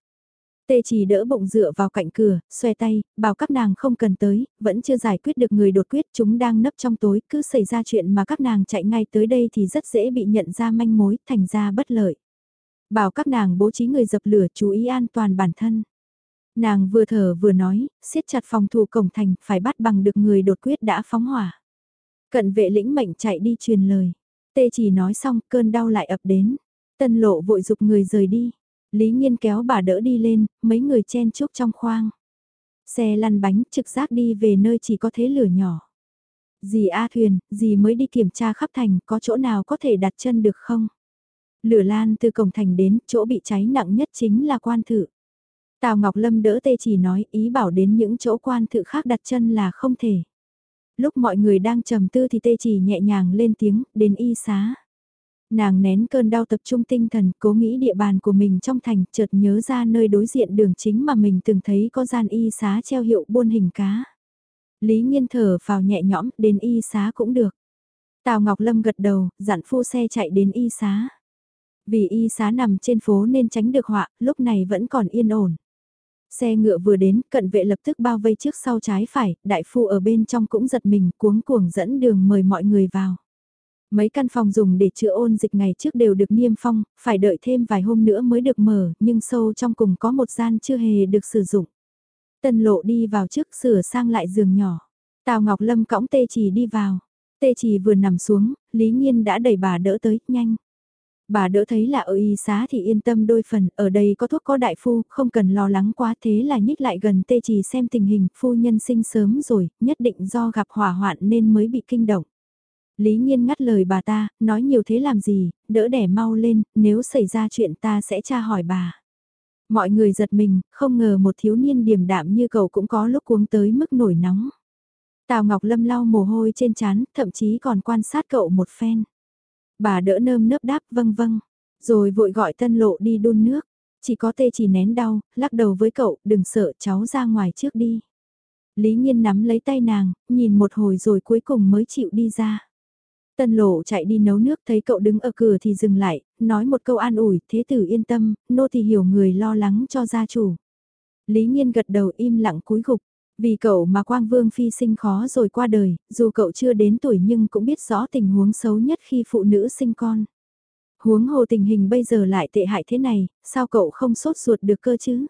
S1: Tê chỉ đỡ bụng dựa vào cạnh cửa, xoe tay, bảo các nàng không cần tới, vẫn chưa giải quyết được người đột quyết chúng đang nấp trong tối, cứ xảy ra chuyện mà các nàng chạy ngay tới đây thì rất dễ bị nhận ra manh mối, thành ra bất lợi. Bảo các nàng bố trí người dập lửa chú ý an toàn bản thân. Nàng vừa thở vừa nói, siết chặt phòng thủ cổng thành, phải bắt bằng được người đột quyết đã phóng hỏa. Cận vệ lĩnh mệnh chạy đi truyền lời. Tê chỉ nói xong, cơn đau lại ập đến. Tân lộ vội dục người rời đi. Lý Nhiên kéo bà đỡ đi lên, mấy người chen chúc trong khoang. Xe lăn bánh trực giác đi về nơi chỉ có thế lửa nhỏ. Dì A Thuyền, dì mới đi kiểm tra khắp thành, có chỗ nào có thể đặt chân được không? Lửa lan từ cổng thành đến, chỗ bị cháy nặng nhất chính là quan thự. Tào Ngọc Lâm đỡ tê chỉ nói ý bảo đến những chỗ quan thự khác đặt chân là không thể. Lúc mọi người đang trầm tư thì tê chỉ nhẹ nhàng lên tiếng, đến y xá. Nàng nén cơn đau tập trung tinh thần, cố nghĩ địa bàn của mình trong thành, chợt nhớ ra nơi đối diện đường chính mà mình từng thấy có gian y xá treo hiệu buôn hình cá. Lý Nhiên thở vào nhẹ nhõm, đến y xá cũng được. Tào Ngọc Lâm gật đầu, dặn phu xe chạy đến y xá. Vì y xá nằm trên phố nên tránh được họa, lúc này vẫn còn yên ổn. Xe ngựa vừa đến, cận vệ lập tức bao vây trước sau trái phải, đại phu ở bên trong cũng giật mình cuống cuồng dẫn đường mời mọi người vào. Mấy căn phòng dùng để chữa ôn dịch ngày trước đều được niêm phong, phải đợi thêm vài hôm nữa mới được mở, nhưng sâu trong cùng có một gian chưa hề được sử dụng. Tân lộ đi vào trước sửa sang lại giường nhỏ. Tào Ngọc Lâm cõng tê trì đi vào. Tê trì vừa nằm xuống, Lý Nhiên đã đẩy bà đỡ tới, nhanh. Bà đỡ thấy là ở y xá thì yên tâm đôi phần, ở đây có thuốc có đại phu, không cần lo lắng quá thế là nhích lại gần tê trì xem tình hình, phu nhân sinh sớm rồi, nhất định do gặp hỏa hoạn nên mới bị kinh động. Lý Nhiên ngắt lời bà ta, nói nhiều thế làm gì, đỡ đẻ mau lên, nếu xảy ra chuyện ta sẽ tra hỏi bà. Mọi người giật mình, không ngờ một thiếu niên điềm đạm như cậu cũng có lúc cuống tới mức nổi nóng. Tào Ngọc Lâm lau mồ hôi trên trán, thậm chí còn quan sát cậu một phen. Bà đỡ nơm nớp đáp vâng vâng, rồi vội gọi tân lộ đi đun nước. Chỉ có tê chỉ nén đau, lắc đầu với cậu, đừng sợ cháu ra ngoài trước đi. Lý Nhiên nắm lấy tay nàng, nhìn một hồi rồi cuối cùng mới chịu đi ra. Tân lộ chạy đi nấu nước thấy cậu đứng ở cửa thì dừng lại, nói một câu an ủi, thế tử yên tâm, nô thì hiểu người lo lắng cho gia chủ. Lý Nhiên gật đầu im lặng cúi gục, vì cậu mà Quang Vương Phi sinh khó rồi qua đời, dù cậu chưa đến tuổi nhưng cũng biết rõ tình huống xấu nhất khi phụ nữ sinh con. Huống hồ tình hình bây giờ lại tệ hại thế này, sao cậu không sốt ruột được cơ chứ?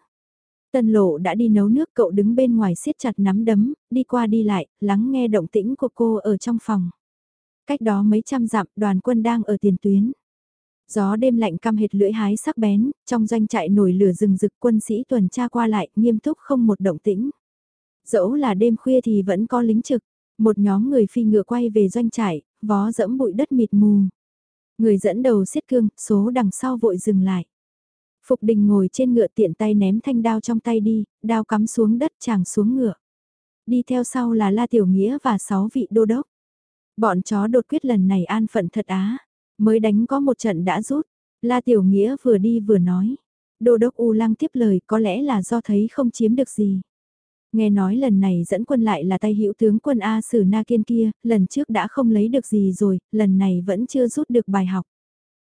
S1: Tân lộ đã đi nấu nước cậu đứng bên ngoài siết chặt nắm đấm, đi qua đi lại, lắng nghe động tĩnh của cô ở trong phòng. Cách đó mấy trăm dặm đoàn quân đang ở tiền tuyến. Gió đêm lạnh căm hệt lưỡi hái sắc bén, trong doanh trại nổi lửa rừng rực quân sĩ tuần tra qua lại, nghiêm túc không một động tĩnh. Dẫu là đêm khuya thì vẫn có lính trực, một nhóm người phi ngựa quay về doanh trại, vó dẫm bụi đất mịt mù. Người dẫn đầu xiết cương, số đằng sau vội dừng lại. Phục đình ngồi trên ngựa tiện tay ném thanh đao trong tay đi, đao cắm xuống đất chàng xuống ngựa. Đi theo sau là La Tiểu Nghĩa và sáu vị đô đốc. Bọn chó đột quyết lần này an phận thật á, mới đánh có một trận đã rút. La Tiểu Nghĩa vừa đi vừa nói. Đô đốc U Lăng tiếp lời có lẽ là do thấy không chiếm được gì. Nghe nói lần này dẫn quân lại là tay hữu tướng quân A Sử Na Kiên kia, lần trước đã không lấy được gì rồi, lần này vẫn chưa rút được bài học.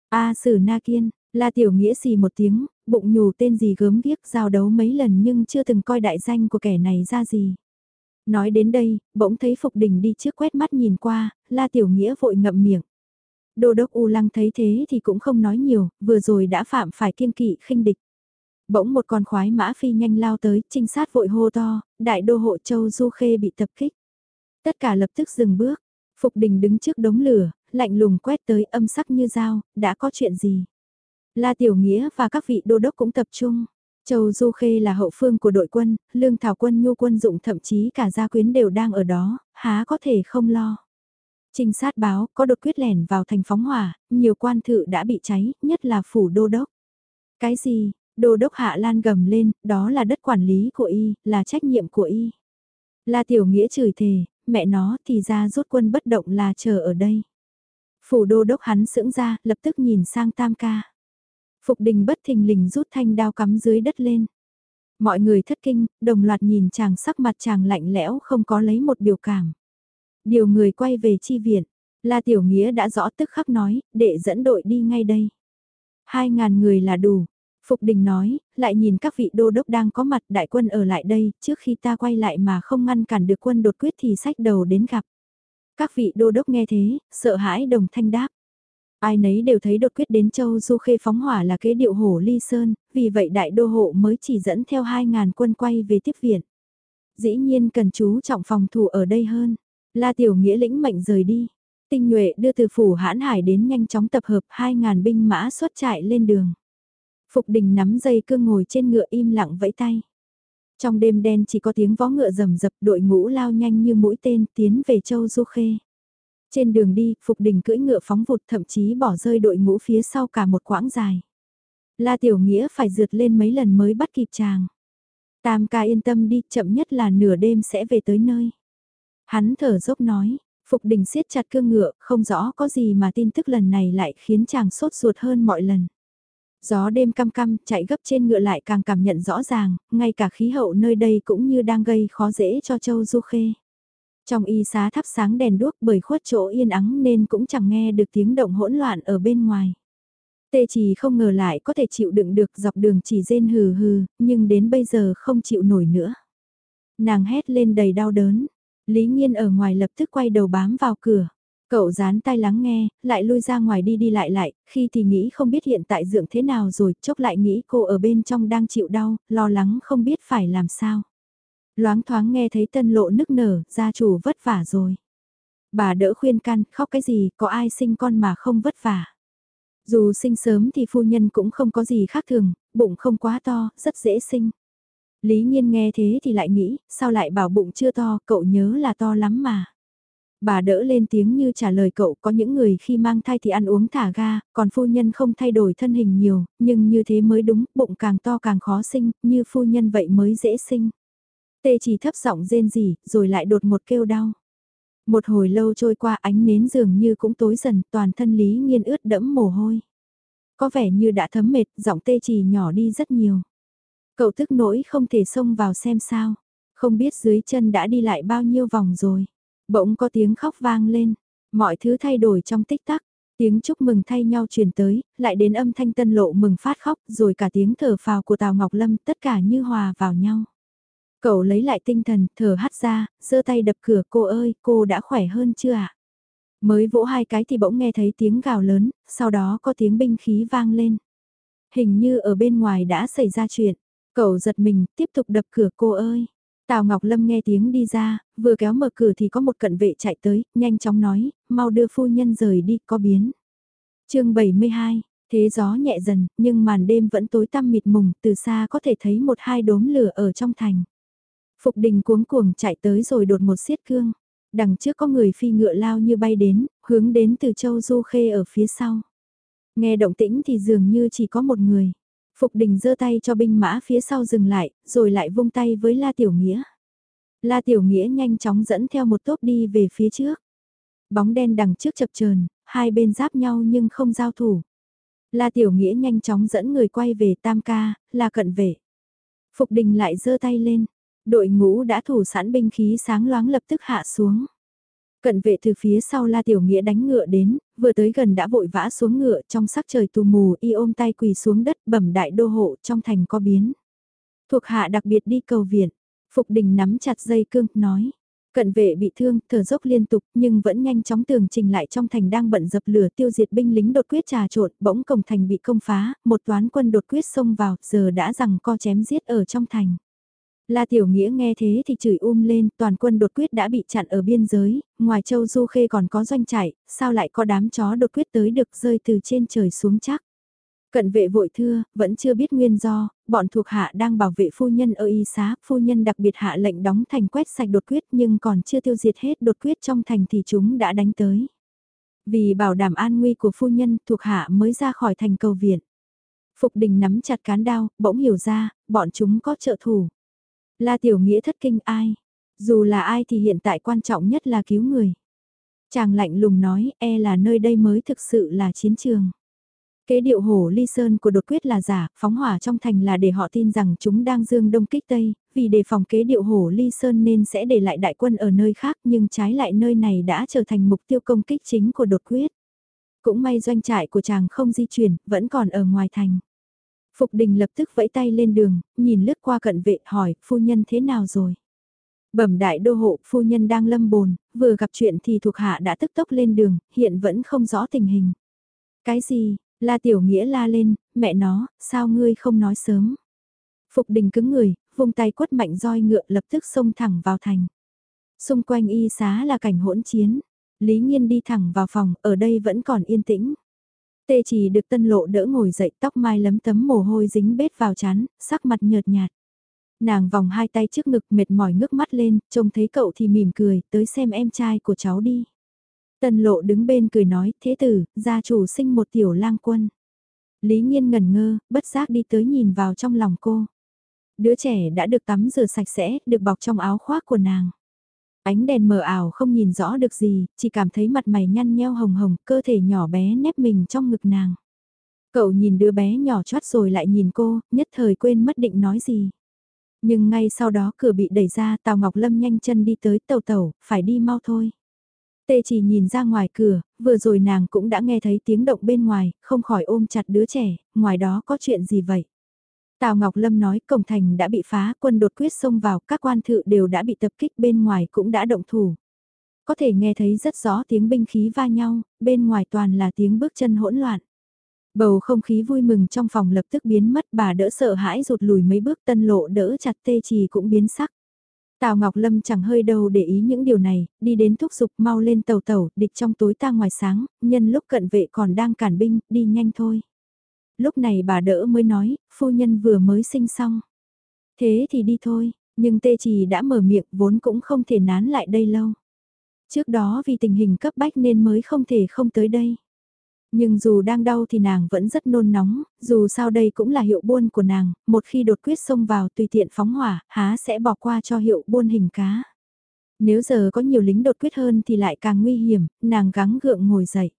S1: A Sử Na Kiên, La Tiểu Nghĩa xì một tiếng, bụng nhù tên gì gớm ghiếc giao đấu mấy lần nhưng chưa từng coi đại danh của kẻ này ra gì. Nói đến đây, bỗng thấy Phục Đình đi trước quét mắt nhìn qua, La Tiểu Nghĩa vội ngậm miệng. Đô đốc U Lăng thấy thế thì cũng không nói nhiều, vừa rồi đã phạm phải kiên kỵ khinh địch. Bỗng một con khoái mã phi nhanh lao tới, trinh sát vội hô to, đại đô hộ châu Du Khê bị tập kích. Tất cả lập tức dừng bước, Phục Đình đứng trước đống lửa, lạnh lùng quét tới âm sắc như dao, đã có chuyện gì? La Tiểu Nghĩa và các vị đô đốc cũng tập trung. Châu Du Khê là hậu phương của đội quân, lương thảo quân nhu quân dụng thậm chí cả gia quyến đều đang ở đó, há có thể không lo. Trinh sát báo, có đột quyết lẻn vào thành phóng hỏa, nhiều quan thự đã bị cháy, nhất là phủ đô đốc. Cái gì, đô đốc hạ lan gầm lên, đó là đất quản lý của y, là trách nhiệm của y. La Tiểu Nghĩa chửi thề, mẹ nó thì ra rút quân bất động là chờ ở đây. Phủ đô đốc hắn sững ra, lập tức nhìn sang tam ca. Phục đình bất thình lình rút thanh đao cắm dưới đất lên. Mọi người thất kinh, đồng loạt nhìn chàng sắc mặt chàng lạnh lẽo không có lấy một biểu cảm. Điều người quay về chi viện, La Tiểu Nghĩa đã rõ tức khắc nói, để dẫn đội đi ngay đây. Hai ngàn người là đủ. Phục Đình nói, lại nhìn các vị đô đốc đang có mặt đại quân ở lại đây, trước khi ta quay lại mà không ngăn cản được quân đột quyết thì sách đầu đến gặp. Các vị đô đốc nghe thế, sợ hãi đồng thanh đáp. Ai nấy đều thấy đột quyết đến châu Du Khê phóng hỏa là kế điệu hổ ly sơn, vì vậy đại đô hộ mới chỉ dẫn theo 2.000 quân quay về tiếp viện. Dĩ nhiên cần chú trọng phòng thủ ở đây hơn. La Tiểu Nghĩa lĩnh mệnh rời đi. Tinh nhuệ đưa từ phủ hãn hải đến nhanh chóng tập hợp 2.000 binh mã xuất chạy lên đường. Phục đình nắm dây cương ngồi trên ngựa im lặng vẫy tay. Trong đêm đen chỉ có tiếng vó ngựa rầm rập đội ngũ lao nhanh như mũi tên tiến về châu Du Khê. Trên đường đi, Phục Đình cưỡi ngựa phóng vụt thậm chí bỏ rơi đội ngũ phía sau cả một quãng dài. La Tiểu Nghĩa phải rượt lên mấy lần mới bắt kịp chàng. Tam ca yên tâm đi, chậm nhất là nửa đêm sẽ về tới nơi. Hắn thở dốc nói, Phục Đình siết chặt cương ngựa, không rõ có gì mà tin tức lần này lại khiến chàng sốt ruột hơn mọi lần. Gió đêm căm căm, chạy gấp trên ngựa lại càng cảm nhận rõ ràng, ngay cả khí hậu nơi đây cũng như đang gây khó dễ cho châu Du Khê. Trong y xá thắp sáng đèn đuốc bởi khuất chỗ yên ắng nên cũng chẳng nghe được tiếng động hỗn loạn ở bên ngoài. Tê chỉ không ngờ lại có thể chịu đựng được dọc đường chỉ rên hừ hừ, nhưng đến bây giờ không chịu nổi nữa. Nàng hét lên đầy đau đớn. Lý Nhiên ở ngoài lập tức quay đầu bám vào cửa. Cậu dán tai lắng nghe, lại lui ra ngoài đi đi lại lại, khi thì nghĩ không biết hiện tại dưỡng thế nào rồi, chốc lại nghĩ cô ở bên trong đang chịu đau, lo lắng không biết phải làm sao. Loáng thoáng nghe thấy tân lộ nức nở, gia chủ vất vả rồi. Bà đỡ khuyên can, khóc cái gì, có ai sinh con mà không vất vả. Dù sinh sớm thì phu nhân cũng không có gì khác thường, bụng không quá to, rất dễ sinh. Lý nhiên nghe thế thì lại nghĩ, sao lại bảo bụng chưa to, cậu nhớ là to lắm mà. Bà đỡ lên tiếng như trả lời cậu có những người khi mang thai thì ăn uống thả ga, còn phu nhân không thay đổi thân hình nhiều, nhưng như thế mới đúng, bụng càng to càng khó sinh, như phu nhân vậy mới dễ sinh. Tê chỉ thấp giọng rên rỉ, rồi lại đột một kêu đau. Một hồi lâu trôi qua ánh nến dường như cũng tối dần, toàn thân Lý Nghiên ướt đẫm mồ hôi. Có vẻ như đã thấm mệt, giọng tê chỉ nhỏ đi rất nhiều. Cậu tức nỗi không thể xông vào xem sao. Không biết dưới chân đã đi lại bao nhiêu vòng rồi. Bỗng có tiếng khóc vang lên. Mọi thứ thay đổi trong tích tắc. Tiếng chúc mừng thay nhau truyền tới, lại đến âm thanh tân lộ mừng phát khóc, rồi cả tiếng thở phào của Tào Ngọc Lâm, tất cả như hòa vào nhau. Cậu lấy lại tinh thần, thở hắt ra, giơ tay đập cửa cô ơi, cô đã khỏe hơn chưa ạ? Mới vỗ hai cái thì bỗng nghe thấy tiếng gào lớn, sau đó có tiếng binh khí vang lên. Hình như ở bên ngoài đã xảy ra chuyện. Cậu giật mình, tiếp tục đập cửa cô ơi. Tào Ngọc Lâm nghe tiếng đi ra, vừa kéo mở cửa thì có một cận vệ chạy tới, nhanh chóng nói, mau đưa phu nhân rời đi, có biến. chương 72, thế gió nhẹ dần, nhưng màn đêm vẫn tối tăm mịt mùng, từ xa có thể thấy một hai đốm lửa ở trong thành. Phục đình cuống cuồng chạy tới rồi đột một xiết cương. Đằng trước có người phi ngựa lao như bay đến, hướng đến từ châu Du Khê ở phía sau. Nghe động tĩnh thì dường như chỉ có một người. Phục đình giơ tay cho binh mã phía sau dừng lại, rồi lại vung tay với La Tiểu Nghĩa. La Tiểu Nghĩa nhanh chóng dẫn theo một tốp đi về phía trước. Bóng đen đằng trước chập chờn, hai bên giáp nhau nhưng không giao thủ. La Tiểu Nghĩa nhanh chóng dẫn người quay về Tam Ca, là cận vệ. Phục đình lại giơ tay lên, đội ngũ đã thủ sẵn binh khí sáng loáng lập tức hạ xuống. Cận vệ từ phía sau La Tiểu Nghĩa đánh ngựa đến, vừa tới gần đã vội vã xuống ngựa trong sắc trời tù mù y ôm tay quỳ xuống đất bẩm đại đô hộ trong thành có biến. Thuộc hạ đặc biệt đi cầu viện, Phục Đình nắm chặt dây cương, nói. Cận vệ bị thương, thở dốc liên tục nhưng vẫn nhanh chóng tường trình lại trong thành đang bận dập lửa tiêu diệt binh lính đột quyết trà trộn, bỗng cổng thành bị công phá, một toán quân đột quyết xông vào, giờ đã rằng co chém giết ở trong thành. La Tiểu Nghĩa nghe thế thì chửi um lên, toàn quân đột quyết đã bị chặn ở biên giới, ngoài châu Du Khê còn có doanh trại, sao lại có đám chó đột quyết tới được rơi từ trên trời xuống chắc. Cận vệ vội thưa, vẫn chưa biết nguyên do, bọn thuộc hạ đang bảo vệ phu nhân ở y xá, phu nhân đặc biệt hạ lệnh đóng thành quét sạch đột quyết nhưng còn chưa tiêu diệt hết đột quyết trong thành thì chúng đã đánh tới. Vì bảo đảm an nguy của phu nhân, thuộc hạ mới ra khỏi thành cầu viện. Phục đình nắm chặt cán đao, bỗng hiểu ra, bọn chúng có trợ thủ. La Tiểu Nghĩa thất kinh ai? Dù là ai thì hiện tại quan trọng nhất là cứu người. Chàng lạnh lùng nói, e là nơi đây mới thực sự là chiến trường. Kế điệu hổ ly sơn của đột quyết là giả, phóng hỏa trong thành là để họ tin rằng chúng đang dương đông kích tây, vì đề phòng kế điệu hổ ly sơn nên sẽ để lại đại quân ở nơi khác nhưng trái lại nơi này đã trở thành mục tiêu công kích chính của đột quyết. Cũng may doanh trại của chàng không di chuyển, vẫn còn ở ngoài thành. Phục đình lập tức vẫy tay lên đường, nhìn lướt qua cận vệ hỏi, phu nhân thế nào rồi? Bẩm đại đô hộ, phu nhân đang lâm bồn, vừa gặp chuyện thì thuộc hạ đã tức tốc lên đường, hiện vẫn không rõ tình hình. Cái gì, La Tiểu Nghĩa la lên, mẹ nó, sao ngươi không nói sớm? Phục đình cứng người, vung tay quất mạnh roi ngựa lập tức xông thẳng vào thành. Xung quanh y xá là cảnh hỗn chiến. Lý Nhiên đi thẳng vào phòng, ở đây vẫn còn yên tĩnh. Tê chỉ được tân lộ đỡ ngồi dậy tóc mai lấm tấm mồ hôi dính bết vào chán, sắc mặt nhợt nhạt. Nàng vòng hai tay trước ngực mệt mỏi ngước mắt lên, trông thấy cậu thì mỉm cười, tới xem em trai của cháu đi. Tân lộ đứng bên cười nói, thế tử, gia chủ sinh một tiểu lang quân. Lý Nhiên ngẩn ngơ, bất giác đi tới nhìn vào trong lòng cô. Đứa trẻ đã được tắm rửa sạch sẽ, được bọc trong áo khoác của nàng. Ánh đèn mờ ảo không nhìn rõ được gì, chỉ cảm thấy mặt mày nhăn nheo hồng hồng, cơ thể nhỏ bé nép mình trong ngực nàng. Cậu nhìn đứa bé nhỏ chót rồi lại nhìn cô, nhất thời quên mất định nói gì. Nhưng ngay sau đó cửa bị đẩy ra Tào Ngọc Lâm nhanh chân đi tới tàu tàu, phải đi mau thôi. Tê chỉ nhìn ra ngoài cửa, vừa rồi nàng cũng đã nghe thấy tiếng động bên ngoài, không khỏi ôm chặt đứa trẻ, ngoài đó có chuyện gì vậy? Tào Ngọc Lâm nói cổng thành đã bị phá, quân đột quyết xông vào, các quan thự đều đã bị tập kích bên ngoài cũng đã động thủ. Có thể nghe thấy rất rõ tiếng binh khí va nhau, bên ngoài toàn là tiếng bước chân hỗn loạn. Bầu không khí vui mừng trong phòng lập tức biến mất bà đỡ sợ hãi rụt lùi mấy bước tân lộ đỡ chặt tê trì cũng biến sắc. Tào Ngọc Lâm chẳng hơi đâu để ý những điều này, đi đến thúc giục mau lên tàu tàu, địch trong tối ta ngoài sáng, nhân lúc cận vệ còn đang cản binh, đi nhanh thôi. Lúc này bà đỡ mới nói, phu nhân vừa mới sinh xong. Thế thì đi thôi, nhưng tê trì đã mở miệng vốn cũng không thể nán lại đây lâu. Trước đó vì tình hình cấp bách nên mới không thể không tới đây. Nhưng dù đang đau thì nàng vẫn rất nôn nóng, dù sao đây cũng là hiệu buôn của nàng, một khi đột quyết xông vào tùy tiện phóng hỏa, há sẽ bỏ qua cho hiệu buôn hình cá. Nếu giờ có nhiều lính đột quyết hơn thì lại càng nguy hiểm, nàng gắng gượng ngồi dậy.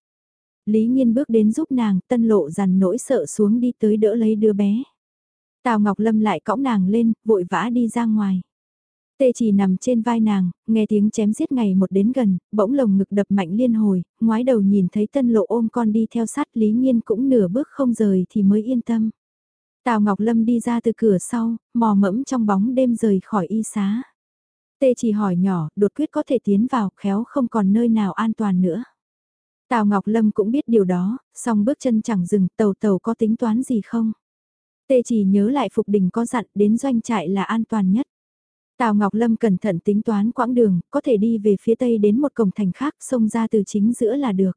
S1: Lý Nhiên bước đến giúp nàng, tân lộ dằn nỗi sợ xuống đi tới đỡ lấy đứa bé. Tào Ngọc Lâm lại cõng nàng lên, vội vã đi ra ngoài. Tê chỉ nằm trên vai nàng, nghe tiếng chém giết ngày một đến gần, bỗng lồng ngực đập mạnh liên hồi, ngoái đầu nhìn thấy tân lộ ôm con đi theo sát Lý Nhiên cũng nửa bước không rời thì mới yên tâm. Tào Ngọc Lâm đi ra từ cửa sau, mò mẫm trong bóng đêm rời khỏi y xá. Tê chỉ hỏi nhỏ, đột quyết có thể tiến vào, khéo không còn nơi nào an toàn nữa. Tào Ngọc Lâm cũng biết điều đó, song bước chân chẳng dừng, tàu tàu có tính toán gì không? Tê chỉ nhớ lại Phục Đình có dặn đến doanh trại là an toàn nhất. Tào Ngọc Lâm cẩn thận tính toán quãng đường, có thể đi về phía tây đến một cổng thành khác, xông ra từ chính giữa là được.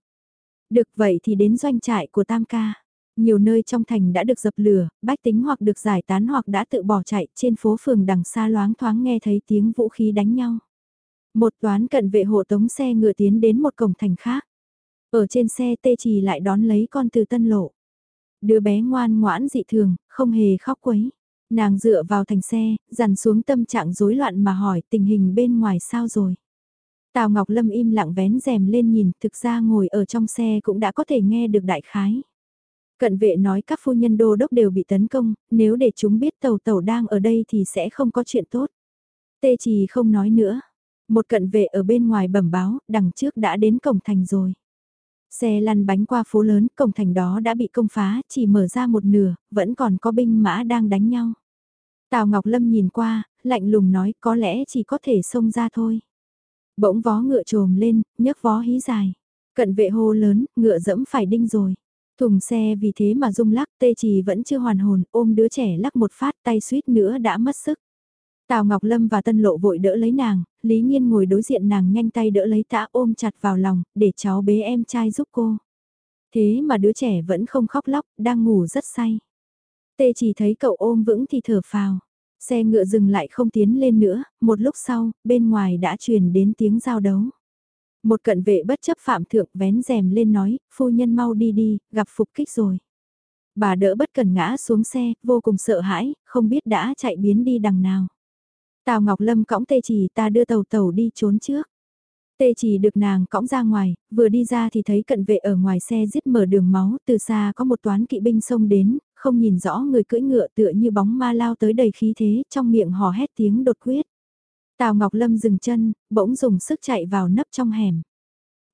S1: Được vậy thì đến doanh trại của Tam Ca. Nhiều nơi trong thành đã được dập lửa, bách tính hoặc được giải tán hoặc đã tự bỏ chạy, trên phố phường đằng xa loáng thoáng nghe thấy tiếng vũ khí đánh nhau. Một toán cận vệ hộ tống xe ngựa tiến đến một cổng thành khác. Ở trên xe tê trì lại đón lấy con từ tân lộ. Đứa bé ngoan ngoãn dị thường, không hề khóc quấy. Nàng dựa vào thành xe, dằn xuống tâm trạng rối loạn mà hỏi tình hình bên ngoài sao rồi. Tào Ngọc Lâm im lặng vén rèm lên nhìn, thực ra ngồi ở trong xe cũng đã có thể nghe được đại khái. Cận vệ nói các phu nhân đô đốc đều bị tấn công, nếu để chúng biết tàu tàu đang ở đây thì sẽ không có chuyện tốt. Tê trì không nói nữa. Một cận vệ ở bên ngoài bẩm báo, đằng trước đã đến cổng thành rồi. Xe lăn bánh qua phố lớn, cổng thành đó đã bị công phá, chỉ mở ra một nửa, vẫn còn có binh mã đang đánh nhau. Tào Ngọc Lâm nhìn qua, lạnh lùng nói có lẽ chỉ có thể xông ra thôi. Bỗng vó ngựa trồm lên, nhấc vó hí dài. Cận vệ hô lớn, ngựa dẫm phải đinh rồi. Thùng xe vì thế mà rung lắc tê trì vẫn chưa hoàn hồn, ôm đứa trẻ lắc một phát tay suýt nữa đã mất sức. Tào Ngọc Lâm và Tân Lộ vội đỡ lấy nàng, Lý Nhiên ngồi đối diện nàng nhanh tay đỡ lấy tã ôm chặt vào lòng, để cháu bế em trai giúp cô. Thế mà đứa trẻ vẫn không khóc lóc, đang ngủ rất say. Tê chỉ thấy cậu ôm vững thì thở phào. Xe ngựa dừng lại không tiến lên nữa, một lúc sau, bên ngoài đã truyền đến tiếng giao đấu. Một cận vệ bất chấp phạm thượng vén rèm lên nói, phu nhân mau đi đi, gặp phục kích rồi. Bà đỡ bất cần ngã xuống xe, vô cùng sợ hãi, không biết đã chạy biến đi đằng nào. Tào Ngọc Lâm cõng tê chỉ ta đưa tàu tàu đi trốn trước. Tê chỉ được nàng cõng ra ngoài, vừa đi ra thì thấy cận vệ ở ngoài xe giết mở đường máu, từ xa có một toán kỵ binh xông đến, không nhìn rõ người cưỡi ngựa tựa như bóng ma lao tới đầy khí thế, trong miệng hò hét tiếng đột quyết. Tào Ngọc Lâm dừng chân, bỗng dùng sức chạy vào nấp trong hẻm.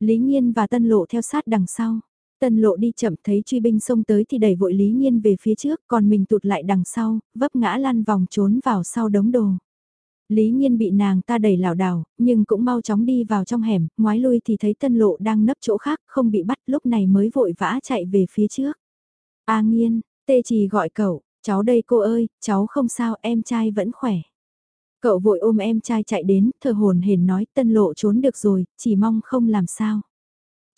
S1: Lý Nhiên và Tân Lộ theo sát đằng sau. Tân Lộ đi chậm thấy truy binh xông tới thì đẩy vội Lý Nhiên về phía trước, còn mình tụt lại đằng sau, vấp ngã lăn vòng trốn vào sau đống đồ. Lý Nhiên bị nàng ta đẩy lảo đảo, nhưng cũng mau chóng đi vào trong hẻm, ngoái lui thì thấy Tân Lộ đang nấp chỗ khác, không bị bắt, lúc này mới vội vã chạy về phía trước. A Nhiên, Tê Trì gọi cậu, cháu đây cô ơi, cháu không sao, em trai vẫn khỏe. Cậu vội ôm em trai chạy đến, thờ hồn hển nói Tân Lộ trốn được rồi, chỉ mong không làm sao.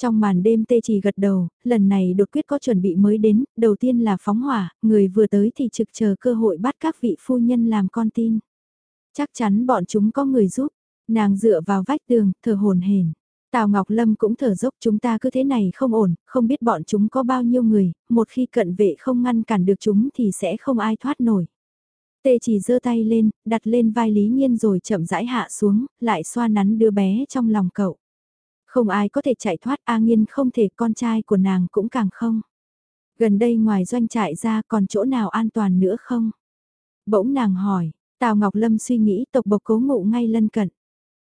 S1: Trong màn đêm tê trì gật đầu, lần này đột quyết có chuẩn bị mới đến, đầu tiên là phóng hỏa, người vừa tới thì trực chờ cơ hội bắt các vị phu nhân làm con tin. Chắc chắn bọn chúng có người giúp. Nàng dựa vào vách tường, thở hồn hển. Tào Ngọc Lâm cũng thở dốc chúng ta cứ thế này không ổn, không biết bọn chúng có bao nhiêu người, một khi cận vệ không ngăn cản được chúng thì sẽ không ai thoát nổi. Tê chỉ giơ tay lên, đặt lên vai Lý Nhiên rồi chậm rãi hạ xuống, lại xoa nắn đứa bé trong lòng cậu. Không ai có thể chạy thoát A Nghiên không thể con trai của nàng cũng càng không. Gần đây ngoài doanh trại ra còn chỗ nào an toàn nữa không? Bỗng nàng hỏi, Tào Ngọc Lâm suy nghĩ tộc bộc cố ngụ ngay lân cận.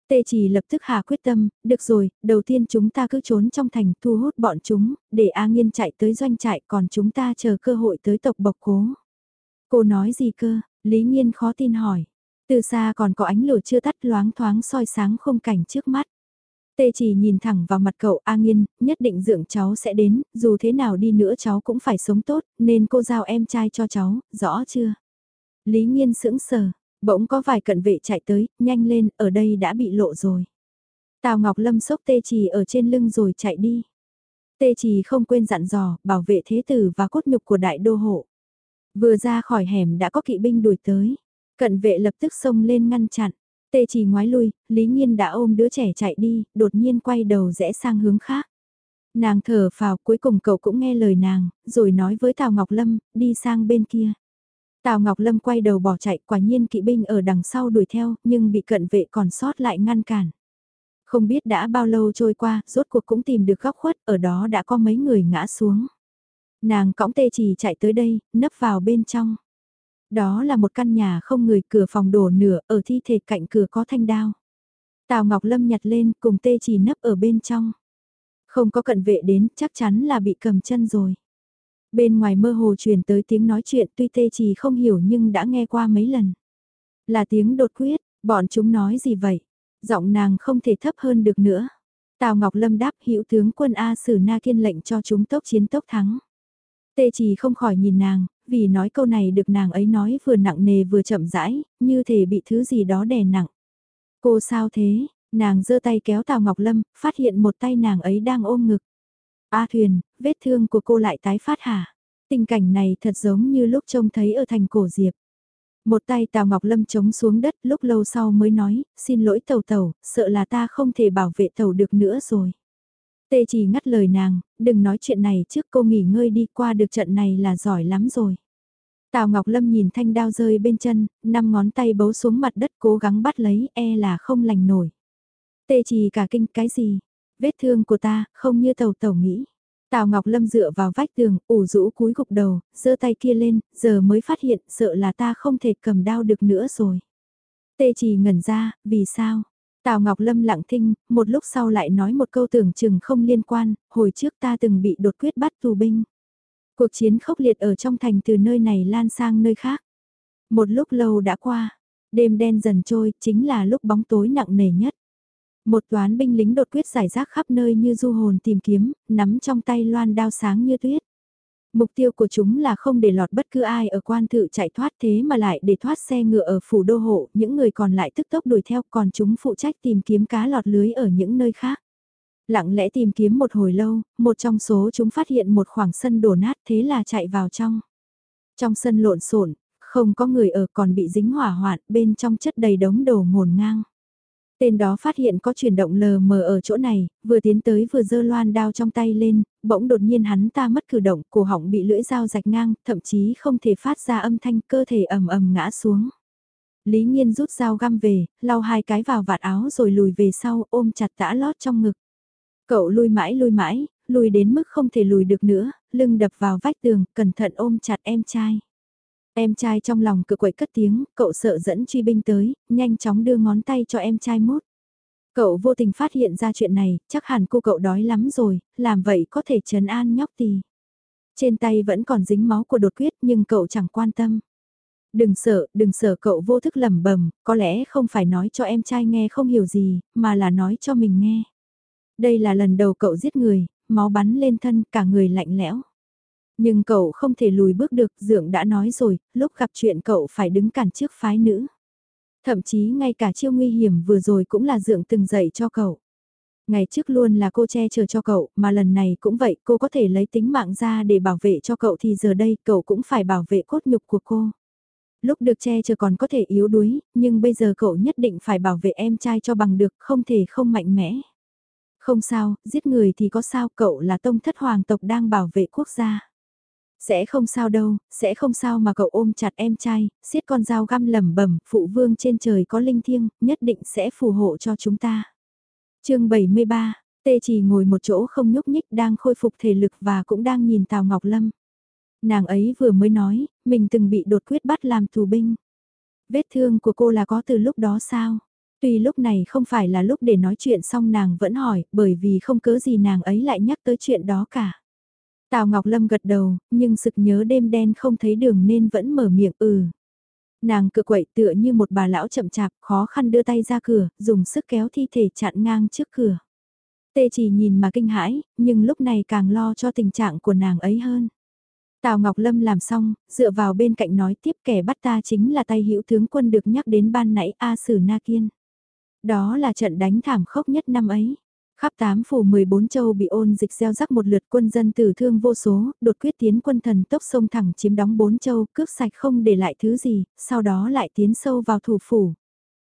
S1: Tê chỉ lập tức hạ quyết tâm, được rồi, đầu tiên chúng ta cứ trốn trong thành thu hút bọn chúng, để A Nghiên chạy tới doanh trại còn chúng ta chờ cơ hội tới tộc bộc cố. Cô nói gì cơ, Lý Nghiên khó tin hỏi. Từ xa còn có ánh lửa chưa tắt loáng thoáng soi sáng khung cảnh trước mắt. Tê chỉ nhìn thẳng vào mặt cậu A Nghiên, nhất định dưỡng cháu sẽ đến, dù thế nào đi nữa cháu cũng phải sống tốt, nên cô giao em trai cho cháu, rõ chưa? Lý Nhiên sững sờ, bỗng có vài cận vệ chạy tới, nhanh lên, ở đây đã bị lộ rồi. Tào Ngọc Lâm sốc tê trì ở trên lưng rồi chạy đi. Tê trì không quên dặn dò, bảo vệ thế tử và cốt nhục của đại đô hộ. Vừa ra khỏi hẻm đã có kỵ binh đuổi tới. Cận vệ lập tức xông lên ngăn chặn. Tê trì ngoái lui, Lý Nhiên đã ôm đứa trẻ chạy đi, đột nhiên quay đầu rẽ sang hướng khác. Nàng thở phào cuối cùng cậu cũng nghe lời nàng, rồi nói với Tào Ngọc Lâm, đi sang bên kia. Tào Ngọc Lâm quay đầu bỏ chạy quả nhiên kỵ binh ở đằng sau đuổi theo nhưng bị cận vệ còn sót lại ngăn cản. Không biết đã bao lâu trôi qua, rốt cuộc cũng tìm được góc khuất, ở đó đã có mấy người ngã xuống. Nàng cõng tê chỉ chạy tới đây, nấp vào bên trong. Đó là một căn nhà không người cửa phòng đổ nửa, ở thi thể cạnh cửa có thanh đao. Tào Ngọc Lâm nhặt lên cùng tê chỉ nấp ở bên trong. Không có cận vệ đến, chắc chắn là bị cầm chân rồi. Bên ngoài mơ hồ truyền tới tiếng nói chuyện tuy tê chỉ không hiểu nhưng đã nghe qua mấy lần. Là tiếng đột quyết, bọn chúng nói gì vậy? Giọng nàng không thể thấp hơn được nữa. Tào Ngọc Lâm đáp hữu tướng quân A Sử Na Kiên lệnh cho chúng tốc chiến tốc thắng. Tê chỉ không khỏi nhìn nàng, vì nói câu này được nàng ấy nói vừa nặng nề vừa chậm rãi, như thể bị thứ gì đó đè nặng. Cô sao thế? Nàng giơ tay kéo Tào Ngọc Lâm, phát hiện một tay nàng ấy đang ôm ngực. A Thuyền, vết thương của cô lại tái phát hả? Tình cảnh này thật giống như lúc trông thấy ở thành cổ diệp. Một tay Tào Ngọc Lâm chống xuống đất lúc lâu sau mới nói, xin lỗi tàu tàu, sợ là ta không thể bảo vệ tàu được nữa rồi. Tê chỉ ngắt lời nàng, đừng nói chuyện này trước cô nghỉ ngơi đi qua được trận này là giỏi lắm rồi. Tào Ngọc Lâm nhìn thanh đao rơi bên chân, năm ngón tay bấu xuống mặt đất cố gắng bắt lấy e là không lành nổi. Tê chỉ cả kinh cái gì, Vết thương của ta, không như tàu tàu nghĩ. Tào Ngọc Lâm dựa vào vách tường, ủ rũ cúi gục đầu, giơ tay kia lên, giờ mới phát hiện sợ là ta không thể cầm đao được nữa rồi. Tê chỉ ngẩn ra, vì sao? Tào Ngọc Lâm lặng thinh, một lúc sau lại nói một câu tưởng chừng không liên quan, hồi trước ta từng bị đột quyết bắt tù binh. Cuộc chiến khốc liệt ở trong thành từ nơi này lan sang nơi khác. Một lúc lâu đã qua, đêm đen dần trôi, chính là lúc bóng tối nặng nề nhất. Một toán binh lính đột quyết giải rác khắp nơi như du hồn tìm kiếm, nắm trong tay loan đao sáng như tuyết. Mục tiêu của chúng là không để lọt bất cứ ai ở quan thự chạy thoát thế mà lại để thoát xe ngựa ở phủ đô hộ, những người còn lại tức tốc đuổi theo còn chúng phụ trách tìm kiếm cá lọt lưới ở những nơi khác. Lặng lẽ tìm kiếm một hồi lâu, một trong số chúng phát hiện một khoảng sân đổ nát thế là chạy vào trong. Trong sân lộn xộn không có người ở còn bị dính hỏa hoạn bên trong chất đầy đống đồ ngổn ngang. Tên đó phát hiện có chuyển động lờ mờ ở chỗ này, vừa tiến tới vừa dơ loan đao trong tay lên, bỗng đột nhiên hắn ta mất cử động, cổ họng bị lưỡi dao rạch ngang, thậm chí không thể phát ra âm thanh cơ thể ầm ầm ngã xuống. Lý Nhiên rút dao găm về, lau hai cái vào vạt áo rồi lùi về sau ôm chặt tã lót trong ngực. Cậu lùi mãi lùi mãi, lùi đến mức không thể lùi được nữa, lưng đập vào vách tường, cẩn thận ôm chặt em trai. Em trai trong lòng cự quậy cất tiếng, cậu sợ dẫn truy binh tới, nhanh chóng đưa ngón tay cho em trai mút. Cậu vô tình phát hiện ra chuyện này, chắc hẳn cô cậu đói lắm rồi, làm vậy có thể trấn an nhóc tì. Trên tay vẫn còn dính máu của đột quyết nhưng cậu chẳng quan tâm. Đừng sợ, đừng sợ cậu vô thức lẩm bẩm, có lẽ không phải nói cho em trai nghe không hiểu gì, mà là nói cho mình nghe. Đây là lần đầu cậu giết người, máu bắn lên thân cả người lạnh lẽo. Nhưng cậu không thể lùi bước được, Dượng đã nói rồi, lúc gặp chuyện cậu phải đứng cản trước phái nữ. Thậm chí ngay cả chiêu nguy hiểm vừa rồi cũng là Dượng từng dạy cho cậu. Ngày trước luôn là cô che chở cho cậu, mà lần này cũng vậy, cô có thể lấy tính mạng ra để bảo vệ cho cậu thì giờ đây cậu cũng phải bảo vệ cốt nhục của cô. Lúc được che chở còn có thể yếu đuối, nhưng bây giờ cậu nhất định phải bảo vệ em trai cho bằng được, không thể không mạnh mẽ. Không sao, giết người thì có sao, cậu là tông thất hoàng tộc đang bảo vệ quốc gia. Sẽ không sao đâu, sẽ không sao mà cậu ôm chặt em trai, siết con dao găm lẩm bẩm, phụ vương trên trời có linh thiêng, nhất định sẽ phù hộ cho chúng ta. chương 73, Tê chỉ ngồi một chỗ không nhúc nhích đang khôi phục thể lực và cũng đang nhìn Tào Ngọc Lâm. Nàng ấy vừa mới nói, mình từng bị đột quyết bắt làm tù binh. Vết thương của cô là có từ lúc đó sao? Tuy lúc này không phải là lúc để nói chuyện xong nàng vẫn hỏi, bởi vì không cớ gì nàng ấy lại nhắc tới chuyện đó cả. Tào Ngọc Lâm gật đầu, nhưng sực nhớ đêm đen không thấy đường nên vẫn mở miệng ừ. Nàng cự quậy tựa như một bà lão chậm chạp, khó khăn đưa tay ra cửa, dùng sức kéo thi thể chặn ngang trước cửa. Tê chỉ nhìn mà kinh hãi, nhưng lúc này càng lo cho tình trạng của nàng ấy hơn. Tào Ngọc Lâm làm xong, dựa vào bên cạnh nói tiếp kẻ bắt ta chính là tay hữu tướng quân được nhắc đến ban nãy A Sử Na Kiên. Đó là trận đánh thảm khốc nhất năm ấy. Khắp tám phủ 14 châu bị ôn dịch gieo rắc một lượt quân dân tử thương vô số, đột quyết tiến quân thần tốc sông thẳng chiếm đóng bốn châu, cướp sạch không để lại thứ gì, sau đó lại tiến sâu vào thủ phủ.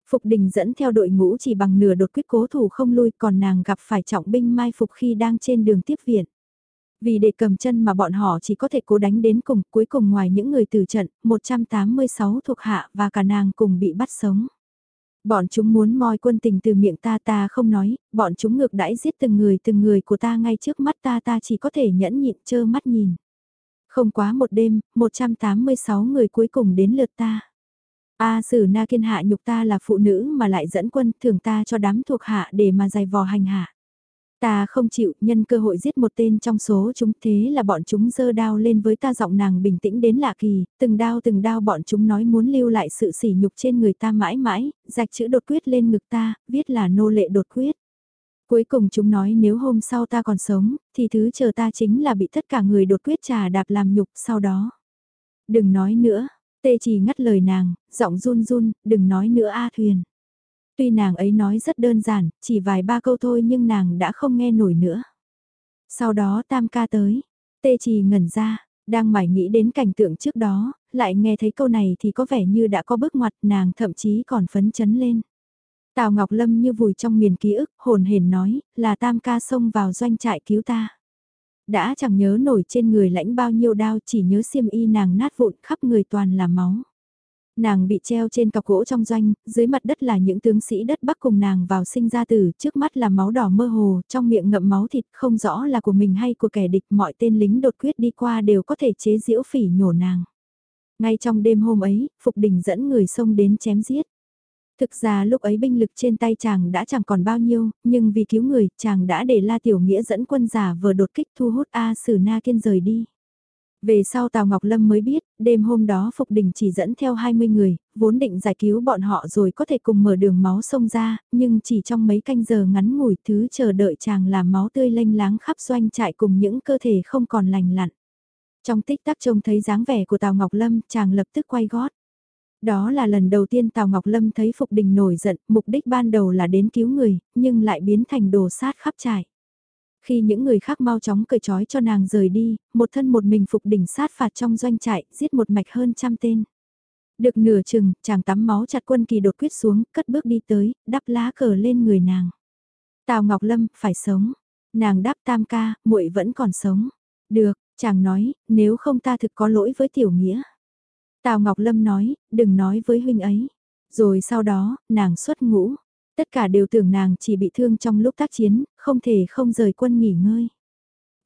S1: Phục đình dẫn theo đội ngũ chỉ bằng nửa đột quyết cố thủ không lui còn nàng gặp phải trọng binh mai phục khi đang trên đường tiếp viện. Vì để cầm chân mà bọn họ chỉ có thể cố đánh đến cùng, cuối cùng ngoài những người tử trận, 186 thuộc hạ và cả nàng cùng bị bắt sống. Bọn chúng muốn moi quân tình từ miệng ta ta không nói, bọn chúng ngược đãi giết từng người từng người của ta ngay trước mắt ta ta chỉ có thể nhẫn nhịn chơ mắt nhìn. Không quá một đêm, 186 người cuối cùng đến lượt ta. A sử na kiên hạ nhục ta là phụ nữ mà lại dẫn quân thưởng ta cho đám thuộc hạ để mà giày vò hành hạ. Ta không chịu nhân cơ hội giết một tên trong số chúng thế là bọn chúng dơ đao lên với ta giọng nàng bình tĩnh đến lạ kỳ, từng đao từng đao bọn chúng nói muốn lưu lại sự sỉ nhục trên người ta mãi mãi, rạch chữ đột quyết lên ngực ta, viết là nô lệ đột quyết. Cuối cùng chúng nói nếu hôm sau ta còn sống, thì thứ chờ ta chính là bị tất cả người đột quyết trà đạp làm nhục sau đó. Đừng nói nữa, tê chỉ ngắt lời nàng, giọng run run, đừng nói nữa A Thuyền. Tuy nàng ấy nói rất đơn giản, chỉ vài ba câu thôi nhưng nàng đã không nghe nổi nữa. Sau đó tam ca tới, tê trì ngẩn ra, đang mải nghĩ đến cảnh tượng trước đó, lại nghe thấy câu này thì có vẻ như đã có bước ngoặt nàng thậm chí còn phấn chấn lên. Tào Ngọc Lâm như vùi trong miền ký ức, hồn hển nói, là tam ca xông vào doanh trại cứu ta. Đã chẳng nhớ nổi trên người lãnh bao nhiêu đao chỉ nhớ xiêm y nàng nát vụn khắp người toàn là máu. Nàng bị treo trên cọc gỗ trong doanh, dưới mặt đất là những tướng sĩ đất bắc cùng nàng vào sinh ra tử, trước mắt là máu đỏ mơ hồ, trong miệng ngậm máu thịt không rõ là của mình hay của kẻ địch, mọi tên lính đột quyết đi qua đều có thể chế diễu phỉ nhổ nàng. Ngay trong đêm hôm ấy, Phục Đình dẫn người xông đến chém giết. Thực ra lúc ấy binh lực trên tay chàng đã chẳng còn bao nhiêu, nhưng vì cứu người, chàng đã để La Tiểu Nghĩa dẫn quân giả vừa đột kích thu hút A Sử Na Kiên rời đi. Về sau Tào Ngọc Lâm mới biết, đêm hôm đó Phục Đình chỉ dẫn theo 20 người, vốn định giải cứu bọn họ rồi có thể cùng mở đường máu sông ra, nhưng chỉ trong mấy canh giờ ngắn ngủi thứ chờ đợi chàng làm máu tươi lênh láng khắp doanh trại cùng những cơ thể không còn lành lặn. Trong tích tắc trông thấy dáng vẻ của Tào Ngọc Lâm, chàng lập tức quay gót. Đó là lần đầu tiên Tào Ngọc Lâm thấy Phục Đình nổi giận, mục đích ban đầu là đến cứu người, nhưng lại biến thành đồ sát khắp trại. Khi những người khác mau chóng cởi trói cho nàng rời đi, một thân một mình phục đỉnh sát phạt trong doanh trại, giết một mạch hơn trăm tên. Được nửa chừng, chàng tắm máu chặt quân kỳ đột quyết xuống, cất bước đi tới, đắp lá cờ lên người nàng. Tào Ngọc Lâm, phải sống. Nàng đáp tam ca, muội vẫn còn sống. Được, chàng nói, nếu không ta thực có lỗi với tiểu nghĩa. Tào Ngọc Lâm nói, đừng nói với huynh ấy. Rồi sau đó, nàng xuất ngũ. Tất cả đều tưởng nàng chỉ bị thương trong lúc tác chiến, không thể không rời quân nghỉ ngơi.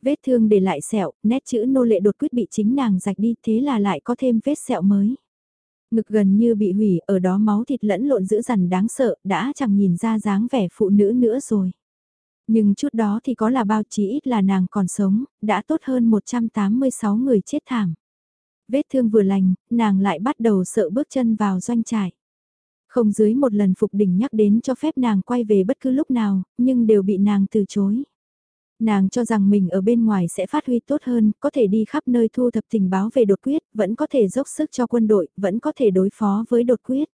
S1: Vết thương để lại sẹo, nét chữ nô lệ đột quyết bị chính nàng rạch đi thế là lại có thêm vết sẹo mới. Ngực gần như bị hủy, ở đó máu thịt lẫn lộn dữ dằn đáng sợ, đã chẳng nhìn ra dáng vẻ phụ nữ nữa rồi. Nhưng chút đó thì có là bao chí ít là nàng còn sống, đã tốt hơn 186 người chết thảm. Vết thương vừa lành, nàng lại bắt đầu sợ bước chân vào doanh trại. Không dưới một lần Phục Đình nhắc đến cho phép nàng quay về bất cứ lúc nào, nhưng đều bị nàng từ chối. Nàng cho rằng mình ở bên ngoài sẽ phát huy tốt hơn, có thể đi khắp nơi thu thập tình báo về đột quyết, vẫn có thể dốc sức cho quân đội, vẫn có thể đối phó với đột quyết.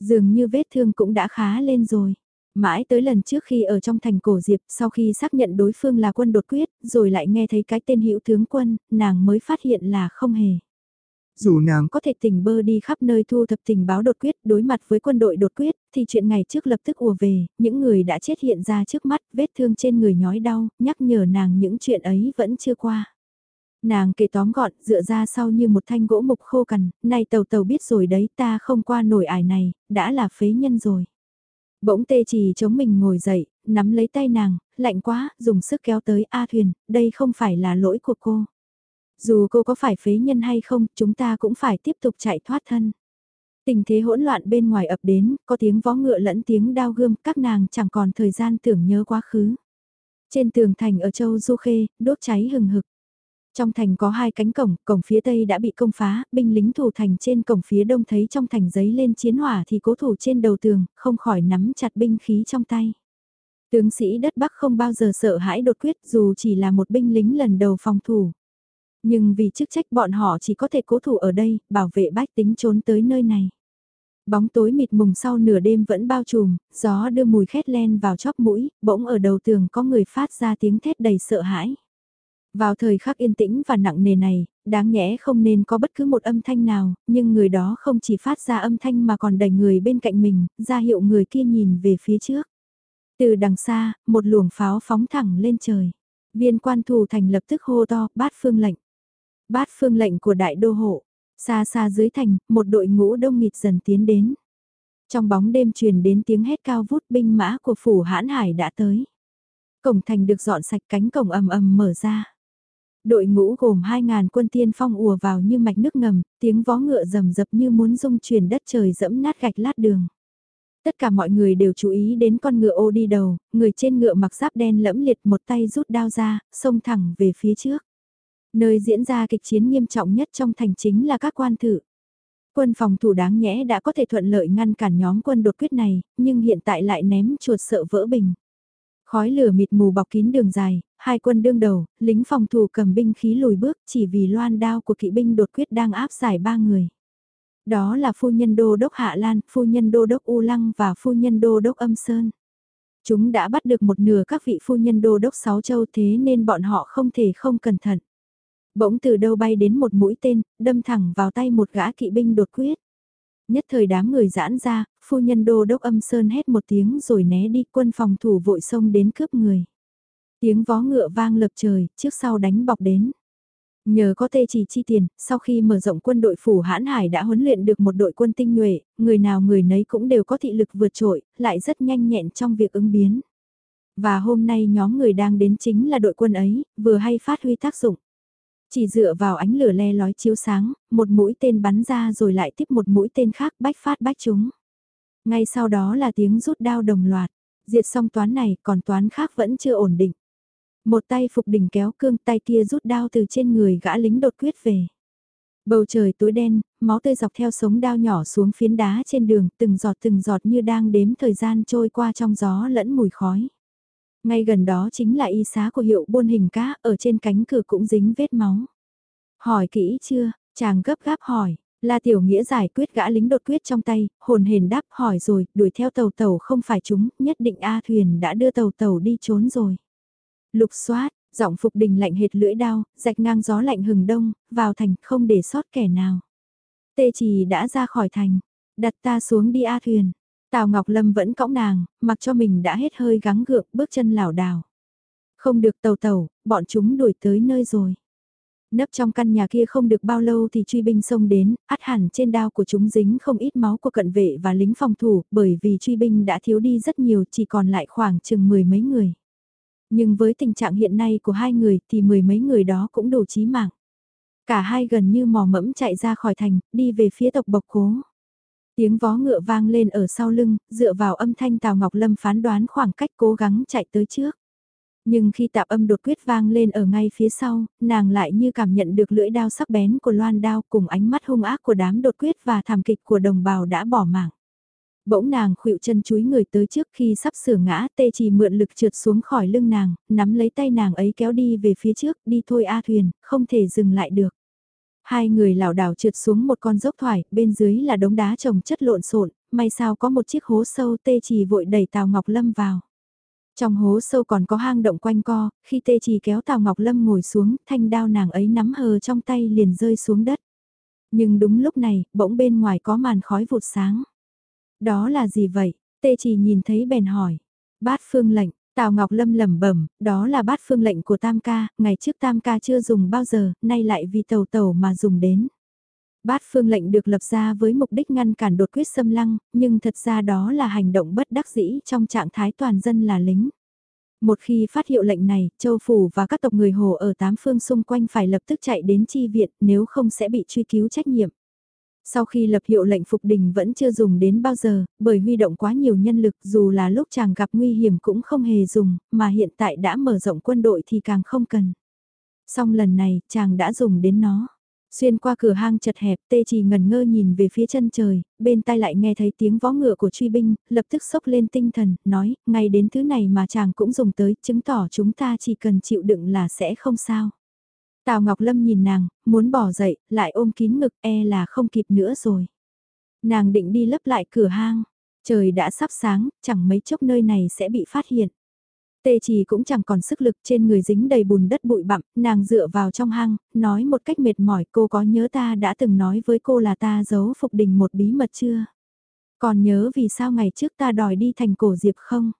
S1: Dường như vết thương cũng đã khá lên rồi. Mãi tới lần trước khi ở trong thành cổ diệp, sau khi xác nhận đối phương là quân đột quyết, rồi lại nghe thấy cái tên hữu tướng quân, nàng mới phát hiện là không hề. Dù nàng có thể tình bơ đi khắp nơi thu thập tình báo đột quyết đối mặt với quân đội đột quyết, thì chuyện ngày trước lập tức ùa về, những người đã chết hiện ra trước mắt, vết thương trên người nhói đau, nhắc nhở nàng những chuyện ấy vẫn chưa qua. Nàng kể tóm gọn, dựa ra sau như một thanh gỗ mục khô cằn, này tàu tàu biết rồi đấy ta không qua nổi ải này, đã là phế nhân rồi. Bỗng tê trì chống mình ngồi dậy, nắm lấy tay nàng, lạnh quá, dùng sức kéo tới A thuyền, đây không phải là lỗi của cô. Dù cô có phải phế nhân hay không, chúng ta cũng phải tiếp tục chạy thoát thân. Tình thế hỗn loạn bên ngoài ập đến, có tiếng vó ngựa lẫn tiếng đao gươm, các nàng chẳng còn thời gian tưởng nhớ quá khứ. Trên tường thành ở châu Du Khê, đốt cháy hừng hực. Trong thành có hai cánh cổng, cổng phía tây đã bị công phá, binh lính thủ thành trên cổng phía đông thấy trong thành giấy lên chiến hỏa thì cố thủ trên đầu tường, không khỏi nắm chặt binh khí trong tay. Tướng sĩ đất Bắc không bao giờ sợ hãi đột quyết dù chỉ là một binh lính lần đầu phòng thủ. Nhưng vì chức trách bọn họ chỉ có thể cố thủ ở đây, bảo vệ bách tính trốn tới nơi này. Bóng tối mịt mùng sau nửa đêm vẫn bao trùm, gió đưa mùi khét len vào chóp mũi, bỗng ở đầu tường có người phát ra tiếng thét đầy sợ hãi. Vào thời khắc yên tĩnh và nặng nề này, đáng nhẽ không nên có bất cứ một âm thanh nào, nhưng người đó không chỉ phát ra âm thanh mà còn đẩy người bên cạnh mình, ra hiệu người kia nhìn về phía trước. Từ đằng xa, một luồng pháo phóng thẳng lên trời. Viên quan thủ thành lập tức hô to, bát phương lệnh. Bát phương lệnh của đại đô hộ. Xa xa dưới thành, một đội ngũ đông nghịt dần tiến đến. Trong bóng đêm truyền đến tiếng hét cao vút binh mã của phủ hãn hải đã tới. Cổng thành được dọn sạch cánh cổng ầm ầm mở ra. Đội ngũ gồm 2.000 quân tiên phong ùa vào như mạch nước ngầm, tiếng vó ngựa rầm rập như muốn rung chuyển đất trời dẫm nát gạch lát đường. Tất cả mọi người đều chú ý đến con ngựa ô đi đầu, người trên ngựa mặc giáp đen lẫm liệt một tay rút đao ra, xông thẳng về phía trước. Nơi diễn ra kịch chiến nghiêm trọng nhất trong thành chính là các quan thử. Quân phòng thủ đáng nhẽ đã có thể thuận lợi ngăn cản nhóm quân đột quyết này, nhưng hiện tại lại ném chuột sợ vỡ bình. Khói lửa mịt mù bọc kín đường dài, hai quân đương đầu, lính phòng thủ cầm binh khí lùi bước chỉ vì loan đao của kỵ binh đột quyết đang áp giải ba người. Đó là phu nhân đô đốc Hạ Lan, phu nhân đô đốc U Lăng và phu nhân đô đốc Âm Sơn. Chúng đã bắt được một nửa các vị phu nhân đô đốc Sáu Châu thế nên bọn họ không thể không cẩn thận. Bỗng từ đâu bay đến một mũi tên, đâm thẳng vào tay một gã kỵ binh đột quyết. Nhất thời đám người giãn ra, phu nhân đô đốc âm sơn hét một tiếng rồi né đi quân phòng thủ vội xông đến cướp người. Tiếng vó ngựa vang lập trời, trước sau đánh bọc đến. Nhờ có tê chỉ chi tiền, sau khi mở rộng quân đội phủ hãn hải đã huấn luyện được một đội quân tinh nhuệ, người nào người nấy cũng đều có thị lực vượt trội, lại rất nhanh nhẹn trong việc ứng biến. Và hôm nay nhóm người đang đến chính là đội quân ấy, vừa hay phát huy tác dụng. Chỉ dựa vào ánh lửa le lói chiếu sáng, một mũi tên bắn ra rồi lại tiếp một mũi tên khác bách phát bách chúng. Ngay sau đó là tiếng rút đao đồng loạt, diệt xong toán này còn toán khác vẫn chưa ổn định. Một tay phục đỉnh kéo cương tay kia rút đao từ trên người gã lính đột quyết về. Bầu trời tối đen, máu tươi dọc theo sống đao nhỏ xuống phiến đá trên đường, từng giọt từng giọt như đang đếm thời gian trôi qua trong gió lẫn mùi khói. Ngay gần đó chính là y xá của hiệu buôn hình cá, ở trên cánh cửa cũng dính vết máu. Hỏi kỹ chưa, chàng gấp gáp hỏi, là tiểu nghĩa giải quyết gã lính đột quyết trong tay, hồn hền đáp hỏi rồi, đuổi theo tàu tàu không phải chúng, nhất định A thuyền đã đưa tàu tàu đi trốn rồi. Lục xoát, giọng phục đình lạnh hệt lưỡi đao, rạch ngang gió lạnh hừng đông, vào thành không để sót kẻ nào. Tê trì đã ra khỏi thành, đặt ta xuống đi A thuyền. Tào Ngọc Lâm vẫn cõng nàng, mặc cho mình đã hết hơi gắng gượng bước chân lảo đảo. Không được tàu tàu, bọn chúng đuổi tới nơi rồi. Nấp trong căn nhà kia không được bao lâu thì truy binh xông đến, át hẳn trên đao của chúng dính không ít máu của cận vệ và lính phòng thủ, bởi vì truy binh đã thiếu đi rất nhiều chỉ còn lại khoảng chừng mười mấy người. Nhưng với tình trạng hiện nay của hai người thì mười mấy người đó cũng đủ chí mạng. Cả hai gần như mò mẫm chạy ra khỏi thành, đi về phía tộc bộc cố. Tiếng vó ngựa vang lên ở sau lưng, dựa vào âm thanh Tào Ngọc Lâm phán đoán khoảng cách cố gắng chạy tới trước. Nhưng khi tạp âm đột quyết vang lên ở ngay phía sau, nàng lại như cảm nhận được lưỡi đao sắc bén của loan đao cùng ánh mắt hung ác của đám đột quyết và thảm kịch của đồng bào đã bỏ mạng. Bỗng nàng khuỵu chân chúi người tới trước khi sắp sửa ngã tê chỉ mượn lực trượt xuống khỏi lưng nàng, nắm lấy tay nàng ấy kéo đi về phía trước, đi thôi A thuyền, không thể dừng lại được. Hai người lảo đảo trượt xuống một con dốc thoải, bên dưới là đống đá trồng chất lộn xộn, may sao có một chiếc hố sâu tê chỉ vội đẩy Tào Ngọc Lâm vào. Trong hố sâu còn có hang động quanh co, khi tê chỉ kéo Tào Ngọc Lâm ngồi xuống, thanh đao nàng ấy nắm hờ trong tay liền rơi xuống đất. Nhưng đúng lúc này, bỗng bên ngoài có màn khói vụt sáng. Đó là gì vậy? Tê chỉ nhìn thấy bèn hỏi. Bát phương lệnh, Tào Ngọc Lâm lẩm bẩm, đó là bát phương lệnh của Tam ca, ngày trước Tam ca chưa dùng bao giờ, nay lại vì tàu tàu mà dùng đến. Bát phương lệnh được lập ra với mục đích ngăn cản đột quyết xâm lăng, nhưng thật ra đó là hành động bất đắc dĩ trong trạng thái toàn dân là lính. Một khi phát hiệu lệnh này, châu phủ và các tộc người Hồ ở tám phương xung quanh phải lập tức chạy đến chi viện nếu không sẽ bị truy cứu trách nhiệm. Sau khi lập hiệu lệnh phục đình vẫn chưa dùng đến bao giờ, bởi huy động quá nhiều nhân lực dù là lúc chàng gặp nguy hiểm cũng không hề dùng, mà hiện tại đã mở rộng quân đội thì càng không cần. Xong lần này, chàng đã dùng đến nó. Xuyên qua cửa hang chật hẹp, tê chỉ ngần ngơ nhìn về phía chân trời, bên tai lại nghe thấy tiếng vó ngựa của truy binh, lập tức sốc lên tinh thần, nói, ngay đến thứ này mà chàng cũng dùng tới, chứng tỏ chúng ta chỉ cần chịu đựng là sẽ không sao. Tào Ngọc Lâm nhìn nàng, muốn bỏ dậy, lại ôm kín ngực e là không kịp nữa rồi. Nàng định đi lấp lại cửa hang, trời đã sắp sáng, chẳng mấy chốc nơi này sẽ bị phát hiện. Tê chỉ cũng chẳng còn sức lực trên người dính đầy bùn đất bụi bặm, nàng dựa vào trong hang, nói một cách mệt mỏi cô có nhớ ta đã từng nói với cô là ta giấu Phục Đình một bí mật chưa? Còn nhớ vì sao ngày trước ta đòi đi thành cổ diệp không?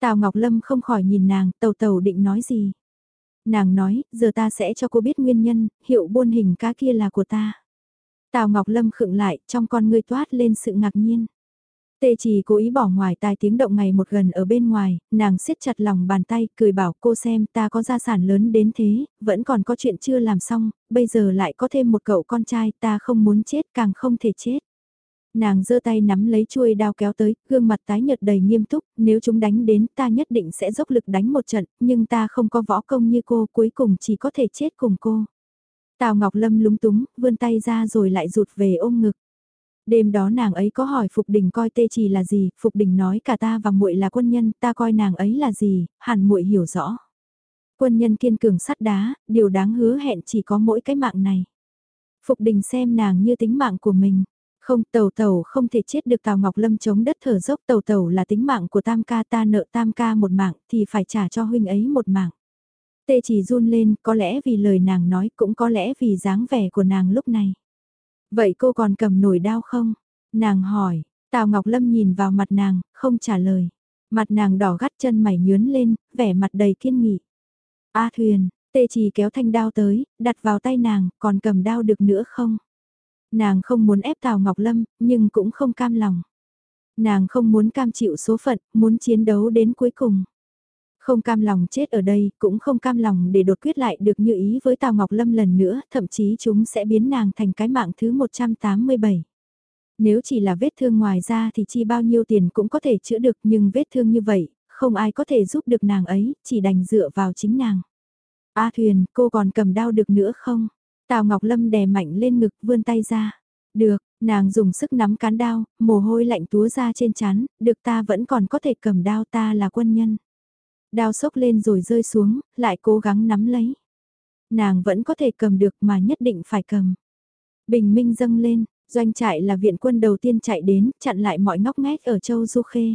S1: Tào Ngọc Lâm không khỏi nhìn nàng, tàu tàu định nói gì? Nàng nói, giờ ta sẽ cho cô biết nguyên nhân, hiệu buôn hình cá kia là của ta. Tào Ngọc Lâm khựng lại, trong con ngươi toát lên sự ngạc nhiên. Tê chỉ cố ý bỏ ngoài tai tiếng động ngày một gần ở bên ngoài, nàng siết chặt lòng bàn tay, cười bảo cô xem ta có gia sản lớn đến thế, vẫn còn có chuyện chưa làm xong, bây giờ lại có thêm một cậu con trai, ta không muốn chết càng không thể chết. Nàng giơ tay nắm lấy chuôi đao kéo tới, gương mặt tái nhợt đầy nghiêm túc, nếu chúng đánh đến ta nhất định sẽ dốc lực đánh một trận, nhưng ta không có võ công như cô, cuối cùng chỉ có thể chết cùng cô. Tào Ngọc Lâm lúng túng, vươn tay ra rồi lại rụt về ôm ngực. Đêm đó nàng ấy có hỏi Phục Đình coi tê trì là gì, Phục Đình nói cả ta và muội là quân nhân, ta coi nàng ấy là gì, hẳn muội hiểu rõ. Quân nhân kiên cường sắt đá, điều đáng hứa hẹn chỉ có mỗi cái mạng này. Phục Đình xem nàng như tính mạng của mình. Không tàu tàu không thể chết được Tào Ngọc Lâm chống đất thở dốc tàu tàu là tính mạng của tam ca ta nợ tam ca một mạng thì phải trả cho huynh ấy một mạng. Tê chỉ run lên có lẽ vì lời nàng nói cũng có lẽ vì dáng vẻ của nàng lúc này. Vậy cô còn cầm nổi đao không? Nàng hỏi, Tào Ngọc Lâm nhìn vào mặt nàng, không trả lời. Mặt nàng đỏ gắt chân mày nhướn lên, vẻ mặt đầy kiên nghị. A thuyền, tê chỉ kéo thanh đao tới, đặt vào tay nàng, còn cầm đao được nữa không? Nàng không muốn ép Tào Ngọc Lâm, nhưng cũng không cam lòng. Nàng không muốn cam chịu số phận, muốn chiến đấu đến cuối cùng. Không cam lòng chết ở đây, cũng không cam lòng để đột quyết lại được như ý với Tào Ngọc Lâm lần nữa, thậm chí chúng sẽ biến nàng thành cái mạng thứ 187. Nếu chỉ là vết thương ngoài ra thì chi bao nhiêu tiền cũng có thể chữa được nhưng vết thương như vậy, không ai có thể giúp được nàng ấy, chỉ đành dựa vào chính nàng. A Thuyền, cô còn cầm đao được nữa không? Tào Ngọc Lâm đè mạnh lên ngực vươn tay ra. Được, nàng dùng sức nắm cán đao, mồ hôi lạnh túa ra trên chán, được ta vẫn còn có thể cầm đao ta là quân nhân. Đao sốc lên rồi rơi xuống, lại cố gắng nắm lấy. Nàng vẫn có thể cầm được mà nhất định phải cầm. Bình minh dâng lên, doanh trại là viện quân đầu tiên chạy đến, chặn lại mọi ngóc ngách ở châu Du Khê.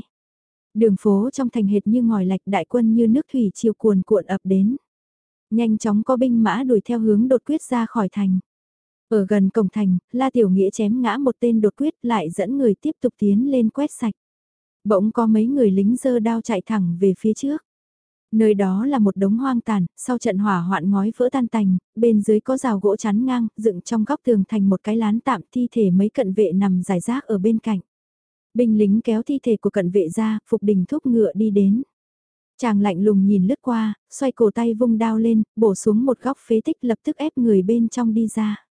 S1: Đường phố trong thành hệt như ngòi lạch đại quân như nước thủy chiều cuồn cuộn ập đến. Nhanh chóng có binh mã đuổi theo hướng đột quyết ra khỏi thành. Ở gần cổng thành, La Tiểu Nghĩa chém ngã một tên đột quyết lại dẫn người tiếp tục tiến lên quét sạch. Bỗng có mấy người lính dơ đao chạy thẳng về phía trước. Nơi đó là một đống hoang tàn, sau trận hỏa hoạn ngói vỡ tan tành, bên dưới có rào gỗ chắn ngang, dựng trong góc tường thành một cái lán tạm thi thể mấy cận vệ nằm giải rác ở bên cạnh. Binh lính kéo thi thể của cận vệ ra, Phục Đình thúc ngựa đi đến. Chàng lạnh lùng nhìn lướt qua, xoay cổ tay vung đao lên, bổ xuống một góc phế tích lập tức ép người bên trong đi ra.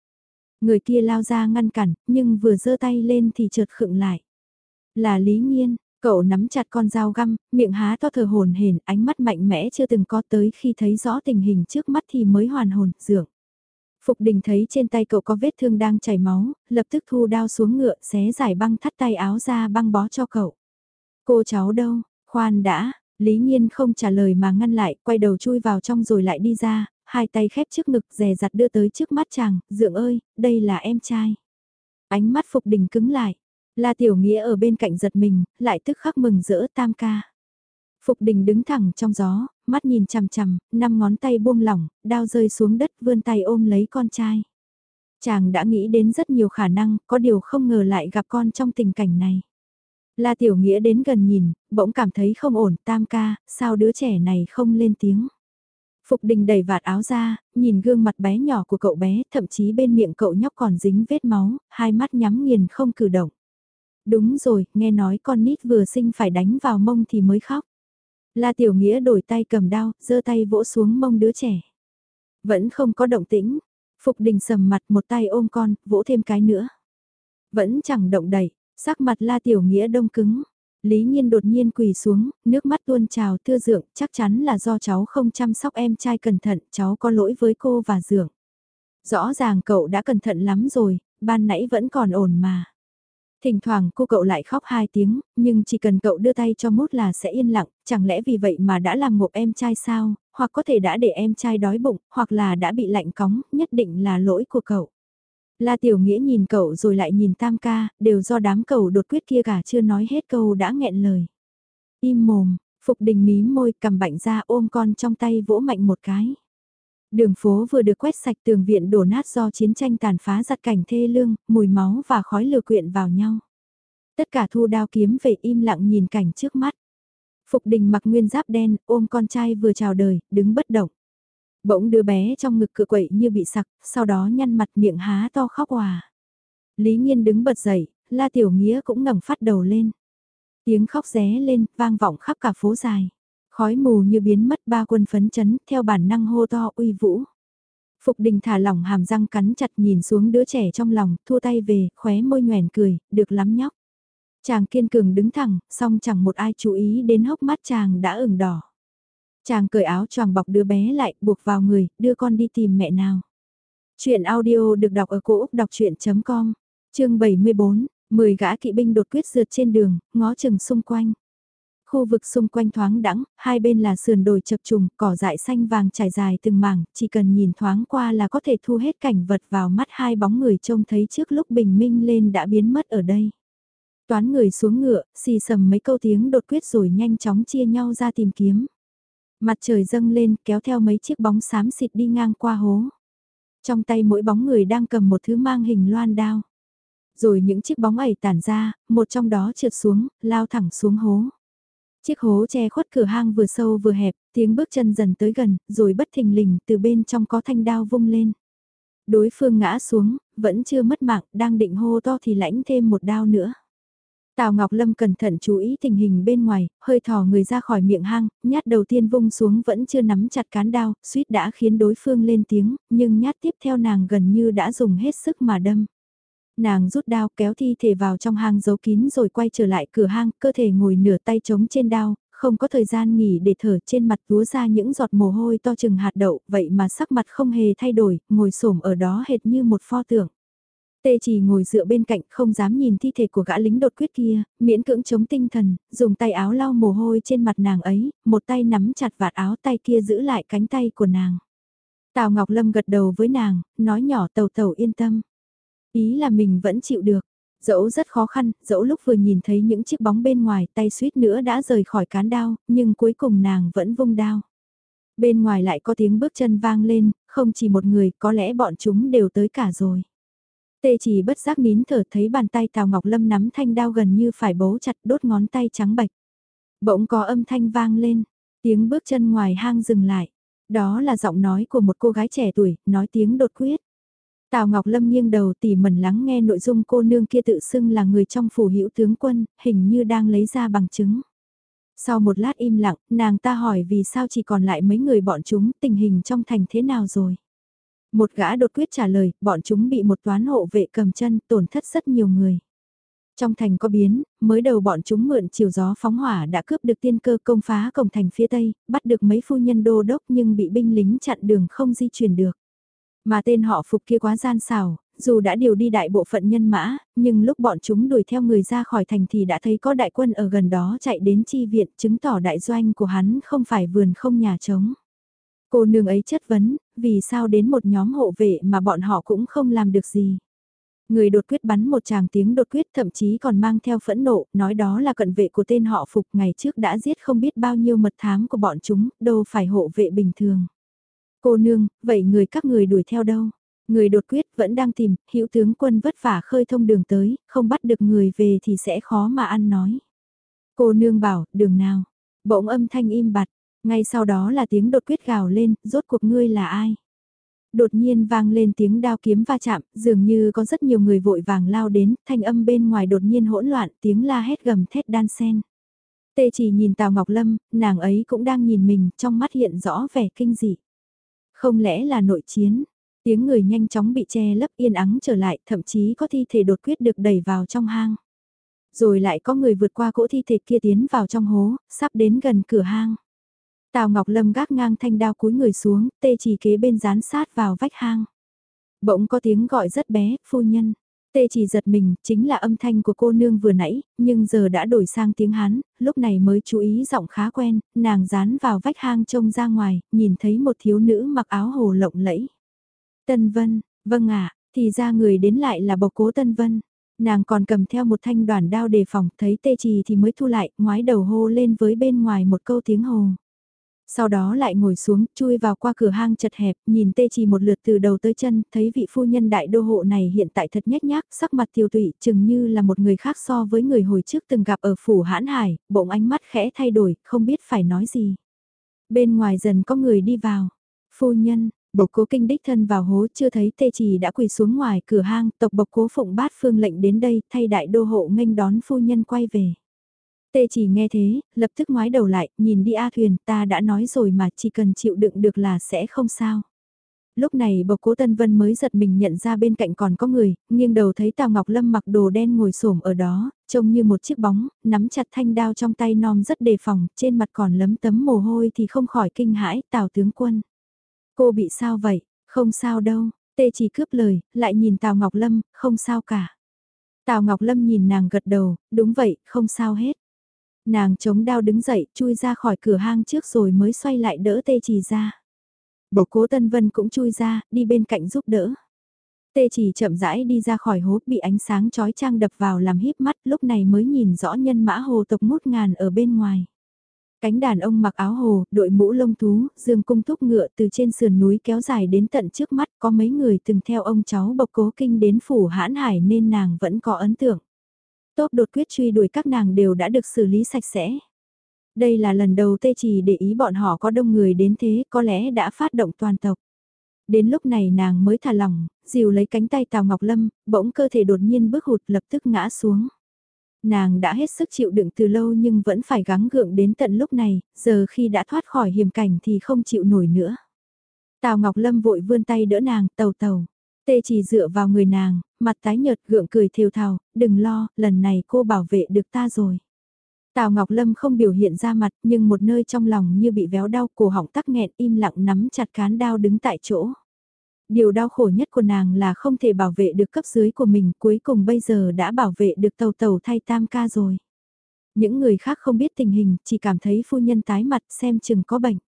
S1: Người kia lao ra ngăn cản, nhưng vừa giơ tay lên thì chợt khựng lại. Là Lý Nhiên, cậu nắm chặt con dao găm, miệng há to thở hồn hển, ánh mắt mạnh mẽ chưa từng có tới khi thấy rõ tình hình trước mắt thì mới hoàn hồn, dượng. Phục đình thấy trên tay cậu có vết thương đang chảy máu, lập tức thu đao xuống ngựa, xé giải băng thắt tay áo ra băng bó cho cậu. Cô cháu đâu, khoan đã, Lý Nhiên không trả lời mà ngăn lại, quay đầu chui vào trong rồi lại đi ra, hai tay khép trước ngực dè dặt đưa tới trước mắt chàng, dượng ơi, đây là em trai. Ánh mắt Phục Đình cứng lại, La Tiểu Nghĩa ở bên cạnh giật mình, lại tức khắc mừng rỡ tam ca. Phục Đình đứng thẳng trong gió, mắt nhìn chằm chằm, năm ngón tay buông lỏng, đao rơi xuống đất vươn tay ôm lấy con trai. Chàng đã nghĩ đến rất nhiều khả năng, có điều không ngờ lại gặp con trong tình cảnh này. La Tiểu Nghĩa đến gần nhìn, bỗng cảm thấy không ổn, tam ca, sao đứa trẻ này không lên tiếng. Phục đình đẩy vạt áo ra, nhìn gương mặt bé nhỏ của cậu bé, thậm chí bên miệng cậu nhóc còn dính vết máu, hai mắt nhắm nghiền không cử động. Đúng rồi, nghe nói con nít vừa sinh phải đánh vào mông thì mới khóc. La Tiểu Nghĩa đổi tay cầm đao, giơ tay vỗ xuống mông đứa trẻ. Vẫn không có động tĩnh. Phục đình sầm mặt một tay ôm con, vỗ thêm cái nữa. Vẫn chẳng động đậy, sắc mặt La Tiểu Nghĩa đông cứng. Lý Nhiên đột nhiên quỳ xuống, nước mắt tuôn trào thưa dượng, chắc chắn là do cháu không chăm sóc em trai cẩn thận, cháu có lỗi với cô và dượng. Rõ ràng cậu đã cẩn thận lắm rồi, ban nãy vẫn còn ổn mà. Thỉnh thoảng cô cậu lại khóc hai tiếng, nhưng chỉ cần cậu đưa tay cho mút là sẽ yên lặng, chẳng lẽ vì vậy mà đã làm ngộp em trai sao, hoặc có thể đã để em trai đói bụng, hoặc là đã bị lạnh cóng, nhất định là lỗi của cậu. La Tiểu Nghĩa nhìn cậu rồi lại nhìn Tam Ca, đều do đám cậu đột quyết kia cả chưa nói hết câu đã nghẹn lời. Im mồm, Phục Đình mí môi cầm bạnh ra ôm con trong tay vỗ mạnh một cái. Đường phố vừa được quét sạch tường viện đổ nát do chiến tranh tàn phá giặt cảnh thê lương, mùi máu và khói lửa quyện vào nhau. Tất cả thu đao kiếm về im lặng nhìn cảnh trước mắt. Phục đình mặc nguyên giáp đen, ôm con trai vừa chào đời, đứng bất động. Bỗng đứa bé trong ngực cựa quậy như bị sặc, sau đó nhăn mặt miệng há to khóc hòa. Lý Nhiên đứng bật dậy, La Tiểu Nghĩa cũng ngẩng phát đầu lên. Tiếng khóc ré lên, vang vọng khắp cả phố dài. Khói mù như biến mất ba quân phấn chấn, theo bản năng hô to uy vũ. Phục đình thả lỏng hàm răng cắn chặt nhìn xuống đứa trẻ trong lòng, thua tay về, khóe môi nhoèn cười, được lắm nhóc. Chàng kiên cường đứng thẳng, song chẳng một ai chú ý đến hốc mắt chàng đã ửng đỏ. Chàng cởi áo choàng bọc đứa bé lại, buộc vào người, đưa con đi tìm mẹ nào. Chuyện audio được đọc ở cổ Úc đọc chuyện.com, chương 74, 10 gã kỵ binh đột quyết rượt trên đường, ngó chừng xung quanh. Khu vực xung quanh thoáng đẳng, hai bên là sườn đồi chập trùng, cỏ dại xanh vàng trải dài từng mảng, chỉ cần nhìn thoáng qua là có thể thu hết cảnh vật vào mắt hai bóng người trông thấy trước lúc bình minh lên đã biến mất ở đây. Toán người xuống ngựa, xì sầm mấy câu tiếng đột quyết rồi nhanh chóng chia nhau ra tìm kiếm. Mặt trời dâng lên kéo theo mấy chiếc bóng xám xịt đi ngang qua hố. Trong tay mỗi bóng người đang cầm một thứ mang hình loan đao. Rồi những chiếc bóng ẩy tản ra, một trong đó trượt xuống, lao thẳng xuống hố. Chiếc hố che khuất cửa hang vừa sâu vừa hẹp, tiếng bước chân dần tới gần, rồi bất thình lình từ bên trong có thanh đao vung lên. Đối phương ngã xuống, vẫn chưa mất mạng, đang định hô to thì lãnh thêm một đao nữa. Tào Ngọc Lâm cẩn thận chú ý tình hình bên ngoài, hơi thò người ra khỏi miệng hang, nhát đầu tiên vung xuống vẫn chưa nắm chặt cán đao, suýt đã khiến đối phương lên tiếng, nhưng nhát tiếp theo nàng gần như đã dùng hết sức mà đâm. Nàng rút đao kéo thi thể vào trong hang giấu kín rồi quay trở lại cửa hang, cơ thể ngồi nửa tay trống trên đao, không có thời gian nghỉ để thở trên mặt túa ra những giọt mồ hôi to chừng hạt đậu, vậy mà sắc mặt không hề thay đổi, ngồi xổm ở đó hệt như một pho tượng. Tê chỉ ngồi dựa bên cạnh không dám nhìn thi thể của gã lính đột quyết kia, miễn cưỡng chống tinh thần, dùng tay áo lau mồ hôi trên mặt nàng ấy, một tay nắm chặt vạt áo tay kia giữ lại cánh tay của nàng. Tào Ngọc Lâm gật đầu với nàng, nói nhỏ tàu tàu yên tâm. Ý là mình vẫn chịu được. Dẫu rất khó khăn, dẫu lúc vừa nhìn thấy những chiếc bóng bên ngoài tay suýt nữa đã rời khỏi cán đao, nhưng cuối cùng nàng vẫn vung đao. Bên ngoài lại có tiếng bước chân vang lên, không chỉ một người, có lẽ bọn chúng đều tới cả rồi. Tê chỉ bất giác nín thở thấy bàn tay Tào Ngọc Lâm nắm thanh đao gần như phải bấu chặt đốt ngón tay trắng bạch. Bỗng có âm thanh vang lên, Tiếng bước chân ngoài hang dừng lại. Đó là giọng nói của một cô gái trẻ tuổi, nói tiếng đột quyết. Tào Ngọc Lâm nghiêng đầu tỉ mẩn lắng nghe nội dung cô nương kia tự xưng là người trong phủ hữu tướng quân, hình như đang lấy ra bằng chứng. Sau một lát im lặng, nàng ta hỏi vì sao chỉ còn lại mấy người bọn chúng, tình hình trong thành thế nào rồi. Một gã đột quyết trả lời, bọn chúng bị một toán hộ vệ cầm chân, tổn thất rất nhiều người. Trong thành có biến, mới đầu bọn chúng mượn chiều gió phóng hỏa đã cướp được tiên cơ công phá cổng thành phía tây, bắt được mấy phu nhân đô đốc nhưng bị binh lính chặn đường không di chuyển được. Mà tên họ phục kia quá gian xảo, dù đã điều đi đại bộ phận nhân mã, nhưng lúc bọn chúng đuổi theo người ra khỏi thành thì đã thấy có đại quân ở gần đó chạy đến chi viện chứng tỏ đại doanh của hắn không phải vườn không nhà trống. Cô nương ấy chất vấn, vì sao đến một nhóm hộ vệ mà bọn họ cũng không làm được gì. Người đột quyết bắn một chàng tiếng đột quyết thậm chí còn mang theo phẫn nộ, nói đó là cận vệ của tên họ Phục ngày trước đã giết không biết bao nhiêu mật thám của bọn chúng, đâu phải hộ vệ bình thường. Cô nương, vậy người các người đuổi theo đâu? Người đột quyết vẫn đang tìm, hữu tướng quân vất vả khơi thông đường tới, không bắt được người về thì sẽ khó mà ăn nói. Cô nương bảo, đường nào? Bỗng âm thanh im bặt, ngay sau đó là tiếng đột quyết gào lên, rốt cuộc ngươi là ai? Đột nhiên vang lên tiếng đao kiếm va chạm, dường như có rất nhiều người vội vàng lao đến, thanh âm bên ngoài đột nhiên hỗn loạn, tiếng la hét gầm thét đan sen. Tê chỉ nhìn Tào Ngọc Lâm, nàng ấy cũng đang nhìn mình, trong mắt hiện rõ vẻ kinh dị. Không lẽ là nội chiến? Tiếng người nhanh chóng bị che lấp yên ắng trở lại, thậm chí có thi thể đột quyết được đẩy vào trong hang. Rồi lại có người vượt qua cỗ thi thể kia tiến vào trong hố, sắp đến gần cửa hang. Tào Ngọc Lâm gác ngang thanh đao cúi người xuống, tê chỉ kế bên dán sát vào vách hang. Bỗng có tiếng gọi rất bé, phu nhân. Tê chỉ giật mình, chính là âm thanh của cô nương vừa nãy, nhưng giờ đã đổi sang tiếng Hán, lúc này mới chú ý giọng khá quen, nàng dán vào vách hang trông ra ngoài, nhìn thấy một thiếu nữ mặc áo hồ lộng lẫy. Tân Vân, vâng ạ, thì ra người đến lại là bộc cố Tân Vân. Nàng còn cầm theo một thanh đoàn đao đề phòng, thấy tê trì thì mới thu lại, ngoái đầu hô lên với bên ngoài một câu tiếng hồ. Sau đó lại ngồi xuống, chui vào qua cửa hang chật hẹp, nhìn tê trì một lượt từ đầu tới chân, thấy vị phu nhân đại đô hộ này hiện tại thật nhếch nhác, sắc mặt tiêu tụy, chừng như là một người khác so với người hồi trước từng gặp ở phủ hãn hải, bỗng ánh mắt khẽ thay đổi, không biết phải nói gì. Bên ngoài dần có người đi vào. Phu nhân, Bộc cố kinh đích thân vào hố chưa thấy tê trì đã quỳ xuống ngoài cửa hang, tộc bộc cố phụng bát phương lệnh đến đây thay đại đô hộ nghênh đón phu nhân quay về. Tê chỉ nghe thế, lập tức ngoái đầu lại, nhìn đi A Thuyền, ta đã nói rồi mà chỉ cần chịu đựng được là sẽ không sao. Lúc này bộc cố Tân Vân mới giật mình nhận ra bên cạnh còn có người, nghiêng đầu thấy Tào Ngọc Lâm mặc đồ đen ngồi xổm ở đó, trông như một chiếc bóng, nắm chặt thanh đao trong tay non rất đề phòng, trên mặt còn lấm tấm mồ hôi thì không khỏi kinh hãi, Tào tướng quân. Cô bị sao vậy? Không sao đâu, tê chỉ cướp lời, lại nhìn Tào Ngọc Lâm, không sao cả. Tào Ngọc Lâm nhìn nàng gật đầu, đúng vậy, không sao hết. Nàng chống đao đứng dậy, chui ra khỏi cửa hang trước rồi mới xoay lại đỡ tê chỉ ra. Bộc cố Tân Vân cũng chui ra, đi bên cạnh giúp đỡ. Tê chỉ chậm rãi đi ra khỏi hố bị ánh sáng chói trang đập vào làm híp mắt lúc này mới nhìn rõ nhân mã hồ tộc mút ngàn ở bên ngoài. Cánh đàn ông mặc áo hồ, đội mũ lông thú, dương cung thúc ngựa từ trên sườn núi kéo dài đến tận trước mắt có mấy người từng theo ông cháu bộc cố kinh đến phủ hãn hải nên nàng vẫn có ấn tượng. Tốp đột quyết truy đuổi các nàng đều đã được xử lý sạch sẽ. Đây là lần đầu tê chỉ để ý bọn họ có đông người đến thế có lẽ đã phát động toàn tộc. Đến lúc này nàng mới thả lỏng, dìu lấy cánh tay Tào Ngọc Lâm, bỗng cơ thể đột nhiên bước hụt lập tức ngã xuống. Nàng đã hết sức chịu đựng từ lâu nhưng vẫn phải gắng gượng đến tận lúc này, giờ khi đã thoát khỏi hiểm cảnh thì không chịu nổi nữa. Tào Ngọc Lâm vội vươn tay đỡ nàng, tàu tàu. Tê chỉ dựa vào người nàng, mặt tái nhợt gượng cười thều thào, đừng lo, lần này cô bảo vệ được ta rồi. Tào Ngọc Lâm không biểu hiện ra mặt nhưng một nơi trong lòng như bị véo đau cổ họng tắc nghẹn im lặng nắm chặt cán đao đứng tại chỗ. Điều đau khổ nhất của nàng là không thể bảo vệ được cấp dưới của mình cuối cùng bây giờ đã bảo vệ được tàu tàu thay tam ca rồi. Những người khác không biết tình hình chỉ cảm thấy phu nhân tái mặt xem chừng có bệnh.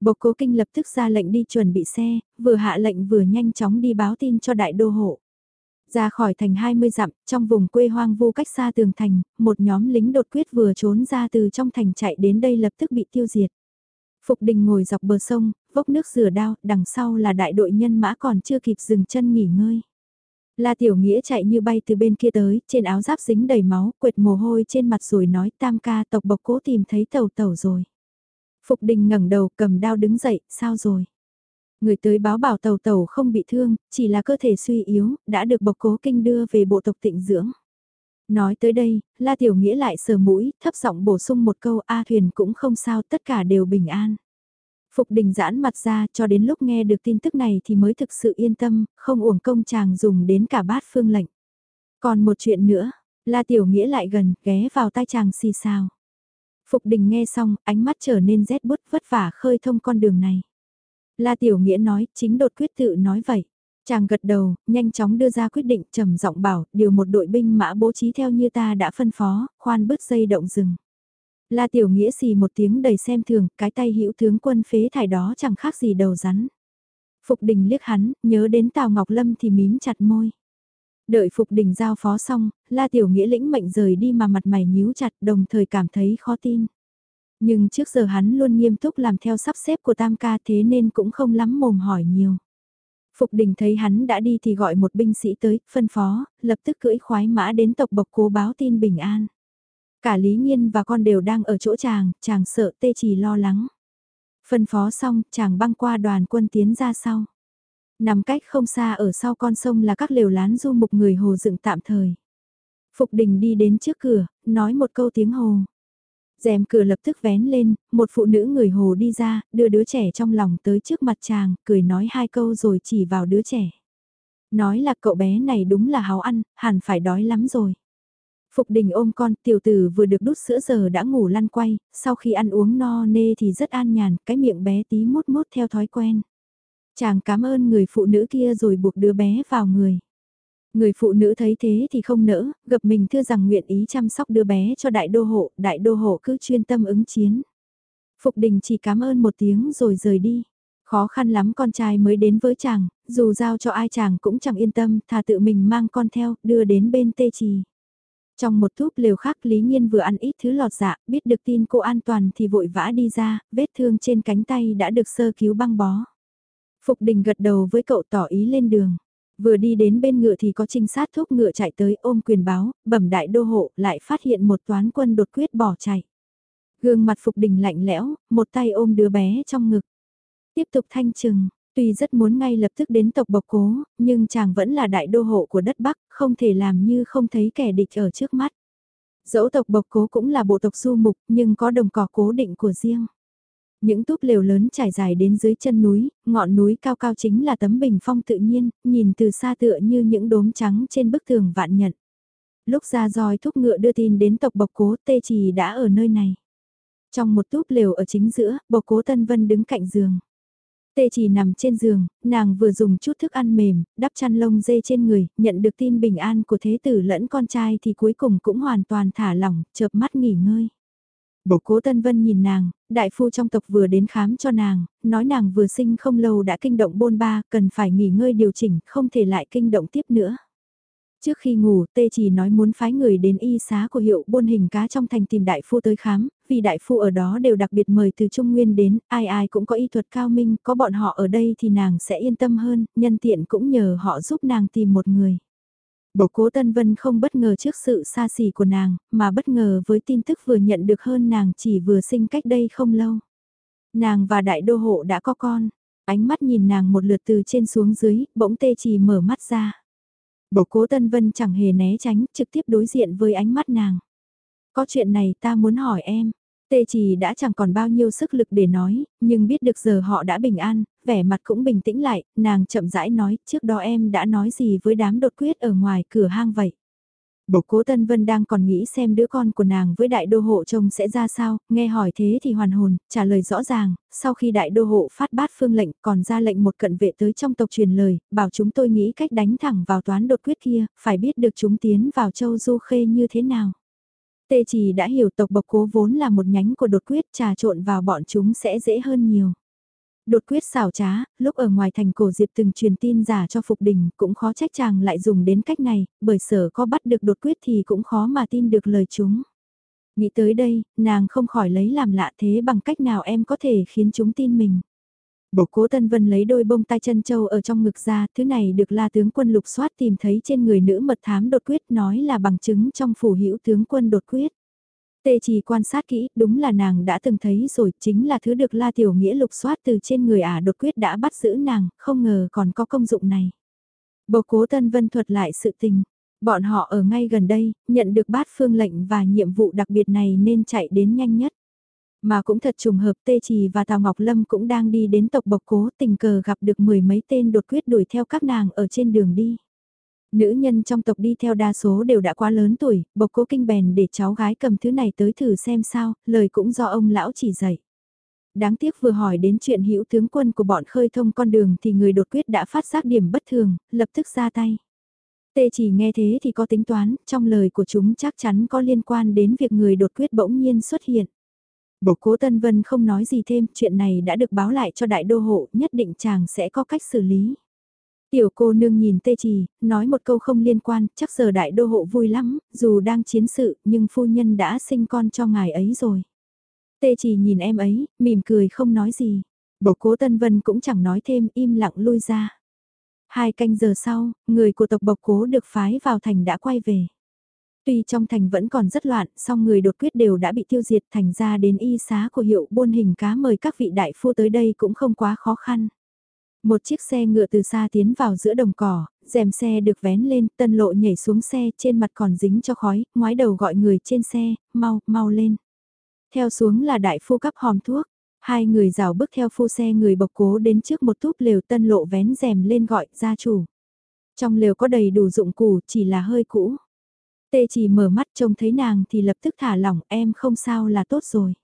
S1: Bộc cố kinh lập tức ra lệnh đi chuẩn bị xe, vừa hạ lệnh vừa nhanh chóng đi báo tin cho đại đô hộ. Ra khỏi thành 20 dặm, trong vùng quê hoang vu cách xa tường thành, một nhóm lính đột quyết vừa trốn ra từ trong thành chạy đến đây lập tức bị tiêu diệt. Phục đình ngồi dọc bờ sông, vốc nước rửa đao, đằng sau là đại đội nhân mã còn chưa kịp dừng chân nghỉ ngơi. La Tiểu Nghĩa chạy như bay từ bên kia tới, trên áo giáp dính đầy máu, quệt mồ hôi trên mặt rồi nói tam ca tộc bộc cố tìm thấy tàu tàu rồi. Phục đình ngẩng đầu cầm đao đứng dậy, sao rồi? Người tới báo bảo tàu tàu không bị thương, chỉ là cơ thể suy yếu, đã được bộc cố kinh đưa về bộ tộc tịnh dưỡng. Nói tới đây, La Tiểu Nghĩa lại sờ mũi, thấp giọng bổ sung một câu A thuyền cũng không sao, tất cả đều bình an. Phục đình giãn mặt ra cho đến lúc nghe được tin tức này thì mới thực sự yên tâm, không uổng công chàng dùng đến cả bát phương lệnh. Còn một chuyện nữa, La Tiểu Nghĩa lại gần, ghé vào tai chàng xì xào. Phục đình nghe xong, ánh mắt trở nên rét bút vất vả khơi thông con đường này. La Tiểu Nghĩa nói, chính đột quyết tự nói vậy. Chàng gật đầu, nhanh chóng đưa ra quyết định trầm giọng bảo, điều một đội binh mã bố trí theo như ta đã phân phó, khoan bứt dây động rừng. La Tiểu Nghĩa xì một tiếng đầy xem thường, cái tay hữu tướng quân phế thải đó chẳng khác gì đầu rắn. Phục đình liếc hắn, nhớ đến Tào Ngọc Lâm thì mím chặt môi. Đợi Phục đình giao phó xong, La Tiểu Nghĩa lĩnh mệnh rời đi mà mặt mày nhíu chặt đồng thời cảm thấy khó tin. Nhưng trước giờ hắn luôn nghiêm túc làm theo sắp xếp của Tam ca thế nên cũng không lắm mồm hỏi nhiều. Phục đình thấy hắn đã đi thì gọi một binh sĩ tới, phân phó, lập tức cưỡi khoái mã đến tộc bộc cố báo tin bình an. Cả Lý Nhiên và con đều đang ở chỗ chàng, chàng sợ tê trì lo lắng. Phân phó xong, chàng băng qua đoàn quân tiến ra sau. Nằm cách không xa ở sau con sông là các lều lán du mục người hồ dựng tạm thời. Phục đình đi đến trước cửa, nói một câu tiếng hồ rèm cửa lập tức vén lên, một phụ nữ người hồ đi ra, đưa đứa trẻ trong lòng tới trước mặt chàng, cười nói hai câu rồi chỉ vào đứa trẻ. Nói là cậu bé này đúng là háo ăn, hẳn phải đói lắm rồi. Phục đình ôm con, tiểu tử vừa được đút sữa giờ đã ngủ lăn quay, sau khi ăn uống no nê thì rất an nhàn, cái miệng bé tí mút mút theo thói quen. Chàng cảm ơn người phụ nữ kia rồi buộc đứa bé vào người. Người phụ nữ thấy thế thì không nỡ, gặp mình thưa rằng nguyện ý chăm sóc đứa bé cho đại đô hộ, đại đô hộ cứ chuyên tâm ứng chiến. Phục đình chỉ cảm ơn một tiếng rồi rời đi. Khó khăn lắm con trai mới đến với chàng, dù giao cho ai chàng cũng chẳng yên tâm, thà tự mình mang con theo, đưa đến bên tê trì. Trong một thúp lều khác Lý Nhiên vừa ăn ít thứ lọt dạ, biết được tin cô an toàn thì vội vã đi ra, vết thương trên cánh tay đã được sơ cứu băng bó. Phục đình gật đầu với cậu tỏ ý lên đường. Vừa đi đến bên ngựa thì có trinh sát thúc ngựa chạy tới ôm quyền báo, bẩm đại đô hộ, lại phát hiện một toán quân đột quyết bỏ chạy. Gương mặt Phục Đình lạnh lẽo, một tay ôm đứa bé trong ngực. Tiếp tục thanh trừng, tuy rất muốn ngay lập tức đến tộc bộc cố, nhưng chàng vẫn là đại đô hộ của đất Bắc, không thể làm như không thấy kẻ địch ở trước mắt. Dẫu tộc bộc cố cũng là bộ tộc du mục, nhưng có đồng cỏ cố định của riêng. Những túp lều lớn trải dài đến dưới chân núi, ngọn núi cao cao chính là tấm bình phong tự nhiên, nhìn từ xa tựa như những đốm trắng trên bức tường vạn nhận. Lúc ra roi thúc ngựa đưa tin đến tộc bộc cố tê trì đã ở nơi này. Trong một túp lều ở chính giữa, bộc cố Tân Vân đứng cạnh giường. Tê chỉ nằm trên giường, nàng vừa dùng chút thức ăn mềm, đắp chăn lông dê trên người, nhận được tin bình an của thế tử lẫn con trai thì cuối cùng cũng hoàn toàn thả lỏng, chợp mắt nghỉ ngơi. Bộc cố Tân Vân nhìn nàng, đại phu trong tộc vừa đến khám cho nàng, nói nàng vừa sinh không lâu đã kinh động bôn ba, cần phải nghỉ ngơi điều chỉnh, không thể lại kinh động tiếp nữa. Trước khi ngủ, Tê chỉ nói muốn phái người đến y xá của hiệu buôn hình cá trong thành tìm đại phu tới khám, vì đại phu ở đó đều đặc biệt mời từ Trung Nguyên đến, ai ai cũng có y thuật cao minh, có bọn họ ở đây thì nàng sẽ yên tâm hơn, nhân tiện cũng nhờ họ giúp nàng tìm một người bộ cố Tân Vân không bất ngờ trước sự xa xỉ của nàng, mà bất ngờ với tin tức vừa nhận được hơn nàng chỉ vừa sinh cách đây không lâu. Nàng và đại đô hộ đã có con, ánh mắt nhìn nàng một lượt từ trên xuống dưới, bỗng tê chỉ mở mắt ra. bộ cố Tân Vân chẳng hề né tránh, trực tiếp đối diện với ánh mắt nàng. Có chuyện này ta muốn hỏi em. Tê chỉ đã chẳng còn bao nhiêu sức lực để nói, nhưng biết được giờ họ đã bình an, vẻ mặt cũng bình tĩnh lại, nàng chậm rãi nói, trước đó em đã nói gì với đám đột quyết ở ngoài cửa hang vậy. Bộc cố Tân Vân đang còn nghĩ xem đứa con của nàng với đại đô hộ chồng sẽ ra sao, nghe hỏi thế thì hoàn hồn, trả lời rõ ràng, sau khi đại đô hộ phát bát phương lệnh còn ra lệnh một cận vệ tới trong tộc truyền lời, bảo chúng tôi nghĩ cách đánh thẳng vào toán đột quyết kia, phải biết được chúng tiến vào châu Du Khê như thế nào. Tê chỉ đã hiểu tộc bộc cố vốn là một nhánh của đột quyết trà trộn vào bọn chúng sẽ dễ hơn nhiều. Đột quyết xảo trá, lúc ở ngoài thành cổ diệp từng truyền tin giả cho Phục Đình cũng khó trách chàng lại dùng đến cách này, bởi sở có bắt được đột quyết thì cũng khó mà tin được lời chúng. Nghĩ tới đây, nàng không khỏi lấy làm lạ thế bằng cách nào em có thể khiến chúng tin mình. Bộc cố Tân Vân lấy đôi bông tai chân châu ở trong ngực ra, thứ này được la tướng quân lục soát tìm thấy trên người nữ mật thám đột quyết nói là bằng chứng trong phủ hữu tướng quân đột quyết. Tê chỉ quan sát kỹ, đúng là nàng đã từng thấy rồi, chính là thứ được La Tiểu Nghĩa lục soát từ trên người ả đột quyết đã bắt giữ nàng, không ngờ còn có công dụng này. Bộc cố Tân Vân thuật lại sự tình, bọn họ ở ngay gần đây, nhận được bát phương lệnh và nhiệm vụ đặc biệt này nên chạy đến nhanh nhất. Mà cũng thật trùng hợp Tê Trì và Tào Ngọc Lâm cũng đang đi đến tộc bộc cố tình cờ gặp được mười mấy tên đột quyết đuổi theo các nàng ở trên đường đi. Nữ nhân trong tộc đi theo đa số đều đã quá lớn tuổi, bộc cố kinh bèn để cháu gái cầm thứ này tới thử xem sao, lời cũng do ông lão chỉ dạy. Đáng tiếc vừa hỏi đến chuyện hữu tướng quân của bọn khơi thông con đường thì người đột quyết đã phát giác điểm bất thường, lập tức ra tay. Tê chỉ nghe thế thì có tính toán, trong lời của chúng chắc chắn có liên quan đến việc người đột quyết bỗng nhiên xuất hiện. Bộc cố Tân Vân không nói gì thêm, chuyện này đã được báo lại cho đại đô hộ, nhất định chàng sẽ có cách xử lý. Tiểu cô nương nhìn tê trì, nói một câu không liên quan, chắc giờ đại đô hộ vui lắm, dù đang chiến sự, nhưng phu nhân đã sinh con cho ngài ấy rồi. Tê trì nhìn em ấy, mỉm cười không nói gì. Bộc cố Tân Vân cũng chẳng nói thêm, im lặng lui ra. Hai canh giờ sau, người của tộc bộc cố được phái vào thành đã quay về. Tuy trong thành vẫn còn rất loạn, song người đột quyết đều đã bị tiêu diệt thành ra đến y xá của hiệu buôn hình cá mời các vị đại phu tới đây cũng không quá khó khăn. Một chiếc xe ngựa từ xa tiến vào giữa đồng cỏ, rèm xe được vén lên, tân lộ nhảy xuống xe trên mặt còn dính cho khói, ngoái đầu gọi người trên xe, mau, mau lên. Theo xuống là đại phu cấp hòm thuốc, hai người rào bước theo phu xe người bộc cố đến trước một túp lều tân lộ vén rèm lên gọi gia chủ. Trong lều có đầy đủ dụng cụ chỉ là hơi cũ. Tê chỉ mở mắt trông thấy nàng thì lập tức thả lỏng em không sao là tốt rồi.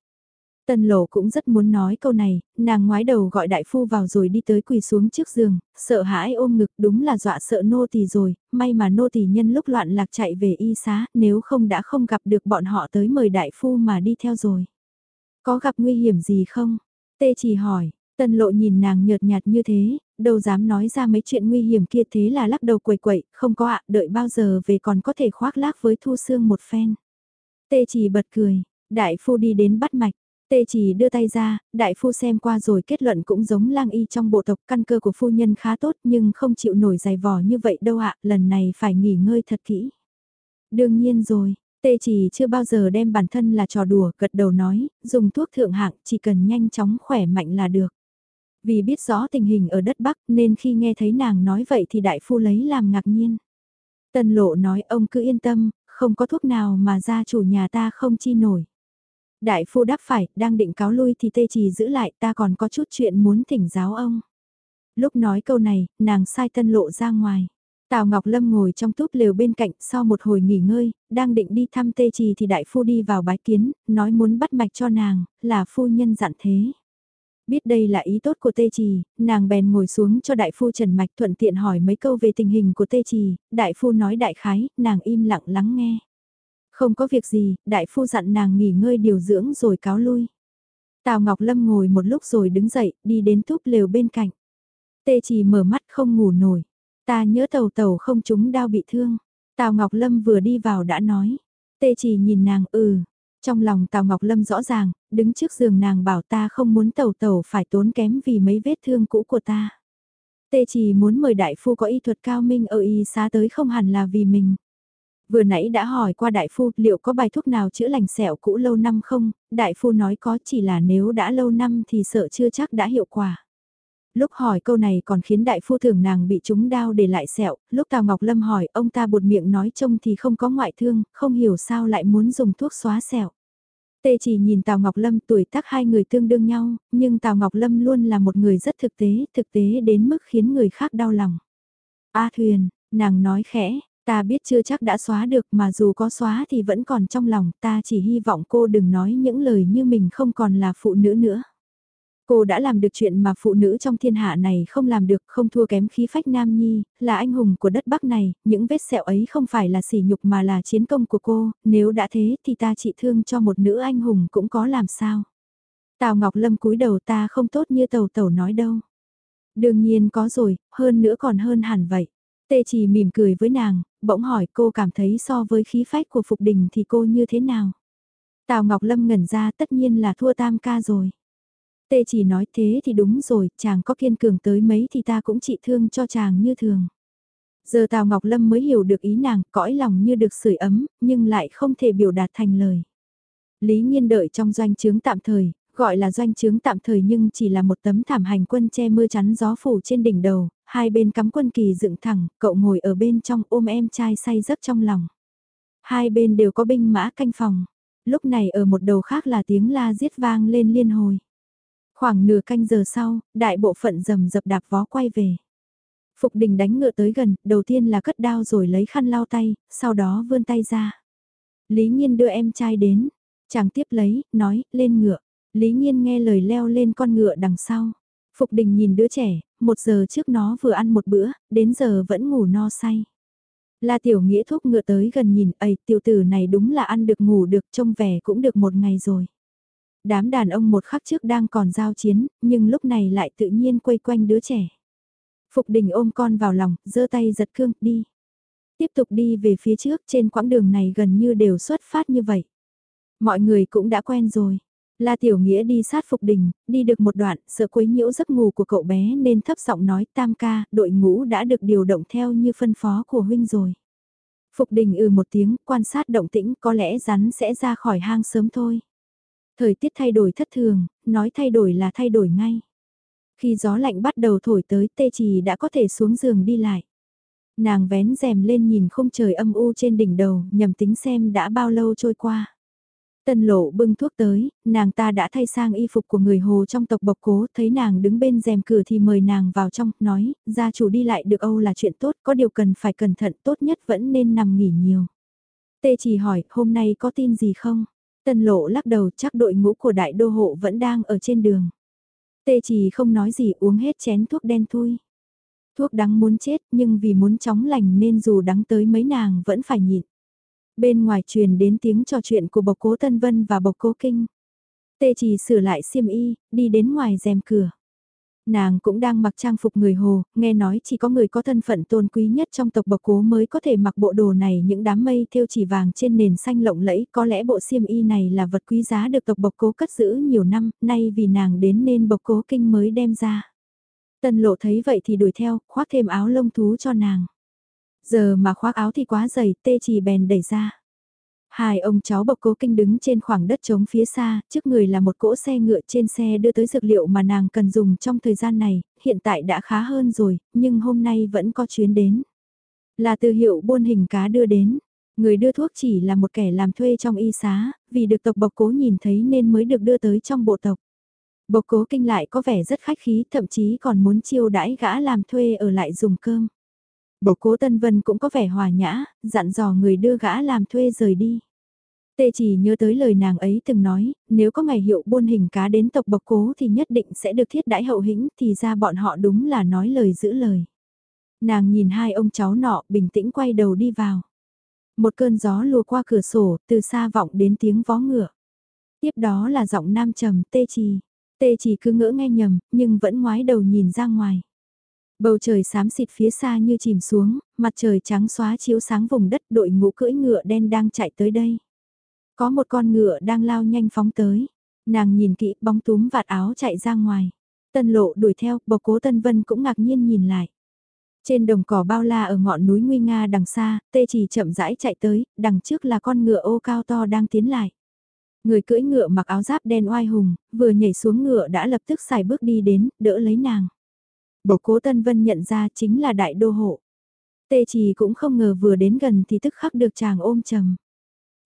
S1: Tân lộ cũng rất muốn nói câu này, nàng ngoái đầu gọi đại phu vào rồi đi tới quỳ xuống trước giường, sợ hãi ôm ngực đúng là dọa sợ nô tỳ rồi, may mà nô tỳ nhân lúc loạn lạc chạy về y xá, nếu không đã không gặp được bọn họ tới mời đại phu mà đi theo rồi. Có gặp nguy hiểm gì không? Tê chỉ hỏi, tân lộ nhìn nàng nhợt nhạt như thế, đâu dám nói ra mấy chuyện nguy hiểm kia thế là lắc đầu quẩy quậy, không có ạ, đợi bao giờ về còn có thể khoác lác với thu xương một phen. Tê chỉ bật cười, đại phu đi đến bắt mạch, Tê chỉ đưa tay ra, đại phu xem qua rồi kết luận cũng giống lang y trong bộ tộc căn cơ của phu nhân khá tốt nhưng không chịu nổi dày vò như vậy đâu ạ, lần này phải nghỉ ngơi thật kỹ. Đương nhiên rồi, tê chỉ chưa bao giờ đem bản thân là trò đùa, gật đầu nói, dùng thuốc thượng hạng chỉ cần nhanh chóng khỏe mạnh là được. Vì biết rõ tình hình ở đất Bắc nên khi nghe thấy nàng nói vậy thì đại phu lấy làm ngạc nhiên. Tần lộ nói ông cứ yên tâm, không có thuốc nào mà gia chủ nhà ta không chi nổi. Đại phu đáp phải, đang định cáo lui thì tê trì giữ lại ta còn có chút chuyện muốn thỉnh giáo ông. Lúc nói câu này, nàng sai tân lộ ra ngoài. Tào Ngọc Lâm ngồi trong túp lều bên cạnh sau một hồi nghỉ ngơi, đang định đi thăm tê trì thì đại phu đi vào bái kiến, nói muốn bắt mạch cho nàng, là phu nhân dặn thế. Biết đây là ý tốt của tê trì, nàng bèn ngồi xuống cho đại phu trần mạch thuận tiện hỏi mấy câu về tình hình của tê trì, đại phu nói đại khái, nàng im lặng lắng nghe. Không có việc gì, đại phu dặn nàng nghỉ ngơi điều dưỡng rồi cáo lui. Tào Ngọc Lâm ngồi một lúc rồi đứng dậy, đi đến túp lều bên cạnh. Tê trì mở mắt không ngủ nổi. Ta nhớ tàu tàu không chúng đau bị thương. Tào Ngọc Lâm vừa đi vào đã nói. Tê trì nhìn nàng ừ. Trong lòng Tào Ngọc Lâm rõ ràng, đứng trước giường nàng bảo ta không muốn tẩu tẩu phải tốn kém vì mấy vết thương cũ của ta. Tê chỉ muốn mời đại phu có y thuật cao minh ở y xá tới không hẳn là vì mình. Vừa nãy đã hỏi qua đại phu liệu có bài thuốc nào chữa lành sẹo cũ lâu năm không, đại phu nói có chỉ là nếu đã lâu năm thì sợ chưa chắc đã hiệu quả. Lúc hỏi câu này còn khiến đại phu thường nàng bị trúng đau để lại sẹo, lúc Tào Ngọc Lâm hỏi ông ta buột miệng nói trông thì không có ngoại thương, không hiểu sao lại muốn dùng thuốc xóa sẹo. Tê chỉ nhìn Tào Ngọc Lâm tuổi tác hai người tương đương nhau, nhưng Tào Ngọc Lâm luôn là một người rất thực tế, thực tế đến mức khiến người khác đau lòng. A Thuyền, nàng nói khẽ, Ta biết chưa chắc đã xóa được mà dù có xóa thì vẫn còn trong lòng ta chỉ hy vọng cô đừng nói những lời như mình không còn là phụ nữ nữa. Cô đã làm được chuyện mà phụ nữ trong thiên hạ này không làm được, không thua kém khí phách nam nhi, là anh hùng của đất Bắc này, những vết sẹo ấy không phải là sỉ nhục mà là chiến công của cô, nếu đã thế thì ta trị thương cho một nữ anh hùng cũng có làm sao. Tào Ngọc Lâm cúi đầu ta không tốt như tàu tàu nói đâu. Đương nhiên có rồi, hơn nữa còn hơn hẳn vậy. Tê chỉ mỉm cười với nàng, bỗng hỏi cô cảm thấy so với khí phách của Phục Đình thì cô như thế nào? Tào Ngọc Lâm ngẩn ra tất nhiên là thua tam ca rồi. Tê chỉ nói thế thì đúng rồi, chàng có kiên cường tới mấy thì ta cũng trị thương cho chàng như thường. Giờ Tào Ngọc Lâm mới hiểu được ý nàng, cõi lòng như được sưởi ấm, nhưng lại không thể biểu đạt thành lời. Lý Nhiên đợi trong doanh trướng tạm thời, gọi là doanh trướng tạm thời nhưng chỉ là một tấm thảm hành quân che mưa chắn gió phủ trên đỉnh đầu, hai bên cắm quân kỳ dựng thẳng, cậu ngồi ở bên trong ôm em trai say giấc trong lòng. Hai bên đều có binh mã canh phòng, lúc này ở một đầu khác là tiếng la giết vang lên liên hồi. Khoảng nửa canh giờ sau, đại bộ phận rầm dập đạp vó quay về. Phục đình đánh ngựa tới gần, đầu tiên là cất đao rồi lấy khăn lau tay, sau đó vươn tay ra. Lý Nhiên đưa em trai đến, chàng tiếp lấy, nói, lên ngựa. Lý Nhiên nghe lời leo lên con ngựa đằng sau. Phục đình nhìn đứa trẻ, một giờ trước nó vừa ăn một bữa, đến giờ vẫn ngủ no say. La Tiểu Nghĩa thúc ngựa tới gần nhìn, ầy tiểu tử này đúng là ăn được ngủ được trông vẻ cũng được một ngày rồi. Đám đàn ông một khắc trước đang còn giao chiến, nhưng lúc này lại tự nhiên quay quanh đứa trẻ. Phục đình ôm con vào lòng, giơ tay giật cương, đi. Tiếp tục đi về phía trước trên quãng đường này gần như đều xuất phát như vậy. Mọi người cũng đã quen rồi. La Tiểu Nghĩa đi sát Phục Đình, đi được một đoạn, sợ quấy nhiễu giấc ngủ của cậu bé nên thấp giọng nói tam ca, đội ngũ đã được điều động theo như phân phó của huynh rồi. Phục Đình ừ một tiếng, quan sát động tĩnh, có lẽ rắn sẽ ra khỏi hang sớm thôi. Thời tiết thay đổi thất thường, nói thay đổi là thay đổi ngay. Khi gió lạnh bắt đầu thổi tới tê trì đã có thể xuống giường đi lại. Nàng vén rèm lên nhìn không trời âm u trên đỉnh đầu, nhầm tính xem đã bao lâu trôi qua. Tân lộ bưng thuốc tới, nàng ta đã thay sang y phục của người hồ trong tộc bộc cố, thấy nàng đứng bên rèm cửa thì mời nàng vào trong, nói, gia chủ đi lại được Âu là chuyện tốt, có điều cần phải cẩn thận, tốt nhất vẫn nên nằm nghỉ nhiều. Tê chỉ hỏi, hôm nay có tin gì không? Tân lộ lắc đầu chắc đội ngũ của đại đô hộ vẫn đang ở trên đường. Tê chỉ không nói gì uống hết chén thuốc đen thui. Thuốc đắng muốn chết nhưng vì muốn chóng lành nên dù đắng tới mấy nàng vẫn phải nhịn. Bên ngoài truyền đến tiếng trò chuyện của bộc cố Tân Vân và bộc cố Kinh. Tê chỉ sửa lại xiêm y, đi đến ngoài rèm cửa. Nàng cũng đang mặc trang phục người Hồ, nghe nói chỉ có người có thân phận tôn quý nhất trong tộc bộc cố mới có thể mặc bộ đồ này những đám mây thêu chỉ vàng trên nền xanh lộng lẫy. Có lẽ bộ xiêm y này là vật quý giá được tộc bộc cố cất giữ nhiều năm, nay vì nàng đến nên bộc cố kinh mới đem ra. Tân lộ thấy vậy thì đuổi theo, khoác thêm áo lông thú cho nàng. Giờ mà khoác áo thì quá dày, tê chỉ bèn đẩy ra. Hai ông cháu bộc cố kinh đứng trên khoảng đất trống phía xa, trước người là một cỗ xe ngựa trên xe đưa tới dược liệu mà nàng cần dùng trong thời gian này, hiện tại đã khá hơn rồi, nhưng hôm nay vẫn có chuyến đến. Là từ hiệu buôn hình cá đưa đến, người đưa thuốc chỉ là một kẻ làm thuê trong y xá, vì được tộc bộc cố nhìn thấy nên mới được đưa tới trong bộ tộc. Bộc cố kinh lại có vẻ rất khách khí, thậm chí còn muốn chiêu đãi gã làm thuê ở lại dùng cơm. Bộc cố Tân Vân cũng có vẻ hòa nhã, dặn dò người đưa gã làm thuê rời đi. Tê chỉ nhớ tới lời nàng ấy từng nói, nếu có ngày hiệu buôn hình cá đến tộc bộc cố thì nhất định sẽ được thiết đãi hậu hĩnh thì ra bọn họ đúng là nói lời giữ lời. Nàng nhìn hai ông cháu nọ bình tĩnh quay đầu đi vào. Một cơn gió lùa qua cửa sổ, từ xa vọng đến tiếng vó ngựa. Tiếp đó là giọng nam trầm tê trì. Tê chỉ cứ ngỡ nghe nhầm, nhưng vẫn ngoái đầu nhìn ra ngoài. Bầu trời xám xịt phía xa như chìm xuống, mặt trời trắng xóa chiếu sáng vùng đất đội ngũ cưỡi ngựa đen đang chạy tới đây. Có một con ngựa đang lao nhanh phóng tới. Nàng nhìn kỹ bóng túm vạt áo chạy ra ngoài. Tân lộ đuổi theo, bộc cố Tân Vân cũng ngạc nhiên nhìn lại. Trên đồng cỏ bao la ở ngọn núi Nguy Nga đằng xa, tê chỉ chậm rãi chạy tới, đằng trước là con ngựa ô cao to đang tiến lại. Người cưỡi ngựa mặc áo giáp đen oai hùng, vừa nhảy xuống ngựa đã lập tức xài bước đi đến, đỡ lấy nàng. Bộc cố Tân Vân nhận ra chính là đại đô hộ. Tê chỉ cũng không ngờ vừa đến gần thì tức khắc được chàng ôm chầm.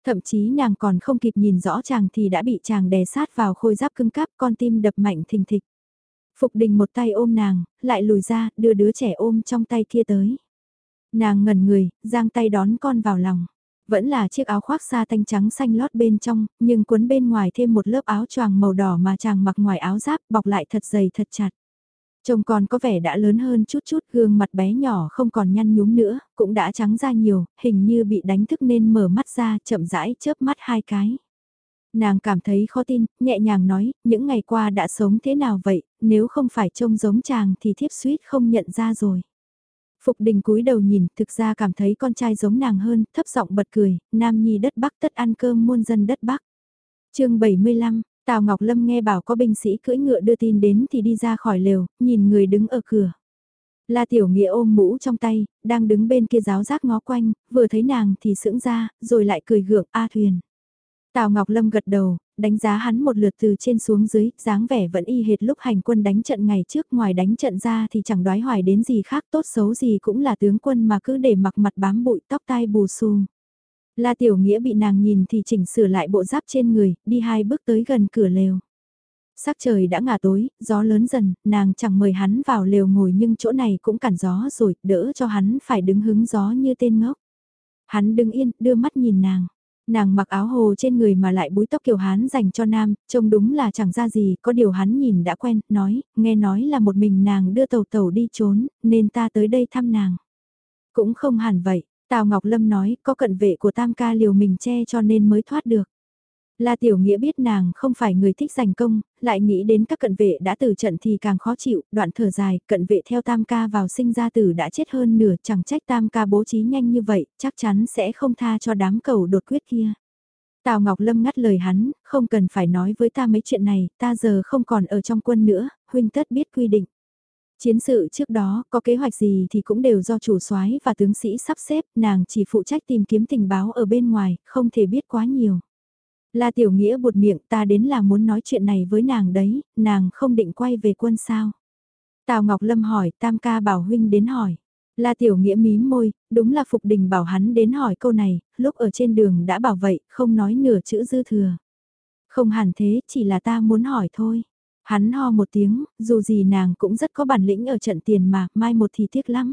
S1: Thậm chí nàng còn không kịp nhìn rõ chàng thì đã bị chàng đè sát vào khôi giáp cưng cáp con tim đập mạnh thình thịch. Phục đình một tay ôm nàng, lại lùi ra, đưa đứa trẻ ôm trong tay kia tới. Nàng ngẩn người, giang tay đón con vào lòng. Vẫn là chiếc áo khoác xa tanh trắng xanh lót bên trong, nhưng cuốn bên ngoài thêm một lớp áo choàng màu đỏ mà chàng mặc ngoài áo giáp bọc lại thật dày thật chặt. Trông con có vẻ đã lớn hơn chút chút, gương mặt bé nhỏ không còn nhăn nhúm nữa, cũng đã trắng ra nhiều, hình như bị đánh thức nên mở mắt ra, chậm rãi chớp mắt hai cái. Nàng cảm thấy khó tin, nhẹ nhàng nói, những ngày qua đã sống thế nào vậy, nếu không phải trông giống chàng thì thiếp suýt không nhận ra rồi. Phục đình cúi đầu nhìn, thực ra cảm thấy con trai giống nàng hơn, thấp giọng bật cười, nam nhi đất bắc tất ăn cơm muôn dân đất bắc. chương 75, Tào Ngọc Lâm nghe bảo có binh sĩ cưỡi ngựa đưa tin đến thì đi ra khỏi lều, nhìn người đứng ở cửa. La Tiểu Nghĩa ôm mũ trong tay, đang đứng bên kia giáo giác ngó quanh, vừa thấy nàng thì sững ra, rồi lại cười gượng A Thuyền. Tào Ngọc Lâm gật đầu, đánh giá hắn một lượt từ trên xuống dưới, dáng vẻ vẫn y hệt lúc hành quân đánh trận ngày trước ngoài đánh trận ra thì chẳng đoái hoài đến gì khác tốt xấu gì cũng là tướng quân mà cứ để mặc mặt bám bụi tóc tai bù xù. La Tiểu Nghĩa bị nàng nhìn thì chỉnh sửa lại bộ giáp trên người, đi hai bước tới gần cửa lều. Sắc trời đã ngả tối, gió lớn dần, nàng chẳng mời hắn vào lều ngồi nhưng chỗ này cũng cản gió rồi, đỡ cho hắn phải đứng hứng gió như tên ngốc. Hắn đứng yên, đưa mắt nhìn nàng. Nàng mặc áo hồ trên người mà lại búi tóc kiểu hán dành cho nam, trông đúng là chẳng ra gì, có điều hắn nhìn đã quen, nói, nghe nói là một mình nàng đưa tàu tàu đi trốn, nên ta tới đây thăm nàng. Cũng không hẳn vậy, Tào Ngọc Lâm nói, có cận vệ của tam ca liều mình che cho nên mới thoát được. La Tiểu Nghĩa biết nàng không phải người thích giành công, lại nghĩ đến các cận vệ đã tử trận thì càng khó chịu, đoạn thở dài, cận vệ theo tam ca vào sinh ra tử đã chết hơn nửa, chẳng trách tam ca bố trí nhanh như vậy, chắc chắn sẽ không tha cho đám cầu đột quyết kia. Tào Ngọc Lâm ngắt lời hắn, không cần phải nói với ta mấy chuyện này, ta giờ không còn ở trong quân nữa, huynh tất biết quy định. Chiến sự trước đó, có kế hoạch gì thì cũng đều do chủ soái và tướng sĩ sắp xếp, nàng chỉ phụ trách tìm kiếm tình báo ở bên ngoài, không thể biết quá nhiều. La Tiểu Nghĩa buột miệng ta đến là muốn nói chuyện này với nàng đấy, nàng không định quay về quân sao. Tào Ngọc Lâm hỏi, Tam ca bảo huynh đến hỏi. La Tiểu Nghĩa mím môi, đúng là Phục Đình bảo hắn đến hỏi câu này, lúc ở trên đường đã bảo vậy, không nói nửa chữ dư thừa. Không hẳn thế, chỉ là ta muốn hỏi thôi. Hắn ho một tiếng, dù gì nàng cũng rất có bản lĩnh ở trận tiền mà, mai một thì tiếc lắm.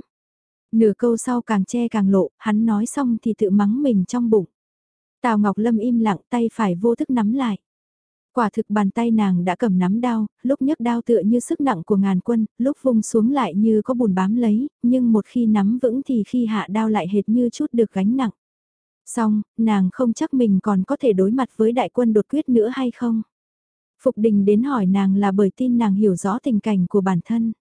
S1: Nửa câu sau càng che càng lộ, hắn nói xong thì tự mắng mình trong bụng. Tào Ngọc Lâm im lặng tay phải vô thức nắm lại. Quả thực bàn tay nàng đã cầm nắm đao, lúc nhấc đao tựa như sức nặng của ngàn quân, lúc vung xuống lại như có bùn bám lấy, nhưng một khi nắm vững thì khi hạ đao lại hệt như chút được gánh nặng. Xong, nàng không chắc mình còn có thể đối mặt với đại quân đột quyết nữa hay không. Phục đình đến hỏi nàng là bởi tin nàng hiểu rõ tình cảnh của bản thân.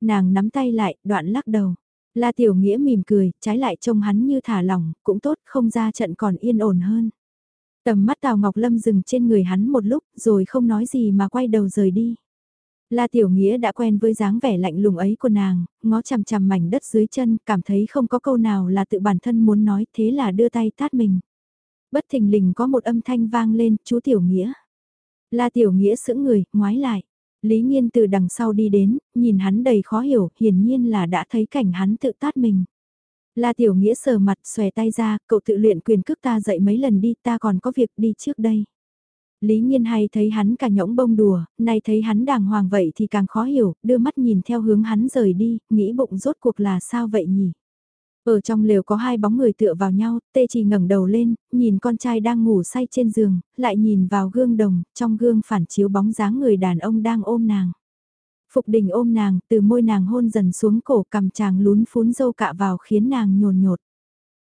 S1: Nàng nắm tay lại, đoạn lắc đầu. La Tiểu Nghĩa mỉm cười, trái lại trông hắn như thả lỏng, cũng tốt, không ra trận còn yên ổn hơn. Tầm mắt Tào Ngọc Lâm dừng trên người hắn một lúc, rồi không nói gì mà quay đầu rời đi. La Tiểu Nghĩa đã quen với dáng vẻ lạnh lùng ấy của nàng, ngó chằm chằm mảnh đất dưới chân, cảm thấy không có câu nào là tự bản thân muốn nói, thế là đưa tay tát mình. Bất thình lình có một âm thanh vang lên, chú Tiểu Nghĩa. La Tiểu Nghĩa sững người, ngoái lại. Lý Nhiên từ đằng sau đi đến, nhìn hắn đầy khó hiểu, hiển nhiên là đã thấy cảnh hắn tự tát mình. La Tiểu Nghĩa sờ mặt, xòe tay ra, cậu tự luyện quyền cước ta dậy mấy lần đi, ta còn có việc đi trước đây. Lý Nhiên hay thấy hắn cả nhõng bông đùa, nay thấy hắn đàng hoàng vậy thì càng khó hiểu, đưa mắt nhìn theo hướng hắn rời đi, nghĩ bụng rốt cuộc là sao vậy nhỉ? Ở trong lều có hai bóng người tựa vào nhau, tê chỉ ngẩng đầu lên, nhìn con trai đang ngủ say trên giường, lại nhìn vào gương đồng, trong gương phản chiếu bóng dáng người đàn ông đang ôm nàng. Phục đình ôm nàng, từ môi nàng hôn dần xuống cổ cầm chàng lún phún dâu cạ vào khiến nàng nhồn nhột.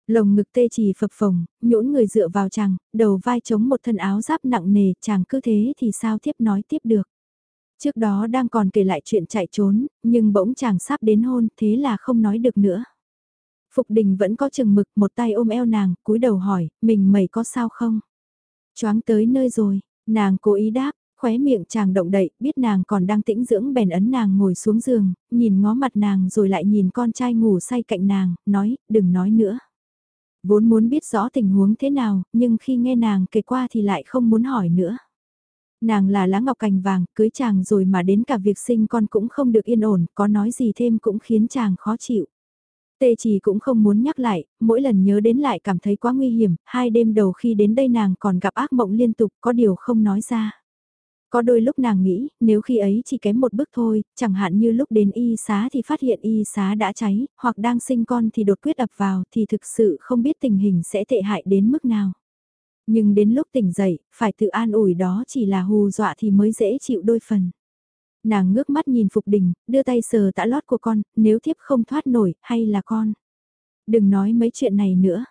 S1: Lồng ngực tê chỉ phập phồng, nhũn người dựa vào chàng, đầu vai chống một thân áo giáp nặng nề, chàng cứ thế thì sao tiếp nói tiếp được. Trước đó đang còn kể lại chuyện chạy trốn, nhưng bỗng chàng sắp đến hôn, thế là không nói được nữa. Phục đình vẫn có chừng mực, một tay ôm eo nàng, cúi đầu hỏi, mình mày có sao không? Choáng tới nơi rồi, nàng cố ý đáp, khóe miệng chàng động đậy, biết nàng còn đang tĩnh dưỡng bèn ấn nàng ngồi xuống giường, nhìn ngó mặt nàng rồi lại nhìn con trai ngủ say cạnh nàng, nói, đừng nói nữa. Vốn muốn biết rõ tình huống thế nào, nhưng khi nghe nàng kể qua thì lại không muốn hỏi nữa. Nàng là lá ngọc cành vàng, cưới chàng rồi mà đến cả việc sinh con cũng không được yên ổn, có nói gì thêm cũng khiến chàng khó chịu. Tê chỉ cũng không muốn nhắc lại, mỗi lần nhớ đến lại cảm thấy quá nguy hiểm, hai đêm đầu khi đến đây nàng còn gặp ác mộng liên tục, có điều không nói ra. Có đôi lúc nàng nghĩ, nếu khi ấy chỉ kém một bước thôi, chẳng hạn như lúc đến y xá thì phát hiện y xá đã cháy, hoặc đang sinh con thì đột quyết ập vào thì thực sự không biết tình hình sẽ tệ hại đến mức nào. Nhưng đến lúc tỉnh dậy, phải tự an ủi đó chỉ là hù dọa thì mới dễ chịu đôi phần. Nàng ngước mắt nhìn Phục Đình, đưa tay sờ tã lót của con, nếu thiếp không thoát nổi, hay là con. Đừng nói mấy chuyện này nữa.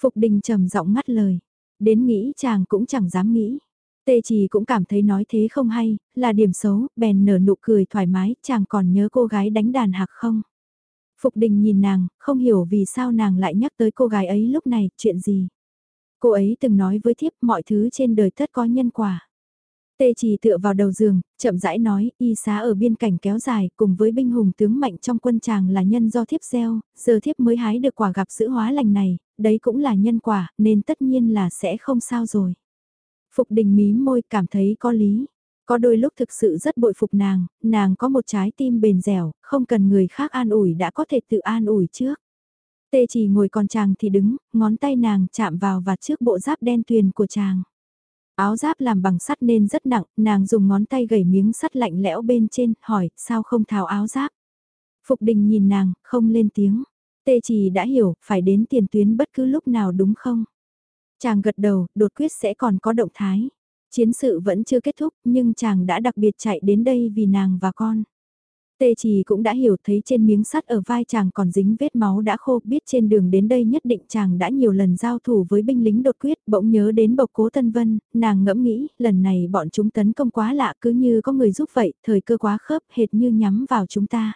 S1: Phục Đình trầm giọng ngắt lời. Đến nghĩ chàng cũng chẳng dám nghĩ. Tê Trì cũng cảm thấy nói thế không hay, là điểm xấu, bèn nở nụ cười thoải mái, chàng còn nhớ cô gái đánh đàn hạc không? Phục Đình nhìn nàng, không hiểu vì sao nàng lại nhắc tới cô gái ấy lúc này, chuyện gì? Cô ấy từng nói với thiếp mọi thứ trên đời tất có nhân quả. Tê Trì tựa vào đầu giường, chậm rãi nói, y xá ở biên cảnh kéo dài, cùng với binh hùng tướng mạnh trong quân chàng là nhân do thiếp gieo, giờ thiếp mới hái được quả gặp sữa hóa lành này, đấy cũng là nhân quả, nên tất nhiên là sẽ không sao rồi. Phục đình mí môi cảm thấy có lý. Có đôi lúc thực sự rất bội phục nàng, nàng có một trái tim bền dẻo, không cần người khác an ủi đã có thể tự an ủi trước. Tê chỉ ngồi còn chàng thì đứng, ngón tay nàng chạm vào vạt trước bộ giáp đen tuyền của chàng. Áo giáp làm bằng sắt nên rất nặng, nàng dùng ngón tay gẩy miếng sắt lạnh lẽo bên trên, hỏi, sao không tháo áo giáp? Phục đình nhìn nàng, không lên tiếng. Tê chỉ đã hiểu, phải đến tiền tuyến bất cứ lúc nào đúng không? Chàng gật đầu, đột quyết sẽ còn có động thái. Chiến sự vẫn chưa kết thúc, nhưng chàng đã đặc biệt chạy đến đây vì nàng và con. Tê Trì cũng đã hiểu thấy trên miếng sắt ở vai chàng còn dính vết máu đã khô, biết trên đường đến đây nhất định chàng đã nhiều lần giao thủ với binh lính đột quyết, bỗng nhớ đến bộc cố Tân Vân, nàng ngẫm nghĩ, lần này bọn chúng tấn công quá lạ cứ như có người giúp vậy, thời cơ quá khớp hệt như nhắm vào chúng ta.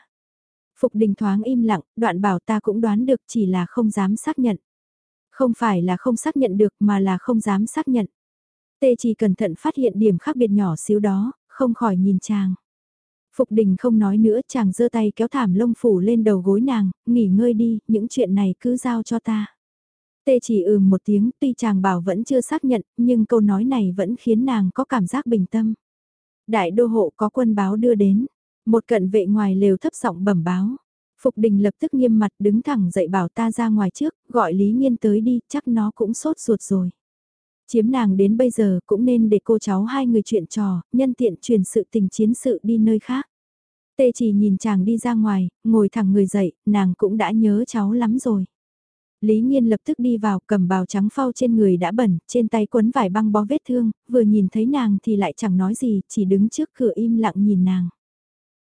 S1: Phục đình thoáng im lặng, đoạn bảo ta cũng đoán được chỉ là không dám xác nhận. Không phải là không xác nhận được mà là không dám xác nhận. Tê chỉ cẩn thận phát hiện điểm khác biệt nhỏ xíu đó, không khỏi nhìn chàng. Phục đình không nói nữa chàng giơ tay kéo thảm lông phủ lên đầu gối nàng, nghỉ ngơi đi, những chuyện này cứ giao cho ta. Tê chỉ ừm một tiếng tuy chàng bảo vẫn chưa xác nhận, nhưng câu nói này vẫn khiến nàng có cảm giác bình tâm. Đại đô hộ có quân báo đưa đến, một cận vệ ngoài lều thấp giọng bẩm báo. Phục đình lập tức nghiêm mặt đứng thẳng dậy bảo ta ra ngoài trước, gọi Lý Nghiên tới đi, chắc nó cũng sốt ruột rồi. Chiếm nàng đến bây giờ cũng nên để cô cháu hai người chuyện trò, nhân tiện truyền sự tình chiến sự đi nơi khác. Tê chỉ nhìn chàng đi ra ngoài, ngồi thẳng người dậy, nàng cũng đã nhớ cháu lắm rồi. Lý Nhiên lập tức đi vào cầm bào trắng phao trên người đã bẩn, trên tay quấn vải băng bó vết thương, vừa nhìn thấy nàng thì lại chẳng nói gì, chỉ đứng trước cửa im lặng nhìn nàng.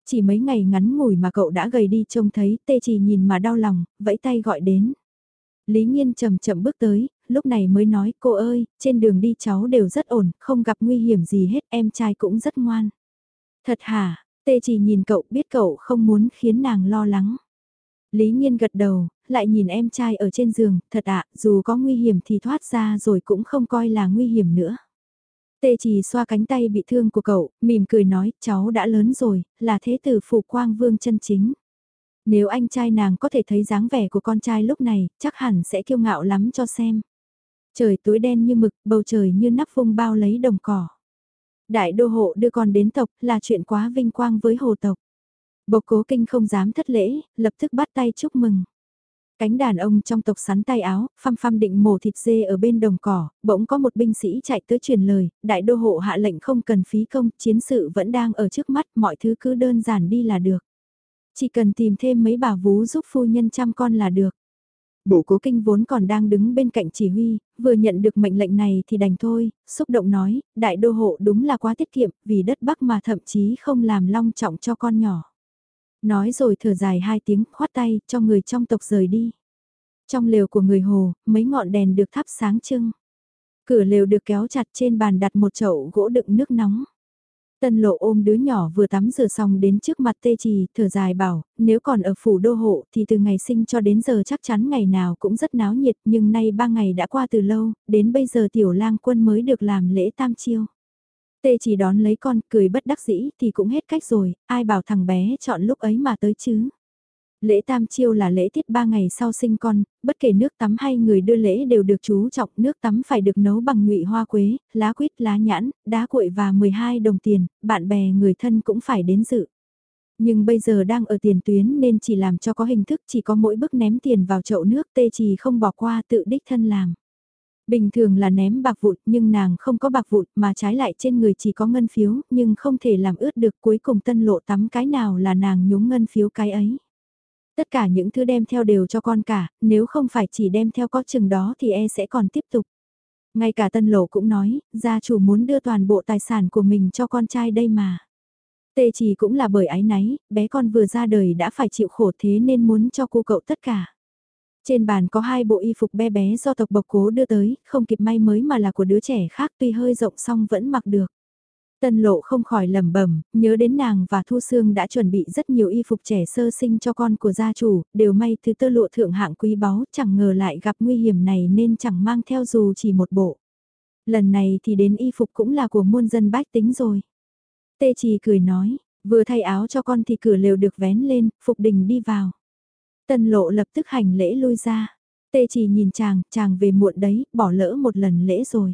S1: Chỉ mấy ngày ngắn ngủi mà cậu đã gầy đi trông thấy tê chỉ nhìn mà đau lòng, vẫy tay gọi đến. Lý Nhiên chậm chậm bước tới, lúc này mới nói cô ơi, trên đường đi cháu đều rất ổn, không gặp nguy hiểm gì hết, em trai cũng rất ngoan. Thật hả, tê chỉ nhìn cậu biết cậu không muốn khiến nàng lo lắng. Lý Nhiên gật đầu, lại nhìn em trai ở trên giường, thật ạ, dù có nguy hiểm thì thoát ra rồi cũng không coi là nguy hiểm nữa. Tê chỉ xoa cánh tay bị thương của cậu, mỉm cười nói, cháu đã lớn rồi, là thế tử phụ quang vương chân chính. Nếu anh trai nàng có thể thấy dáng vẻ của con trai lúc này, chắc hẳn sẽ kiêu ngạo lắm cho xem. Trời tối đen như mực, bầu trời như nắp vung bao lấy đồng cỏ. Đại đô hộ đưa con đến tộc là chuyện quá vinh quang với hồ tộc. Bộc cố kinh không dám thất lễ, lập tức bắt tay chúc mừng. Cánh đàn ông trong tộc sắn tay áo, phăm phăm định mổ thịt dê ở bên đồng cỏ, bỗng có một binh sĩ chạy tới truyền lời, đại đô hộ hạ lệnh không cần phí công, chiến sự vẫn đang ở trước mắt, mọi thứ cứ đơn giản đi là được. Chỉ cần tìm thêm mấy bà vú giúp phu nhân chăm con là được. Bộ cố kinh vốn còn đang đứng bên cạnh chỉ huy, vừa nhận được mệnh lệnh này thì đành thôi, xúc động nói, đại đô hộ đúng là quá tiết kiệm, vì đất Bắc mà thậm chí không làm long trọng cho con nhỏ. Nói rồi thở dài hai tiếng, khoát tay, cho người trong tộc rời đi. Trong lều của người Hồ, mấy ngọn đèn được thắp sáng trưng. Cửa lều được kéo chặt trên bàn đặt một chậu gỗ đựng nước nóng. Tân lộ ôm đứa nhỏ vừa tắm rửa xong đến trước mặt tê trì, thở dài bảo, nếu còn ở phủ đô hộ thì từ ngày sinh cho đến giờ chắc chắn ngày nào cũng rất náo nhiệt nhưng nay ba ngày đã qua từ lâu, đến bây giờ tiểu lang quân mới được làm lễ tam chiêu. Tê chỉ đón lấy con, cười bất đắc dĩ thì cũng hết cách rồi, ai bảo thằng bé chọn lúc ấy mà tới chứ. Lễ tam chiêu là lễ tiết ba ngày sau sinh con, bất kể nước tắm hay người đưa lễ đều được chú trọng, nước tắm phải được nấu bằng nhụy hoa quế, lá quýt, lá nhãn, đá cuội và 12 đồng tiền, bạn bè người thân cũng phải đến dự. Nhưng bây giờ đang ở tiền tuyến nên chỉ làm cho có hình thức chỉ có mỗi bước ném tiền vào chậu nước tê trì không bỏ qua tự đích thân làm. Bình thường là ném bạc vụn nhưng nàng không có bạc vụn mà trái lại trên người chỉ có ngân phiếu nhưng không thể làm ướt được cuối cùng tân lộ tắm cái nào là nàng nhúng ngân phiếu cái ấy. Tất cả những thứ đem theo đều cho con cả, nếu không phải chỉ đem theo có chừng đó thì e sẽ còn tiếp tục. Ngay cả tân lộ cũng nói, gia chủ muốn đưa toàn bộ tài sản của mình cho con trai đây mà. Tê chỉ cũng là bởi ái náy, bé con vừa ra đời đã phải chịu khổ thế nên muốn cho cô cậu tất cả. Trên bàn có hai bộ y phục bé bé do tộc bộc cố đưa tới, không kịp may mới mà là của đứa trẻ khác tuy hơi rộng song vẫn mặc được. Tân lộ không khỏi lẩm bẩm, nhớ đến nàng và Thu Sương đã chuẩn bị rất nhiều y phục trẻ sơ sinh cho con của gia chủ, đều may thứ tơ lụa thượng hạng quý báu, chẳng ngờ lại gặp nguy hiểm này nên chẳng mang theo dù chỉ một bộ. Lần này thì đến y phục cũng là của muôn dân bách tính rồi. Tê Trì cười nói, vừa thay áo cho con thì cửa lều được vén lên, Phục Đình đi vào. Tân lộ lập tức hành lễ lui ra. Tê Trì nhìn chàng, chàng về muộn đấy, bỏ lỡ một lần lễ rồi.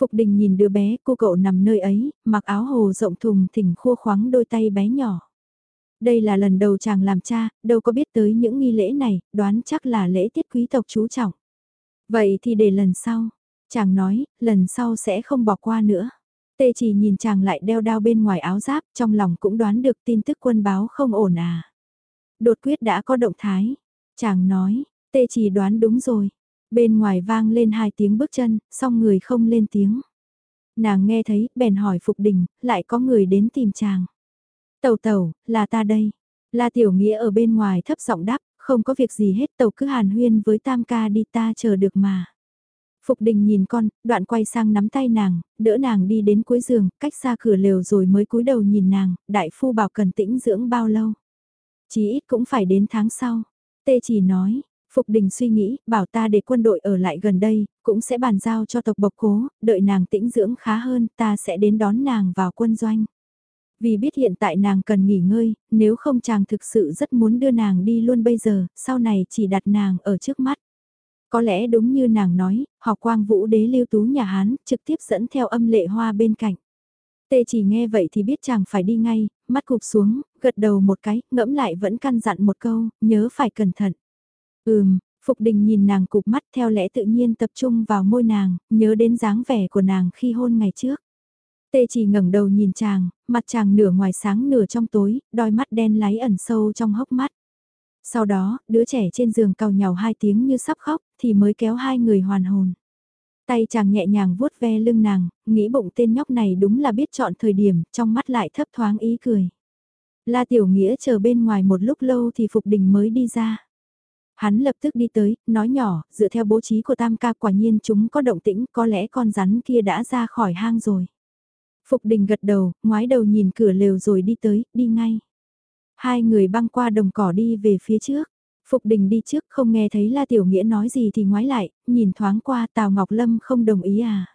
S1: Phục đình nhìn đứa bé, cô cậu nằm nơi ấy, mặc áo hồ rộng thùng thỉnh khua khoáng, đôi tay bé nhỏ. Đây là lần đầu chàng làm cha, đâu có biết tới những nghi lễ này, đoán chắc là lễ tiết quý tộc chú trọng. Vậy thì để lần sau, chàng nói, lần sau sẽ không bỏ qua nữa. Tê chỉ nhìn chàng lại đeo đao bên ngoài áo giáp, trong lòng cũng đoán được tin tức quân báo không ổn à. Đột quyết đã có động thái. Chàng nói, tê chỉ đoán đúng rồi. Bên ngoài vang lên hai tiếng bước chân, song người không lên tiếng. Nàng nghe thấy, bèn hỏi Phục Đình, lại có người đến tìm chàng. Tàu tàu, là ta đây. La Tiểu Nghĩa ở bên ngoài thấp giọng đáp, không có việc gì hết tàu cứ hàn huyên với tam ca đi ta chờ được mà. Phục đình nhìn con, đoạn quay sang nắm tay nàng, đỡ nàng đi đến cuối giường, cách xa cửa lều rồi mới cúi đầu nhìn nàng, đại phu bảo cần tĩnh dưỡng bao lâu. Chí ít cũng phải đến tháng sau. Tê chỉ nói, Phục đình suy nghĩ, bảo ta để quân đội ở lại gần đây, cũng sẽ bàn giao cho tộc bộc cố, đợi nàng tĩnh dưỡng khá hơn, ta sẽ đến đón nàng vào quân doanh. Vì biết hiện tại nàng cần nghỉ ngơi, nếu không chàng thực sự rất muốn đưa nàng đi luôn bây giờ, sau này chỉ đặt nàng ở trước mắt. Có lẽ đúng như nàng nói, họ quang vũ đế lưu tú nhà Hán, trực tiếp dẫn theo âm lệ hoa bên cạnh. Tê chỉ nghe vậy thì biết chàng phải đi ngay, mắt cụp xuống, gật đầu một cái, ngẫm lại vẫn căn dặn một câu, nhớ phải cẩn thận. Ừm, Phục Đình nhìn nàng cụp mắt theo lẽ tự nhiên tập trung vào môi nàng, nhớ đến dáng vẻ của nàng khi hôn ngày trước. Tê chỉ ngẩng đầu nhìn chàng, mặt chàng nửa ngoài sáng nửa trong tối, đôi mắt đen láy ẩn sâu trong hốc mắt. Sau đó, đứa trẻ trên giường cào nhào hai tiếng như sắp khóc, thì mới kéo hai người hoàn hồn. Tay chàng nhẹ nhàng vuốt ve lưng nàng, nghĩ bụng tên nhóc này đúng là biết chọn thời điểm, trong mắt lại thấp thoáng ý cười. La Tiểu Nghĩa chờ bên ngoài một lúc lâu thì Phục Đình mới đi ra. Hắn lập tức đi tới, nói nhỏ, dựa theo bố trí của Tam ca quả nhiên chúng có động tĩnh, có lẽ con rắn kia đã ra khỏi hang rồi. Phục Đình gật đầu, ngoái đầu nhìn cửa lều rồi đi tới, đi ngay. Hai người băng qua đồng cỏ đi về phía trước. Phục đình đi trước không nghe thấy La Tiểu Nghĩa nói gì thì ngoái lại, nhìn thoáng qua Tào Ngọc Lâm không đồng ý à.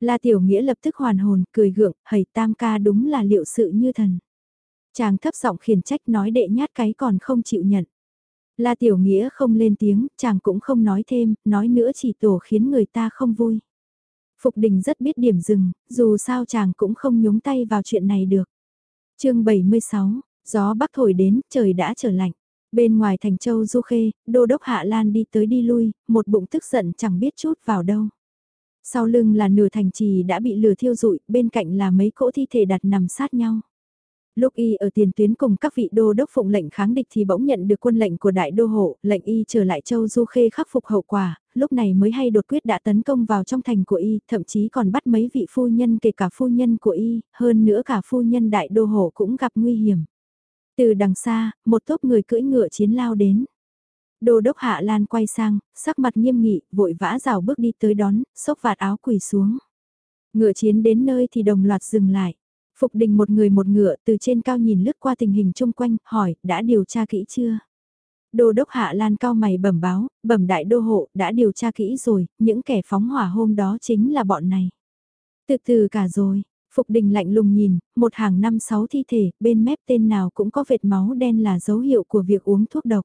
S1: La Tiểu Nghĩa lập tức hoàn hồn, cười gượng, hầy tam ca đúng là liệu sự như thần. Chàng thấp giọng khiển trách nói đệ nhát cái còn không chịu nhận. La Tiểu Nghĩa không lên tiếng, chàng cũng không nói thêm, nói nữa chỉ tổ khiến người ta không vui. Phục đình rất biết điểm dừng, dù sao chàng cũng không nhúng tay vào chuyện này được. chương 76, Gió bắc thổi đến, trời đã trở lạnh. Bên ngoài thành châu Du Khê, đô đốc Hạ Lan đi tới đi lui, một bụng tức giận chẳng biết chút vào đâu. Sau lưng là nửa thành trì đã bị lửa thiêu rụi, bên cạnh là mấy cỗ thi thể đặt nằm sát nhau. Lúc y ở tiền tuyến cùng các vị đô đốc phụng lệnh kháng địch thì bỗng nhận được quân lệnh của đại đô hộ, lệnh y trở lại châu Du Khê khắc phục hậu quả, lúc này mới hay đột quyết đã tấn công vào trong thành của y, thậm chí còn bắt mấy vị phu nhân kể cả phu nhân của y, hơn nữa cả phu nhân đại đô hộ cũng gặp nguy hiểm. Từ đằng xa, một tốp người cưỡi ngựa chiến lao đến. Đô đốc Hạ Lan quay sang, sắc mặt nghiêm nghị, vội vã rào bước đi tới đón, xốc vạt áo quỳ xuống. Ngựa chiến đến nơi thì đồng loạt dừng lại. Phục đình một người một ngựa từ trên cao nhìn lướt qua tình hình chung quanh, hỏi, đã điều tra kỹ chưa? Đô đốc Hạ Lan cao mày bẩm báo, bẩm đại đô hộ, đã điều tra kỹ rồi, những kẻ phóng hỏa hôm đó chính là bọn này. Từ từ cả rồi, Phục đình lạnh lùng nhìn, một hàng năm sáu thi thể, bên mép tên nào cũng có vệt máu đen là dấu hiệu của việc uống thuốc độc.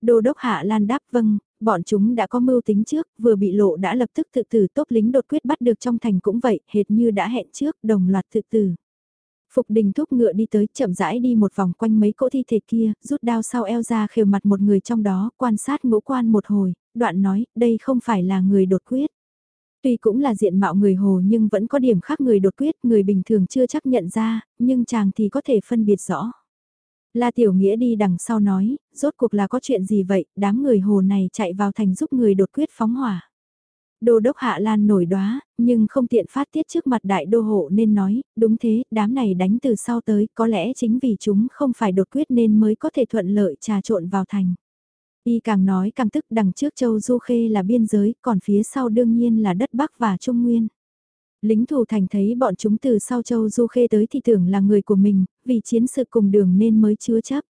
S1: Đô đốc Hạ Lan đáp vâng, bọn chúng đã có mưu tính trước, vừa bị lộ đã lập tức tự tử tốt lính đột quyết bắt được trong thành cũng vậy, hệt như đã hẹn trước, đồng loạt tự tử. Phục đình thúc ngựa đi tới, chậm rãi đi một vòng quanh mấy cỗ thi thể kia, rút đao sau eo ra khều mặt một người trong đó, quan sát ngũ quan một hồi, đoạn nói, đây không phải là người đột quyết. Tuy cũng là diện mạo người hồ nhưng vẫn có điểm khác người đột quyết, người bình thường chưa chắc nhận ra, nhưng chàng thì có thể phân biệt rõ. La Tiểu Nghĩa đi đằng sau nói, rốt cuộc là có chuyện gì vậy, đám người hồ này chạy vào thành giúp người đột quyết phóng hỏa. Đô đốc Hạ Lan nổi đoá, nhưng không tiện phát tiết trước mặt đại đô hộ nên nói, đúng thế, đám này đánh từ sau tới, có lẽ chính vì chúng không phải đột quyết nên mới có thể thuận lợi trà trộn vào thành. Y càng nói càng tức đằng trước châu Du Khê là biên giới, còn phía sau đương nhiên là đất Bắc và Trung Nguyên. Lính thủ thành thấy bọn chúng từ sau châu Du Khê tới thì tưởng là người của mình, vì chiến sự cùng đường nên mới chứa chấp.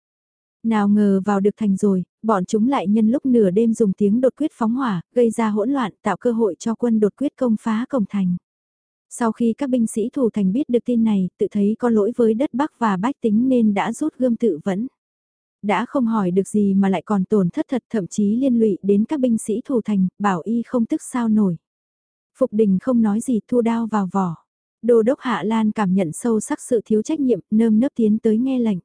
S1: Nào ngờ vào được thành rồi, bọn chúng lại nhân lúc nửa đêm dùng tiếng đột quyết phóng hỏa, gây ra hỗn loạn tạo cơ hội cho quân đột quyết công phá cổng thành. Sau khi các binh sĩ thủ thành biết được tin này, tự thấy có lỗi với đất Bắc và bách tính nên đã rút gươm tự vẫn. Đã không hỏi được gì mà lại còn tổn thất thật thậm chí liên lụy đến các binh sĩ thủ thành, bảo y không tức sao nổi. Phục đình không nói gì thu đao vào vỏ. Đô đốc Hạ Lan cảm nhận sâu sắc sự thiếu trách nhiệm, nơm nớp tiến tới nghe lệnh.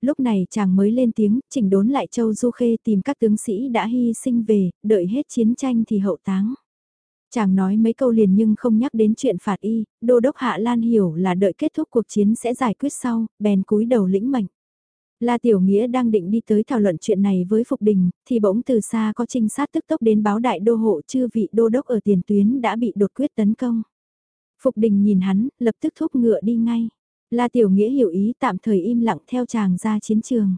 S1: Lúc này chàng mới lên tiếng, chỉnh đốn lại Châu Du Khê tìm các tướng sĩ đã hy sinh về, đợi hết chiến tranh thì hậu táng. Chàng nói mấy câu liền nhưng không nhắc đến chuyện phạt y, đô đốc Hạ Lan hiểu là đợi kết thúc cuộc chiến sẽ giải quyết sau, bèn cúi đầu lĩnh mệnh. La Tiểu Nghĩa đang định đi tới thảo luận chuyện này với Phục Đình, thì bỗng từ xa có trinh sát tức tốc đến báo đại đô hộ chư vị đô đốc ở tiền tuyến đã bị đột quyết tấn công. Phục Đình nhìn hắn, lập tức thúc ngựa đi ngay. La Tiểu Nghĩa hiểu ý tạm thời im lặng theo chàng ra chiến trường.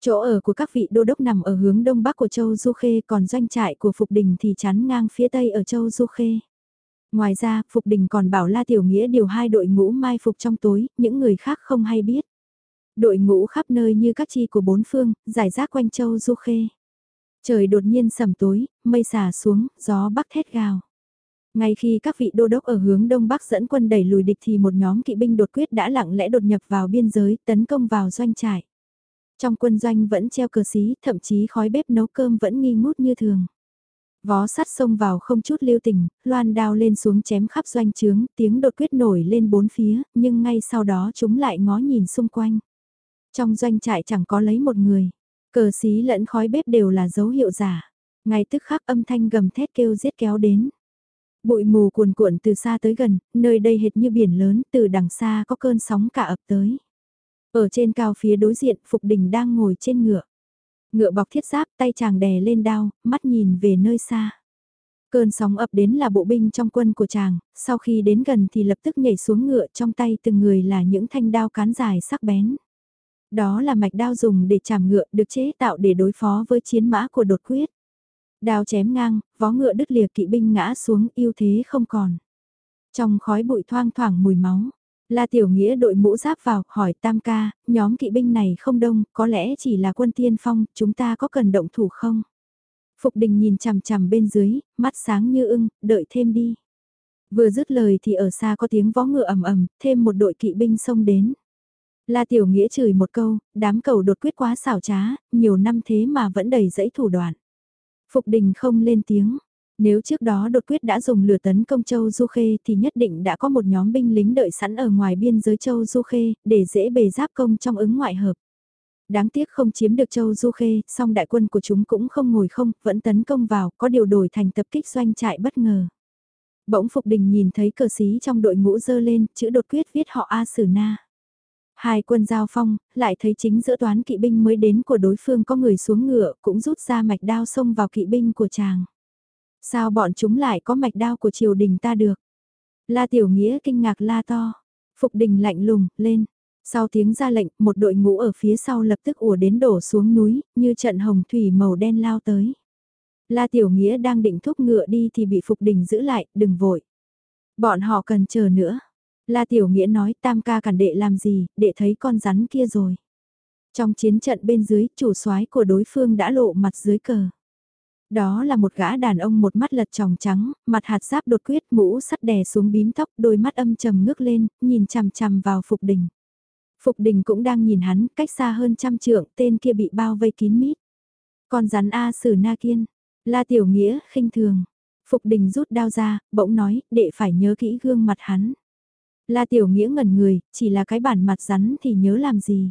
S1: Chỗ ở của các vị đô đốc nằm ở hướng đông bắc của châu Du Khê còn doanh trại của Phục Đình thì chắn ngang phía tây ở châu Du Khê. Ngoài ra, Phục Đình còn bảo La Tiểu Nghĩa điều hai đội ngũ mai phục trong tối, những người khác không hay biết. Đội ngũ khắp nơi như các chi của bốn phương, giải rác quanh châu Du Khê. Trời đột nhiên sầm tối, mây xả xuống, gió bắc thét gào. Ngay khi các vị đô đốc ở hướng đông bắc dẫn quân đẩy lùi địch thì một nhóm kỵ binh đột quyết đã lặng lẽ đột nhập vào biên giới, tấn công vào doanh trại. Trong quân doanh vẫn treo cờ xí, thậm chí khói bếp nấu cơm vẫn nghi ngút như thường. Vó sắt xông vào không chút lưu tình, loan đao lên xuống chém khắp doanh trướng, tiếng đột quyết nổi lên bốn phía, nhưng ngay sau đó chúng lại ngó nhìn xung quanh. Trong doanh trại chẳng có lấy một người, cờ xí lẫn khói bếp đều là dấu hiệu giả. Ngay tức khắc âm thanh gầm thét kêu giết kéo đến. Bụi mù cuồn cuộn từ xa tới gần, nơi đây hệt như biển lớn, từ đằng xa có cơn sóng cả ập tới. Ở trên cao phía đối diện, Phục Đình đang ngồi trên ngựa. Ngựa bọc thiết giáp, tay chàng đè lên đao, mắt nhìn về nơi xa. Cơn sóng ập đến là bộ binh trong quân của chàng, sau khi đến gần thì lập tức nhảy xuống ngựa trong tay từng người là những thanh đao cán dài sắc bén. Đó là mạch đao dùng để chàm ngựa được chế tạo để đối phó với chiến mã của đột quyết. Đao chém ngang, vó ngựa đứt lìa kỵ binh ngã xuống yêu thế không còn. Trong khói bụi thoang thoảng mùi máu, La Tiểu Nghĩa đội mũ giáp vào, hỏi Tam ca, nhóm kỵ binh này không đông, có lẽ chỉ là quân tiên phong, chúng ta có cần động thủ không? Phục đình nhìn chằm chằm bên dưới, mắt sáng như ưng, đợi thêm đi. Vừa dứt lời thì ở xa có tiếng vó ngựa ầm ầm, thêm một đội kỵ binh xông đến. La Tiểu Nghĩa chửi một câu, đám cầu đột quyết quá xảo trá, nhiều năm thế mà vẫn đầy dẫy thủ đoạn. Phục đình không lên tiếng. Nếu trước đó đột quyết đã dùng lửa tấn công Châu Du Khê thì nhất định đã có một nhóm binh lính đợi sẵn ở ngoài biên giới Châu Du Khê, để dễ bề giáp công trong ứng ngoại hợp. Đáng tiếc không chiếm được Châu Du Khê, song đại quân của chúng cũng không ngồi không, vẫn tấn công vào, có điều đổi thành tập kích doanh trại bất ngờ. Bỗng Phục Đình nhìn thấy cờ xí trong đội ngũ dơ lên, chữ đột quyết viết họ A Sử Na. Hai quân giao phong, lại thấy chính giữa toán kỵ binh mới đến của đối phương có người xuống ngựa cũng rút ra mạch đao xông vào kỵ binh của chàng. Sao bọn chúng lại có mạch đao của triều đình ta được? La Tiểu Nghĩa kinh ngạc la to. Phục đình lạnh lùng, lên. Sau tiếng ra lệnh, một đội ngũ ở phía sau lập tức ùa đến đổ xuống núi, như trận hồng thủy màu đen lao tới. La Tiểu Nghĩa đang định thúc ngựa đi thì bị Phục đình giữ lại, đừng vội. Bọn họ cần chờ nữa. La Tiểu Nghĩa nói tam ca cản đệ làm gì, đệ thấy con rắn kia rồi. Trong chiến trận bên dưới, chủ soái của đối phương đã lộ mặt dưới cờ. Đó là một gã đàn ông một mắt lật tròng trắng, mặt hạt giáp đột quyết mũ sắt đè xuống bím tóc, đôi mắt âm trầm ngước lên, nhìn chằm chằm vào Phục Đình. Phục Đình cũng đang nhìn hắn, cách xa hơn trăm trượng, tên kia bị bao vây kín mít. Con rắn A Sử Na Kiên, La Tiểu Nghĩa, khinh thường. Phục Đình rút đao ra, bỗng nói, đệ phải nhớ kỹ gương mặt hắn. La Tiểu Nghĩa ngẩn người, chỉ là cái bản mặt rắn thì nhớ làm gì.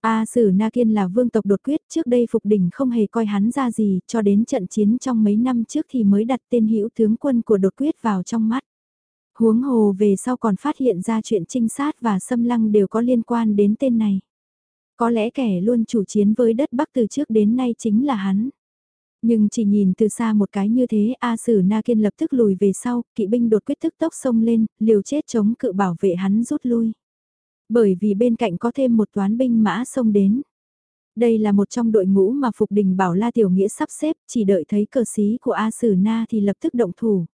S1: A Sử Na Kiên là vương tộc đột quyết, trước đây Phục Đình không hề coi hắn ra gì, cho đến trận chiến trong mấy năm trước thì mới đặt tên hữu tướng quân của đột quyết vào trong mắt. Huống hồ về sau còn phát hiện ra chuyện trinh sát và xâm lăng đều có liên quan đến tên này. Có lẽ kẻ luôn chủ chiến với đất Bắc từ trước đến nay chính là hắn. Nhưng chỉ nhìn từ xa một cái như thế A Sử Na Kiên lập tức lùi về sau, kỵ binh đột quyết thức tốc xông lên, liều chết chống cự bảo vệ hắn rút lui. Bởi vì bên cạnh có thêm một toán binh mã xông đến. Đây là một trong đội ngũ mà Phục Đình bảo La Tiểu Nghĩa sắp xếp, chỉ đợi thấy cờ xí của A Sử Na thì lập tức động thủ.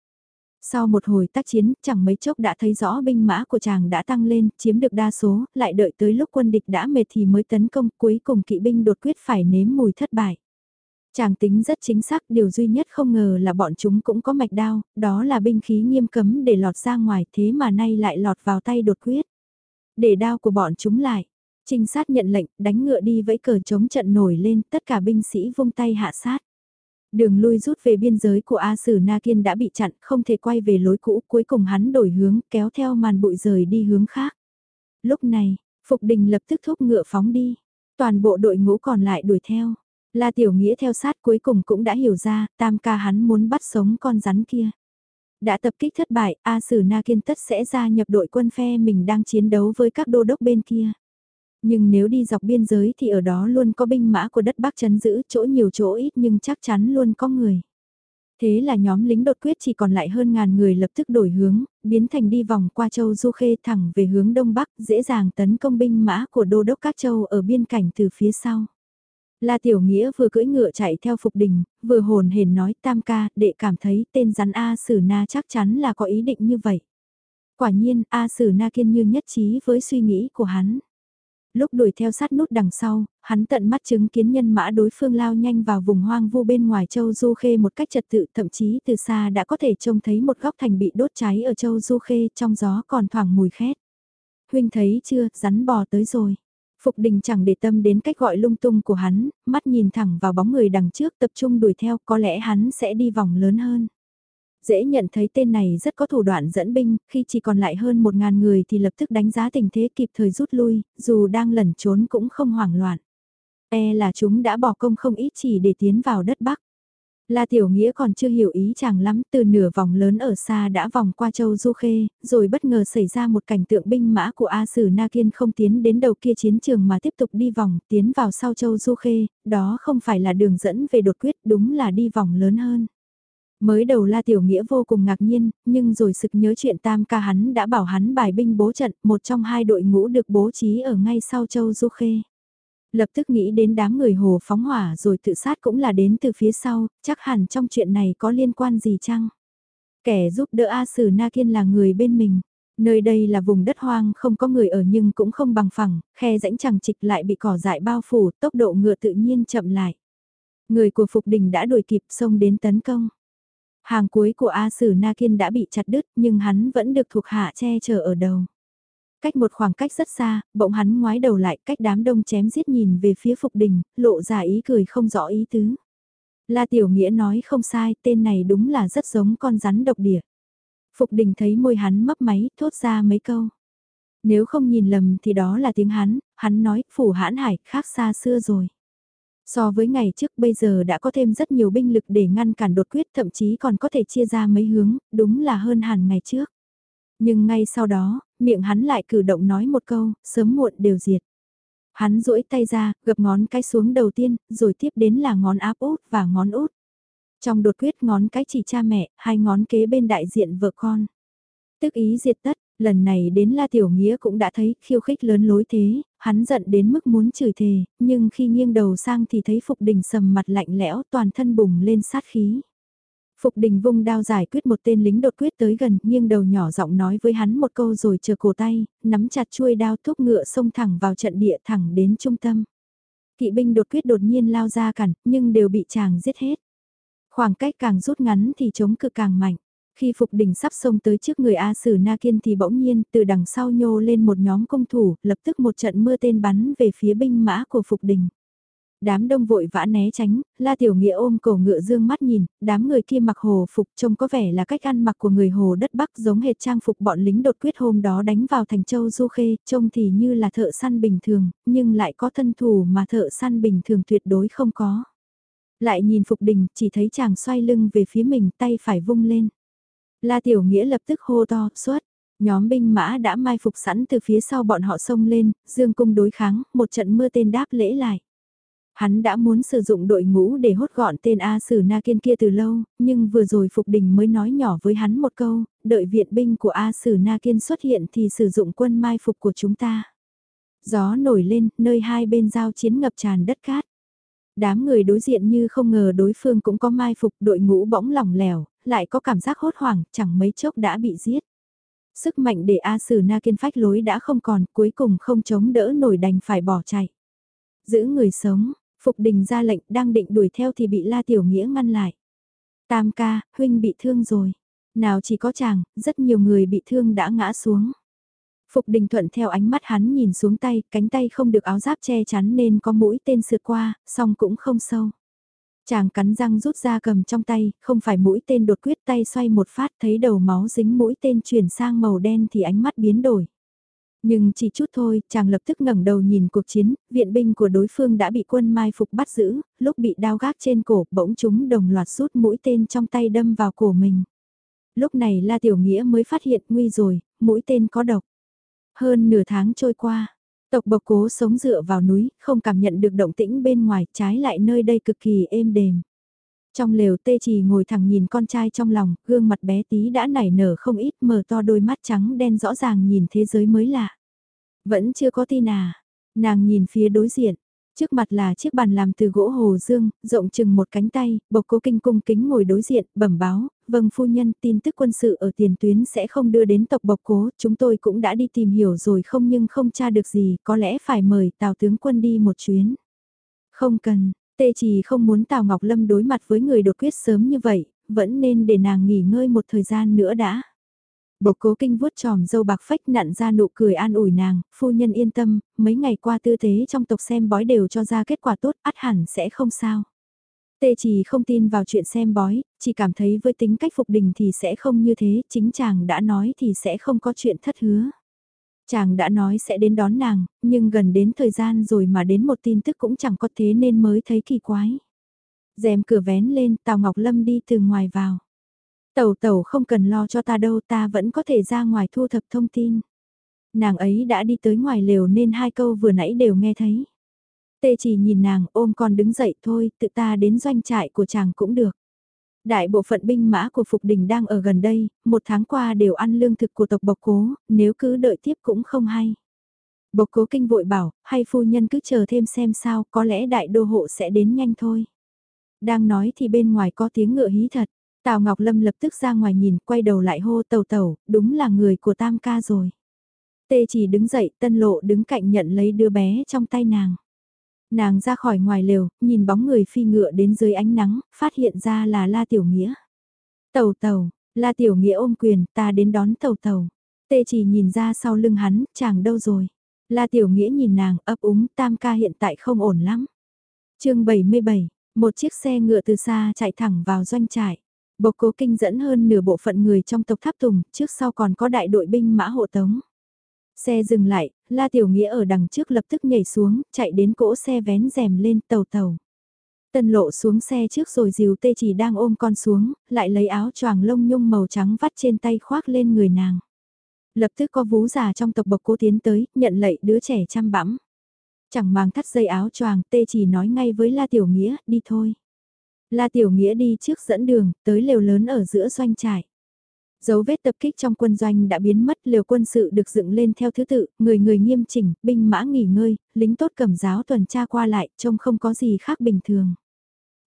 S1: Sau một hồi tác chiến, chẳng mấy chốc đã thấy rõ binh mã của chàng đã tăng lên, chiếm được đa số, lại đợi tới lúc quân địch đã mệt thì mới tấn công, cuối cùng kỵ binh đột quyết phải nếm mùi thất bại. Chàng tính rất chính xác, điều duy nhất không ngờ là bọn chúng cũng có mạch đao, đó là binh khí nghiêm cấm để lọt ra ngoài thế mà nay lại lọt vào tay đột quyết. Để đao của bọn chúng lại, trinh sát nhận lệnh, đánh ngựa đi vẫy cờ chống trận nổi lên, tất cả binh sĩ vung tay hạ sát. Đường lui rút về biên giới của A Sử Na Kiên đã bị chặn, không thể quay về lối cũ, cuối cùng hắn đổi hướng, kéo theo màn bụi rời đi hướng khác. Lúc này, Phục Đình lập tức thúc ngựa phóng đi, toàn bộ đội ngũ còn lại đuổi theo. La Tiểu Nghĩa theo sát cuối cùng cũng đã hiểu ra, tam ca hắn muốn bắt sống con rắn kia. Đã tập kích thất bại, A Sử Na Kiên tất sẽ gia nhập đội quân phe mình đang chiến đấu với các đô đốc bên kia. Nhưng nếu đi dọc biên giới thì ở đó luôn có binh mã của đất Bắc chấn giữ, chỗ nhiều chỗ ít nhưng chắc chắn luôn có người. Thế là nhóm lính đột quyết chỉ còn lại hơn ngàn người lập tức đổi hướng, biến thành đi vòng qua châu Du Khê thẳng về hướng Đông Bắc, dễ dàng tấn công binh mã của đô đốc các châu ở biên cảnh từ phía sau. La Tiểu Nghĩa vừa cưỡi ngựa chạy theo Phục Đình, vừa hồn hển nói tam ca, đệ cảm thấy tên rắn A Sử Na chắc chắn là có ý định như vậy. Quả nhiên, A Sử Na kiên như nhất trí với suy nghĩ của hắn. Lúc đuổi theo sát nút đằng sau, hắn tận mắt chứng kiến nhân mã đối phương lao nhanh vào vùng hoang vu bên ngoài châu Du Khê một cách trật tự thậm chí từ xa đã có thể trông thấy một góc thành bị đốt cháy ở châu Du Khê trong gió còn thoảng mùi khét. Huynh thấy chưa, rắn bò tới rồi. Phục đình chẳng để tâm đến cách gọi lung tung của hắn, mắt nhìn thẳng vào bóng người đằng trước tập trung đuổi theo có lẽ hắn sẽ đi vòng lớn hơn. Dễ nhận thấy tên này rất có thủ đoạn dẫn binh, khi chỉ còn lại hơn một ngàn người thì lập tức đánh giá tình thế kịp thời rút lui, dù đang lẩn trốn cũng không hoảng loạn. E là chúng đã bỏ công không ít chỉ để tiến vào đất Bắc. La Tiểu Nghĩa còn chưa hiểu ý chàng lắm, từ nửa vòng lớn ở xa đã vòng qua châu Du Khê, rồi bất ngờ xảy ra một cảnh tượng binh mã của A Sử Na Kiên không tiến đến đầu kia chiến trường mà tiếp tục đi vòng, tiến vào sau châu Du Khê, đó không phải là đường dẫn về đột quyết, đúng là đi vòng lớn hơn. Mới đầu La Tiểu Nghĩa vô cùng ngạc nhiên, nhưng rồi sực nhớ chuyện tam ca hắn đã bảo hắn bài binh bố trận, một trong hai đội ngũ được bố trí ở ngay sau châu Du Khê. Lập tức nghĩ đến đám người hồ phóng hỏa rồi tự sát cũng là đến từ phía sau, chắc hẳn trong chuyện này có liên quan gì chăng? Kẻ giúp đỡ A Sử Na Kiên là người bên mình. Nơi đây là vùng đất hoang không có người ở nhưng cũng không bằng phẳng, khe rãnh chẳng trịch lại bị cỏ dại bao phủ, tốc độ ngựa tự nhiên chậm lại. Người của Phục Đình đã đuổi kịp xông đến tấn công. Hàng cuối của A Sử Na Kiên đã bị chặt đứt nhưng hắn vẫn được thuộc hạ che chở ở đầu. Cách một khoảng cách rất xa, bỗng hắn ngoái đầu lại cách đám đông chém giết nhìn về phía Phục Đình, lộ ra ý cười không rõ ý tứ. La Tiểu Nghĩa nói không sai, tên này đúng là rất giống con rắn độc địa. Phục Đình thấy môi hắn mấp máy, thốt ra mấy câu. Nếu không nhìn lầm thì đó là tiếng hắn, hắn nói, phủ hãn hải, khác xa xưa rồi. So với ngày trước bây giờ đã có thêm rất nhiều binh lực để ngăn cản đột quyết thậm chí còn có thể chia ra mấy hướng, đúng là hơn hẳn ngày trước. Nhưng ngay sau đó, miệng hắn lại cử động nói một câu, sớm muộn đều diệt. Hắn duỗi tay ra, gập ngón cái xuống đầu tiên, rồi tiếp đến là ngón áp út và ngón út. Trong đột quyết ngón cái chỉ cha mẹ, hai ngón kế bên đại diện vợ con. Tức ý diệt tất, lần này đến La Tiểu Nghĩa cũng đã thấy khiêu khích lớn lối thế, hắn giận đến mức muốn chửi thề, nhưng khi nghiêng đầu sang thì thấy Phục Đình sầm mặt lạnh lẽo toàn thân bùng lên sát khí. Phục đình vung đao giải quyết một tên lính đột quyết tới gần, nghiêng đầu nhỏ giọng nói với hắn một câu rồi chờ cổ tay, nắm chặt chuôi đao thúc ngựa xông thẳng vào trận địa thẳng đến trung tâm. Kỵ binh đột quyết đột nhiên lao ra cản, nhưng đều bị chàng giết hết. Khoảng cách càng rút ngắn thì chống cự càng mạnh. Khi Phục Đình sắp xông tới trước người A Sử Na Kiên thì bỗng nhiên từ đằng sau nhô lên một nhóm công thủ, lập tức một trận mưa tên bắn về phía binh mã của Phục Đình đám đông vội vã né tránh, La Tiểu Nghĩa ôm cổ ngựa dương mắt nhìn, đám người kia mặc hồ phục trông có vẻ là cách ăn mặc của người hồ đất Bắc giống hệt trang phục bọn lính đột quyết hôm đó đánh vào thành châu Du Khê, trông thì như là thợ săn bình thường, nhưng lại có thân thủ mà thợ săn bình thường tuyệt đối không có. Lại nhìn Phục Đình, chỉ thấy chàng xoay lưng về phía mình tay phải vung lên. La Tiểu Nghĩa lập tức hô to, xuất. Nhóm binh mã đã mai phục sẵn từ phía sau bọn họ xông lên, dương cung đối kháng, một trận mưa tên đáp lễ lại. Hắn đã muốn sử dụng đội ngũ để hốt gọn tên A Sử Na Kiên kia từ lâu, nhưng vừa rồi Phục Đình mới nói nhỏ với hắn một câu, đợi viện binh của A Sử Na Kiên xuất hiện thì sử dụng quân mai phục của chúng ta. Gió nổi lên, nơi hai bên giao chiến ngập tràn đất cát. Đám người đối diện như không ngờ đối phương cũng có mai phục đội ngũ bỗng lỏng lẻo, lại có cảm giác hốt hoảng, chẳng mấy chốc đã bị giết. Sức mạnh để A Sử Na Kiên phách lối đã không còn, cuối cùng không chống đỡ nổi đành phải bỏ chạy. Giữ người sống, Phục đình ra lệnh đang định đuổi theo thì bị La Tiểu Nghĩa ngăn lại. Tam ca, huynh bị thương rồi. Nào chỉ có chàng, rất nhiều người bị thương đã ngã xuống. Phục đình thuận theo ánh mắt hắn nhìn xuống tay, cánh tay không được áo giáp che chắn nên có mũi tên sượt qua, song cũng không sâu. Chàng cắn răng rút ra cầm trong tay, không phải mũi tên đột quyết tay xoay một phát thấy đầu máu dính mũi tên chuyển sang màu đen thì ánh mắt biến đổi. Nhưng chỉ chút thôi, chàng lập tức ngẩng đầu nhìn cuộc chiến, viện binh của đối phương đã bị quân mai phục bắt giữ, lúc bị đao gác trên cổ, bỗng chúng đồng loạt rút mũi tên trong tay đâm vào cổ mình. Lúc này La Tiểu Nghĩa mới phát hiện nguy rồi, mũi tên có độc. Hơn nửa tháng trôi qua, tộc bộc cố sống dựa vào núi, không cảm nhận được động tĩnh bên ngoài, trái lại nơi đây cực kỳ êm đềm. Trong lều tê trì ngồi thẳng nhìn con trai trong lòng, gương mặt bé tí đã nảy nở không ít mở to đôi mắt trắng đen rõ ràng nhìn thế giới mới lạ. Vẫn chưa có tin à, nàng nhìn phía đối diện, trước mặt là chiếc bàn làm từ gỗ hồ dương, rộng chừng một cánh tay, bộc cố kinh cung kính ngồi đối diện, bẩm báo, vâng phu nhân tin tức quân sự ở tiền tuyến sẽ không đưa đến tộc bộc cố, chúng tôi cũng đã đi tìm hiểu rồi không nhưng không tra được gì, có lẽ phải mời tào tướng quân đi một chuyến. Không cần, tê trì không muốn tào Ngọc Lâm đối mặt với người đột quyết sớm như vậy, vẫn nên để nàng nghỉ ngơi một thời gian nữa đã. Bộc cố kinh vuốt tròm dâu bạc phách nặn ra nụ cười an ủi nàng, phu nhân yên tâm, mấy ngày qua tư thế trong tộc xem bói đều cho ra kết quả tốt, ắt hẳn sẽ không sao. Tê chỉ không tin vào chuyện xem bói, chỉ cảm thấy với tính cách phục đình thì sẽ không như thế, chính chàng đã nói thì sẽ không có chuyện thất hứa. Chàng đã nói sẽ đến đón nàng, nhưng gần đến thời gian rồi mà đến một tin tức cũng chẳng có thế nên mới thấy kỳ quái. rèm cửa vén lên, Tào Ngọc Lâm đi từ ngoài vào. Tẩu tẩu không cần lo cho ta đâu ta vẫn có thể ra ngoài thu thập thông tin. Nàng ấy đã đi tới ngoài lều nên hai câu vừa nãy đều nghe thấy. Tê chỉ nhìn nàng ôm con đứng dậy thôi, tự ta đến doanh trại của chàng cũng được. Đại bộ phận binh mã của Phục Đình đang ở gần đây, một tháng qua đều ăn lương thực của tộc Bộc Cố, nếu cứ đợi tiếp cũng không hay. Bộc Cố kinh vội bảo, hay phu nhân cứ chờ thêm xem sao, có lẽ đại đô hộ sẽ đến nhanh thôi. Đang nói thì bên ngoài có tiếng ngựa hí thật. Tào Ngọc Lâm lập tức ra ngoài nhìn, quay đầu lại hô tàu tàu, đúng là người của Tam ca rồi. Tê chỉ đứng dậy, tân lộ đứng cạnh nhận lấy đứa bé trong tay nàng. Nàng ra khỏi ngoài lều, nhìn bóng người phi ngựa đến dưới ánh nắng, phát hiện ra là La Tiểu Nghĩa. Tàu tàu, La Tiểu Nghĩa ôm quyền, ta đến đón tàu tàu. Tê chỉ nhìn ra sau lưng hắn, chàng đâu rồi. La Tiểu Nghĩa nhìn nàng, ấp úng, tam ca hiện tại không ổn lắm. chương 77, một chiếc xe ngựa từ xa chạy thẳng vào doanh trại. Bộc cố kinh dẫn hơn nửa bộ phận người trong tộc tháp tùng, trước sau còn có đại đội binh mã hộ tống. Xe dừng lại, La Tiểu Nghĩa ở đằng trước lập tức nhảy xuống, chạy đến cỗ xe vén rèm lên tàu tàu. Tân lộ xuống xe trước rồi dìu tê chỉ đang ôm con xuống, lại lấy áo choàng lông nhung màu trắng vắt trên tay khoác lên người nàng. Lập tức có vú già trong tộc bộc cố tiến tới, nhận lệnh đứa trẻ chăm bẵm. Chẳng mang thắt dây áo choàng, tê chỉ nói ngay với La Tiểu Nghĩa, đi thôi. La Tiểu Nghĩa đi trước dẫn đường, tới lều lớn ở giữa doanh trại. Dấu vết tập kích trong quân doanh đã biến mất, liều quân sự được dựng lên theo thứ tự, người người nghiêm chỉnh, binh mã nghỉ ngơi, lính tốt cầm giáo tuần tra qua lại, trông không có gì khác bình thường.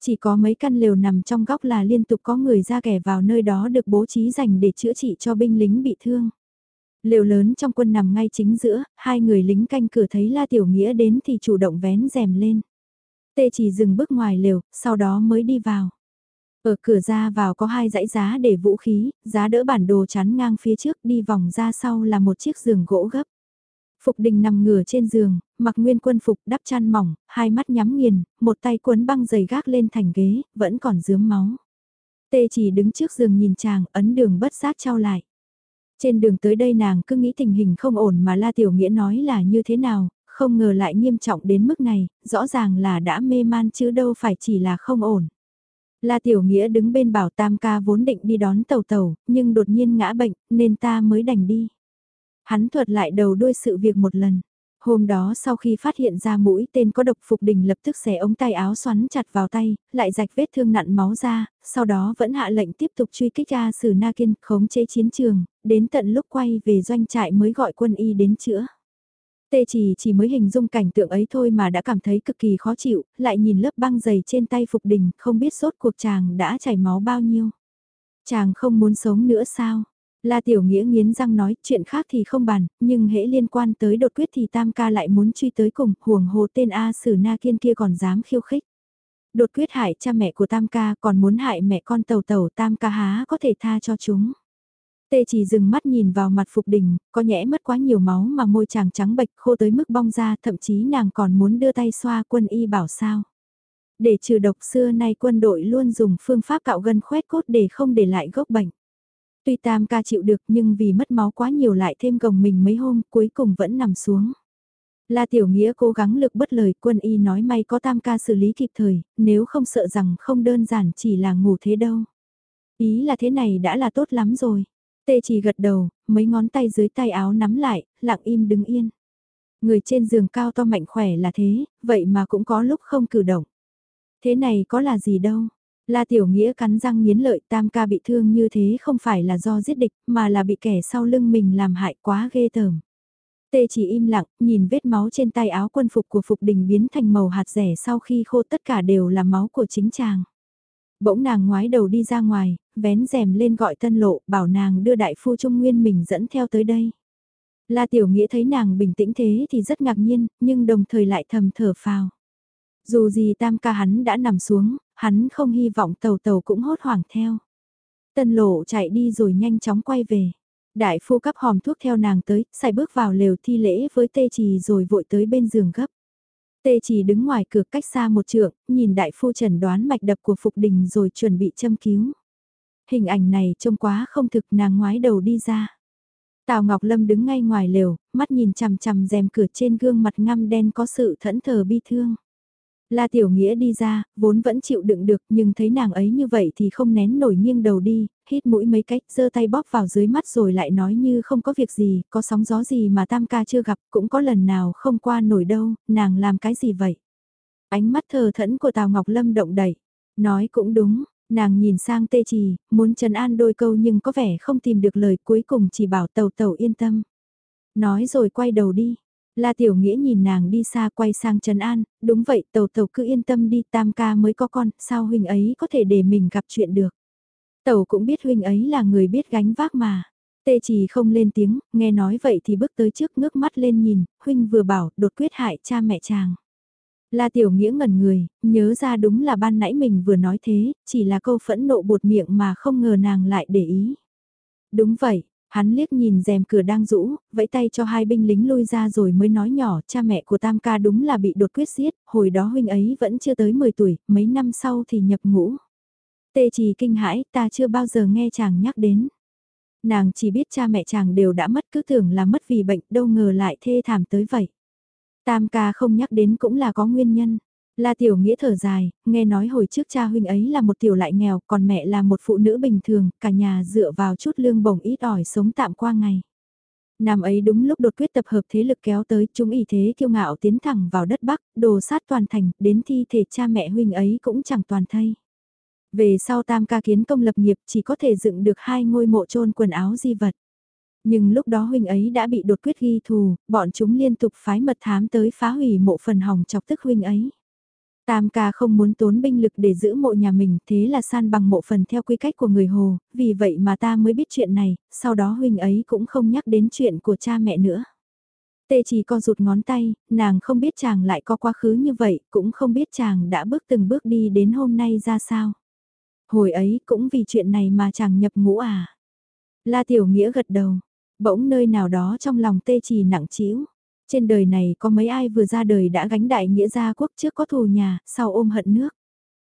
S1: Chỉ có mấy căn lều nằm trong góc là liên tục có người ra kẻ vào nơi đó được bố trí dành để chữa trị cho binh lính bị thương. Lều lớn trong quân nằm ngay chính giữa, hai người lính canh cửa thấy La Tiểu Nghĩa đến thì chủ động vén rèm lên. Tê chỉ dừng bước ngoài lều, sau đó mới đi vào. Ở cửa ra vào có hai dãy giá để vũ khí, giá đỡ bản đồ chắn ngang phía trước đi vòng ra sau là một chiếc giường gỗ gấp. Phục đình nằm ngửa trên giường, mặc nguyên quân phục đắp chăn mỏng, hai mắt nhắm nghiền, một tay cuốn băng giày gác lên thành ghế, vẫn còn dướm máu. Tê chỉ đứng trước giường nhìn chàng, ấn đường bất giác trao lại. Trên đường tới đây nàng cứ nghĩ tình hình không ổn mà La Tiểu Nghĩa nói là như thế nào, không ngờ lại nghiêm trọng đến mức này, rõ ràng là đã mê man chứ đâu phải chỉ là không ổn. La Tiểu Nghĩa đứng bên bảo Tam ca vốn định đi đón tàu tàu, nhưng đột nhiên ngã bệnh, nên ta mới đành đi. Hắn thuật lại đầu đuôi sự việc một lần. Hôm đó sau khi phát hiện ra mũi tên có độc phục đình lập tức xẻ ống tay áo xoắn chặt vào tay, lại rạch vết thương nặn máu ra, sau đó vẫn hạ lệnh tiếp tục truy kích ra Sử Na Kiên khống chế chiến trường, đến tận lúc quay về doanh trại mới gọi quân y đến chữa. Tê chỉ chỉ mới hình dung cảnh tượng ấy thôi mà đã cảm thấy cực kỳ khó chịu, lại nhìn lớp băng dày trên tay Phục Đình, không biết sốt cuộc chàng đã chảy máu bao nhiêu. Chàng không muốn sống nữa sao? La Tiểu Nghĩa nghiến răng nói chuyện khác thì không bàn, nhưng hễ liên quan tới đột quyết thì Tam ca lại muốn truy tới cùng, huồng hồ tên A Sử Na Kiên kia còn dám khiêu khích. Đột quyết hại cha mẹ của Tam ca còn muốn hại mẹ con tàu tàu Tam ca há có thể tha cho chúng. Tê chỉ dừng mắt nhìn vào mặt Phục Đình, có nhẽ mất quá nhiều máu mà môi chàng trắng bệch khô tới mức bong ra, thậm chí nàng còn muốn đưa tay xoa quân y bảo sao. Để trừ độc xưa nay quân đội luôn dùng phương pháp cạo gân khoét cốt để không để lại gốc bệnh. Tuy tam ca chịu được nhưng vì mất máu quá nhiều lại thêm gồng mình mấy hôm cuối cùng vẫn nằm xuống. La Tiểu Nghĩa cố gắng lực bất lời quân y nói may có tam ca xử lý kịp thời, nếu không sợ rằng không đơn giản chỉ là ngủ thế đâu. Ý là thế này đã là tốt lắm rồi. Tê chỉ gật đầu, mấy ngón tay dưới tay áo nắm lại, lặng im đứng yên. Người trên giường cao to mạnh khỏe là thế, vậy mà cũng có lúc không cử động. Thế này có là gì đâu. La Tiểu Nghĩa cắn răng nghiến lợi tam ca bị thương như thế không phải là do giết địch mà là bị kẻ sau lưng mình làm hại quá ghê tởm. Tê chỉ im lặng, nhìn vết máu trên tay áo quân phục của Phục Đình biến thành màu hạt rẻ sau khi khô tất cả đều là máu của chính chàng. Bỗng nàng ngoái đầu đi ra ngoài, vén rèm lên gọi tân lộ, bảo nàng đưa đại phu Trung Nguyên mình dẫn theo tới đây. La Tiểu Nghĩa thấy nàng bình tĩnh thế thì rất ngạc nhiên, nhưng đồng thời lại thầm thở phào. Dù gì tam ca hắn đã nằm xuống, hắn không hy vọng tàu tàu cũng hốt hoảng theo. Tân lộ chạy đi rồi nhanh chóng quay về. Đại phu cắp hòm thuốc theo nàng tới, xài bước vào lều thi lễ với tê trì rồi vội tới bên giường gấp. Tê trì đứng ngoài cửa cách xa một trượng, nhìn đại phu trần đoán mạch đập của Phục Đình rồi chuẩn bị châm cứu. Hình ảnh này trông quá không thực nàng ngoái đầu đi ra. Tào Ngọc Lâm đứng ngay ngoài lều, mắt nhìn chằm chằm rèm cửa trên gương mặt ngăm đen có sự thẫn thờ bi thương. La Tiểu Nghĩa đi ra, vốn vẫn chịu đựng được nhưng thấy nàng ấy như vậy thì không nén nổi nghiêng đầu đi, hít mũi mấy cách, giơ tay bóp vào dưới mắt rồi lại nói như không có việc gì, có sóng gió gì mà tam ca chưa gặp, cũng có lần nào không qua nổi đâu, nàng làm cái gì vậy? Ánh mắt thờ thẫn của Tào Ngọc Lâm động đẩy, nói cũng đúng, nàng nhìn sang tê trì, muốn trấn an đôi câu nhưng có vẻ không tìm được lời cuối cùng chỉ bảo tàu tàu yên tâm. Nói rồi quay đầu đi, La Tiểu Nghĩa nhìn nàng đi xa quay sang Trần An, đúng vậy tàu tàu cứ yên tâm đi tam ca mới có con, sao huynh ấy có thể để mình gặp chuyện được. Tàu cũng biết huynh ấy là người biết gánh vác mà. Tê chỉ không lên tiếng, nghe nói vậy thì bước tới trước ngước mắt lên nhìn, huynh vừa bảo đột quyết hại cha mẹ chàng. La Tiểu Nghĩa ngẩn người, nhớ ra đúng là ban nãy mình vừa nói thế, chỉ là câu phẫn nộ bột miệng mà không ngờ nàng lại để ý. Đúng vậy, Hắn liếc nhìn rèm cửa đang rũ, vẫy tay cho hai binh lính lui ra rồi mới nói nhỏ cha mẹ của Tam ca đúng là bị đột quyết giết, hồi đó huynh ấy vẫn chưa tới 10 tuổi, mấy năm sau thì nhập ngũ. Tê trì kinh hãi, ta chưa bao giờ nghe chàng nhắc đến. Nàng chỉ biết cha mẹ chàng đều đã mất cứ tưởng là mất vì bệnh, đâu ngờ lại thê thảm tới vậy. Tam ca không nhắc đến cũng là có nguyên nhân. La Tiểu Nghĩa thở dài, nghe nói hồi trước cha huynh ấy là một tiểu lại nghèo, còn mẹ là một phụ nữ bình thường, cả nhà dựa vào chút lương bổng ít ỏi sống tạm qua ngày. Năm ấy đúng lúc đột quyết tập hợp thế lực kéo tới, chúng ý thế kiêu ngạo tiến thẳng vào đất Bắc, đồ sát toàn thành, đến thi thể cha mẹ huynh ấy cũng chẳng toàn thay. Về sau tam ca kiến công lập nghiệp chỉ có thể dựng được hai ngôi mộ trôn quần áo di vật. Nhưng lúc đó huynh ấy đã bị đột quyết ghi thù, bọn chúng liên tục phái mật thám tới phá hủy mộ phần hỏng chọc tức huynh ấy. Tam ca không muốn tốn binh lực để giữ mộ nhà mình, thế là san bằng mộ phần theo quy cách của người Hồ, vì vậy mà ta mới biết chuyện này, sau đó huynh ấy cũng không nhắc đến chuyện của cha mẹ nữa. Tê chỉ co rụt ngón tay, nàng không biết chàng lại có quá khứ như vậy, cũng không biết chàng đã bước từng bước đi đến hôm nay ra sao. Hồi ấy cũng vì chuyện này mà chàng nhập ngũ à. La Tiểu Nghĩa gật đầu, bỗng nơi nào đó trong lòng tê trì nặng trĩu trên đời này có mấy ai vừa ra đời đã gánh đại nghĩa gia quốc trước có thù nhà, sau ôm hận nước.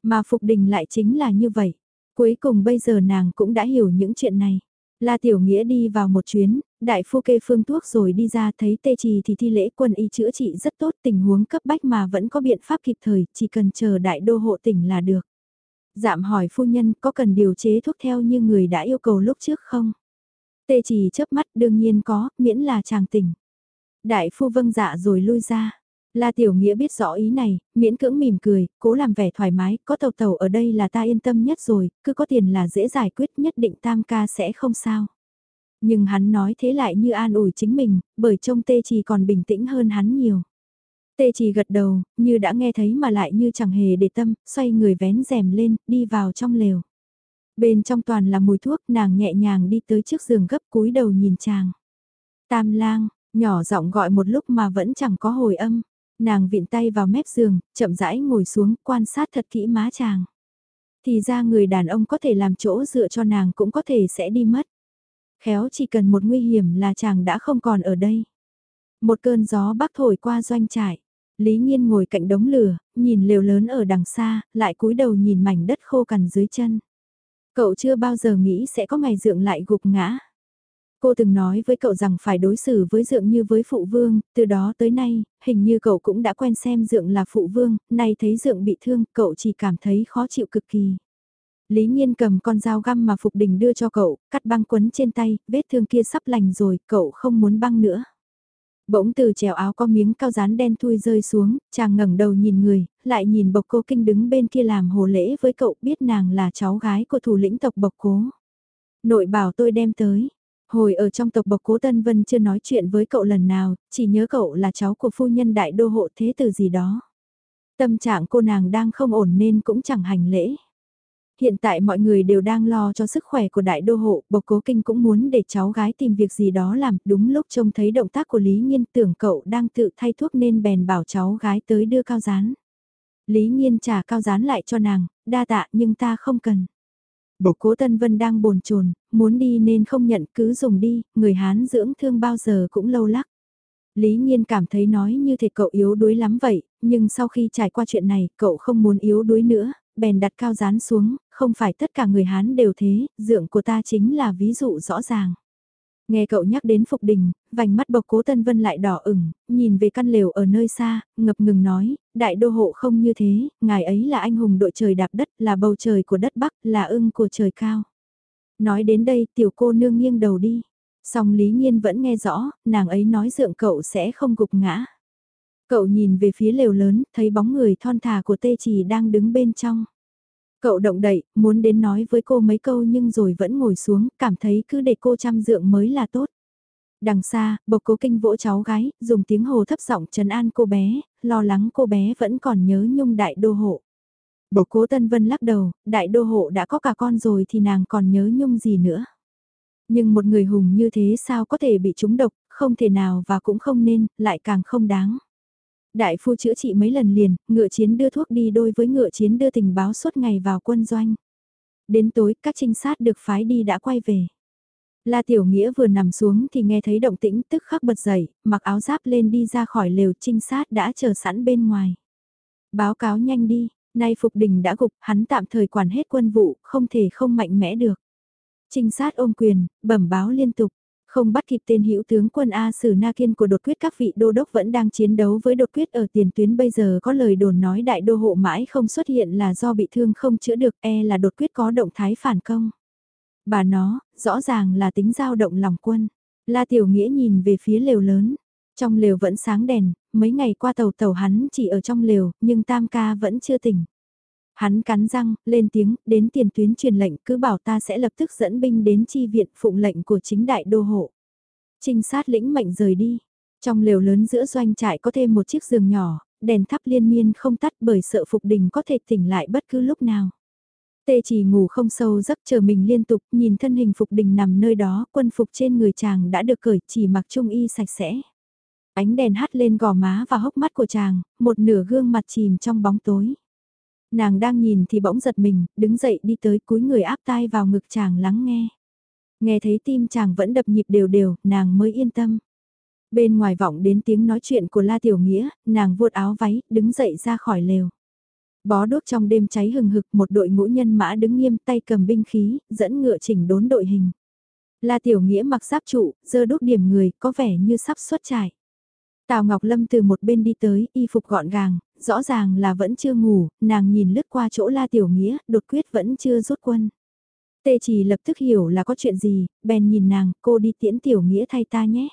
S1: Mà Phục Đình lại chính là như vậy. Cuối cùng bây giờ nàng cũng đã hiểu những chuyện này. La Tiểu Nghĩa đi vào một chuyến, đại phu kê phương thuốc rồi đi ra thấy tê trì thì thi lễ quân y chữa trị rất tốt tình huống cấp bách mà vẫn có biện pháp kịp thời, chỉ cần chờ đại đô hộ tỉnh là được. Dạm hỏi phu nhân có cần điều chế thuốc theo như người đã yêu cầu lúc trước không? Tê Chỉ chớp mắt đương nhiên có, miễn là chàng tỉnh. Đại phu vâng dạ rồi lui ra. La Tiểu Nghĩa biết rõ ý này, miễn cưỡng mỉm cười, cố làm vẻ thoải mái, có tàu tàu ở đây là ta yên tâm nhất rồi, cứ có tiền là dễ giải quyết nhất định tam ca sẽ không sao. Nhưng hắn nói thế lại như an ủi chính mình, bởi trông tê chỉ còn bình tĩnh hơn hắn nhiều. Tê chỉ gật đầu, như đã nghe thấy mà lại như chẳng hề để tâm, xoay người vén rèm lên, đi vào trong lều. Bên trong toàn là mùi thuốc, nàng nhẹ nhàng đi tới trước giường gấp cúi đầu nhìn chàng. Tam lang, Nhỏ giọng gọi một lúc mà vẫn chẳng có hồi âm. Nàng viện tay vào mép giường, chậm rãi ngồi xuống, quan sát thật kỹ má chàng. Thì ra người đàn ông có thể làm chỗ dựa cho nàng cũng có thể sẽ đi mất. Khéo chỉ cần một nguy hiểm là chàng đã không còn ở đây. Một cơn gió bắc thổi qua doanh trại. Lý Nhiên ngồi cạnh đống lửa, nhìn lều lớn ở đằng xa, lại cúi đầu nhìn mảnh đất khô cằn dưới chân. Cậu chưa bao giờ nghĩ sẽ có ngày dượng lại gục ngã. Cô từng nói với cậu rằng phải đối xử với dượng như với phụ vương, từ đó tới nay, hình như cậu cũng đã quen xem dượng là phụ vương, nay thấy dượng bị thương, cậu chỉ cảm thấy khó chịu cực kỳ. Lý Nhiên cầm con dao găm mà Phục Đình đưa cho cậu, cắt băng quấn trên tay, vết thương kia sắp lành rồi, cậu không muốn băng nữa. Bỗng từ trèo áo có miếng cao rán đen thui rơi xuống, chàng ngẩng đầu nhìn người, lại nhìn bộc cô kinh đứng bên kia làm hồ lễ với cậu biết nàng là cháu gái của thủ lĩnh tộc bộc cố. Nội bảo tôi đem tới. Hồi ở trong tộc bộc cố Tân Vân chưa nói chuyện với cậu lần nào, chỉ nhớ cậu là cháu của phu nhân đại đô hộ thế từ gì đó. Tâm trạng cô nàng đang không ổn nên cũng chẳng hành lễ. Hiện tại mọi người đều đang lo cho sức khỏe của đại đô hộ, bộc cố kinh cũng muốn để cháu gái tìm việc gì đó làm, đúng lúc trông thấy động tác của Lý Nhiên tưởng cậu đang tự thay thuốc nên bèn bảo cháu gái tới đưa cao rán. Lý Nhiên trả cao rán lại cho nàng, đa tạ nhưng ta không cần. Bộc cố Tân Vân đang bồn chồn muốn đi nên không nhận cứ dùng đi, người Hán dưỡng thương bao giờ cũng lâu lắc. Lý Nhiên cảm thấy nói như thể cậu yếu đuối lắm vậy, nhưng sau khi trải qua chuyện này, cậu không muốn yếu đuối nữa, bèn đặt cao rán xuống, không phải tất cả người Hán đều thế, dượng của ta chính là ví dụ rõ ràng. Nghe cậu nhắc đến Phục Đình, vành mắt bộc cố Tân Vân lại đỏ ửng, nhìn về căn lều ở nơi xa, ngập ngừng nói, đại đô hộ không như thế, ngài ấy là anh hùng đội trời đạp đất, là bầu trời của đất Bắc, là ưng của trời cao. Nói đến đây tiểu cô nương nghiêng đầu đi. Song Lý Nhiên vẫn nghe rõ, nàng ấy nói dượng cậu sẽ không gục ngã. Cậu nhìn về phía lều lớn, thấy bóng người thon thả của tê chỉ đang đứng bên trong. Cậu động đậy, muốn đến nói với cô mấy câu nhưng rồi vẫn ngồi xuống, cảm thấy cứ để cô chăm dượng mới là tốt. Đằng xa, bộc cố kinh vỗ cháu gái, dùng tiếng hồ thấp giọng trấn an cô bé, lo lắng cô bé vẫn còn nhớ nhung đại đô hộ. Bộc cố Tân Vân lắc đầu, đại đô hộ đã có cả con rồi thì nàng còn nhớ nhung gì nữa. Nhưng một người hùng như thế sao có thể bị trúng độc, không thể nào và cũng không nên, lại càng không đáng. Đại phu chữa trị mấy lần liền, ngựa chiến đưa thuốc đi đôi với ngựa chiến đưa tình báo suốt ngày vào quân doanh. Đến tối, các trinh sát được phái đi đã quay về. La Tiểu Nghĩa vừa nằm xuống thì nghe thấy động tĩnh tức khắc bật dậy, mặc áo giáp lên đi ra khỏi lều trinh sát đã chờ sẵn bên ngoài. Báo cáo nhanh đi, nay Phục Đình đã gục, hắn tạm thời quản hết quân vụ, không thể không mạnh mẽ được. Trinh sát ôm quyền, bẩm báo liên tục, không bắt kịp tên hữu tướng quân A Sử Na Kiên của đột quyết các vị đô đốc vẫn đang chiến đấu với đột quyết ở tiền tuyến bây giờ có lời đồn nói đại đô hộ mãi không xuất hiện là do bị thương không chữa được e là đột quyết có động thái phản công. Bà nó, rõ ràng là tính giao động lòng quân. La Tiểu Nghĩa nhìn về phía lều lớn. Trong lều vẫn sáng đèn, mấy ngày qua tàu tàu hắn chỉ ở trong lều, nhưng Tam ca vẫn chưa tỉnh. Hắn cắn răng, lên tiếng, đến tiền tuyến truyền lệnh cứ bảo ta sẽ lập tức dẫn binh đến chi viện phụng lệnh của chính đại đô hộ. Trinh sát lĩnh mệnh rời đi. Trong lều lớn giữa doanh trại có thêm một chiếc giường nhỏ, đèn thắp liên miên không tắt bởi sợ Phục Đình có thể tỉnh lại bất cứ lúc nào. Tê chỉ ngủ không sâu giấc chờ mình liên tục nhìn thân hình Phục Đình nằm nơi đó, quân phục trên người chàng đã được cởi chỉ mặc trung y sạch sẽ. Ánh đèn hắt lên gò má và hốc mắt của chàng, một nửa gương mặt chìm trong bóng tối. Nàng đang nhìn thì bỗng giật mình, đứng dậy đi tới cúi người áp tai vào ngực chàng lắng nghe. Nghe thấy tim chàng vẫn đập nhịp đều đều, nàng mới yên tâm. Bên ngoài vọng đến tiếng nói chuyện của La Tiểu Nghĩa, nàng vuột áo váy, đứng dậy ra khỏi lều. Bó đốt trong đêm cháy hừng hực một đội ngũ nhân mã đứng nghiêm tay cầm binh khí, dẫn ngựa chỉnh đốn đội hình. La Tiểu Nghĩa mặc giáp trụ, dơ đốt điểm người, có vẻ như sắp xuất trải. Tào Ngọc Lâm từ một bên đi tới, y phục gọn gàng, rõ ràng là vẫn chưa ngủ, nàng nhìn lướt qua chỗ La Tiểu Nghĩa, đột quyết vẫn chưa rút quân. Tê chỉ lập tức hiểu là có chuyện gì, bèn nhìn nàng, cô đi tiễn Tiểu Nghĩa thay ta nhé.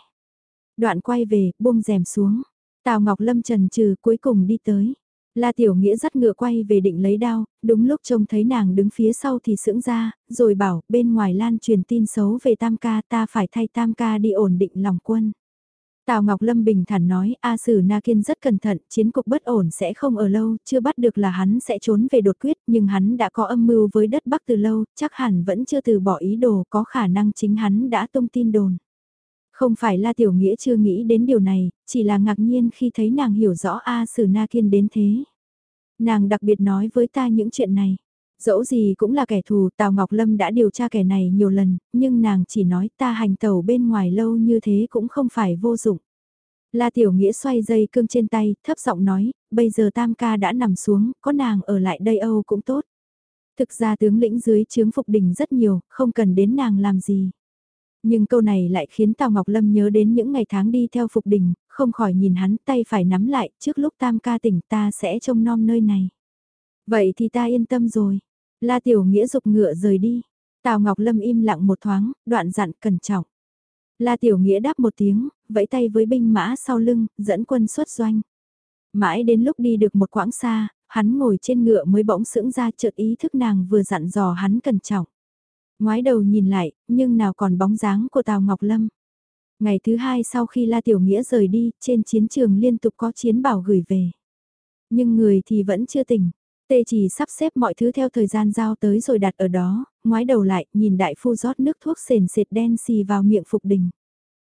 S1: Đoạn quay về, buông rèm xuống. Tào Ngọc Lâm trần trừ cuối cùng đi tới. La Tiểu Nghĩa dắt ngựa quay về định lấy đao, đúng lúc trông thấy nàng đứng phía sau thì sững ra, rồi bảo bên ngoài lan truyền tin xấu về Tam Ca ta phải thay Tam Ca đi ổn định lòng quân. Tào Ngọc Lâm bình thản nói, A Sử Na Kiên rất cẩn thận, chiến cục bất ổn sẽ không ở lâu, chưa bắt được là hắn sẽ trốn về đột quyết, nhưng hắn đã có âm mưu với đất Bắc từ lâu, chắc hẳn vẫn chưa từ bỏ ý đồ, có khả năng chính hắn đã tung tin đồn. Không phải La Tiểu Nghĩa chưa nghĩ đến điều này, chỉ là ngạc nhiên khi thấy nàng hiểu rõ A Sử Na Kiên đến thế. Nàng đặc biệt nói với ta những chuyện này. Dẫu gì cũng là kẻ thù, Tào Ngọc Lâm đã điều tra kẻ này nhiều lần, nhưng nàng chỉ nói ta hành tẩu bên ngoài lâu như thế cũng không phải vô dụng. La Tiểu Nghĩa xoay dây cương trên tay, thấp giọng nói, bây giờ tam ca đã nằm xuống, có nàng ở lại đây Âu cũng tốt. Thực ra tướng lĩnh dưới chướng phục đình rất nhiều, không cần đến nàng làm gì. Nhưng câu này lại khiến Tào Ngọc Lâm nhớ đến những ngày tháng đi theo phục đình, không khỏi nhìn hắn tay phải nắm lại, trước lúc tam ca tỉnh ta sẽ trông nom nơi này. Vậy thì ta yên tâm rồi. La Tiểu Nghĩa dục ngựa rời đi. Tào Ngọc Lâm im lặng một thoáng, đoạn dặn cẩn trọng. La Tiểu Nghĩa đáp một tiếng, vẫy tay với binh mã sau lưng, dẫn quân xuất doanh. Mãi đến lúc đi được một quãng xa, hắn ngồi trên ngựa mới bỗng sững ra chợt ý thức nàng vừa dặn dò hắn cẩn trọng. Ngoái đầu nhìn lại, nhưng nào còn bóng dáng của Tào Ngọc Lâm. Ngày thứ hai sau khi La Tiểu Nghĩa rời đi, trên chiến trường liên tục có chiến bảo gửi về. Nhưng người thì vẫn chưa tỉnh. Tê chỉ sắp xếp mọi thứ theo thời gian giao tới rồi đặt ở đó, ngoái đầu lại, nhìn đại phu rót nước thuốc sền sệt đen xì vào miệng Phục Đình.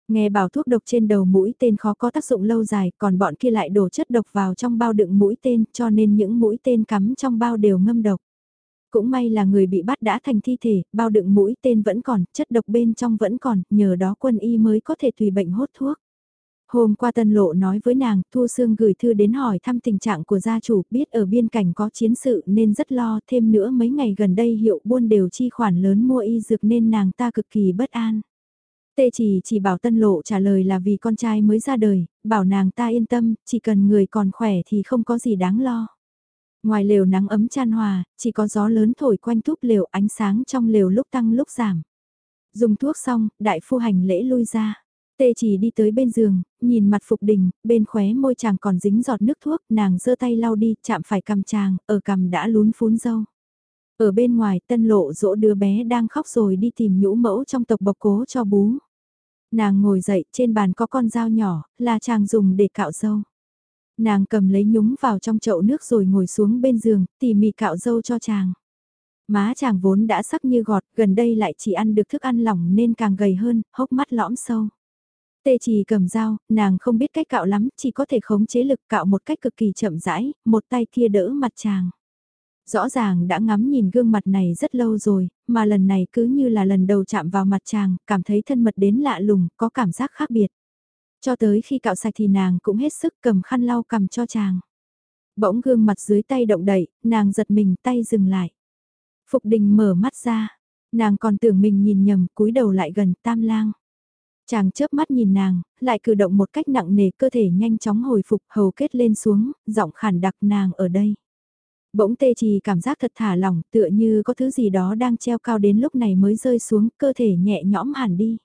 S1: Nghe bảo thuốc độc trên đầu mũi tên khó có tác dụng lâu dài, còn bọn kia lại đổ chất độc vào trong bao đựng mũi tên, cho nên những mũi tên cắm trong bao đều ngâm độc. Cũng may là người bị bắt đã thành thi thể, bao đựng mũi tên vẫn còn, chất độc bên trong vẫn còn, nhờ đó quân y mới có thể tùy bệnh hốt thuốc. Hôm qua Tân Lộ nói với nàng, Thu Sương gửi thư đến hỏi thăm tình trạng của gia chủ, biết ở biên cảnh có chiến sự nên rất lo, thêm nữa mấy ngày gần đây hiệu buôn đều chi khoản lớn mua y dược nên nàng ta cực kỳ bất an. Tê chỉ chỉ bảo Tân Lộ trả lời là vì con trai mới ra đời, bảo nàng ta yên tâm, chỉ cần người còn khỏe thì không có gì đáng lo. Ngoài lều nắng ấm chan hòa, chỉ có gió lớn thổi quanh thúp lều ánh sáng trong lều lúc tăng lúc giảm. Dùng thuốc xong, đại phu hành lễ lui ra. Tê chỉ đi tới bên giường, nhìn mặt Phục Đình, bên khóe môi chàng còn dính giọt nước thuốc, nàng giơ tay lau đi, chạm phải cầm chàng, ở cầm đã lún phún dâu. Ở bên ngoài tân lộ dỗ đứa bé đang khóc rồi đi tìm nhũ mẫu trong tộc bọc cố cho bú. Nàng ngồi dậy, trên bàn có con dao nhỏ, là chàng dùng để cạo dâu. Nàng cầm lấy nhúng vào trong chậu nước rồi ngồi xuống bên giường, tỉ mỉ cạo dâu cho chàng. Má chàng vốn đã sắc như gọt, gần đây lại chỉ ăn được thức ăn lỏng nên càng gầy hơn, hốc mắt lõm sâu. Tê chỉ cầm dao, nàng không biết cách cạo lắm, chỉ có thể khống chế lực cạo một cách cực kỳ chậm rãi, một tay kia đỡ mặt chàng. Rõ ràng đã ngắm nhìn gương mặt này rất lâu rồi, mà lần này cứ như là lần đầu chạm vào mặt chàng, cảm thấy thân mật đến lạ lùng, có cảm giác khác biệt. Cho tới khi cạo sạch thì nàng cũng hết sức cầm khăn lau cầm cho chàng. Bỗng gương mặt dưới tay động đậy, nàng giật mình tay dừng lại. Phục đình mở mắt ra, nàng còn tưởng mình nhìn nhầm cúi đầu lại gần tam lang. Chàng chớp mắt nhìn nàng, lại cử động một cách nặng nề cơ thể nhanh chóng hồi phục hầu kết lên xuống, giọng khản đặc nàng ở đây. Bỗng tê trì cảm giác thật thả lỏng tựa như có thứ gì đó đang treo cao đến lúc này mới rơi xuống cơ thể nhẹ nhõm hẳn đi.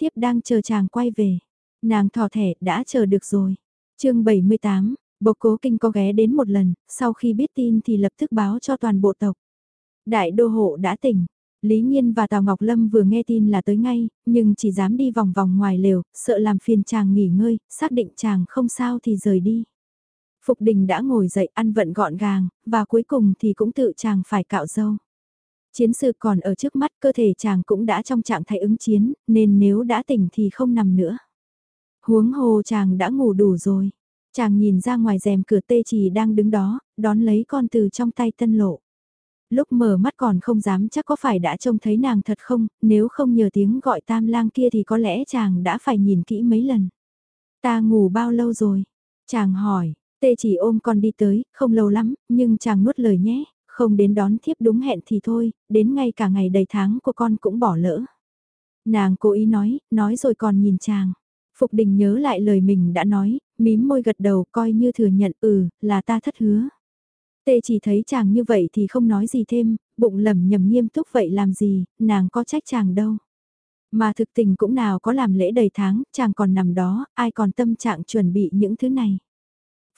S1: Thiếp đang chờ chàng quay về. Nàng thò thẻ đã chờ được rồi. chương 78, Bộc Cố Kinh có ghé đến một lần, sau khi biết tin thì lập tức báo cho toàn bộ tộc. Đại đô hộ đã tỉnh, Lý Nhiên và Tào Ngọc Lâm vừa nghe tin là tới ngay, nhưng chỉ dám đi vòng vòng ngoài lều, sợ làm phiền chàng nghỉ ngơi, xác định chàng không sao thì rời đi. Phục đình đã ngồi dậy ăn vận gọn gàng, và cuối cùng thì cũng tự chàng phải cạo dâu. Chiến sự còn ở trước mắt cơ thể chàng cũng đã trong trạng thái ứng chiến, nên nếu đã tỉnh thì không nằm nữa. Huống hồ chàng đã ngủ đủ rồi. Chàng nhìn ra ngoài rèm cửa tê trì đang đứng đó, đón lấy con từ trong tay tân lộ. Lúc mở mắt còn không dám chắc có phải đã trông thấy nàng thật không, nếu không nhờ tiếng gọi tam lang kia thì có lẽ chàng đã phải nhìn kỹ mấy lần. Ta ngủ bao lâu rồi? Chàng hỏi, tê chỉ ôm con đi tới, không lâu lắm, nhưng chàng nuốt lời nhé, không đến đón thiếp đúng hẹn thì thôi, đến ngay cả ngày đầy tháng của con cũng bỏ lỡ. Nàng cố ý nói, nói rồi còn nhìn chàng. Phục đình nhớ lại lời mình đã nói, mím môi gật đầu coi như thừa nhận ừ, là ta thất hứa. Tê chỉ thấy chàng như vậy thì không nói gì thêm, bụng lầm nhầm nghiêm túc vậy làm gì, nàng có trách chàng đâu. Mà thực tình cũng nào có làm lễ đầy tháng, chàng còn nằm đó, ai còn tâm trạng chuẩn bị những thứ này.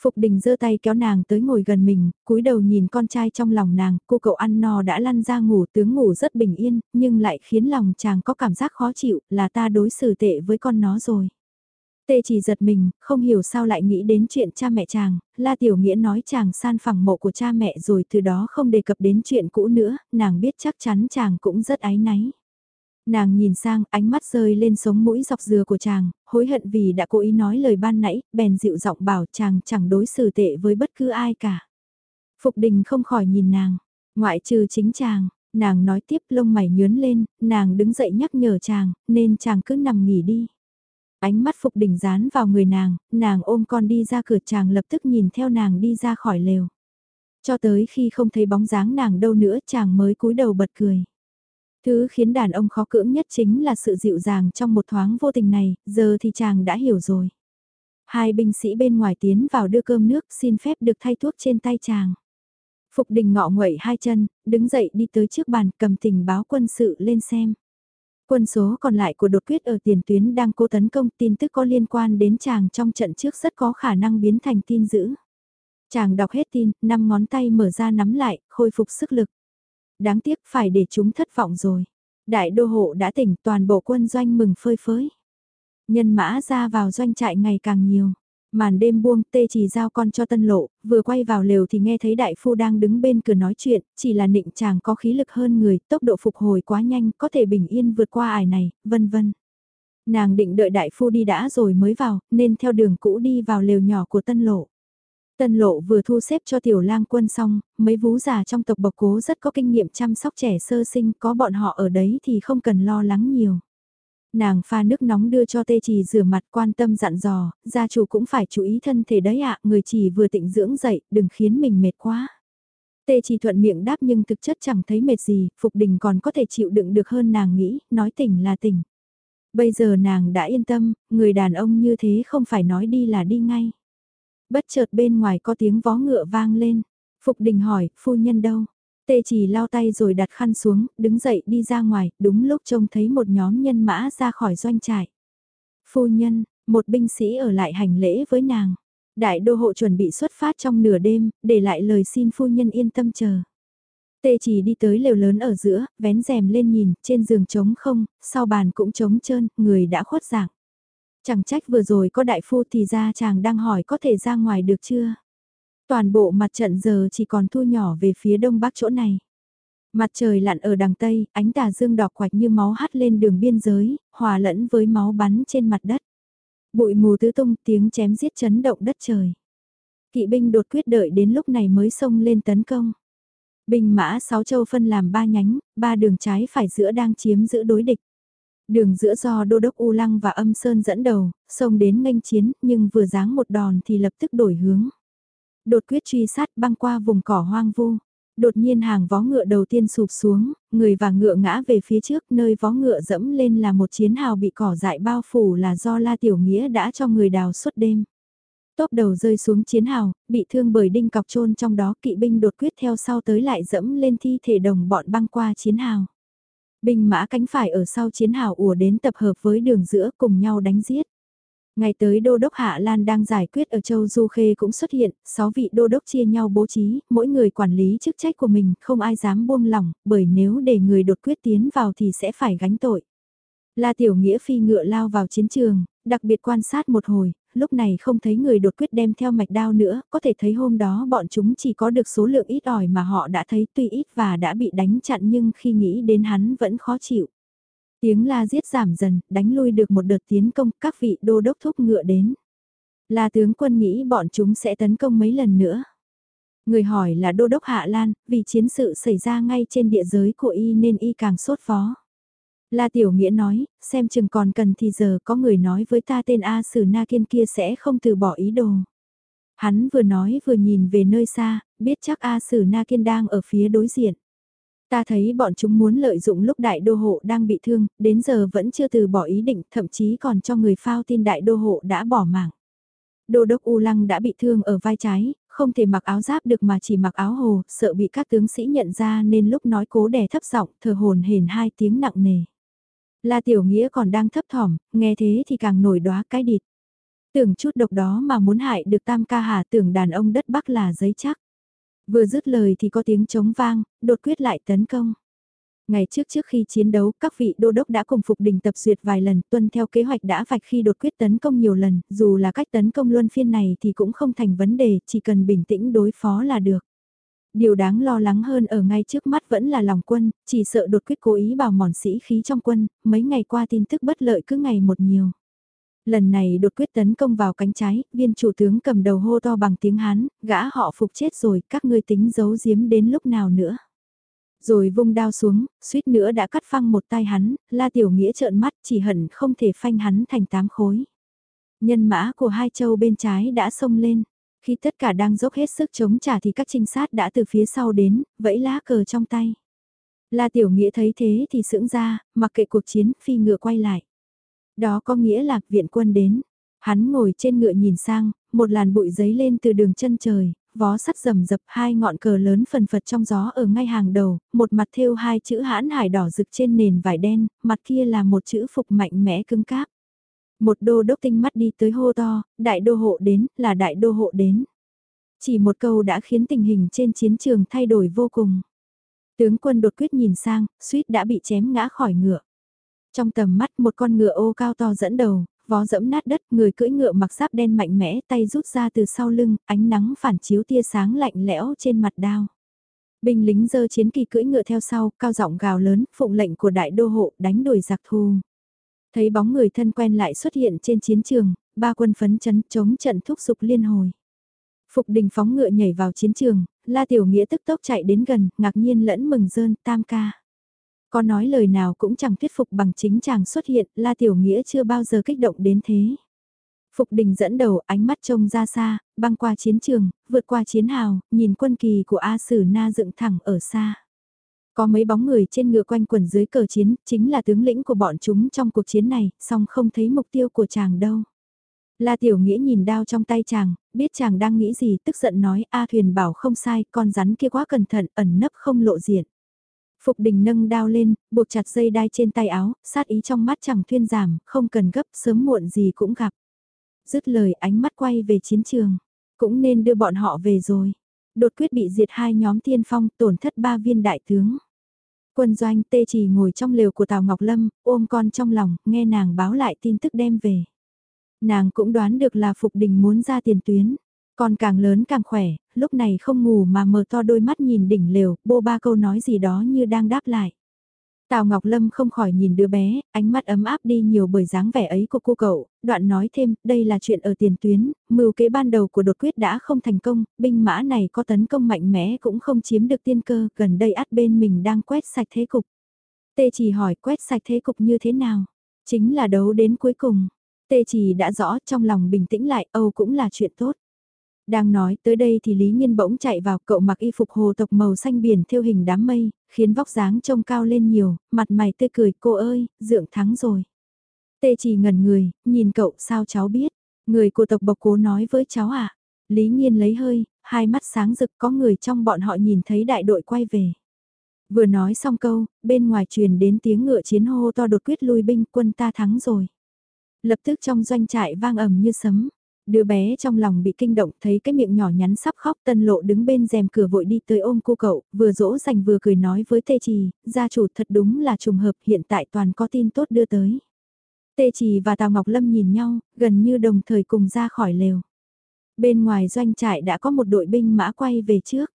S1: Phục đình giơ tay kéo nàng tới ngồi gần mình, cúi đầu nhìn con trai trong lòng nàng, cô cậu ăn no đã lăn ra ngủ tướng ngủ rất bình yên, nhưng lại khiến lòng chàng có cảm giác khó chịu, là ta đối xử tệ với con nó rồi. Tê chỉ giật mình, không hiểu sao lại nghĩ đến chuyện cha mẹ chàng, La Tiểu Nghĩa nói chàng san phẳng mộ của cha mẹ rồi từ đó không đề cập đến chuyện cũ nữa, nàng biết chắc chắn chàng cũng rất ái náy. Nàng nhìn sang, ánh mắt rơi lên sống mũi dọc dừa của chàng, hối hận vì đã cố ý nói lời ban nãy, bèn dịu giọng bảo chàng chẳng đối xử tệ với bất cứ ai cả. Phục đình không khỏi nhìn nàng, ngoại trừ chính chàng, nàng nói tiếp lông mày nhướn lên, nàng đứng dậy nhắc nhở chàng, nên chàng cứ nằm nghỉ đi. Ánh mắt Phục Đình dán vào người nàng, nàng ôm con đi ra cửa chàng lập tức nhìn theo nàng đi ra khỏi lều. Cho tới khi không thấy bóng dáng nàng đâu nữa chàng mới cúi đầu bật cười. Thứ khiến đàn ông khó cưỡng nhất chính là sự dịu dàng trong một thoáng vô tình này, giờ thì chàng đã hiểu rồi. Hai binh sĩ bên ngoài tiến vào đưa cơm nước xin phép được thay thuốc trên tay chàng. Phục đình ngọ nguậy hai chân, đứng dậy đi tới trước bàn cầm tình báo quân sự lên xem. Quân số còn lại của đột quyết ở tiền tuyến đang cố tấn công tin tức có liên quan đến chàng trong trận trước rất có khả năng biến thành tin dữ. Chàng đọc hết tin, năm ngón tay mở ra nắm lại, khôi phục sức lực. Đáng tiếc phải để chúng thất vọng rồi. Đại đô hộ đã tỉnh toàn bộ quân doanh mừng phơi phới. Nhân mã ra vào doanh trại ngày càng nhiều. Màn đêm buông tê chỉ giao con cho tân lộ, vừa quay vào lều thì nghe thấy đại phu đang đứng bên cửa nói chuyện, chỉ là nịnh chàng có khí lực hơn người, tốc độ phục hồi quá nhanh, có thể bình yên vượt qua ải này, vân vân. Nàng định đợi đại phu đi đã rồi mới vào, nên theo đường cũ đi vào lều nhỏ của tân lộ. Tân lộ vừa thu xếp cho tiểu lang quân xong, mấy vú già trong tộc bộc cố rất có kinh nghiệm chăm sóc trẻ sơ sinh, có bọn họ ở đấy thì không cần lo lắng nhiều. Nàng pha nước nóng đưa cho tê trì rửa mặt quan tâm dặn dò, gia chủ cũng phải chú ý thân thể đấy ạ, người chỉ vừa tịnh dưỡng dậy, đừng khiến mình mệt quá. Tê trì thuận miệng đáp nhưng thực chất chẳng thấy mệt gì, Phục Đình còn có thể chịu đựng được hơn nàng nghĩ, nói tỉnh là tỉnh. Bây giờ nàng đã yên tâm, người đàn ông như thế không phải nói đi là đi ngay. Bất chợt bên ngoài có tiếng vó ngựa vang lên. Phục đình hỏi, phu nhân đâu? Tê chỉ lao tay rồi đặt khăn xuống, đứng dậy đi ra ngoài, đúng lúc trông thấy một nhóm nhân mã ra khỏi doanh trại. Phu nhân, một binh sĩ ở lại hành lễ với nàng. Đại đô hộ chuẩn bị xuất phát trong nửa đêm, để lại lời xin phu nhân yên tâm chờ. Tê chỉ đi tới lều lớn ở giữa, vén rèm lên nhìn, trên giường trống không, sau bàn cũng trống trơn, người đã khuất dạng. Chẳng trách vừa rồi có đại phu thì ra chàng đang hỏi có thể ra ngoài được chưa? Toàn bộ mặt trận giờ chỉ còn thu nhỏ về phía đông bắc chỗ này. Mặt trời lặn ở đằng tây, ánh tà dương đỏ quạch như máu hắt lên đường biên giới, hòa lẫn với máu bắn trên mặt đất. Bụi mù tứ tung tiếng chém giết chấn động đất trời. Kỵ binh đột quyết đợi đến lúc này mới xông lên tấn công. Binh mã sáu châu phân làm ba nhánh, ba đường trái phải giữa đang chiếm giữ đối địch. Đường giữa do Đô Đốc U Lăng và Âm Sơn dẫn đầu, xông đến nghênh chiến, nhưng vừa giáng một đòn thì lập tức đổi hướng. Đột quyết truy sát băng qua vùng cỏ hoang vu. Đột nhiên hàng vó ngựa đầu tiên sụp xuống, người và ngựa ngã về phía trước nơi vó ngựa dẫm lên là một chiến hào bị cỏ dại bao phủ là do La Tiểu Nghĩa đã cho người đào suốt đêm. Tốp đầu rơi xuống chiến hào, bị thương bởi đinh cọc trôn trong đó kỵ binh đột quyết theo sau tới lại dẫm lên thi thể đồng bọn băng qua chiến hào. Binh mã cánh phải ở sau chiến hào ùa đến tập hợp với đường giữa cùng nhau đánh giết. Ngày tới đô đốc Hạ Lan đang giải quyết ở châu Du Khê cũng xuất hiện, 6 vị đô đốc chia nhau bố trí, mỗi người quản lý chức trách của mình, không ai dám buông lỏng, bởi nếu để người đột quyết tiến vào thì sẽ phải gánh tội. La Tiểu Nghĩa phi ngựa lao vào chiến trường, đặc biệt quan sát một hồi, lúc này không thấy người đột quyết đem theo mạch đao nữa, có thể thấy hôm đó bọn chúng chỉ có được số lượng ít ỏi mà họ đã thấy tuy ít và đã bị đánh chặn nhưng khi nghĩ đến hắn vẫn khó chịu. Tiếng la giết giảm dần, đánh lui được một đợt tiến công, các vị đô đốc thúc ngựa đến. La tướng quân nghĩ bọn chúng sẽ tấn công mấy lần nữa. Người hỏi là đô đốc Hạ Lan, vì chiến sự xảy ra ngay trên địa giới của y nên y càng sốt phó. La Tiểu Nghĩa nói, xem chừng còn cần thì giờ có người nói với ta tên A Sử Na Kiên kia sẽ không từ bỏ ý đồ. Hắn vừa nói vừa nhìn về nơi xa, biết chắc A Sử Na Kiên đang ở phía đối diện. Ta thấy bọn chúng muốn lợi dụng lúc đại đô hộ đang bị thương, đến giờ vẫn chưa từ bỏ ý định, thậm chí còn cho người phao tin đại đô hộ đã bỏ mạng. Đô đốc U Lăng đã bị thương ở vai trái, không thể mặc áo giáp được mà chỉ mặc áo hồ, sợ bị các tướng sĩ nhận ra nên lúc nói cố đè thấp giọng, thờ hồn hển hai tiếng nặng nề. La Tiểu Nghĩa còn đang thấp thỏm, nghe thế thì càng nổi đóa cái địt. Tưởng chút độc đó mà muốn hại được tam ca hà tưởng đàn ông đất Bắc là giấy chắc. Vừa dứt lời thì có tiếng chống vang, đột quyết lại tấn công. Ngày trước trước khi chiến đấu, các vị đô đốc đã cùng Phục Đình tập duyệt vài lần, tuân theo kế hoạch đã vạch khi đột quyết tấn công nhiều lần, dù là cách tấn công luân phiên này thì cũng không thành vấn đề, chỉ cần bình tĩnh đối phó là được. Điều đáng lo lắng hơn ở ngay trước mắt vẫn là lòng quân, chỉ sợ đột quyết cố ý bảo mòn sĩ khí trong quân, mấy ngày qua tin tức bất lợi cứ ngày một nhiều. Lần này đột quyết tấn công vào cánh trái, viên chủ tướng cầm đầu hô to bằng tiếng Hán, gã họ phục chết rồi, các ngươi tính giấu giếm đến lúc nào nữa. Rồi vung đao xuống, suýt nữa đã cắt phăng một tay hắn, la tiểu nghĩa trợn mắt chỉ hận không thể phanh hắn thành tám khối. Nhân mã của hai châu bên trái đã xông lên. Khi tất cả đang dốc hết sức chống trả thì các trinh sát đã từ phía sau đến, vẫy lá cờ trong tay. La Tiểu Nghĩa thấy thế thì sững ra, mặc kệ cuộc chiến, phi ngựa quay lại. Đó có nghĩa là viện quân đến. Hắn ngồi trên ngựa nhìn sang, một làn bụi giấy lên từ đường chân trời, vó sắt rầm rập hai ngọn cờ lớn phần phật trong gió ở ngay hàng đầu, một mặt thêu hai chữ hãn hải đỏ rực trên nền vải đen, mặt kia là một chữ phục mạnh mẽ cứng cáp. Một đô đốc tinh mắt đi tới hô to, đại đô hộ đến, là đại đô hộ đến. Chỉ một câu đã khiến tình hình trên chiến trường thay đổi vô cùng. Tướng quân đột quyết nhìn sang, suýt đã bị chém ngã khỏi ngựa. Trong tầm mắt một con ngựa ô cao to dẫn đầu, vó dẫm nát đất, người cưỡi ngựa mặc giáp đen mạnh mẽ, tay rút ra từ sau lưng, ánh nắng phản chiếu tia sáng lạnh lẽo trên mặt đao. Binh lính dơ chiến kỳ cưỡi ngựa theo sau, cao giọng gào lớn, phụng lệnh của đại đô hộ, đánh đuổi giặc thù. Thấy bóng người thân quen lại xuất hiện trên chiến trường, ba quân phấn chấn chống trận thúc giục liên hồi. Phục đình phóng ngựa nhảy vào chiến trường, La Tiểu Nghĩa tức tốc chạy đến gần, ngạc nhiên lẫn mừng rơn, tam ca. Có nói lời nào cũng chẳng thuyết phục bằng chính chàng xuất hiện, La Tiểu Nghĩa chưa bao giờ kích động đến thế. Phục đình dẫn đầu ánh mắt trông ra xa, băng qua chiến trường, vượt qua chiến hào, nhìn quân kỳ của A Sử Na dựng thẳng ở xa. Có mấy bóng người trên ngựa quanh quần dưới cờ chiến, chính là tướng lĩnh của bọn chúng trong cuộc chiến này, song không thấy mục tiêu của chàng đâu. La Tiểu Nghĩa nhìn đao trong tay chàng, biết chàng đang nghĩ gì, tức giận nói, A thuyền bảo không sai, con rắn kia quá cẩn thận, ẩn nấp không lộ diện. Phục đình nâng đao lên, buộc chặt dây đai trên tay áo, sát ý trong mắt chẳng thuyên giảm, không cần gấp, sớm muộn gì cũng gặp. Dứt lời ánh mắt quay về chiến trường, cũng nên đưa bọn họ về rồi. Đột quyết bị diệt hai nhóm tiên phong, tổn thất ba viên đại tướng. Quân doanh tê chỉ ngồi trong lều của Tào Ngọc Lâm, ôm con trong lòng, nghe nàng báo lại tin tức đem về. Nàng cũng đoán được là Phục Đình muốn ra tiền tuyến. Con càng lớn càng khỏe, lúc này không ngủ mà mở to đôi mắt nhìn đỉnh lều, bô ba câu nói gì đó như đang đáp lại. Tào Ngọc Lâm không khỏi nhìn đứa bé, ánh mắt ấm áp đi nhiều bởi dáng vẻ ấy của cô cậu, đoạn nói thêm, đây là chuyện ở tiền tuyến, mưu kế ban đầu của đột quyết đã không thành công, binh mã này có tấn công mạnh mẽ cũng không chiếm được tiên cơ, gần đây át bên mình đang quét sạch thế cục. Tê chỉ hỏi quét sạch thế cục như thế nào? Chính là đấu đến cuối cùng. Tê chỉ đã rõ trong lòng bình tĩnh lại, Âu cũng là chuyện tốt. Đang nói tới đây thì Lý Nhiên bỗng chạy vào cậu mặc y phục hồ tộc màu xanh biển theo hình đám mây, khiến vóc dáng trông cao lên nhiều, mặt mày tươi cười cô ơi, dượng thắng rồi. Tê chỉ ngẩn người, nhìn cậu sao cháu biết, người của tộc bộc cố nói với cháu à. Lý Nhiên lấy hơi, hai mắt sáng rực có người trong bọn họ nhìn thấy đại đội quay về. Vừa nói xong câu, bên ngoài truyền đến tiếng ngựa chiến hô to đột quyết lui binh quân ta thắng rồi. Lập tức trong doanh trại vang ầm như sấm, Đứa bé trong lòng bị kinh động thấy cái miệng nhỏ nhắn sắp khóc tân lộ đứng bên rèm cửa vội đi tới ôm cô cậu, vừa dỗ dành vừa cười nói với Tê Trì, gia chủ thật đúng là trùng hợp hiện tại toàn có tin tốt đưa tới. Tê Trì và Tào Ngọc Lâm nhìn nhau, gần như đồng thời cùng ra khỏi lều. Bên ngoài doanh trại đã có một đội binh mã quay về trước.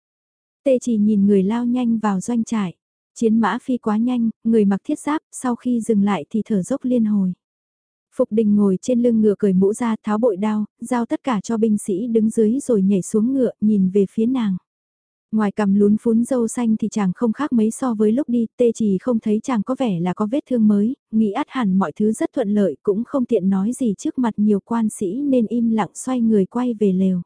S1: Tê Trì nhìn người lao nhanh vào doanh trại. Chiến mã phi quá nhanh, người mặc thiết giáp, sau khi dừng lại thì thở dốc liên hồi. Phục đình ngồi trên lưng ngựa cởi mũ ra tháo bội đao, giao tất cả cho binh sĩ đứng dưới rồi nhảy xuống ngựa nhìn về phía nàng. Ngoài cầm lún phún dâu xanh thì chàng không khác mấy so với lúc đi, tê chỉ không thấy chàng có vẻ là có vết thương mới, nghĩ át hẳn mọi thứ rất thuận lợi cũng không tiện nói gì trước mặt nhiều quan sĩ nên im lặng xoay người quay về lều.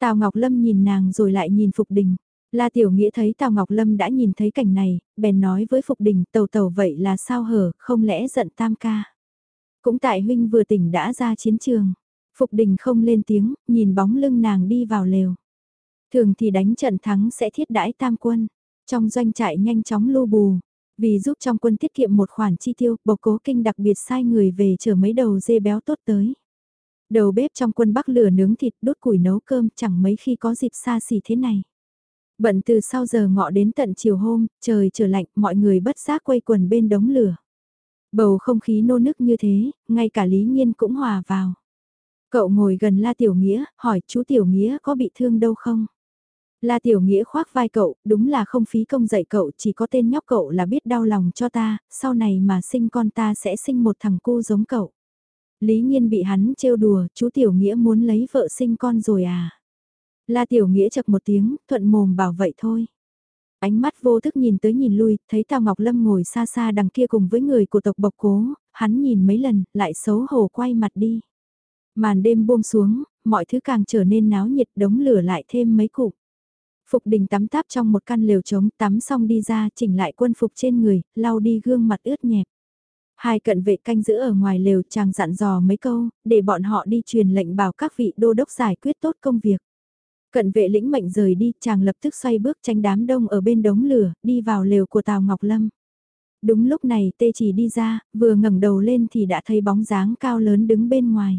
S1: Tào Ngọc Lâm nhìn nàng rồi lại nhìn Phục Đình. La Tiểu Nghĩa thấy Tào Ngọc Lâm đã nhìn thấy cảnh này, bèn nói với Phục Đình tàu tàu vậy là sao hở, không lẽ giận tam ca. Cũng tại huynh vừa tỉnh đã ra chiến trường. Phục đình không lên tiếng, nhìn bóng lưng nàng đi vào lều. Thường thì đánh trận thắng sẽ thiết đãi tam quân. Trong doanh trại nhanh chóng lưu bù. Vì giúp trong quân tiết kiệm một khoản chi tiêu, bộc cố kinh đặc biệt sai người về chở mấy đầu dê béo tốt tới. Đầu bếp trong quân bắc lửa nướng thịt đốt củi nấu cơm chẳng mấy khi có dịp xa xỉ thế này. Bận từ sau giờ ngọ đến tận chiều hôm, trời trở lạnh, mọi người bất giác quay quần bên đống lửa. Bầu không khí nô nức như thế, ngay cả Lý Nhiên cũng hòa vào. Cậu ngồi gần La Tiểu Nghĩa, hỏi chú Tiểu Nghĩa có bị thương đâu không? La Tiểu Nghĩa khoác vai cậu, đúng là không phí công dạy cậu, chỉ có tên nhóc cậu là biết đau lòng cho ta, sau này mà sinh con ta sẽ sinh một thằng cu giống cậu. Lý Nhiên bị hắn trêu đùa, chú Tiểu Nghĩa muốn lấy vợ sinh con rồi à? La Tiểu Nghĩa chật một tiếng, thuận mồm bảo vậy thôi. Ánh mắt vô thức nhìn tới nhìn lui, thấy Tào Ngọc Lâm ngồi xa xa đằng kia cùng với người của tộc bộc cố, hắn nhìn mấy lần, lại xấu hổ quay mặt đi. Màn đêm buông xuống, mọi thứ càng trở nên náo nhiệt đống lửa lại thêm mấy cục. Phục đình tắm táp trong một căn lều trống tắm xong đi ra chỉnh lại quân phục trên người, lau đi gương mặt ướt nhẹp. Hai cận vệ canh giữ ở ngoài lều chàng dặn dò mấy câu, để bọn họ đi truyền lệnh bảo các vị đô đốc giải quyết tốt công việc. Cận vệ lĩnh mệnh rời đi, chàng lập tức xoay bước tránh đám đông ở bên đống lửa, đi vào lều của Tào Ngọc Lâm. Đúng lúc này tê chỉ đi ra, vừa ngẩng đầu lên thì đã thấy bóng dáng cao lớn đứng bên ngoài.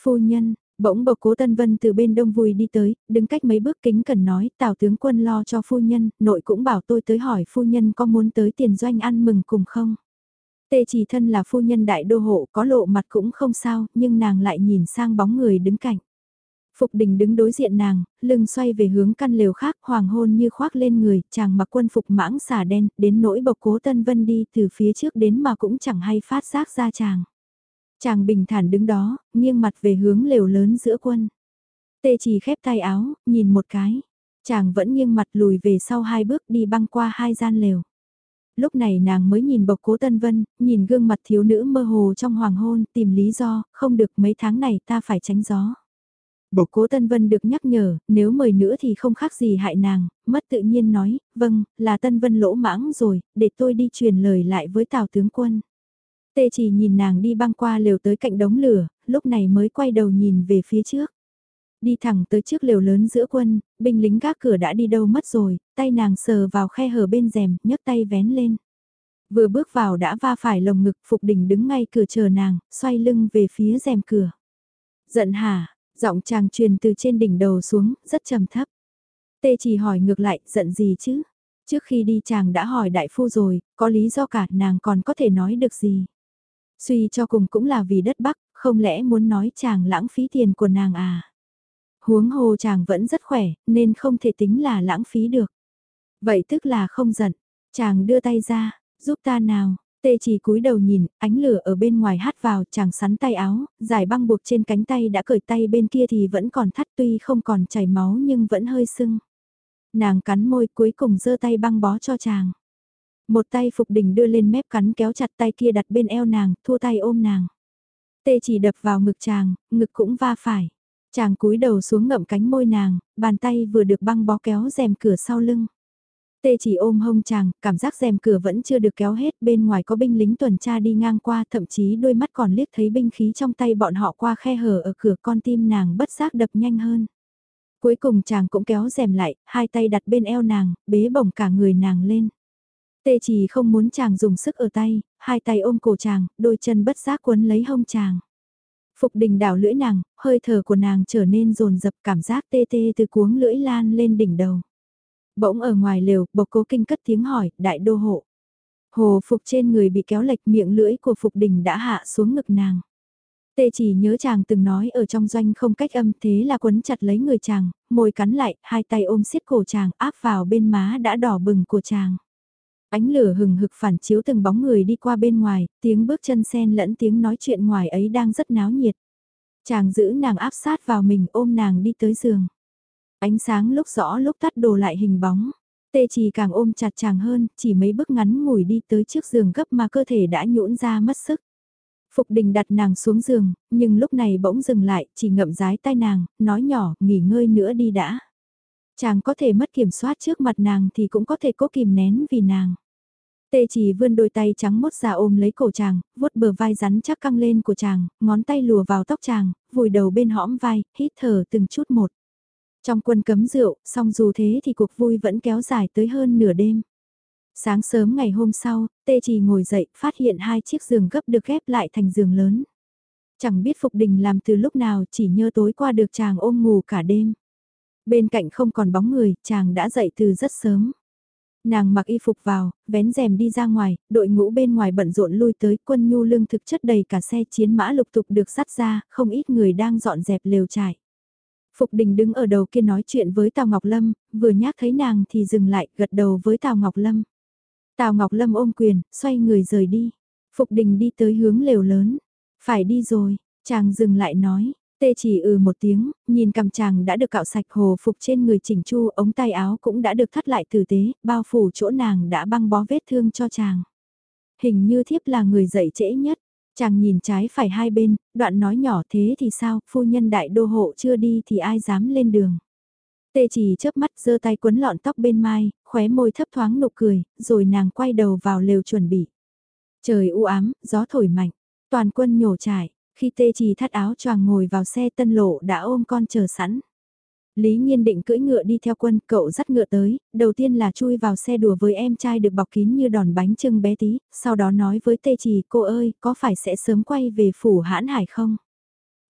S1: Phu nhân, bỗng bộc cố Tân Vân từ bên đông vui đi tới, đứng cách mấy bước kính cần nói, tào tướng quân lo cho phu nhân, nội cũng bảo tôi tới hỏi phu nhân có muốn tới tiền doanh ăn mừng cùng không. Tê chỉ thân là phu nhân đại đô hộ có lộ mặt cũng không sao, nhưng nàng lại nhìn sang bóng người đứng cạnh. Phục đình đứng đối diện nàng, lưng xoay về hướng căn lều khác, hoàng hôn như khoác lên người, chàng mặc quân phục mãng xà đen, đến nỗi bộc cố Tân Vân đi từ phía trước đến mà cũng chẳng hay phát giác ra chàng. Chàng bình thản đứng đó, nghiêng mặt về hướng lều lớn giữa quân. Tê chỉ khép tay áo, nhìn một cái. Chàng vẫn nghiêng mặt lùi về sau hai bước đi băng qua hai gian lều. Lúc này nàng mới nhìn bộc cố Tân Vân, nhìn gương mặt thiếu nữ mơ hồ trong hoàng hôn, tìm lý do, không được mấy tháng này ta phải tránh gió. Bộc cố Tân Vân được nhắc nhở, nếu mời nữa thì không khác gì hại nàng, mất tự nhiên nói, vâng, là Tân Vân lỗ mãng rồi, để tôi đi truyền lời lại với Tào tướng quân. Tê chỉ nhìn nàng đi băng qua lều tới cạnh đống lửa, lúc này mới quay đầu nhìn về phía trước. Đi thẳng tới trước lều lớn giữa quân, binh lính gác cửa đã đi đâu mất rồi, tay nàng sờ vào khe hở bên rèm, nhấc tay vén lên. Vừa bước vào đã va phải lồng ngực Phục Đình đứng ngay cửa chờ nàng, xoay lưng về phía rèm cửa. Giận hả, giọng chàng truyền từ trên đỉnh đầu xuống, rất trầm thấp. Tê chỉ hỏi ngược lại, giận gì chứ? Trước khi đi chàng đã hỏi đại phu rồi, có lý do cả nàng còn có thể nói được gì? Suy cho cùng cũng là vì đất Bắc, không lẽ muốn nói chàng lãng phí tiền của nàng à? Huống hồ chàng vẫn rất khỏe, nên không thể tính là lãng phí được. Vậy tức là không giận, chàng đưa tay ra, giúp ta nào, Tê chỉ cúi đầu nhìn, ánh lửa ở bên ngoài hát vào, chàng sắn tay áo, giải băng buộc trên cánh tay đã cởi tay bên kia thì vẫn còn thắt tuy không còn chảy máu nhưng vẫn hơi sưng. Nàng cắn môi cuối cùng giơ tay băng bó cho chàng. Một tay Phục đỉnh đưa lên mép cắn kéo chặt tay kia đặt bên eo nàng, thua tay ôm nàng. Tê chỉ đập vào ngực chàng, ngực cũng va phải. Chàng cúi đầu xuống ngậm cánh môi nàng, bàn tay vừa được băng bó kéo rèm cửa sau lưng. Tê chỉ ôm hông chàng, cảm giác rèm cửa vẫn chưa được kéo hết, bên ngoài có binh lính tuần tra đi ngang qua, thậm chí đôi mắt còn liếc thấy binh khí trong tay bọn họ qua khe hở ở cửa con tim nàng bất giác đập nhanh hơn. Cuối cùng chàng cũng kéo rèm lại, hai tay đặt bên eo nàng, bế bổng cả người nàng lên. Tê chỉ không muốn chàng dùng sức ở tay, hai tay ôm cổ chàng, đôi chân bất giác quấn lấy hông chàng. Phục đình đảo lưỡi nàng, hơi thở của nàng trở nên rồn rập cảm giác tê tê từ cuống lưỡi lan lên đỉnh đầu. Bỗng ở ngoài lều, bộc cố kinh cất tiếng hỏi, đại đô hộ. Hồ phục trên người bị kéo lệch miệng lưỡi của phục đình đã hạ xuống ngực nàng. Tê chỉ nhớ chàng từng nói ở trong doanh không cách âm thế là quấn chặt lấy người chàng, môi cắn lại, hai tay ôm siết cổ chàng áp vào bên má đã đỏ bừng của chàng. Ánh lửa hừng hực phản chiếu từng bóng người đi qua bên ngoài, tiếng bước chân sen lẫn tiếng nói chuyện ngoài ấy đang rất náo nhiệt. Chàng giữ nàng áp sát vào mình ôm nàng đi tới giường. Ánh sáng lúc rõ lúc tắt đồ lại hình bóng. Tê chỉ càng ôm chặt chàng hơn, chỉ mấy bước ngắn ngủi đi tới trước giường gấp mà cơ thể đã nhũn ra mất sức. Phục đình đặt nàng xuống giường, nhưng lúc này bỗng dừng lại, chỉ ngậm rái tai nàng, nói nhỏ, nghỉ ngơi nữa đi đã. Chàng có thể mất kiểm soát trước mặt nàng thì cũng có thể cố kìm nén vì nàng. Tê chỉ vươn đôi tay trắng mốt ra ôm lấy cổ chàng, vuốt bờ vai rắn chắc căng lên của chàng, ngón tay lùa vào tóc chàng, vùi đầu bên hõm vai, hít thở từng chút một. Trong quân cấm rượu, song dù thế thì cuộc vui vẫn kéo dài tới hơn nửa đêm. Sáng sớm ngày hôm sau, tê trì ngồi dậy, phát hiện hai chiếc giường gấp được ghép lại thành giường lớn. Chẳng biết Phục Đình làm từ lúc nào chỉ nhớ tối qua được chàng ôm ngủ cả đêm. Bên cạnh không còn bóng người, chàng đã dậy từ rất sớm. Nàng mặc y phục vào, vén rèm đi ra ngoài, đội ngũ bên ngoài bận rộn lui tới quân nhu lương thực chất đầy cả xe chiến mã lục tục được sắt ra, không ít người đang dọn dẹp lều trải. Phục đình đứng ở đầu kia nói chuyện với Tào Ngọc Lâm, vừa nhắc thấy nàng thì dừng lại, gật đầu với Tào Ngọc Lâm. Tào Ngọc Lâm ôm quyền, xoay người rời đi. Phục đình đi tới hướng lều lớn. Phải đi rồi, chàng dừng lại nói. Tê chỉ ừ một tiếng, nhìn cằm chàng đã được cạo sạch hồ phục trên người chỉnh chu, ống tay áo cũng đã được thắt lại tử tế, bao phủ chỗ nàng đã băng bó vết thương cho chàng. Hình như thiếp là người dậy trễ nhất, Chàng nhìn trái phải hai bên, đoạn nói nhỏ thế thì sao, phu nhân đại đô hộ chưa đi thì ai dám lên đường. Tê chỉ chớp mắt giơ tay quấn lọn tóc bên mai, khóe môi thấp thoáng nụ cười, rồi nàng quay đầu vào lều chuẩn bị. Trời u ám, gió thổi mạnh, toàn quân nhổ trải, khi tê chỉ thắt áo choàng ngồi vào xe tân lộ đã ôm con chờ sẵn. Lý Nhiên định cưỡi ngựa đi theo quân, cậu dắt ngựa tới, đầu tiên là chui vào xe đùa với em trai được bọc kín như đòn bánh trưng bé tí, sau đó nói với Tê Trì, cô ơi, có phải sẽ sớm quay về phủ hãn hải không?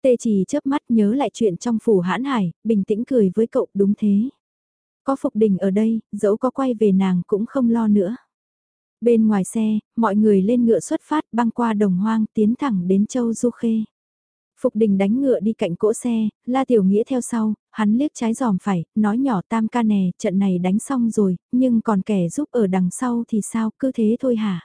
S1: Tê Trì chớp mắt nhớ lại chuyện trong phủ hãn hải, bình tĩnh cười với cậu, đúng thế. Có Phục Đình ở đây, dẫu có quay về nàng cũng không lo nữa. Bên ngoài xe, mọi người lên ngựa xuất phát băng qua đồng hoang tiến thẳng đến châu Du Khê. Phục đình đánh ngựa đi cạnh cỗ xe, La Tiểu Nghĩa theo sau, hắn liếc trái giòm phải, nói nhỏ tam ca nè, trận này đánh xong rồi, nhưng còn kẻ giúp ở đằng sau thì sao, cứ thế thôi hả?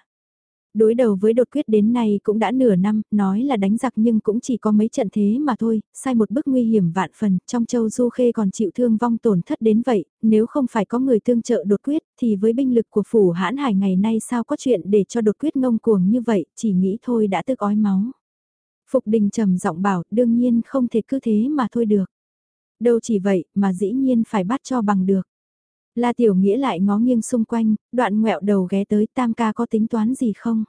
S1: Đối đầu với đột quyết đến nay cũng đã nửa năm, nói là đánh giặc nhưng cũng chỉ có mấy trận thế mà thôi, sai một bước nguy hiểm vạn phần, trong châu Du Khê còn chịu thương vong tổn thất đến vậy, nếu không phải có người tương trợ đột quyết, thì với binh lực của phủ hãn hải ngày nay sao có chuyện để cho đột quyết ngông cuồng như vậy, chỉ nghĩ thôi đã tức ói máu. Phục đình trầm giọng bảo, đương nhiên không thể cứ thế mà thôi được. Đâu chỉ vậy, mà dĩ nhiên phải bắt cho bằng được. La Tiểu Nghĩa lại ngó nghiêng xung quanh, đoạn ngẹo đầu ghé tới tam ca có tính toán gì không?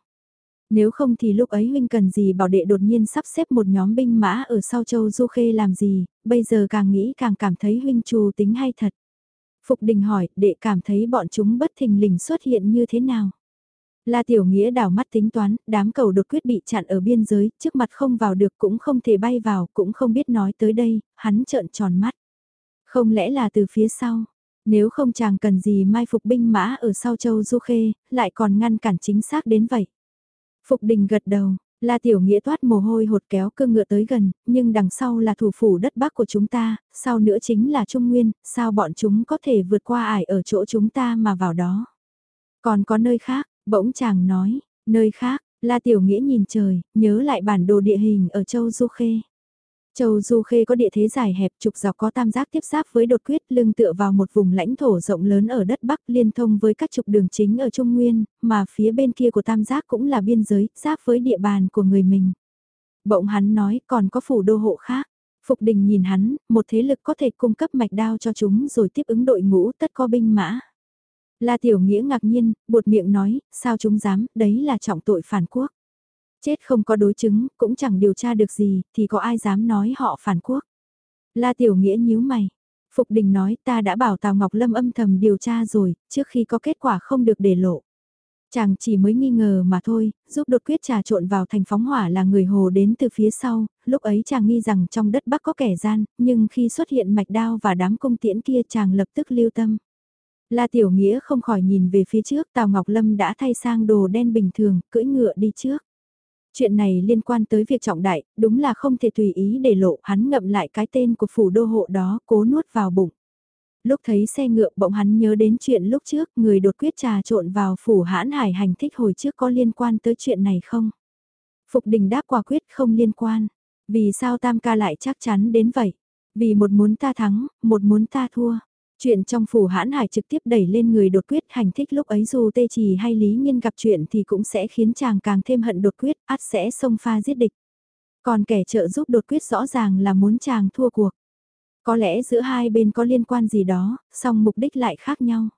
S1: Nếu không thì lúc ấy huynh cần gì bảo đệ đột nhiên sắp xếp một nhóm binh mã ở sau châu Du Khê làm gì, bây giờ càng nghĩ càng cảm thấy huynh trù tính hay thật. Phục đình hỏi, đệ cảm thấy bọn chúng bất thình lình xuất hiện như thế nào? La Tiểu Nghĩa đảo mắt tính toán, đám cầu đột quyết bị chặn ở biên giới, trước mặt không vào được cũng không thể bay vào, cũng không biết nói tới đây, hắn trợn tròn mắt. Không lẽ là từ phía sau? Nếu không chàng cần gì mai phục binh mã ở sau châu Du Khê, lại còn ngăn cản chính xác đến vậy. Phục đình gật đầu, La Tiểu Nghĩa toát mồ hôi hột kéo cơ ngựa tới gần, nhưng đằng sau là thủ phủ đất bắc của chúng ta, sau nữa chính là Trung Nguyên, sao bọn chúng có thể vượt qua ải ở chỗ chúng ta mà vào đó. Còn có nơi khác, Bỗng chàng nói, nơi khác, La Tiểu Nghĩa nhìn trời, nhớ lại bản đồ địa hình ở châu Du Khê. Châu Du Khê có địa thế dài hẹp trục dọc có tam giác tiếp giáp với đột quyết lưng tựa vào một vùng lãnh thổ rộng lớn ở đất Bắc liên thông với các trục đường chính ở Trung Nguyên, mà phía bên kia của tam giác cũng là biên giới, giáp với địa bàn của người mình. Bỗng hắn nói còn có phủ đô hộ khác. Phục đình nhìn hắn, một thế lực có thể cung cấp mạch đao cho chúng rồi tiếp ứng đội ngũ tất có binh mã. La Tiểu Nghĩa ngạc nhiên, buột miệng nói, sao chúng dám, đấy là trọng tội phản quốc. Chết không có đối chứng, cũng chẳng điều tra được gì, thì có ai dám nói họ phản quốc. La Tiểu Nghĩa nhíu mày. Phục Đình nói ta đã bảo Tào Ngọc Lâm âm thầm điều tra rồi, trước khi có kết quả không được để lộ. Chàng chỉ mới nghi ngờ mà thôi, giúp đột quyết trà trộn vào thành phóng hỏa là người hồ đến từ phía sau, lúc ấy chàng nghi rằng trong đất Bắc có kẻ gian, nhưng khi xuất hiện mạch đao và đám công tiễn kia chàng lập tức lưu tâm. La Tiểu Nghĩa không khỏi nhìn về phía trước Tào Ngọc Lâm đã thay sang đồ đen bình thường, cưỡi ngựa đi trước. Chuyện này liên quan tới việc trọng đại, đúng là không thể tùy ý để lộ, hắn ngậm lại cái tên của phủ đô hộ đó, cố nuốt vào bụng. Lúc thấy xe ngựa bỗng hắn nhớ đến chuyện lúc trước, người đột quyết trà trộn vào phủ hãn hải hành thích hồi trước có liên quan tới chuyện này không? Phục đình đáp quả quyết không liên quan. Vì sao tam ca lại chắc chắn đến vậy? Vì một muốn ta thắng, một muốn ta thua. Chuyện trong phủ hãn hải trực tiếp đẩy lên người đột quyết hành thích lúc ấy dù tê trì hay lý nhiên gặp chuyện thì cũng sẽ khiến chàng càng thêm hận đột quyết, át sẽ xông pha giết địch. Còn kẻ trợ giúp đột quyết rõ ràng là muốn chàng thua cuộc. Có lẽ giữa hai bên có liên quan gì đó, song mục đích lại khác nhau.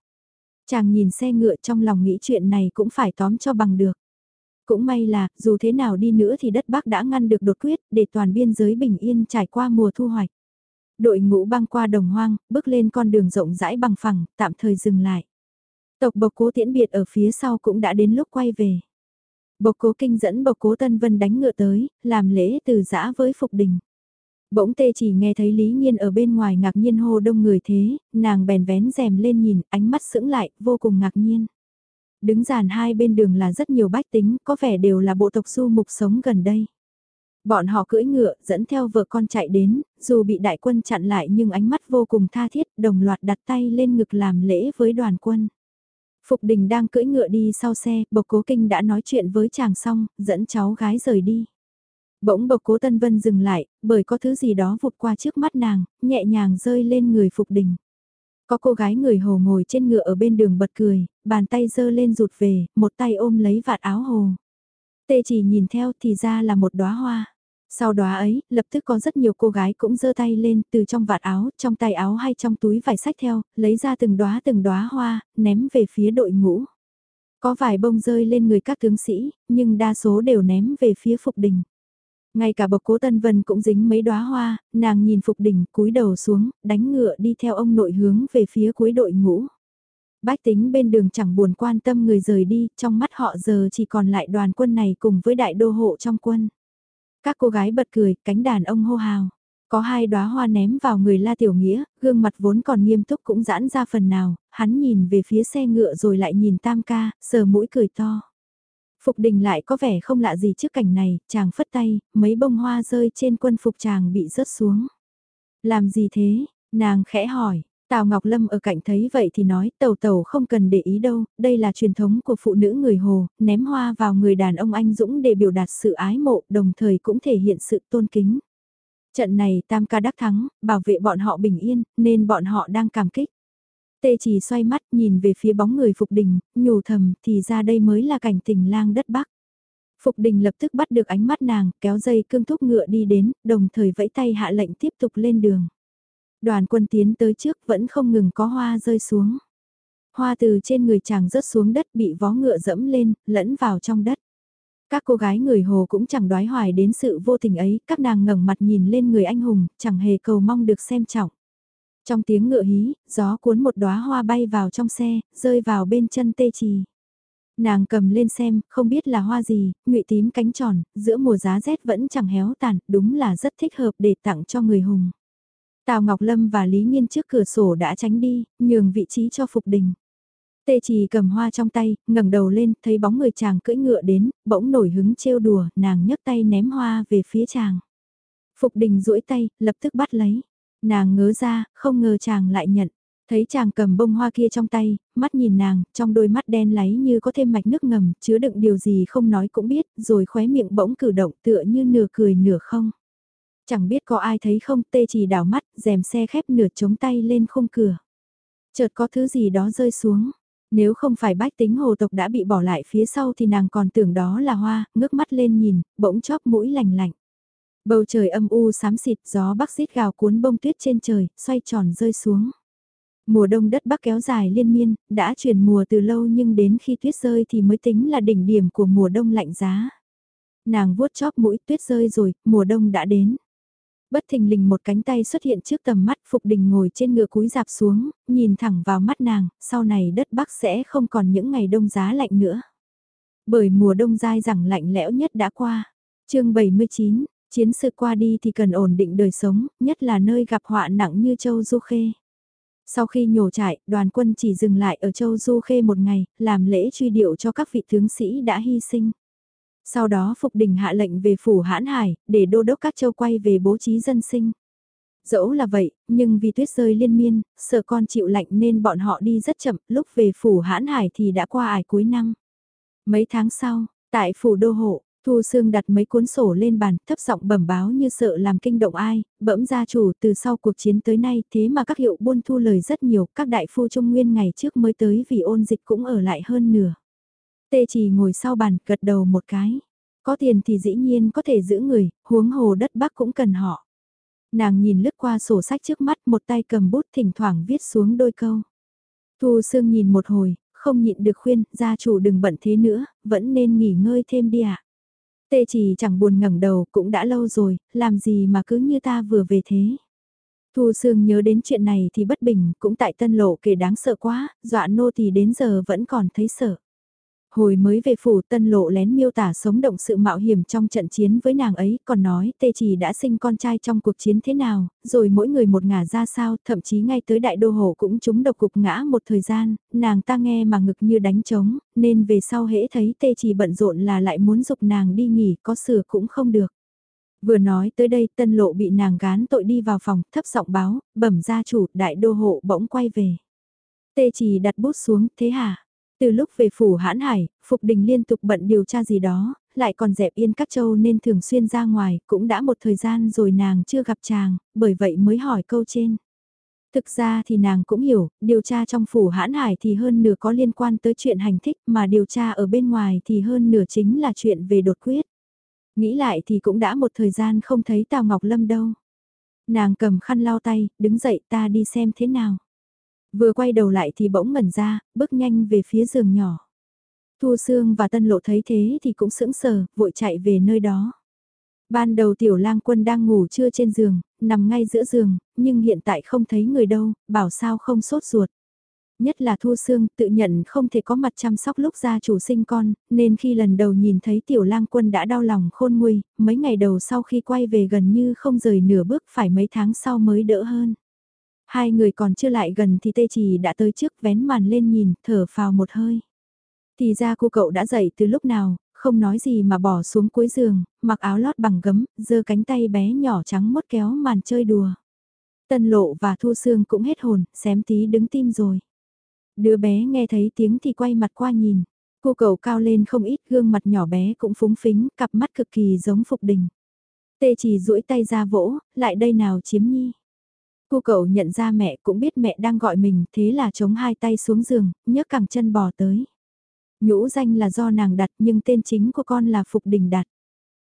S1: Chàng nhìn xe ngựa trong lòng nghĩ chuyện này cũng phải tóm cho bằng được. Cũng may là, dù thế nào đi nữa thì đất Bắc đã ngăn được đột quyết để toàn biên giới bình yên trải qua mùa thu hoạch. Đội ngũ băng qua đồng hoang, bước lên con đường rộng rãi bằng phẳng, tạm thời dừng lại. Tộc bộc cố tiễn biệt ở phía sau cũng đã đến lúc quay về. Bộc cố kinh dẫn bộc cố Tân Vân đánh ngựa tới, làm lễ từ giã với Phục Đình. Bỗng tê chỉ nghe thấy Lý Nhiên ở bên ngoài ngạc nhiên hô đông người thế, nàng bèn vén rèm lên nhìn, ánh mắt sững lại, vô cùng ngạc nhiên. Đứng dàn hai bên đường là rất nhiều bách tính, có vẻ đều là bộ tộc du mục sống gần đây. Bọn họ cưỡi ngựa, dẫn theo vợ con chạy đến, dù bị đại quân chặn lại nhưng ánh mắt vô cùng tha thiết, đồng loạt đặt tay lên ngực làm lễ với đoàn quân. Phục đình đang cưỡi ngựa đi sau xe, bộc cố kinh đã nói chuyện với chàng xong, dẫn cháu gái rời đi. Bỗng bộc cố Tân Vân dừng lại, bởi có thứ gì đó vụt qua trước mắt nàng, nhẹ nhàng rơi lên người Phục đình. Có cô gái người hồ ngồi trên ngựa ở bên đường bật cười, bàn tay giơ lên rụt về, một tay ôm lấy vạt áo hồ. Tê chỉ nhìn theo thì ra là một đóa hoa. Sau đó ấy, lập tức có rất nhiều cô gái cũng giơ tay lên từ trong vạt áo, trong tay áo hay trong túi vải sách theo, lấy ra từng đóa từng đóa hoa, ném về phía đội ngũ. Có vài bông rơi lên người các tướng sĩ, nhưng đa số đều ném về phía Phục Đình. Ngay cả bậc cố Tân Vân cũng dính mấy đóa hoa, nàng nhìn Phục Đình cúi đầu xuống, đánh ngựa đi theo ông nội hướng về phía cuối đội ngũ. Bách tính bên đường chẳng buồn quan tâm người rời đi, trong mắt họ giờ chỉ còn lại đoàn quân này cùng với đại đô hộ trong quân. Các cô gái bật cười, cánh đàn ông hô hào. Có hai đóa hoa ném vào người La Tiểu Nghĩa, gương mặt vốn còn nghiêm túc cũng giãn ra phần nào, hắn nhìn về phía xe ngựa rồi lại nhìn Tam ca, sờ mũi cười to. Phục đình lại có vẻ không lạ gì trước cảnh này, chàng phất tay, mấy bông hoa rơi trên quân phục chàng bị rớt xuống. Làm gì thế? Nàng khẽ hỏi, Tào Ngọc Lâm ở cạnh thấy vậy thì nói tàu tàu không cần để ý đâu, đây là truyền thống của phụ nữ người Hồ, ném hoa vào người đàn ông anh Dũng để biểu đạt sự ái mộ đồng thời cũng thể hiện sự tôn kính. Trận này tam ca đắc thắng, bảo vệ bọn họ bình yên, nên bọn họ đang cảm kích. Tê chỉ xoay mắt nhìn về phía bóng người Phục Đình, nhủ thầm thì ra đây mới là cảnh tình lang đất Bắc. Phục Đình lập tức bắt được ánh mắt nàng, kéo dây cương thúc ngựa đi đến, đồng thời vẫy tay hạ lệnh tiếp tục lên đường. Đoàn quân tiến tới trước vẫn không ngừng có hoa rơi xuống. Hoa từ trên người chàng rớt xuống đất bị vó ngựa dẫm lên, lẫn vào trong đất. Các cô gái người hồ cũng chẳng đoái hoài đến sự vô tình ấy, các nàng ngẩng mặt nhìn lên người anh hùng, chẳng hề cầu mong được xem trọng. Trong tiếng ngựa hí, gió cuốn một đóa hoa bay vào trong xe, rơi vào bên chân tê trì. Nàng cầm lên xem, không biết là hoa gì, ngụy tím cánh tròn, giữa mùa giá rét vẫn chẳng héo tàn, đúng là rất thích hợp để tặng cho người hùng. Tào Ngọc Lâm và Lý Nhiên trước cửa sổ đã tránh đi, nhường vị trí cho Phục Đình. Tê Trì cầm hoa trong tay, ngẩng đầu lên, thấy bóng người chàng cưỡi ngựa đến, bỗng nổi hứng trêu đùa, nàng nhấc tay ném hoa về phía chàng. Phục Đình duỗi tay, lập tức bắt lấy. Nàng ngớ ra, không ngờ chàng lại nhận. Thấy chàng cầm bông hoa kia trong tay, mắt nhìn nàng, trong đôi mắt đen láy như có thêm mạch nước ngầm, chứa đựng điều gì không nói cũng biết, rồi khóe miệng bỗng cử động tựa như nửa cười nửa không. Chẳng biết có ai thấy không, tê chỉ đảo mắt, rèm xe khép nửa chống tay lên khung cửa. Chợt có thứ gì đó rơi xuống. Nếu không phải bách tính hồ tộc đã bị bỏ lại phía sau thì nàng còn tưởng đó là hoa, ngước mắt lên nhìn, bỗng chóp mũi lành lạnh. Bầu trời âm u xám xịt, gió bắc xít gào cuốn bông tuyết trên trời, xoay tròn rơi xuống. Mùa đông đất bắc kéo dài liên miên, đã chuyển mùa từ lâu nhưng đến khi tuyết rơi thì mới tính là đỉnh điểm của mùa đông lạnh giá. Nàng vuốt chóp mũi tuyết rơi rồi, mùa đông đã đến. Bất thình lình một cánh tay xuất hiện trước tầm mắt Phục Đình ngồi trên ngựa cúi dạp xuống, nhìn thẳng vào mắt nàng, sau này đất Bắc sẽ không còn những ngày đông giá lạnh nữa. Bởi mùa đông dai rằng lạnh lẽo nhất đã qua. chương 79, chiến sự qua đi thì cần ổn định đời sống, nhất là nơi gặp họa nặng như Châu Du Khê. Sau khi nhổ trại, đoàn quân chỉ dừng lại ở Châu Du Khê một ngày, làm lễ truy điệu cho các vị tướng sĩ đã hy sinh. Sau đó Phục Đình hạ lệnh về phủ hãn hải, để đô đốc các châu quay về bố trí dân sinh. Dẫu là vậy, nhưng vì tuyết rơi liên miên, sợ con chịu lạnh nên bọn họ đi rất chậm, lúc về phủ hãn hải thì đã qua ải cuối năm. Mấy tháng sau, tại phủ đô hộ, Thu Sương đặt mấy cuốn sổ lên bàn, thấp giọng bẩm báo như sợ làm kinh động ai, bẫm gia chủ từ sau cuộc chiến tới nay thế mà các hiệu buôn thu lời rất nhiều, các đại phu trung nguyên ngày trước mới tới vì ôn dịch cũng ở lại hơn nửa. Tê chỉ ngồi sau bàn, gật đầu một cái. Có tiền thì dĩ nhiên có thể giữ người, huống hồ đất bắc cũng cần họ. Nàng nhìn lướt qua sổ sách trước mắt một tay cầm bút thỉnh thoảng viết xuống đôi câu. Thu Sương nhìn một hồi, không nhịn được khuyên, gia chủ đừng bận thế nữa, vẫn nên nghỉ ngơi thêm đi ạ. À. Tê chỉ chẳng buồn ngẩng đầu, cũng đã lâu rồi, làm gì mà cứ như ta vừa về thế. Thu Sương nhớ đến chuyện này thì bất bình, cũng tại tân lộ kể đáng sợ quá, dọa nô thì đến giờ vẫn còn thấy sợ. Hồi mới về phủ tân lộ lén miêu tả sống động sự mạo hiểm trong trận chiến với nàng ấy, còn nói tê chỉ đã sinh con trai trong cuộc chiến thế nào, rồi mỗi người một ngả ra sao, thậm chí ngay tới đại đô hồ cũng chúng độc cục ngã một thời gian, nàng ta nghe mà ngực như đánh trống, nên về sau hễ thấy tê chỉ bận rộn là lại muốn dục nàng đi nghỉ, có sửa cũng không được. Vừa nói tới đây tân lộ bị nàng gán tội đi vào phòng, thấp giọng báo, bẩm gia chủ, đại đô hộ bỗng quay về. Tê chỉ đặt bút xuống, thế hả? Từ lúc về phủ hãn hải, Phục Đình liên tục bận điều tra gì đó, lại còn dẹp yên các châu nên thường xuyên ra ngoài, cũng đã một thời gian rồi nàng chưa gặp chàng, bởi vậy mới hỏi câu trên. Thực ra thì nàng cũng hiểu, điều tra trong phủ hãn hải thì hơn nửa có liên quan tới chuyện hành thích mà điều tra ở bên ngoài thì hơn nửa chính là chuyện về đột quyết. Nghĩ lại thì cũng đã một thời gian không thấy Tào Ngọc Lâm đâu. Nàng cầm khăn lau tay, đứng dậy ta đi xem thế nào. Vừa quay đầu lại thì bỗng ngẩn ra, bước nhanh về phía giường nhỏ. Thu Sương và Tân Lộ thấy thế thì cũng sững sờ, vội chạy về nơi đó. Ban đầu tiểu lang quân đang ngủ trưa trên giường, nằm ngay giữa giường, nhưng hiện tại không thấy người đâu, bảo sao không sốt ruột. Nhất là Thu Sương tự nhận không thể có mặt chăm sóc lúc gia chủ sinh con, nên khi lần đầu nhìn thấy tiểu lang quân đã đau lòng khôn nguôi, mấy ngày đầu sau khi quay về gần như không rời nửa bước phải mấy tháng sau mới đỡ hơn. Hai người còn chưa lại gần thì tê trì đã tới trước vén màn lên nhìn, thở phào một hơi. Thì ra cô cậu đã dậy từ lúc nào, không nói gì mà bỏ xuống cuối giường, mặc áo lót bằng gấm, giơ cánh tay bé nhỏ trắng mốt kéo màn chơi đùa. Tân lộ và thu xương cũng hết hồn, xém tí đứng tim rồi. Đứa bé nghe thấy tiếng thì quay mặt qua nhìn. Cô cậu cao lên không ít gương mặt nhỏ bé cũng phúng phính, cặp mắt cực kỳ giống Phục Đình. Tê chỉ duỗi tay ra vỗ, lại đây nào chiếm nhi. Cô cậu nhận ra mẹ cũng biết mẹ đang gọi mình, thế là chống hai tay xuống giường, nhấc cẳng chân bò tới. Nhũ danh là do nàng đặt nhưng tên chính của con là Phục Đình đặt.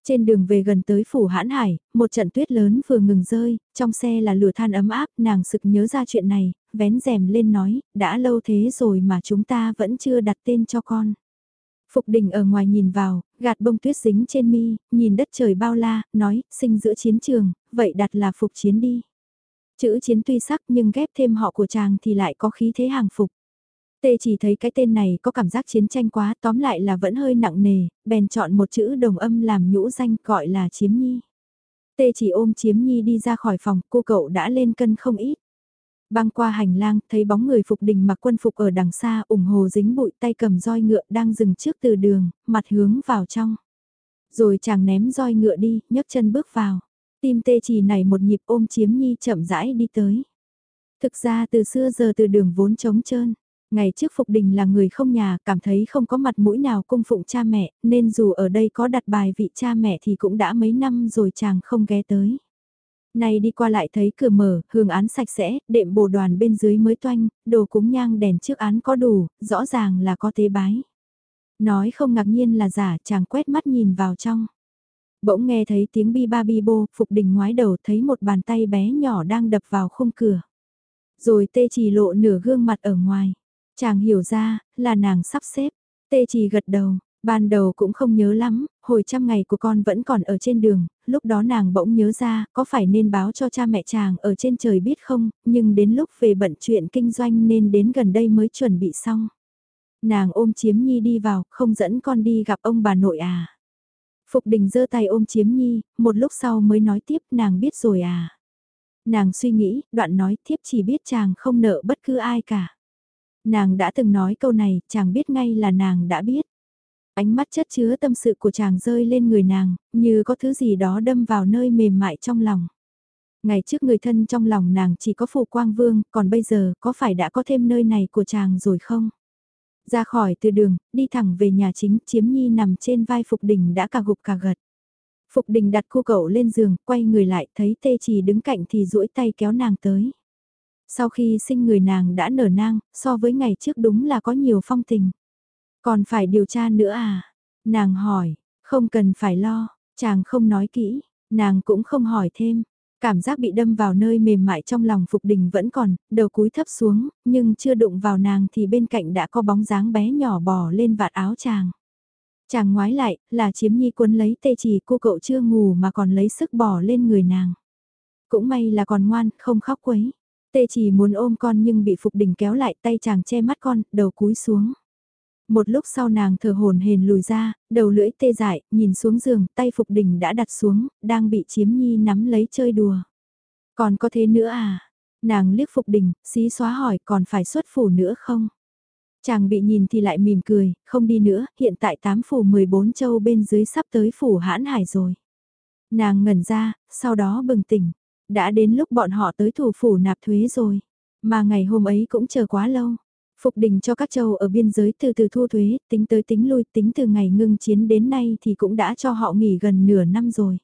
S1: Trên đường về gần tới phủ hãn hải, một trận tuyết lớn vừa ngừng rơi, trong xe là lửa than ấm áp, nàng sực nhớ ra chuyện này, vén rèm lên nói, đã lâu thế rồi mà chúng ta vẫn chưa đặt tên cho con. Phục đình ở ngoài nhìn vào, gạt bông tuyết dính trên mi, nhìn đất trời bao la, nói, sinh giữa chiến trường, vậy đặt là phục chiến đi. Chữ chiến tuy sắc nhưng ghép thêm họ của chàng thì lại có khí thế hàng phục. Tê chỉ thấy cái tên này có cảm giác chiến tranh quá tóm lại là vẫn hơi nặng nề, bèn chọn một chữ đồng âm làm nhũ danh gọi là chiếm nhi. Tê chỉ ôm chiếm nhi đi ra khỏi phòng, cô cậu đã lên cân không ít. Băng qua hành lang, thấy bóng người phục đình mặc quân phục ở đằng xa ủng hồ dính bụi tay cầm roi ngựa đang dừng trước từ đường, mặt hướng vào trong. Rồi chàng ném roi ngựa đi, nhấc chân bước vào. Tim tê chỉ này một nhịp ôm chiếm nhi chậm rãi đi tới. Thực ra từ xưa giờ từ đường vốn trống trơn. Ngày trước Phục Đình là người không nhà, cảm thấy không có mặt mũi nào cung phụng cha mẹ, nên dù ở đây có đặt bài vị cha mẹ thì cũng đã mấy năm rồi chàng không ghé tới. Này đi qua lại thấy cửa mở, hương án sạch sẽ, đệm bồ đoàn bên dưới mới toanh, đồ cúng nhang đèn trước án có đủ, rõ ràng là có tế bái. Nói không ngạc nhiên là giả, chàng quét mắt nhìn vào trong. Bỗng nghe thấy tiếng bi ba bi bô, Phục Đình ngoái đầu thấy một bàn tay bé nhỏ đang đập vào khung cửa. Rồi tê chỉ lộ nửa gương mặt ở ngoài. Chàng hiểu ra, là nàng sắp xếp. Tê chỉ gật đầu, ban đầu cũng không nhớ lắm, hồi trăm ngày của con vẫn còn ở trên đường, lúc đó nàng bỗng nhớ ra, có phải nên báo cho cha mẹ chàng ở trên trời biết không, nhưng đến lúc về bận chuyện kinh doanh nên đến gần đây mới chuẩn bị xong. Nàng ôm chiếm nhi đi vào, không dẫn con đi gặp ông bà nội à. Phục đình giơ tay ôm chiếm nhi, một lúc sau mới nói tiếp nàng biết rồi à. Nàng suy nghĩ, đoạn nói thiếp chỉ biết chàng không nợ bất cứ ai cả. Nàng đã từng nói câu này, chàng biết ngay là nàng đã biết. Ánh mắt chất chứa tâm sự của chàng rơi lên người nàng, như có thứ gì đó đâm vào nơi mềm mại trong lòng. Ngày trước người thân trong lòng nàng chỉ có phù quang vương, còn bây giờ có phải đã có thêm nơi này của chàng rồi không? Ra khỏi từ đường, đi thẳng về nhà chính, chiếm nhi nằm trên vai Phục Đình đã cả gục cả gật. Phục Đình đặt cô cậu lên giường, quay người lại, thấy tê trì đứng cạnh thì duỗi tay kéo nàng tới. Sau khi sinh người nàng đã nở nang, so với ngày trước đúng là có nhiều phong tình. Còn phải điều tra nữa à? Nàng hỏi, không cần phải lo, chàng không nói kỹ, nàng cũng không hỏi thêm. Cảm giác bị đâm vào nơi mềm mại trong lòng Phục Đình vẫn còn, đầu cúi thấp xuống, nhưng chưa đụng vào nàng thì bên cạnh đã có bóng dáng bé nhỏ bò lên vạt áo chàng. Chàng ngoái lại, là chiếm nhi quân lấy tê chỉ cô cậu chưa ngủ mà còn lấy sức bò lên người nàng. Cũng may là còn ngoan, không khóc quấy. Tê chỉ muốn ôm con nhưng bị Phục Đình kéo lại tay chàng che mắt con, đầu cúi xuống. Một lúc sau nàng thở hồn hền lùi ra, đầu lưỡi tê dại, nhìn xuống giường, tay Phục Đình đã đặt xuống, đang bị chiếm nhi nắm lấy chơi đùa. Còn có thế nữa à? Nàng liếc Phục Đình, xí xóa hỏi còn phải xuất phủ nữa không? Chàng bị nhìn thì lại mỉm cười, không đi nữa, hiện tại tám phủ 14 châu bên dưới sắp tới phủ hãn hải rồi. Nàng ngẩn ra, sau đó bừng tỉnh, đã đến lúc bọn họ tới thủ phủ nạp thuế rồi, mà ngày hôm ấy cũng chờ quá lâu. Phục đình cho các châu ở biên giới từ từ thu thuế, tính tới tính lui, tính từ ngày ngưng chiến đến nay thì cũng đã cho họ nghỉ gần nửa năm rồi.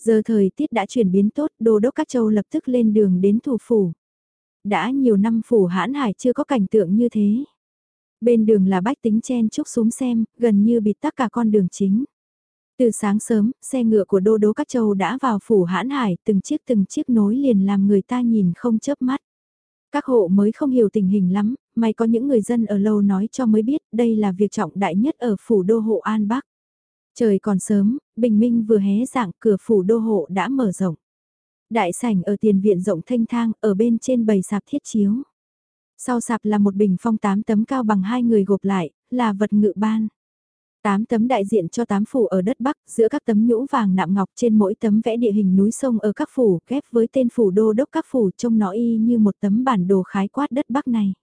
S1: Giờ thời tiết đã chuyển biến tốt, đô đốc các châu lập tức lên đường đến thủ phủ. Đã nhiều năm phủ hãn hải chưa có cảnh tượng như thế. Bên đường là bách tính chen chúc xuống xem, gần như bịt tắc cả con đường chính. Từ sáng sớm, xe ngựa của đô đố các châu đã vào phủ hãn hải, từng chiếc từng chiếc nối liền làm người ta nhìn không chớp mắt. Các hộ mới không hiểu tình hình lắm, may có những người dân ở lâu nói cho mới biết đây là việc trọng đại nhất ở phủ đô hộ An Bắc. Trời còn sớm, bình minh vừa hé dạng cửa phủ đô hộ đã mở rộng. Đại sảnh ở tiền viện rộng thanh thang, ở bên trên bầy sạp thiết chiếu. Sau sạp là một bình phong tám tấm cao bằng hai người gộp lại, là vật ngự ban. Tám tấm đại diện cho tám phủ ở đất Bắc, giữa các tấm nhũ vàng nạm ngọc trên mỗi tấm vẽ địa hình núi sông ở các phủ, ghép với tên phủ đô đốc các phủ trông nó y như một tấm bản đồ khái quát đất Bắc này.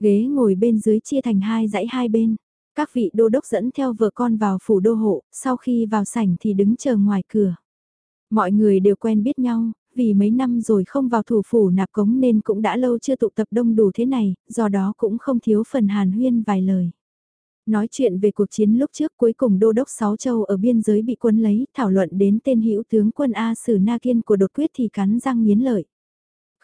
S1: Ghế ngồi bên dưới chia thành hai dãy hai bên. Các vị đô đốc dẫn theo vợ con vào phủ đô hộ, sau khi vào sảnh thì đứng chờ ngoài cửa. Mọi người đều quen biết nhau, vì mấy năm rồi không vào thủ phủ nạp cống nên cũng đã lâu chưa tụ tập đông đủ thế này, do đó cũng không thiếu phần hàn huyên vài lời. Nói chuyện về cuộc chiến lúc trước cuối cùng đô đốc Sáu Châu ở biên giới bị quân lấy, thảo luận đến tên hữu tướng quân A Sử Na Kiên của đột quyết thì cắn răng nghiến lợi.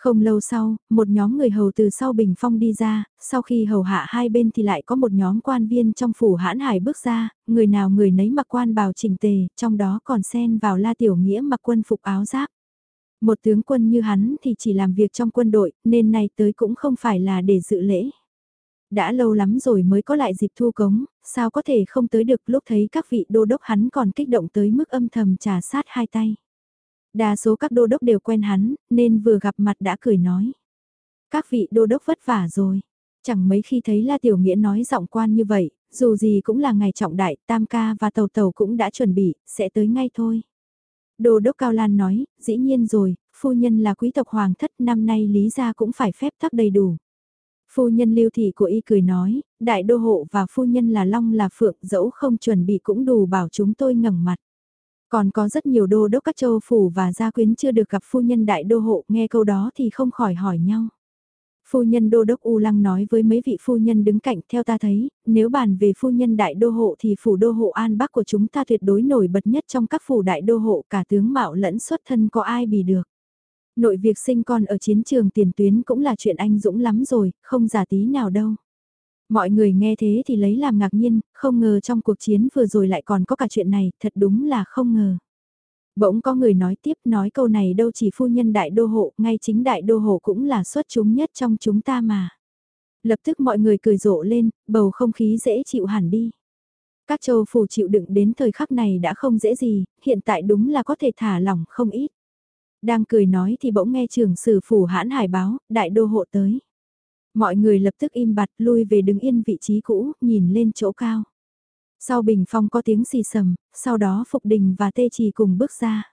S1: Không lâu sau, một nhóm người hầu từ sau bình phong đi ra, sau khi hầu hạ hai bên thì lại có một nhóm quan viên trong phủ hãn hải bước ra, người nào người nấy mặc quan bào chỉnh tề, trong đó còn xen vào la tiểu nghĩa mặc quân phục áo giáp. Một tướng quân như hắn thì chỉ làm việc trong quân đội, nên này tới cũng không phải là để dự lễ. Đã lâu lắm rồi mới có lại dịp thu cống, sao có thể không tới được lúc thấy các vị đô đốc hắn còn kích động tới mức âm thầm trà sát hai tay. Đa số các đô đốc đều quen hắn, nên vừa gặp mặt đã cười nói. Các vị đô đốc vất vả rồi. Chẳng mấy khi thấy La Tiểu Nghĩa nói giọng quan như vậy, dù gì cũng là ngày trọng đại, Tam Ca và Tàu Tàu cũng đã chuẩn bị, sẽ tới ngay thôi. Đô đốc Cao Lan nói, dĩ nhiên rồi, phu nhân là quý tộc hoàng thất năm nay lý gia cũng phải phép tắc đầy đủ. Phu nhân lưu thị của y cười nói, đại đô hộ và phu nhân là long là phượng dẫu không chuẩn bị cũng đủ bảo chúng tôi ngẩng mặt. Còn có rất nhiều đô đốc các châu phủ và gia quyến chưa được gặp phu nhân đại đô hộ, nghe câu đó thì không khỏi hỏi nhau. Phu nhân đô đốc U Lăng nói với mấy vị phu nhân đứng cạnh theo ta thấy, nếu bàn về phu nhân đại đô hộ thì phủ đô hộ An Bắc của chúng ta tuyệt đối nổi bật nhất trong các phủ đại đô hộ cả tướng mạo lẫn xuất thân có ai bì được. Nội việc sinh con ở chiến trường tiền tuyến cũng là chuyện anh dũng lắm rồi, không giả tí nào đâu. Mọi người nghe thế thì lấy làm ngạc nhiên, không ngờ trong cuộc chiến vừa rồi lại còn có cả chuyện này, thật đúng là không ngờ. Bỗng có người nói tiếp nói câu này đâu chỉ phu nhân đại đô hộ, ngay chính đại đô hộ cũng là xuất chúng nhất trong chúng ta mà. Lập tức mọi người cười rộ lên, bầu không khí dễ chịu hẳn đi. Các châu phủ chịu đựng đến thời khắc này đã không dễ gì, hiện tại đúng là có thể thả lỏng không ít. Đang cười nói thì bỗng nghe trưởng sử phủ hãn hải báo, đại đô hộ tới. Mọi người lập tức im bặt lui về đứng yên vị trí cũ, nhìn lên chỗ cao. Sau bình phong có tiếng xì sầm, sau đó Phục Đình và Tê Trì cùng bước ra.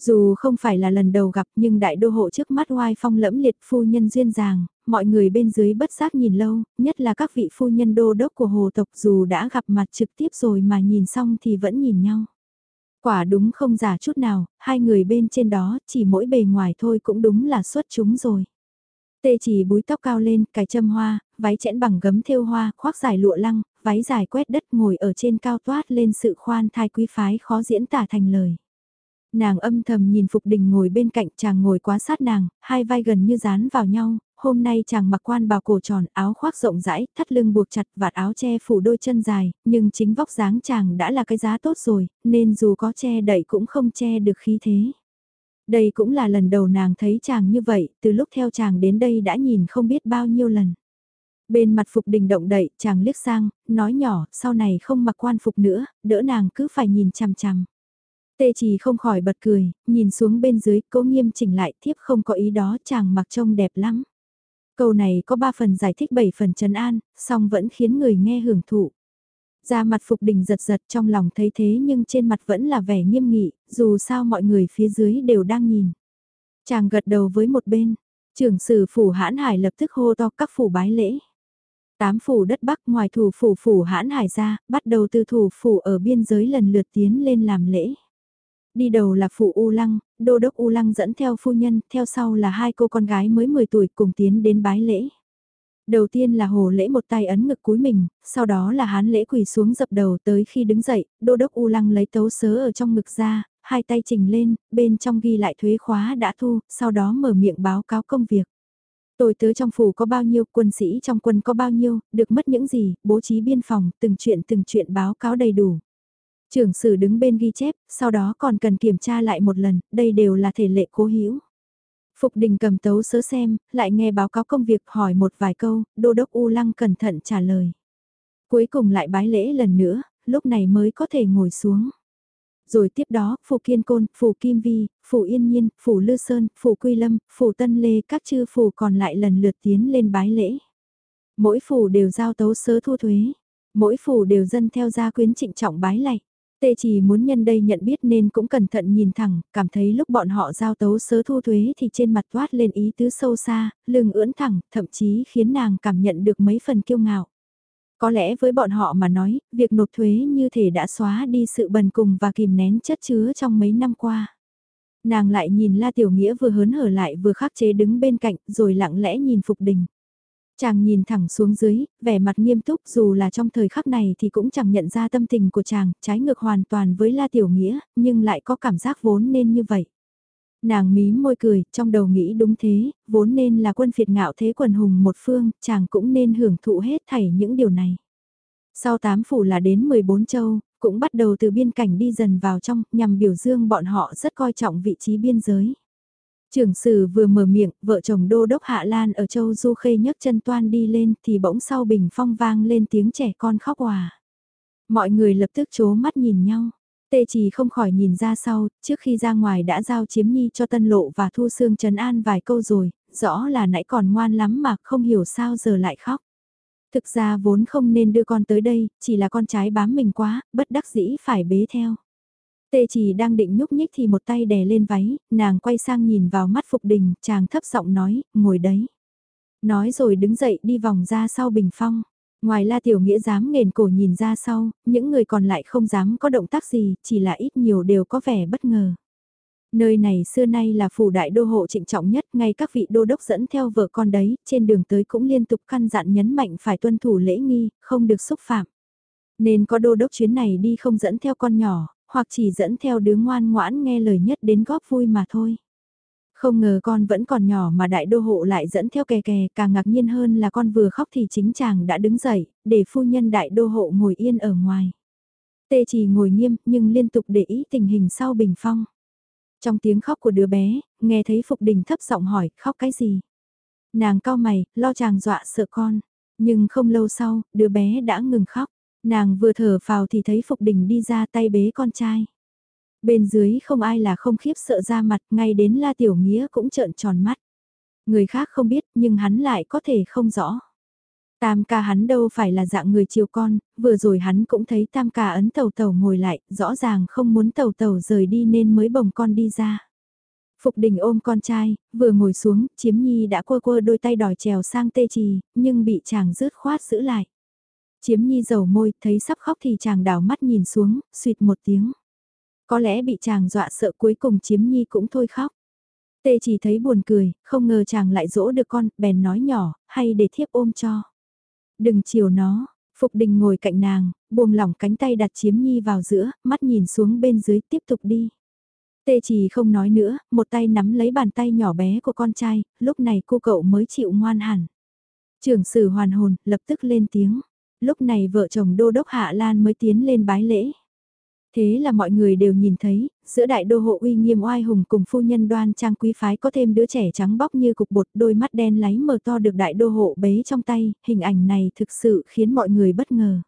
S1: Dù không phải là lần đầu gặp nhưng đại đô hộ trước mắt oai phong lẫm liệt phu nhân duyên dàng, mọi người bên dưới bất giác nhìn lâu, nhất là các vị phu nhân đô đốc của hồ tộc dù đã gặp mặt trực tiếp rồi mà nhìn xong thì vẫn nhìn nhau. Quả đúng không giả chút nào, hai người bên trên đó chỉ mỗi bề ngoài thôi cũng đúng là xuất chúng rồi. Tê chỉ búi tóc cao lên, cài châm hoa, váy chẽn bằng gấm thêu hoa, khoác dài lụa lăng, váy dài quét đất ngồi ở trên cao toát lên sự khoan thai quý phái khó diễn tả thành lời. Nàng âm thầm nhìn Phục Đình ngồi bên cạnh chàng ngồi quá sát nàng, hai vai gần như dán vào nhau, hôm nay chàng mặc quan bào cổ tròn, áo khoác rộng rãi, thắt lưng buộc chặt, vạt áo che phủ đôi chân dài, nhưng chính vóc dáng chàng đã là cái giá tốt rồi, nên dù có che đậy cũng không che được khí thế. Đây cũng là lần đầu nàng thấy chàng như vậy, từ lúc theo chàng đến đây đã nhìn không biết bao nhiêu lần. Bên mặt Phục Đình động đậy, chàng liếc sang, nói nhỏ, sau này không mặc quan phục nữa, đỡ nàng cứ phải nhìn chằm chằm. Tê chỉ không khỏi bật cười, nhìn xuống bên dưới, cố nghiêm chỉnh lại, thiếp không có ý đó, chàng mặc trông đẹp lắm. Câu này có ba phần giải thích bảy phần trấn an, song vẫn khiến người nghe hưởng thụ. Ra mặt Phục Đình giật giật trong lòng thấy thế nhưng trên mặt vẫn là vẻ nghiêm nghị, dù sao mọi người phía dưới đều đang nhìn. Chàng gật đầu với một bên, trưởng sử phủ hãn hải lập tức hô to các phủ bái lễ. Tám phủ đất Bắc ngoài thủ phủ phủ hãn hải ra, bắt đầu từ thủ phủ ở biên giới lần lượt tiến lên làm lễ. Đi đầu là phụ U Lăng, đô đốc U Lăng dẫn theo phu nhân, theo sau là hai cô con gái mới 10 tuổi cùng tiến đến bái lễ. Đầu tiên là hồ lễ một tay ấn ngực cúi mình, sau đó là hán lễ quỳ xuống dập đầu tới khi đứng dậy, đô đốc U Lăng lấy tấu sớ ở trong ngực ra, hai tay trình lên, bên trong ghi lại thuế khóa đã thu, sau đó mở miệng báo cáo công việc. Tôi tớ trong phủ có bao nhiêu, quân sĩ trong quân có bao nhiêu, được mất những gì, bố trí biên phòng, từng chuyện từng chuyện báo cáo đầy đủ. Trưởng sử đứng bên ghi chép, sau đó còn cần kiểm tra lại một lần, đây đều là thể lệ cố hữu. Phục đình cầm tấu sớ xem, lại nghe báo cáo công việc hỏi một vài câu, đô đốc U Lăng cẩn thận trả lời. Cuối cùng lại bái lễ lần nữa, lúc này mới có thể ngồi xuống. Rồi tiếp đó, Phủ Kiên Côn, Phủ Kim Vi, Phủ Yên Nhiên, Phủ Lư Sơn, Phủ Quy Lâm, Phủ Tân Lê các chư phủ còn lại lần lượt tiến lên bái lễ. Mỗi phủ đều giao tấu sớ thu thuế, mỗi phủ đều dân theo gia quyến trịnh trọng bái lạy. Tê chỉ muốn nhân đây nhận biết nên cũng cẩn thận nhìn thẳng, cảm thấy lúc bọn họ giao tấu sớ thu thuế thì trên mặt toát lên ý tứ sâu xa, lưng ưỡn thẳng, thậm chí khiến nàng cảm nhận được mấy phần kiêu ngạo. Có lẽ với bọn họ mà nói, việc nộp thuế như thể đã xóa đi sự bần cùng và kìm nén chất chứa trong mấy năm qua. Nàng lại nhìn La Tiểu Nghĩa vừa hớn hở lại vừa khắc chế đứng bên cạnh rồi lặng lẽ nhìn Phục Đình. Chàng nhìn thẳng xuống dưới, vẻ mặt nghiêm túc dù là trong thời khắc này thì cũng chẳng nhận ra tâm tình của chàng, trái ngược hoàn toàn với La Tiểu Nghĩa, nhưng lại có cảm giác vốn nên như vậy. Nàng mí môi cười, trong đầu nghĩ đúng thế, vốn nên là quân phiệt ngạo thế quần hùng một phương, chàng cũng nên hưởng thụ hết thảy những điều này. Sau tám phủ là đến 14 châu, cũng bắt đầu từ biên cảnh đi dần vào trong, nhằm biểu dương bọn họ rất coi trọng vị trí biên giới. Trưởng sử vừa mở miệng, vợ chồng đô đốc Hạ Lan ở châu Du Khê nhấc chân toan đi lên thì bỗng sau bình phong vang lên tiếng trẻ con khóc hòa. Mọi người lập tức chố mắt nhìn nhau. Tê chỉ không khỏi nhìn ra sau, trước khi ra ngoài đã giao chiếm nhi cho tân lộ và thu xương trấn an vài câu rồi, rõ là nãy còn ngoan lắm mà không hiểu sao giờ lại khóc. Thực ra vốn không nên đưa con tới đây, chỉ là con trái bám mình quá, bất đắc dĩ phải bế theo. Tê chỉ đang định nhúc nhích thì một tay đè lên váy, nàng quay sang nhìn vào mắt Phục Đình, chàng thấp giọng nói, ngồi đấy. Nói rồi đứng dậy đi vòng ra sau bình phong. Ngoài La Tiểu Nghĩa dám nghền cổ nhìn ra sau, những người còn lại không dám có động tác gì, chỉ là ít nhiều đều có vẻ bất ngờ. Nơi này xưa nay là phủ đại đô hộ trịnh trọng nhất, ngay các vị đô đốc dẫn theo vợ con đấy, trên đường tới cũng liên tục căn dặn nhấn mạnh phải tuân thủ lễ nghi, không được xúc phạm. Nên có đô đốc chuyến này đi không dẫn theo con nhỏ, hoặc chỉ dẫn theo đứa ngoan ngoãn nghe lời nhất đến góp vui mà thôi. Không ngờ con vẫn còn nhỏ mà đại đô hộ lại dẫn theo kè kè, càng ngạc nhiên hơn là con vừa khóc thì chính chàng đã đứng dậy, để phu nhân đại đô hộ ngồi yên ở ngoài. Tê chỉ ngồi nghiêm nhưng liên tục để ý tình hình sau bình phong. Trong tiếng khóc của đứa bé, nghe thấy Phục Đình thấp giọng hỏi, khóc cái gì? Nàng cao mày, lo chàng dọa sợ con. Nhưng không lâu sau, đứa bé đã ngừng khóc. Nàng vừa thở vào thì thấy Phục Đình đi ra tay bế con trai. Bên dưới không ai là không khiếp sợ ra mặt, ngay đến La Tiểu Nghĩa cũng trợn tròn mắt. Người khác không biết nhưng hắn lại có thể không rõ. Tam ca hắn đâu phải là dạng người chiều con, vừa rồi hắn cũng thấy tam ca ấn tàu tàu ngồi lại, rõ ràng không muốn tàu tàu rời đi nên mới bồng con đi ra. Phục đình ôm con trai, vừa ngồi xuống, chiếm nhi đã quơ quơ đôi tay đòi trèo sang tê trì, nhưng bị chàng rớt khoát giữ lại. Chiếm nhi dầu môi, thấy sắp khóc thì chàng đảo mắt nhìn xuống, suyệt một tiếng. Có lẽ bị chàng dọa sợ cuối cùng chiếm nhi cũng thôi khóc. Tê chỉ thấy buồn cười, không ngờ chàng lại dỗ được con, bèn nói nhỏ, hay để thiếp ôm cho. Đừng chiều nó, Phục Đình ngồi cạnh nàng, buông lỏng cánh tay đặt chiếm nhi vào giữa, mắt nhìn xuống bên dưới tiếp tục đi. Tê chỉ không nói nữa, một tay nắm lấy bàn tay nhỏ bé của con trai, lúc này cô cậu mới chịu ngoan hẳn. Trưởng sử hoàn hồn, lập tức lên tiếng. Lúc này vợ chồng đô đốc Hạ Lan mới tiến lên bái lễ. Thế là mọi người đều nhìn thấy, giữa đại đô hộ uy nghiêm oai hùng cùng phu nhân đoan trang quý phái có thêm đứa trẻ trắng bóc như cục bột đôi mắt đen láy mờ to được đại đô hộ bế trong tay, hình ảnh này thực sự khiến mọi người bất ngờ.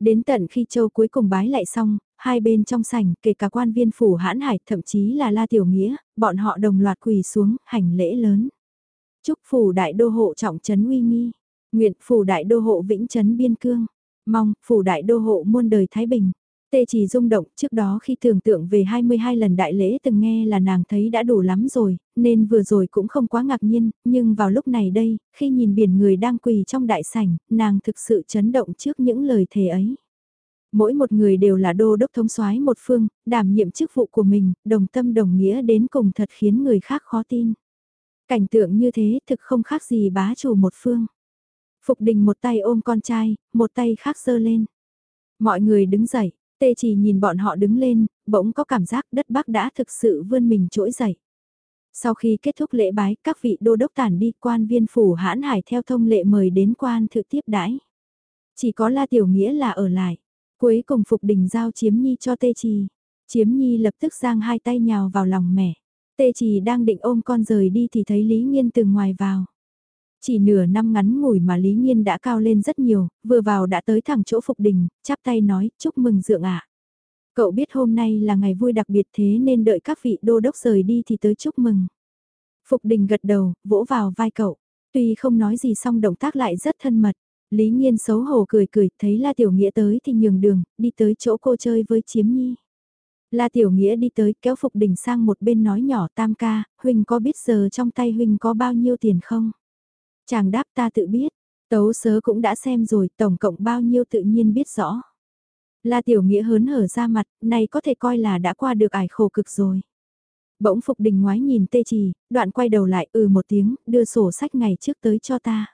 S1: Đến tận khi châu cuối cùng bái lại xong, hai bên trong sảnh, kể cả quan viên phủ hãn hải, thậm chí là La Tiểu Nghĩa, bọn họ đồng loạt quỳ xuống, hành lễ lớn. Chúc phủ đại đô hộ trọng trấn uy nghi, nguyện phủ đại đô hộ vĩnh trấn biên cương, mong phủ đại đô hộ muôn đời thái bình. Tê chỉ rung động trước đó khi tưởng tượng về 22 lần đại lễ từng nghe là nàng thấy đã đủ lắm rồi, nên vừa rồi cũng không quá ngạc nhiên, nhưng vào lúc này đây, khi nhìn biển người đang quỳ trong đại sảnh, nàng thực sự chấn động trước những lời thề ấy. Mỗi một người đều là đô đốc thống soái một phương, đảm nhiệm chức vụ của mình, đồng tâm đồng nghĩa đến cùng thật khiến người khác khó tin. Cảnh tượng như thế thực không khác gì bá chủ một phương. Phục đình một tay ôm con trai, một tay khác giơ lên. Mọi người đứng dậy, Tê chỉ nhìn bọn họ đứng lên, bỗng có cảm giác đất bắc đã thực sự vươn mình trỗi dậy. Sau khi kết thúc lễ bái, các vị đô đốc tản đi, quan viên phủ hãn hải theo thông lệ mời đến quan thực tiếp đãi. Chỉ có La Tiểu Nghĩa là ở lại. Cuối cùng Phục Đình giao Chiếm Nhi cho Tê Trì. Chiếm Nhi lập tức giang hai tay nhào vào lòng mẹ. Tê Trì đang định ôm con rời đi thì thấy Lý Nghiên từ ngoài vào. Chỉ nửa năm ngắn ngủi mà Lý nhiên đã cao lên rất nhiều, vừa vào đã tới thẳng chỗ Phục Đình, chắp tay nói, chúc mừng dượng ạ. Cậu biết hôm nay là ngày vui đặc biệt thế nên đợi các vị đô đốc rời đi thì tới chúc mừng. Phục Đình gật đầu, vỗ vào vai cậu. Tuy không nói gì xong động tác lại rất thân mật. Lý nhiên xấu hổ cười cười, thấy La Tiểu Nghĩa tới thì nhường đường, đi tới chỗ cô chơi với Chiếm Nhi. La Tiểu Nghĩa đi tới kéo Phục Đình sang một bên nói nhỏ tam ca, Huynh có biết giờ trong tay Huynh có bao nhiêu tiền không? Chàng đáp ta tự biết, tấu sớ cũng đã xem rồi, tổng cộng bao nhiêu tự nhiên biết rõ. La Tiểu Nghĩa hớn hở ra mặt, này có thể coi là đã qua được ải khổ cực rồi. Bỗng Phục Đình ngoái nhìn tê trì, đoạn quay đầu lại ừ một tiếng, đưa sổ sách ngày trước tới cho ta.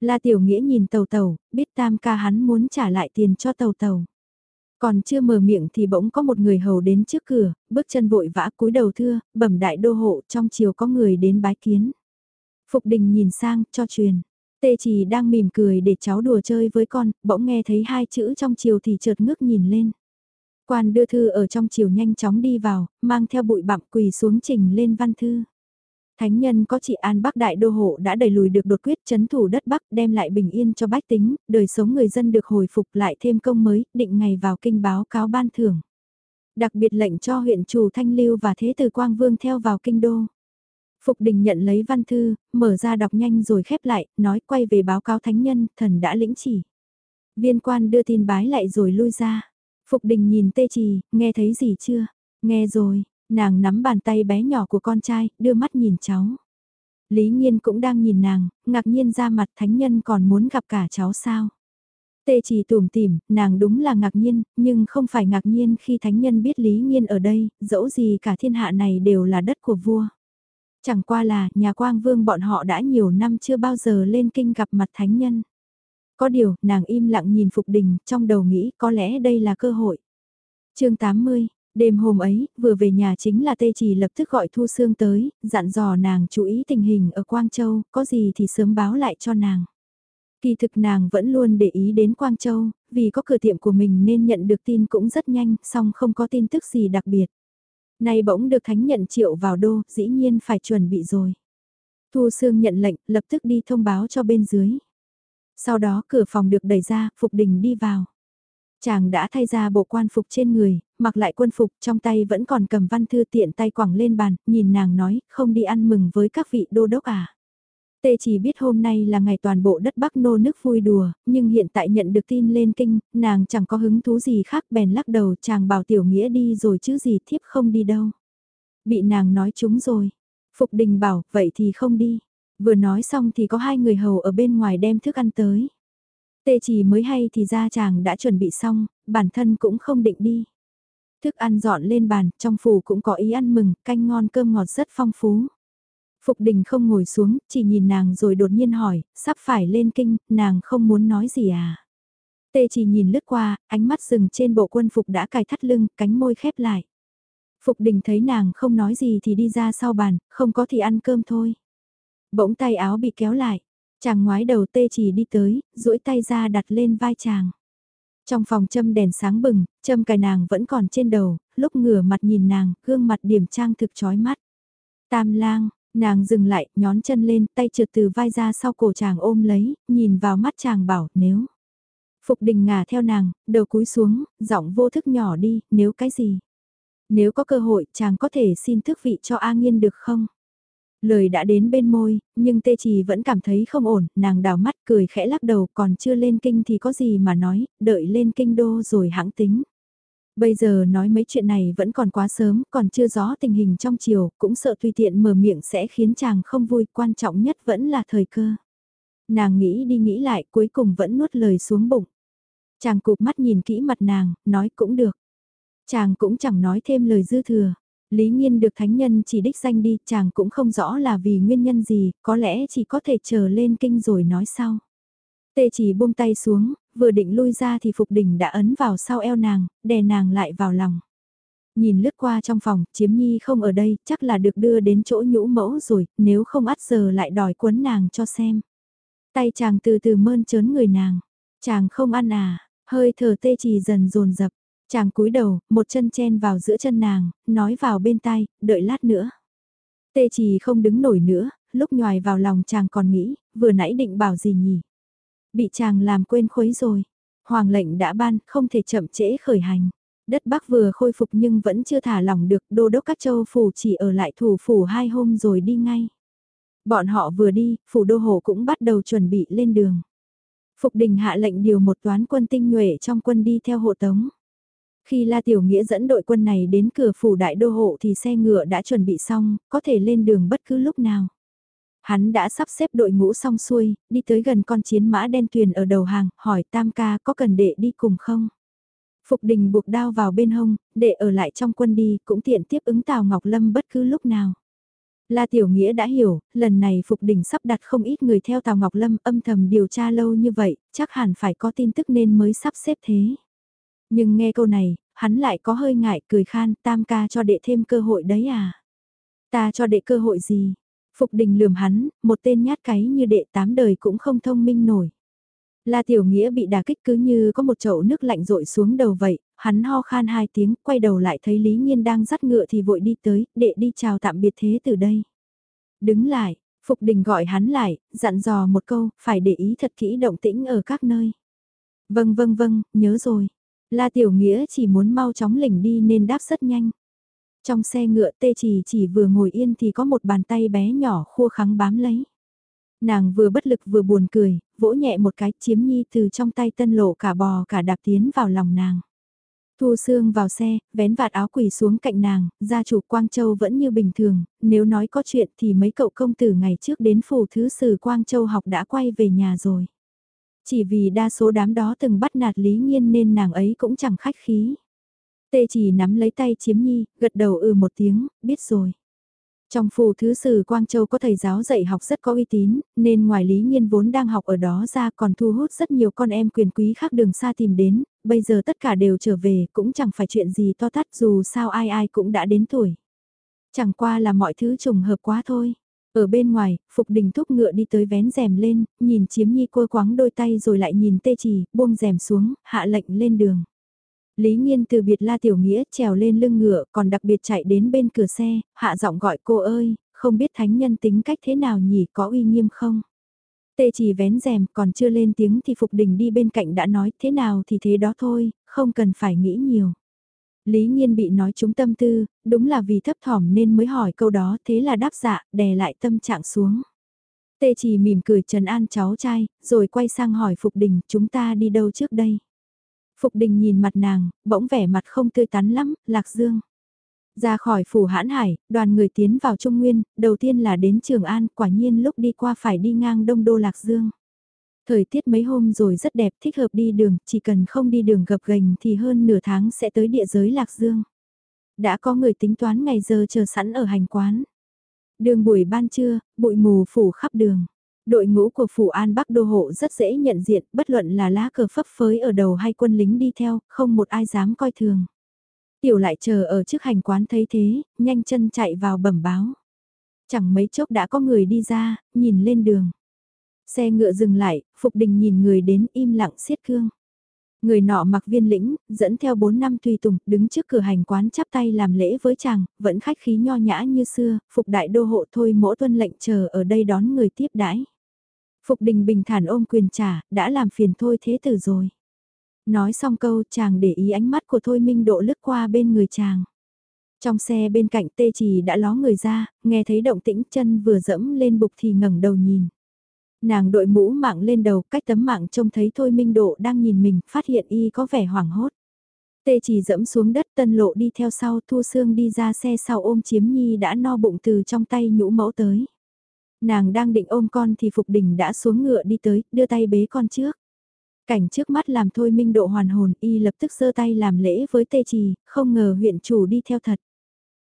S1: La Tiểu Nghĩa nhìn tàu tàu, biết tam ca hắn muốn trả lại tiền cho tàu tàu. Còn chưa mở miệng thì bỗng có một người hầu đến trước cửa, bước chân vội vã cúi đầu thưa, bẩm đại đô hộ trong chiều có người đến bái kiến. Phục đình nhìn sang, cho truyền. Tê chỉ đang mỉm cười để cháu đùa chơi với con, bỗng nghe thấy hai chữ trong chiều thì chợt ngước nhìn lên. Quan đưa thư ở trong chiều nhanh chóng đi vào, mang theo bụi bặm quỳ xuống trình lên văn thư. Thánh nhân có trị an Bắc Đại Đô Hộ đã đẩy lùi được đột quyết chấn thủ đất Bắc đem lại bình yên cho bách tính, đời sống người dân được hồi phục lại thêm công mới, định ngày vào kinh báo cáo ban thưởng. Đặc biệt lệnh cho huyện chủ Thanh Lưu và Thế Tử Quang Vương theo vào kinh đô. Phục đình nhận lấy văn thư, mở ra đọc nhanh rồi khép lại, nói quay về báo cáo thánh nhân, thần đã lĩnh chỉ. Viên quan đưa tin bái lại rồi lui ra. Phục đình nhìn tê trì, nghe thấy gì chưa? Nghe rồi, nàng nắm bàn tay bé nhỏ của con trai, đưa mắt nhìn cháu. Lý Nhiên cũng đang nhìn nàng, ngạc nhiên ra mặt thánh nhân còn muốn gặp cả cháu sao. Tê chỉ tủm tỉm, nàng đúng là ngạc nhiên, nhưng không phải ngạc nhiên khi thánh nhân biết Lý Nhiên ở đây, dẫu gì cả thiên hạ này đều là đất của vua. Chẳng qua là nhà quang vương bọn họ đã nhiều năm chưa bao giờ lên kinh gặp mặt thánh nhân. Có điều, nàng im lặng nhìn Phục Đình, trong đầu nghĩ có lẽ đây là cơ hội. chương 80, đêm hôm ấy, vừa về nhà chính là Tê Trì lập tức gọi Thu Sương tới, dặn dò nàng chú ý tình hình ở Quang Châu, có gì thì sớm báo lại cho nàng. Kỳ thực nàng vẫn luôn để ý đến Quang Châu, vì có cửa tiệm của mình nên nhận được tin cũng rất nhanh, song không có tin tức gì đặc biệt. Nay bỗng được thánh nhận triệu vào đô, dĩ nhiên phải chuẩn bị rồi. Thu Sương nhận lệnh, lập tức đi thông báo cho bên dưới. Sau đó cửa phòng được đẩy ra, Phục Đình đi vào. Chàng đã thay ra bộ quan phục trên người, mặc lại quân phục trong tay vẫn còn cầm văn thư tiện tay quẳng lên bàn, nhìn nàng nói, không đi ăn mừng với các vị đô đốc à. Tê chỉ biết hôm nay là ngày toàn bộ đất Bắc nô nước vui đùa, nhưng hiện tại nhận được tin lên kinh, nàng chẳng có hứng thú gì khác bèn lắc đầu chàng bảo tiểu nghĩa đi rồi chứ gì thiếp không đi đâu. Bị nàng nói chúng rồi. Phục đình bảo, vậy thì không đi. Vừa nói xong thì có hai người hầu ở bên ngoài đem thức ăn tới. Tê chỉ mới hay thì ra chàng đã chuẩn bị xong, bản thân cũng không định đi. Thức ăn dọn lên bàn, trong phủ cũng có ý ăn mừng, canh ngon cơm ngọt rất phong phú. Phục đình không ngồi xuống, chỉ nhìn nàng rồi đột nhiên hỏi, sắp phải lên kinh, nàng không muốn nói gì à? Tê chỉ nhìn lướt qua, ánh mắt dừng trên bộ quân phục đã cài thắt lưng, cánh môi khép lại. Phục đình thấy nàng không nói gì thì đi ra sau bàn, không có thì ăn cơm thôi. Bỗng tay áo bị kéo lại, chàng ngoái đầu tê chỉ đi tới, duỗi tay ra đặt lên vai chàng. Trong phòng châm đèn sáng bừng, châm cài nàng vẫn còn trên đầu, lúc ngửa mặt nhìn nàng, gương mặt điểm trang thực chói mắt. Tam lang, Nàng dừng lại, nhón chân lên, tay trượt từ vai ra sau cổ chàng ôm lấy, nhìn vào mắt chàng bảo, nếu. Phục đình ngả theo nàng, đầu cúi xuống, giọng vô thức nhỏ đi, nếu cái gì. Nếu có cơ hội, chàng có thể xin thức vị cho A Nghiên được không? Lời đã đến bên môi, nhưng tê trì vẫn cảm thấy không ổn, nàng đào mắt cười khẽ lắc đầu còn chưa lên kinh thì có gì mà nói, đợi lên kinh đô rồi hãng tính. Bây giờ nói mấy chuyện này vẫn còn quá sớm, còn chưa rõ tình hình trong chiều, cũng sợ tùy tiện mở miệng sẽ khiến chàng không vui, quan trọng nhất vẫn là thời cơ. Nàng nghĩ đi nghĩ lại, cuối cùng vẫn nuốt lời xuống bụng. Chàng cụp mắt nhìn kỹ mặt nàng, nói cũng được. Chàng cũng chẳng nói thêm lời dư thừa. Lý Nhiên được thánh nhân chỉ đích danh đi, chàng cũng không rõ là vì nguyên nhân gì, có lẽ chỉ có thể chờ lên kinh rồi nói sau. Tê chỉ buông tay xuống, vừa định lui ra thì Phục Đình đã ấn vào sau eo nàng, đè nàng lại vào lòng. Nhìn lướt qua trong phòng, chiếm nhi không ở đây, chắc là được đưa đến chỗ nhũ mẫu rồi, nếu không ắt giờ lại đòi quấn nàng cho xem. Tay chàng từ từ mơn trớn người nàng, chàng không ăn à, hơi thở tê trì dần dồn dập chàng cúi đầu, một chân chen vào giữa chân nàng, nói vào bên tai, đợi lát nữa. Tê trì không đứng nổi nữa, lúc nhòi vào lòng chàng còn nghĩ, vừa nãy định bảo gì nhỉ? Bị chàng làm quên khuấy rồi. Hoàng lệnh đã ban, không thể chậm trễ khởi hành. Đất Bắc vừa khôi phục nhưng vẫn chưa thả lỏng được, đô đốc các châu phủ chỉ ở lại thủ phủ hai hôm rồi đi ngay. Bọn họ vừa đi, phủ đô hộ cũng bắt đầu chuẩn bị lên đường. Phục đình hạ lệnh điều một toán quân tinh nhuệ trong quân đi theo hộ tống. Khi La Tiểu Nghĩa dẫn đội quân này đến cửa phủ đại đô hộ thì xe ngựa đã chuẩn bị xong, có thể lên đường bất cứ lúc nào. Hắn đã sắp xếp đội ngũ xong xuôi, đi tới gần con chiến mã đen tuyền ở đầu hàng, hỏi Tam ca có cần đệ đi cùng không? Phục đình buộc đao vào bên hông, đệ ở lại trong quân đi, cũng tiện tiếp ứng Tào Ngọc Lâm bất cứ lúc nào. La Tiểu Nghĩa đã hiểu, lần này Phục Đình sắp đặt không ít người theo Tào Ngọc Lâm âm thầm điều tra lâu như vậy, chắc hẳn phải có tin tức nên mới sắp xếp thế. Nhưng nghe câu này, hắn lại có hơi ngại cười khan tam ca cho đệ thêm cơ hội đấy à. Ta cho đệ cơ hội gì? Phục đình lườm hắn, một tên nhát cái như đệ tám đời cũng không thông minh nổi. La Tiểu Nghĩa bị đả kích cứ như có một chậu nước lạnh rội xuống đầu vậy, hắn ho khan hai tiếng, quay đầu lại thấy Lý Nhiên đang dắt ngựa thì vội đi tới, đệ đi chào tạm biệt thế từ đây. Đứng lại, Phục Đình gọi hắn lại, dặn dò một câu, phải để ý thật kỹ động tĩnh ở các nơi. Vâng vâng vâng, nhớ rồi. La Tiểu Nghĩa chỉ muốn mau chóng lỉnh đi nên đáp rất nhanh. Trong xe ngựa tê chỉ chỉ vừa ngồi yên thì có một bàn tay bé nhỏ khua khắng bám lấy. Nàng vừa bất lực vừa buồn cười, vỗ nhẹ một cái chiếm nhi từ trong tay tân lộ cả bò cả đạp tiến vào lòng nàng. Thu Sương vào xe, vén vạt áo quỳ xuống cạnh nàng, gia chủ Quang Châu vẫn như bình thường, nếu nói có chuyện thì mấy cậu công tử ngày trước đến phủ thứ sử Quang Châu học đã quay về nhà rồi. Chỉ vì đa số đám đó từng bắt nạt Lý Nhiên nên nàng ấy cũng chẳng khách khí. Tê chỉ nắm lấy tay chiếm nhi, gật đầu ừ một tiếng, biết rồi. Trong phủ thứ sử Quang Châu có thầy giáo dạy học rất có uy tín, nên ngoài Lý Nhiên vốn đang học ở đó ra còn thu hút rất nhiều con em quyền quý khác đường xa tìm đến, bây giờ tất cả đều trở về cũng chẳng phải chuyện gì to tát dù sao ai ai cũng đã đến tuổi. Chẳng qua là mọi thứ trùng hợp quá thôi. Ở bên ngoài, Phục Đình thúc ngựa đi tới vén rèm lên, nhìn chiếm nhi côi quáng đôi tay rồi lại nhìn tê trì, buông rèm xuống, hạ lệnh lên đường. Lý Nhiên từ biệt La Tiểu Nghĩa trèo lên lưng ngựa còn đặc biệt chạy đến bên cửa xe, hạ giọng gọi cô ơi, không biết thánh nhân tính cách thế nào nhỉ có uy nghiêm không? Tê chỉ vén rèm còn chưa lên tiếng thì Phục Đình đi bên cạnh đã nói thế nào thì thế đó thôi, không cần phải nghĩ nhiều. Lý Nhiên bị nói trúng tâm tư, đúng là vì thấp thỏm nên mới hỏi câu đó thế là đáp dạ, đè lại tâm trạng xuống. Tê chỉ mỉm cười trần an cháu trai, rồi quay sang hỏi Phục Đình chúng ta đi đâu trước đây. Phục Đình nhìn mặt nàng, bỗng vẻ mặt không tươi tắn lắm, Lạc Dương. Ra khỏi phủ hãn hải, đoàn người tiến vào Trung Nguyên, đầu tiên là đến Trường An, quả nhiên lúc đi qua phải đi ngang đông đô Lạc Dương. Thời tiết mấy hôm rồi rất đẹp, thích hợp đi đường, chỉ cần không đi đường gập ghềnh thì hơn nửa tháng sẽ tới địa giới Lạc Dương. Đã có người tính toán ngày giờ chờ sẵn ở hành quán. Đường buổi ban trưa, bụi mù phủ khắp đường. Đội ngũ của Phủ An Bắc Đô Hộ rất dễ nhận diện, bất luận là lá cờ phấp phới ở đầu hay quân lính đi theo, không một ai dám coi thường. Tiểu lại chờ ở trước hành quán thấy thế, nhanh chân chạy vào bẩm báo. Chẳng mấy chốc đã có người đi ra, nhìn lên đường. Xe ngựa dừng lại, Phục Đình nhìn người đến im lặng xiết cương. Người nọ mặc viên lĩnh, dẫn theo bốn năm tùy tùng, đứng trước cửa hành quán chắp tay làm lễ với chàng, vẫn khách khí nho nhã như xưa, Phục đại đô hộ thôi mỗi tuân lệnh chờ ở đây đón người tiếp đãi. Phục đình bình thản ôm quyền trả, đã làm phiền thôi thế tử rồi. Nói xong câu chàng để ý ánh mắt của Thôi Minh Độ lướt qua bên người chàng. Trong xe bên cạnh tê trì đã ló người ra, nghe thấy động tĩnh chân vừa dẫm lên bục thì ngẩng đầu nhìn. Nàng đội mũ mạng lên đầu cách tấm mạng trông thấy Thôi Minh Độ đang nhìn mình, phát hiện y có vẻ hoảng hốt. Tê chỉ dẫm xuống đất tân lộ đi theo sau Thu Sương đi ra xe sau ôm chiếm nhi đã no bụng từ trong tay nhũ mẫu tới. Nàng đang định ôm con thì Phục Đình đã xuống ngựa đi tới, đưa tay bế con trước. Cảnh trước mắt làm thôi minh độ hoàn hồn, y lập tức giơ tay làm lễ với tê trì, không ngờ huyện chủ đi theo thật.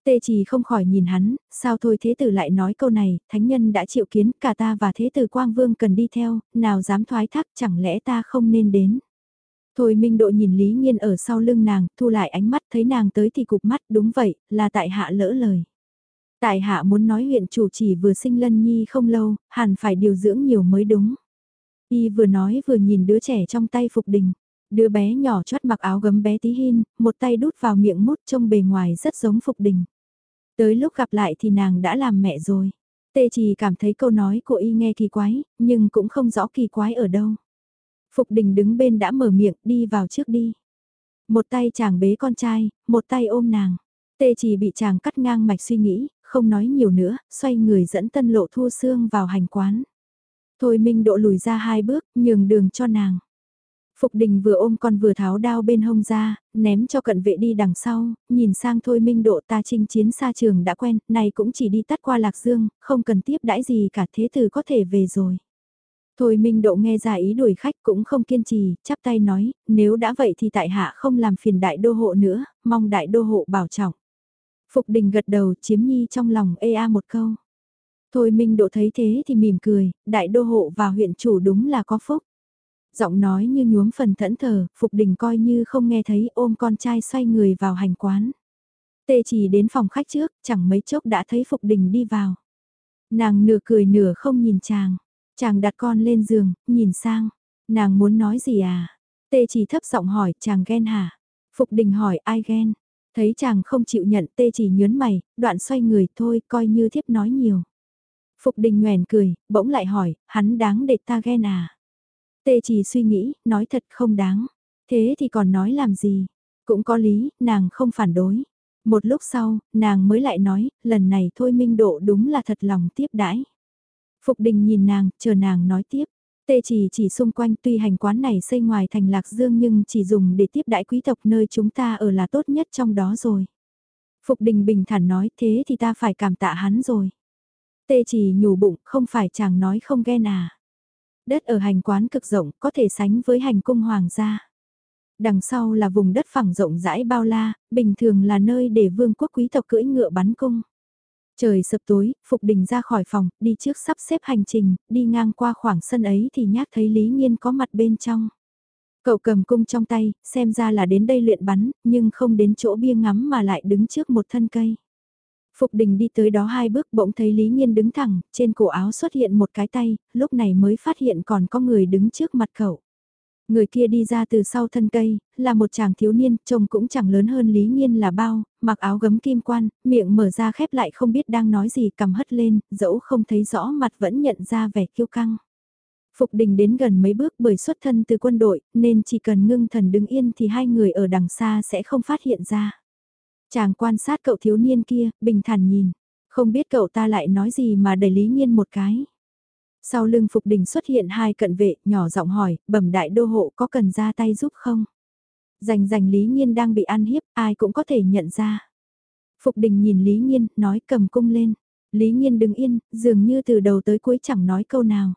S1: Tê trì không khỏi nhìn hắn, sao thôi thế tử lại nói câu này, thánh nhân đã chịu kiến, cả ta và thế tử Quang Vương cần đi theo, nào dám thoái thác chẳng lẽ ta không nên đến. Thôi Minh Độ nhìn Lý Nhiên ở sau lưng nàng, thu lại ánh mắt thấy nàng tới thì cục mắt, đúng vậy, là tại hạ lỡ lời. Tại hạ muốn nói huyện chủ chỉ vừa sinh lân nhi không lâu, hẳn phải điều dưỡng nhiều mới đúng. Y vừa nói vừa nhìn đứa trẻ trong tay Phục Đình. Đứa bé nhỏ chót mặc áo gấm bé tí hin, một tay đút vào miệng mút trông bề ngoài rất giống Phục Đình. Tới lúc gặp lại thì nàng đã làm mẹ rồi. Tê chỉ cảm thấy câu nói của y nghe kỳ quái, nhưng cũng không rõ kỳ quái ở đâu. Phục Đình đứng bên đã mở miệng đi vào trước đi. Một tay chàng bế con trai, một tay ôm nàng. Tê chỉ bị chàng cắt ngang mạch suy nghĩ, không nói nhiều nữa, xoay người dẫn tân lộ thu xương vào hành quán. Thôi Minh Độ lùi ra hai bước, nhường đường cho nàng. Phục đình vừa ôm con vừa tháo đao bên hông ra, ném cho cận vệ đi đằng sau, nhìn sang thôi minh độ ta chinh chiến xa trường đã quen, này cũng chỉ đi tắt qua lạc dương, không cần tiếp đãi gì cả thế từ có thể về rồi. Thôi minh độ nghe ra ý đuổi khách cũng không kiên trì, chắp tay nói, nếu đã vậy thì tại hạ không làm phiền đại đô hộ nữa, mong đại đô hộ bảo trọng. Phục đình gật đầu chiếm nhi trong lòng ê a một câu. Thôi minh độ thấy thế thì mỉm cười, đại đô hộ và huyện chủ đúng là có phúc. Giọng nói như nhuốm phần thẫn thờ, Phục Đình coi như không nghe thấy ôm con trai xoay người vào hành quán. Tê chỉ đến phòng khách trước, chẳng mấy chốc đã thấy Phục Đình đi vào. Nàng nửa cười nửa không nhìn chàng. Chàng đặt con lên giường, nhìn sang. Nàng muốn nói gì à? Tê chỉ thấp giọng hỏi, chàng ghen hả? Phục Đình hỏi ai ghen? Thấy chàng không chịu nhận tê chỉ nhớn mày, đoạn xoay người thôi coi như thiếp nói nhiều. Phục Đình nhoèn cười, bỗng lại hỏi, hắn đáng để ta ghen à? Tê chỉ suy nghĩ, nói thật không đáng. Thế thì còn nói làm gì? Cũng có lý, nàng không phản đối. Một lúc sau, nàng mới lại nói, lần này thôi minh độ đúng là thật lòng tiếp đãi. Phục đình nhìn nàng, chờ nàng nói tiếp. Tê chỉ chỉ xung quanh tuy hành quán này xây ngoài thành Lạc Dương nhưng chỉ dùng để tiếp đại quý tộc nơi chúng ta ở là tốt nhất trong đó rồi. Phục đình bình thản nói thế thì ta phải cảm tạ hắn rồi. Tê chỉ nhủ bụng không phải chàng nói không ghen à. Đất ở hành quán cực rộng có thể sánh với hành cung hoàng gia. Đằng sau là vùng đất phẳng rộng rãi bao la, bình thường là nơi để vương quốc quý tộc cưỡi ngựa bắn cung. Trời sập tối, Phục Đình ra khỏi phòng, đi trước sắp xếp hành trình, đi ngang qua khoảng sân ấy thì nhát thấy Lý Nhiên có mặt bên trong. Cậu cầm cung trong tay, xem ra là đến đây luyện bắn, nhưng không đến chỗ bia ngắm mà lại đứng trước một thân cây. Phục đình đi tới đó hai bước bỗng thấy Lý Nhiên đứng thẳng, trên cổ áo xuất hiện một cái tay, lúc này mới phát hiện còn có người đứng trước mặt cậu. Người kia đi ra từ sau thân cây, là một chàng thiếu niên, trông cũng chẳng lớn hơn Lý Nhiên là bao, mặc áo gấm kim quan, miệng mở ra khép lại không biết đang nói gì cầm hất lên, dẫu không thấy rõ mặt vẫn nhận ra vẻ kiêu căng. Phục đình đến gần mấy bước bởi xuất thân từ quân đội, nên chỉ cần ngưng thần đứng yên thì hai người ở đằng xa sẽ không phát hiện ra. Chàng quan sát cậu thiếu niên kia, bình thản nhìn. Không biết cậu ta lại nói gì mà đẩy Lý Nhiên một cái. Sau lưng Phục Đình xuất hiện hai cận vệ, nhỏ giọng hỏi, bẩm đại đô hộ có cần ra tay giúp không? Dành dành Lý Nhiên đang bị ăn hiếp, ai cũng có thể nhận ra. Phục Đình nhìn Lý Nhiên, nói cầm cung lên. Lý Nhiên đứng yên, dường như từ đầu tới cuối chẳng nói câu nào.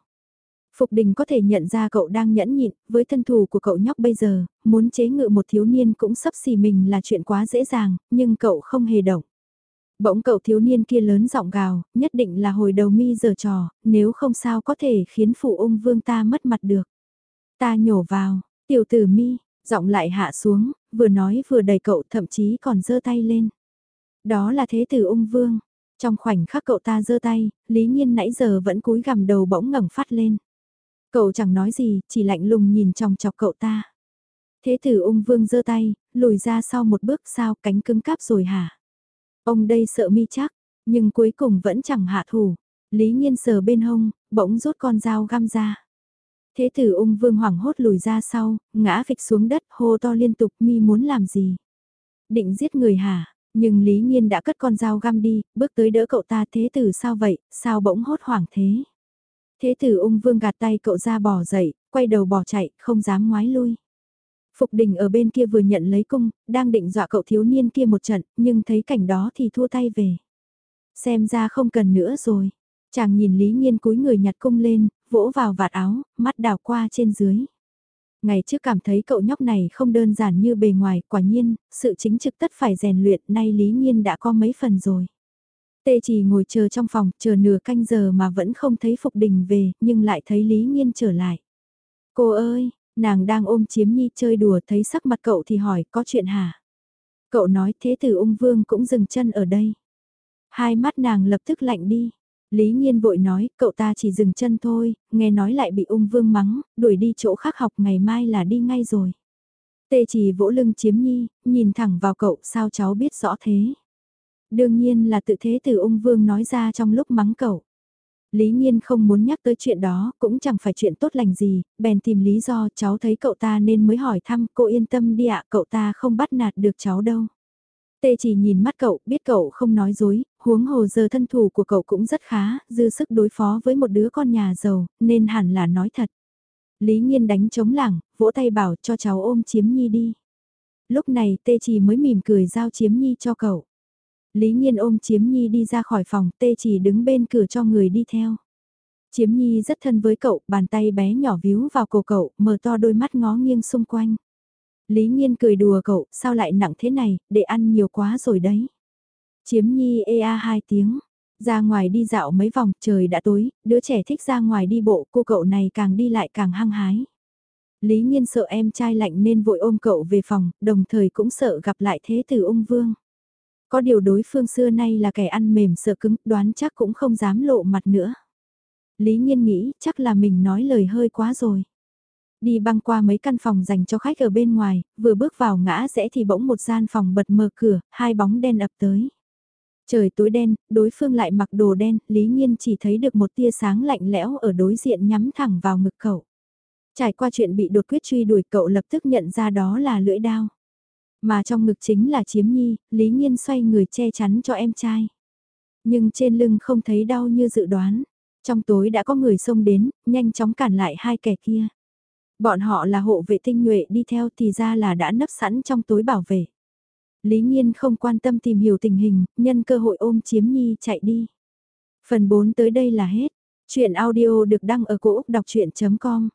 S1: Phục đình có thể nhận ra cậu đang nhẫn nhịn, với thân thủ của cậu nhóc bây giờ, muốn chế ngự một thiếu niên cũng sắp xì mình là chuyện quá dễ dàng, nhưng cậu không hề động. Bỗng cậu thiếu niên kia lớn giọng gào, nhất định là hồi đầu mi giờ trò, nếu không sao có thể khiến phụ ung vương ta mất mặt được. Ta nhổ vào, tiểu tử mi, giọng lại hạ xuống, vừa nói vừa đẩy cậu thậm chí còn giơ tay lên. Đó là thế tử ung vương. Trong khoảnh khắc cậu ta giơ tay, Lý Nhiên nãy giờ vẫn cúi gằm đầu bỗng ngẩng phát lên. Cậu chẳng nói gì, chỉ lạnh lùng nhìn trong chọc cậu ta. Thế tử ung vương giơ tay, lùi ra sau một bước sao cánh cứng cáp rồi hả? Ông đây sợ mi chắc, nhưng cuối cùng vẫn chẳng hạ thủ. Lý nhiên sờ bên hông, bỗng rút con dao găm ra. Thế tử ung vương hoảng hốt lùi ra sau, ngã phịch xuống đất hô to liên tục mi muốn làm gì? Định giết người hả? Nhưng Lý Nhiên đã cất con dao găm đi, bước tới đỡ cậu ta thế tử sao vậy, sao bỗng hốt hoảng thế? Thế tử ung vương gạt tay cậu ra bỏ dậy, quay đầu bỏ chạy, không dám ngoái lui. Phục đình ở bên kia vừa nhận lấy cung, đang định dọa cậu thiếu niên kia một trận, nhưng thấy cảnh đó thì thua tay về. Xem ra không cần nữa rồi. Chàng nhìn Lý Nhiên cúi người nhặt cung lên, vỗ vào vạt áo, mắt đào qua trên dưới. Ngày trước cảm thấy cậu nhóc này không đơn giản như bề ngoài, quả nhiên, sự chính trực tất phải rèn luyện, nay Lý Nhiên đã có mấy phần rồi. Tê chỉ ngồi chờ trong phòng, chờ nửa canh giờ mà vẫn không thấy Phục Đình về, nhưng lại thấy Lý Nhiên trở lại. Cô ơi, Nàng đang ôm chiếm nhi chơi đùa thấy sắc mặt cậu thì hỏi có chuyện hả? Cậu nói thế tử ung vương cũng dừng chân ở đây. Hai mắt nàng lập tức lạnh đi. Lý Nhiên vội nói, cậu ta chỉ dừng chân thôi, nghe nói lại bị ung vương mắng, đuổi đi chỗ khác học ngày mai là đi ngay rồi. Tê chỉ vỗ lưng chiếm nhi, nhìn thẳng vào cậu, sao cháu biết rõ thế? Đương nhiên là tự thế từ ung vương nói ra trong lúc mắng cậu. Lý Nhiên không muốn nhắc tới chuyện đó, cũng chẳng phải chuyện tốt lành gì, bèn tìm lý do cháu thấy cậu ta nên mới hỏi thăm, cô yên tâm đi ạ, cậu ta không bắt nạt được cháu đâu. Tê chỉ nhìn mắt cậu, biết cậu không nói dối, huống hồ giờ thân thủ của cậu cũng rất khá, dư sức đối phó với một đứa con nhà giàu, nên hẳn là nói thật. Lý Nhiên đánh chống lảng, vỗ tay bảo cho cháu ôm chiếm nhi đi. Lúc này tê chỉ mới mỉm cười giao chiếm nhi cho cậu. Lý Nhiên ôm chiếm nhi đi ra khỏi phòng, tê chỉ đứng bên cửa cho người đi theo. Chiếm nhi rất thân với cậu, bàn tay bé nhỏ víu vào cổ cậu, mở to đôi mắt ngó nghiêng xung quanh. Lý Nhiên cười đùa cậu, sao lại nặng thế này, để ăn nhiều quá rồi đấy. Chiếm nhi ê a hai tiếng, ra ngoài đi dạo mấy vòng, trời đã tối, đứa trẻ thích ra ngoài đi bộ, cô cậu này càng đi lại càng hăng hái. Lý Nhiên sợ em trai lạnh nên vội ôm cậu về phòng, đồng thời cũng sợ gặp lại thế tử ung vương. Có điều đối phương xưa nay là kẻ ăn mềm sợ cứng, đoán chắc cũng không dám lộ mặt nữa. Lý Nhiên nghĩ chắc là mình nói lời hơi quá rồi. Đi băng qua mấy căn phòng dành cho khách ở bên ngoài, vừa bước vào ngã rẽ thì bỗng một gian phòng bật mở cửa, hai bóng đen ập tới. Trời tối đen, đối phương lại mặc đồ đen, Lý Nhiên chỉ thấy được một tia sáng lạnh lẽo ở đối diện nhắm thẳng vào ngực cậu. Trải qua chuyện bị đột quyết truy đuổi cậu lập tức nhận ra đó là lưỡi đao. Mà trong ngực chính là chiếm nhi, Lý Nhiên xoay người che chắn cho em trai. Nhưng trên lưng không thấy đau như dự đoán. Trong tối đã có người xông đến, nhanh chóng cản lại hai kẻ kia. Bọn họ là hộ vệ tinh nhuệ đi theo thì ra là đã nấp sẵn trong tối bảo vệ. Lý Nhiên không quan tâm tìm hiểu tình hình, nhân cơ hội ôm chiếm nhi chạy đi. Phần 4 tới đây là hết. Chuyện audio được đăng ở cổ Úc đọc chuyện.com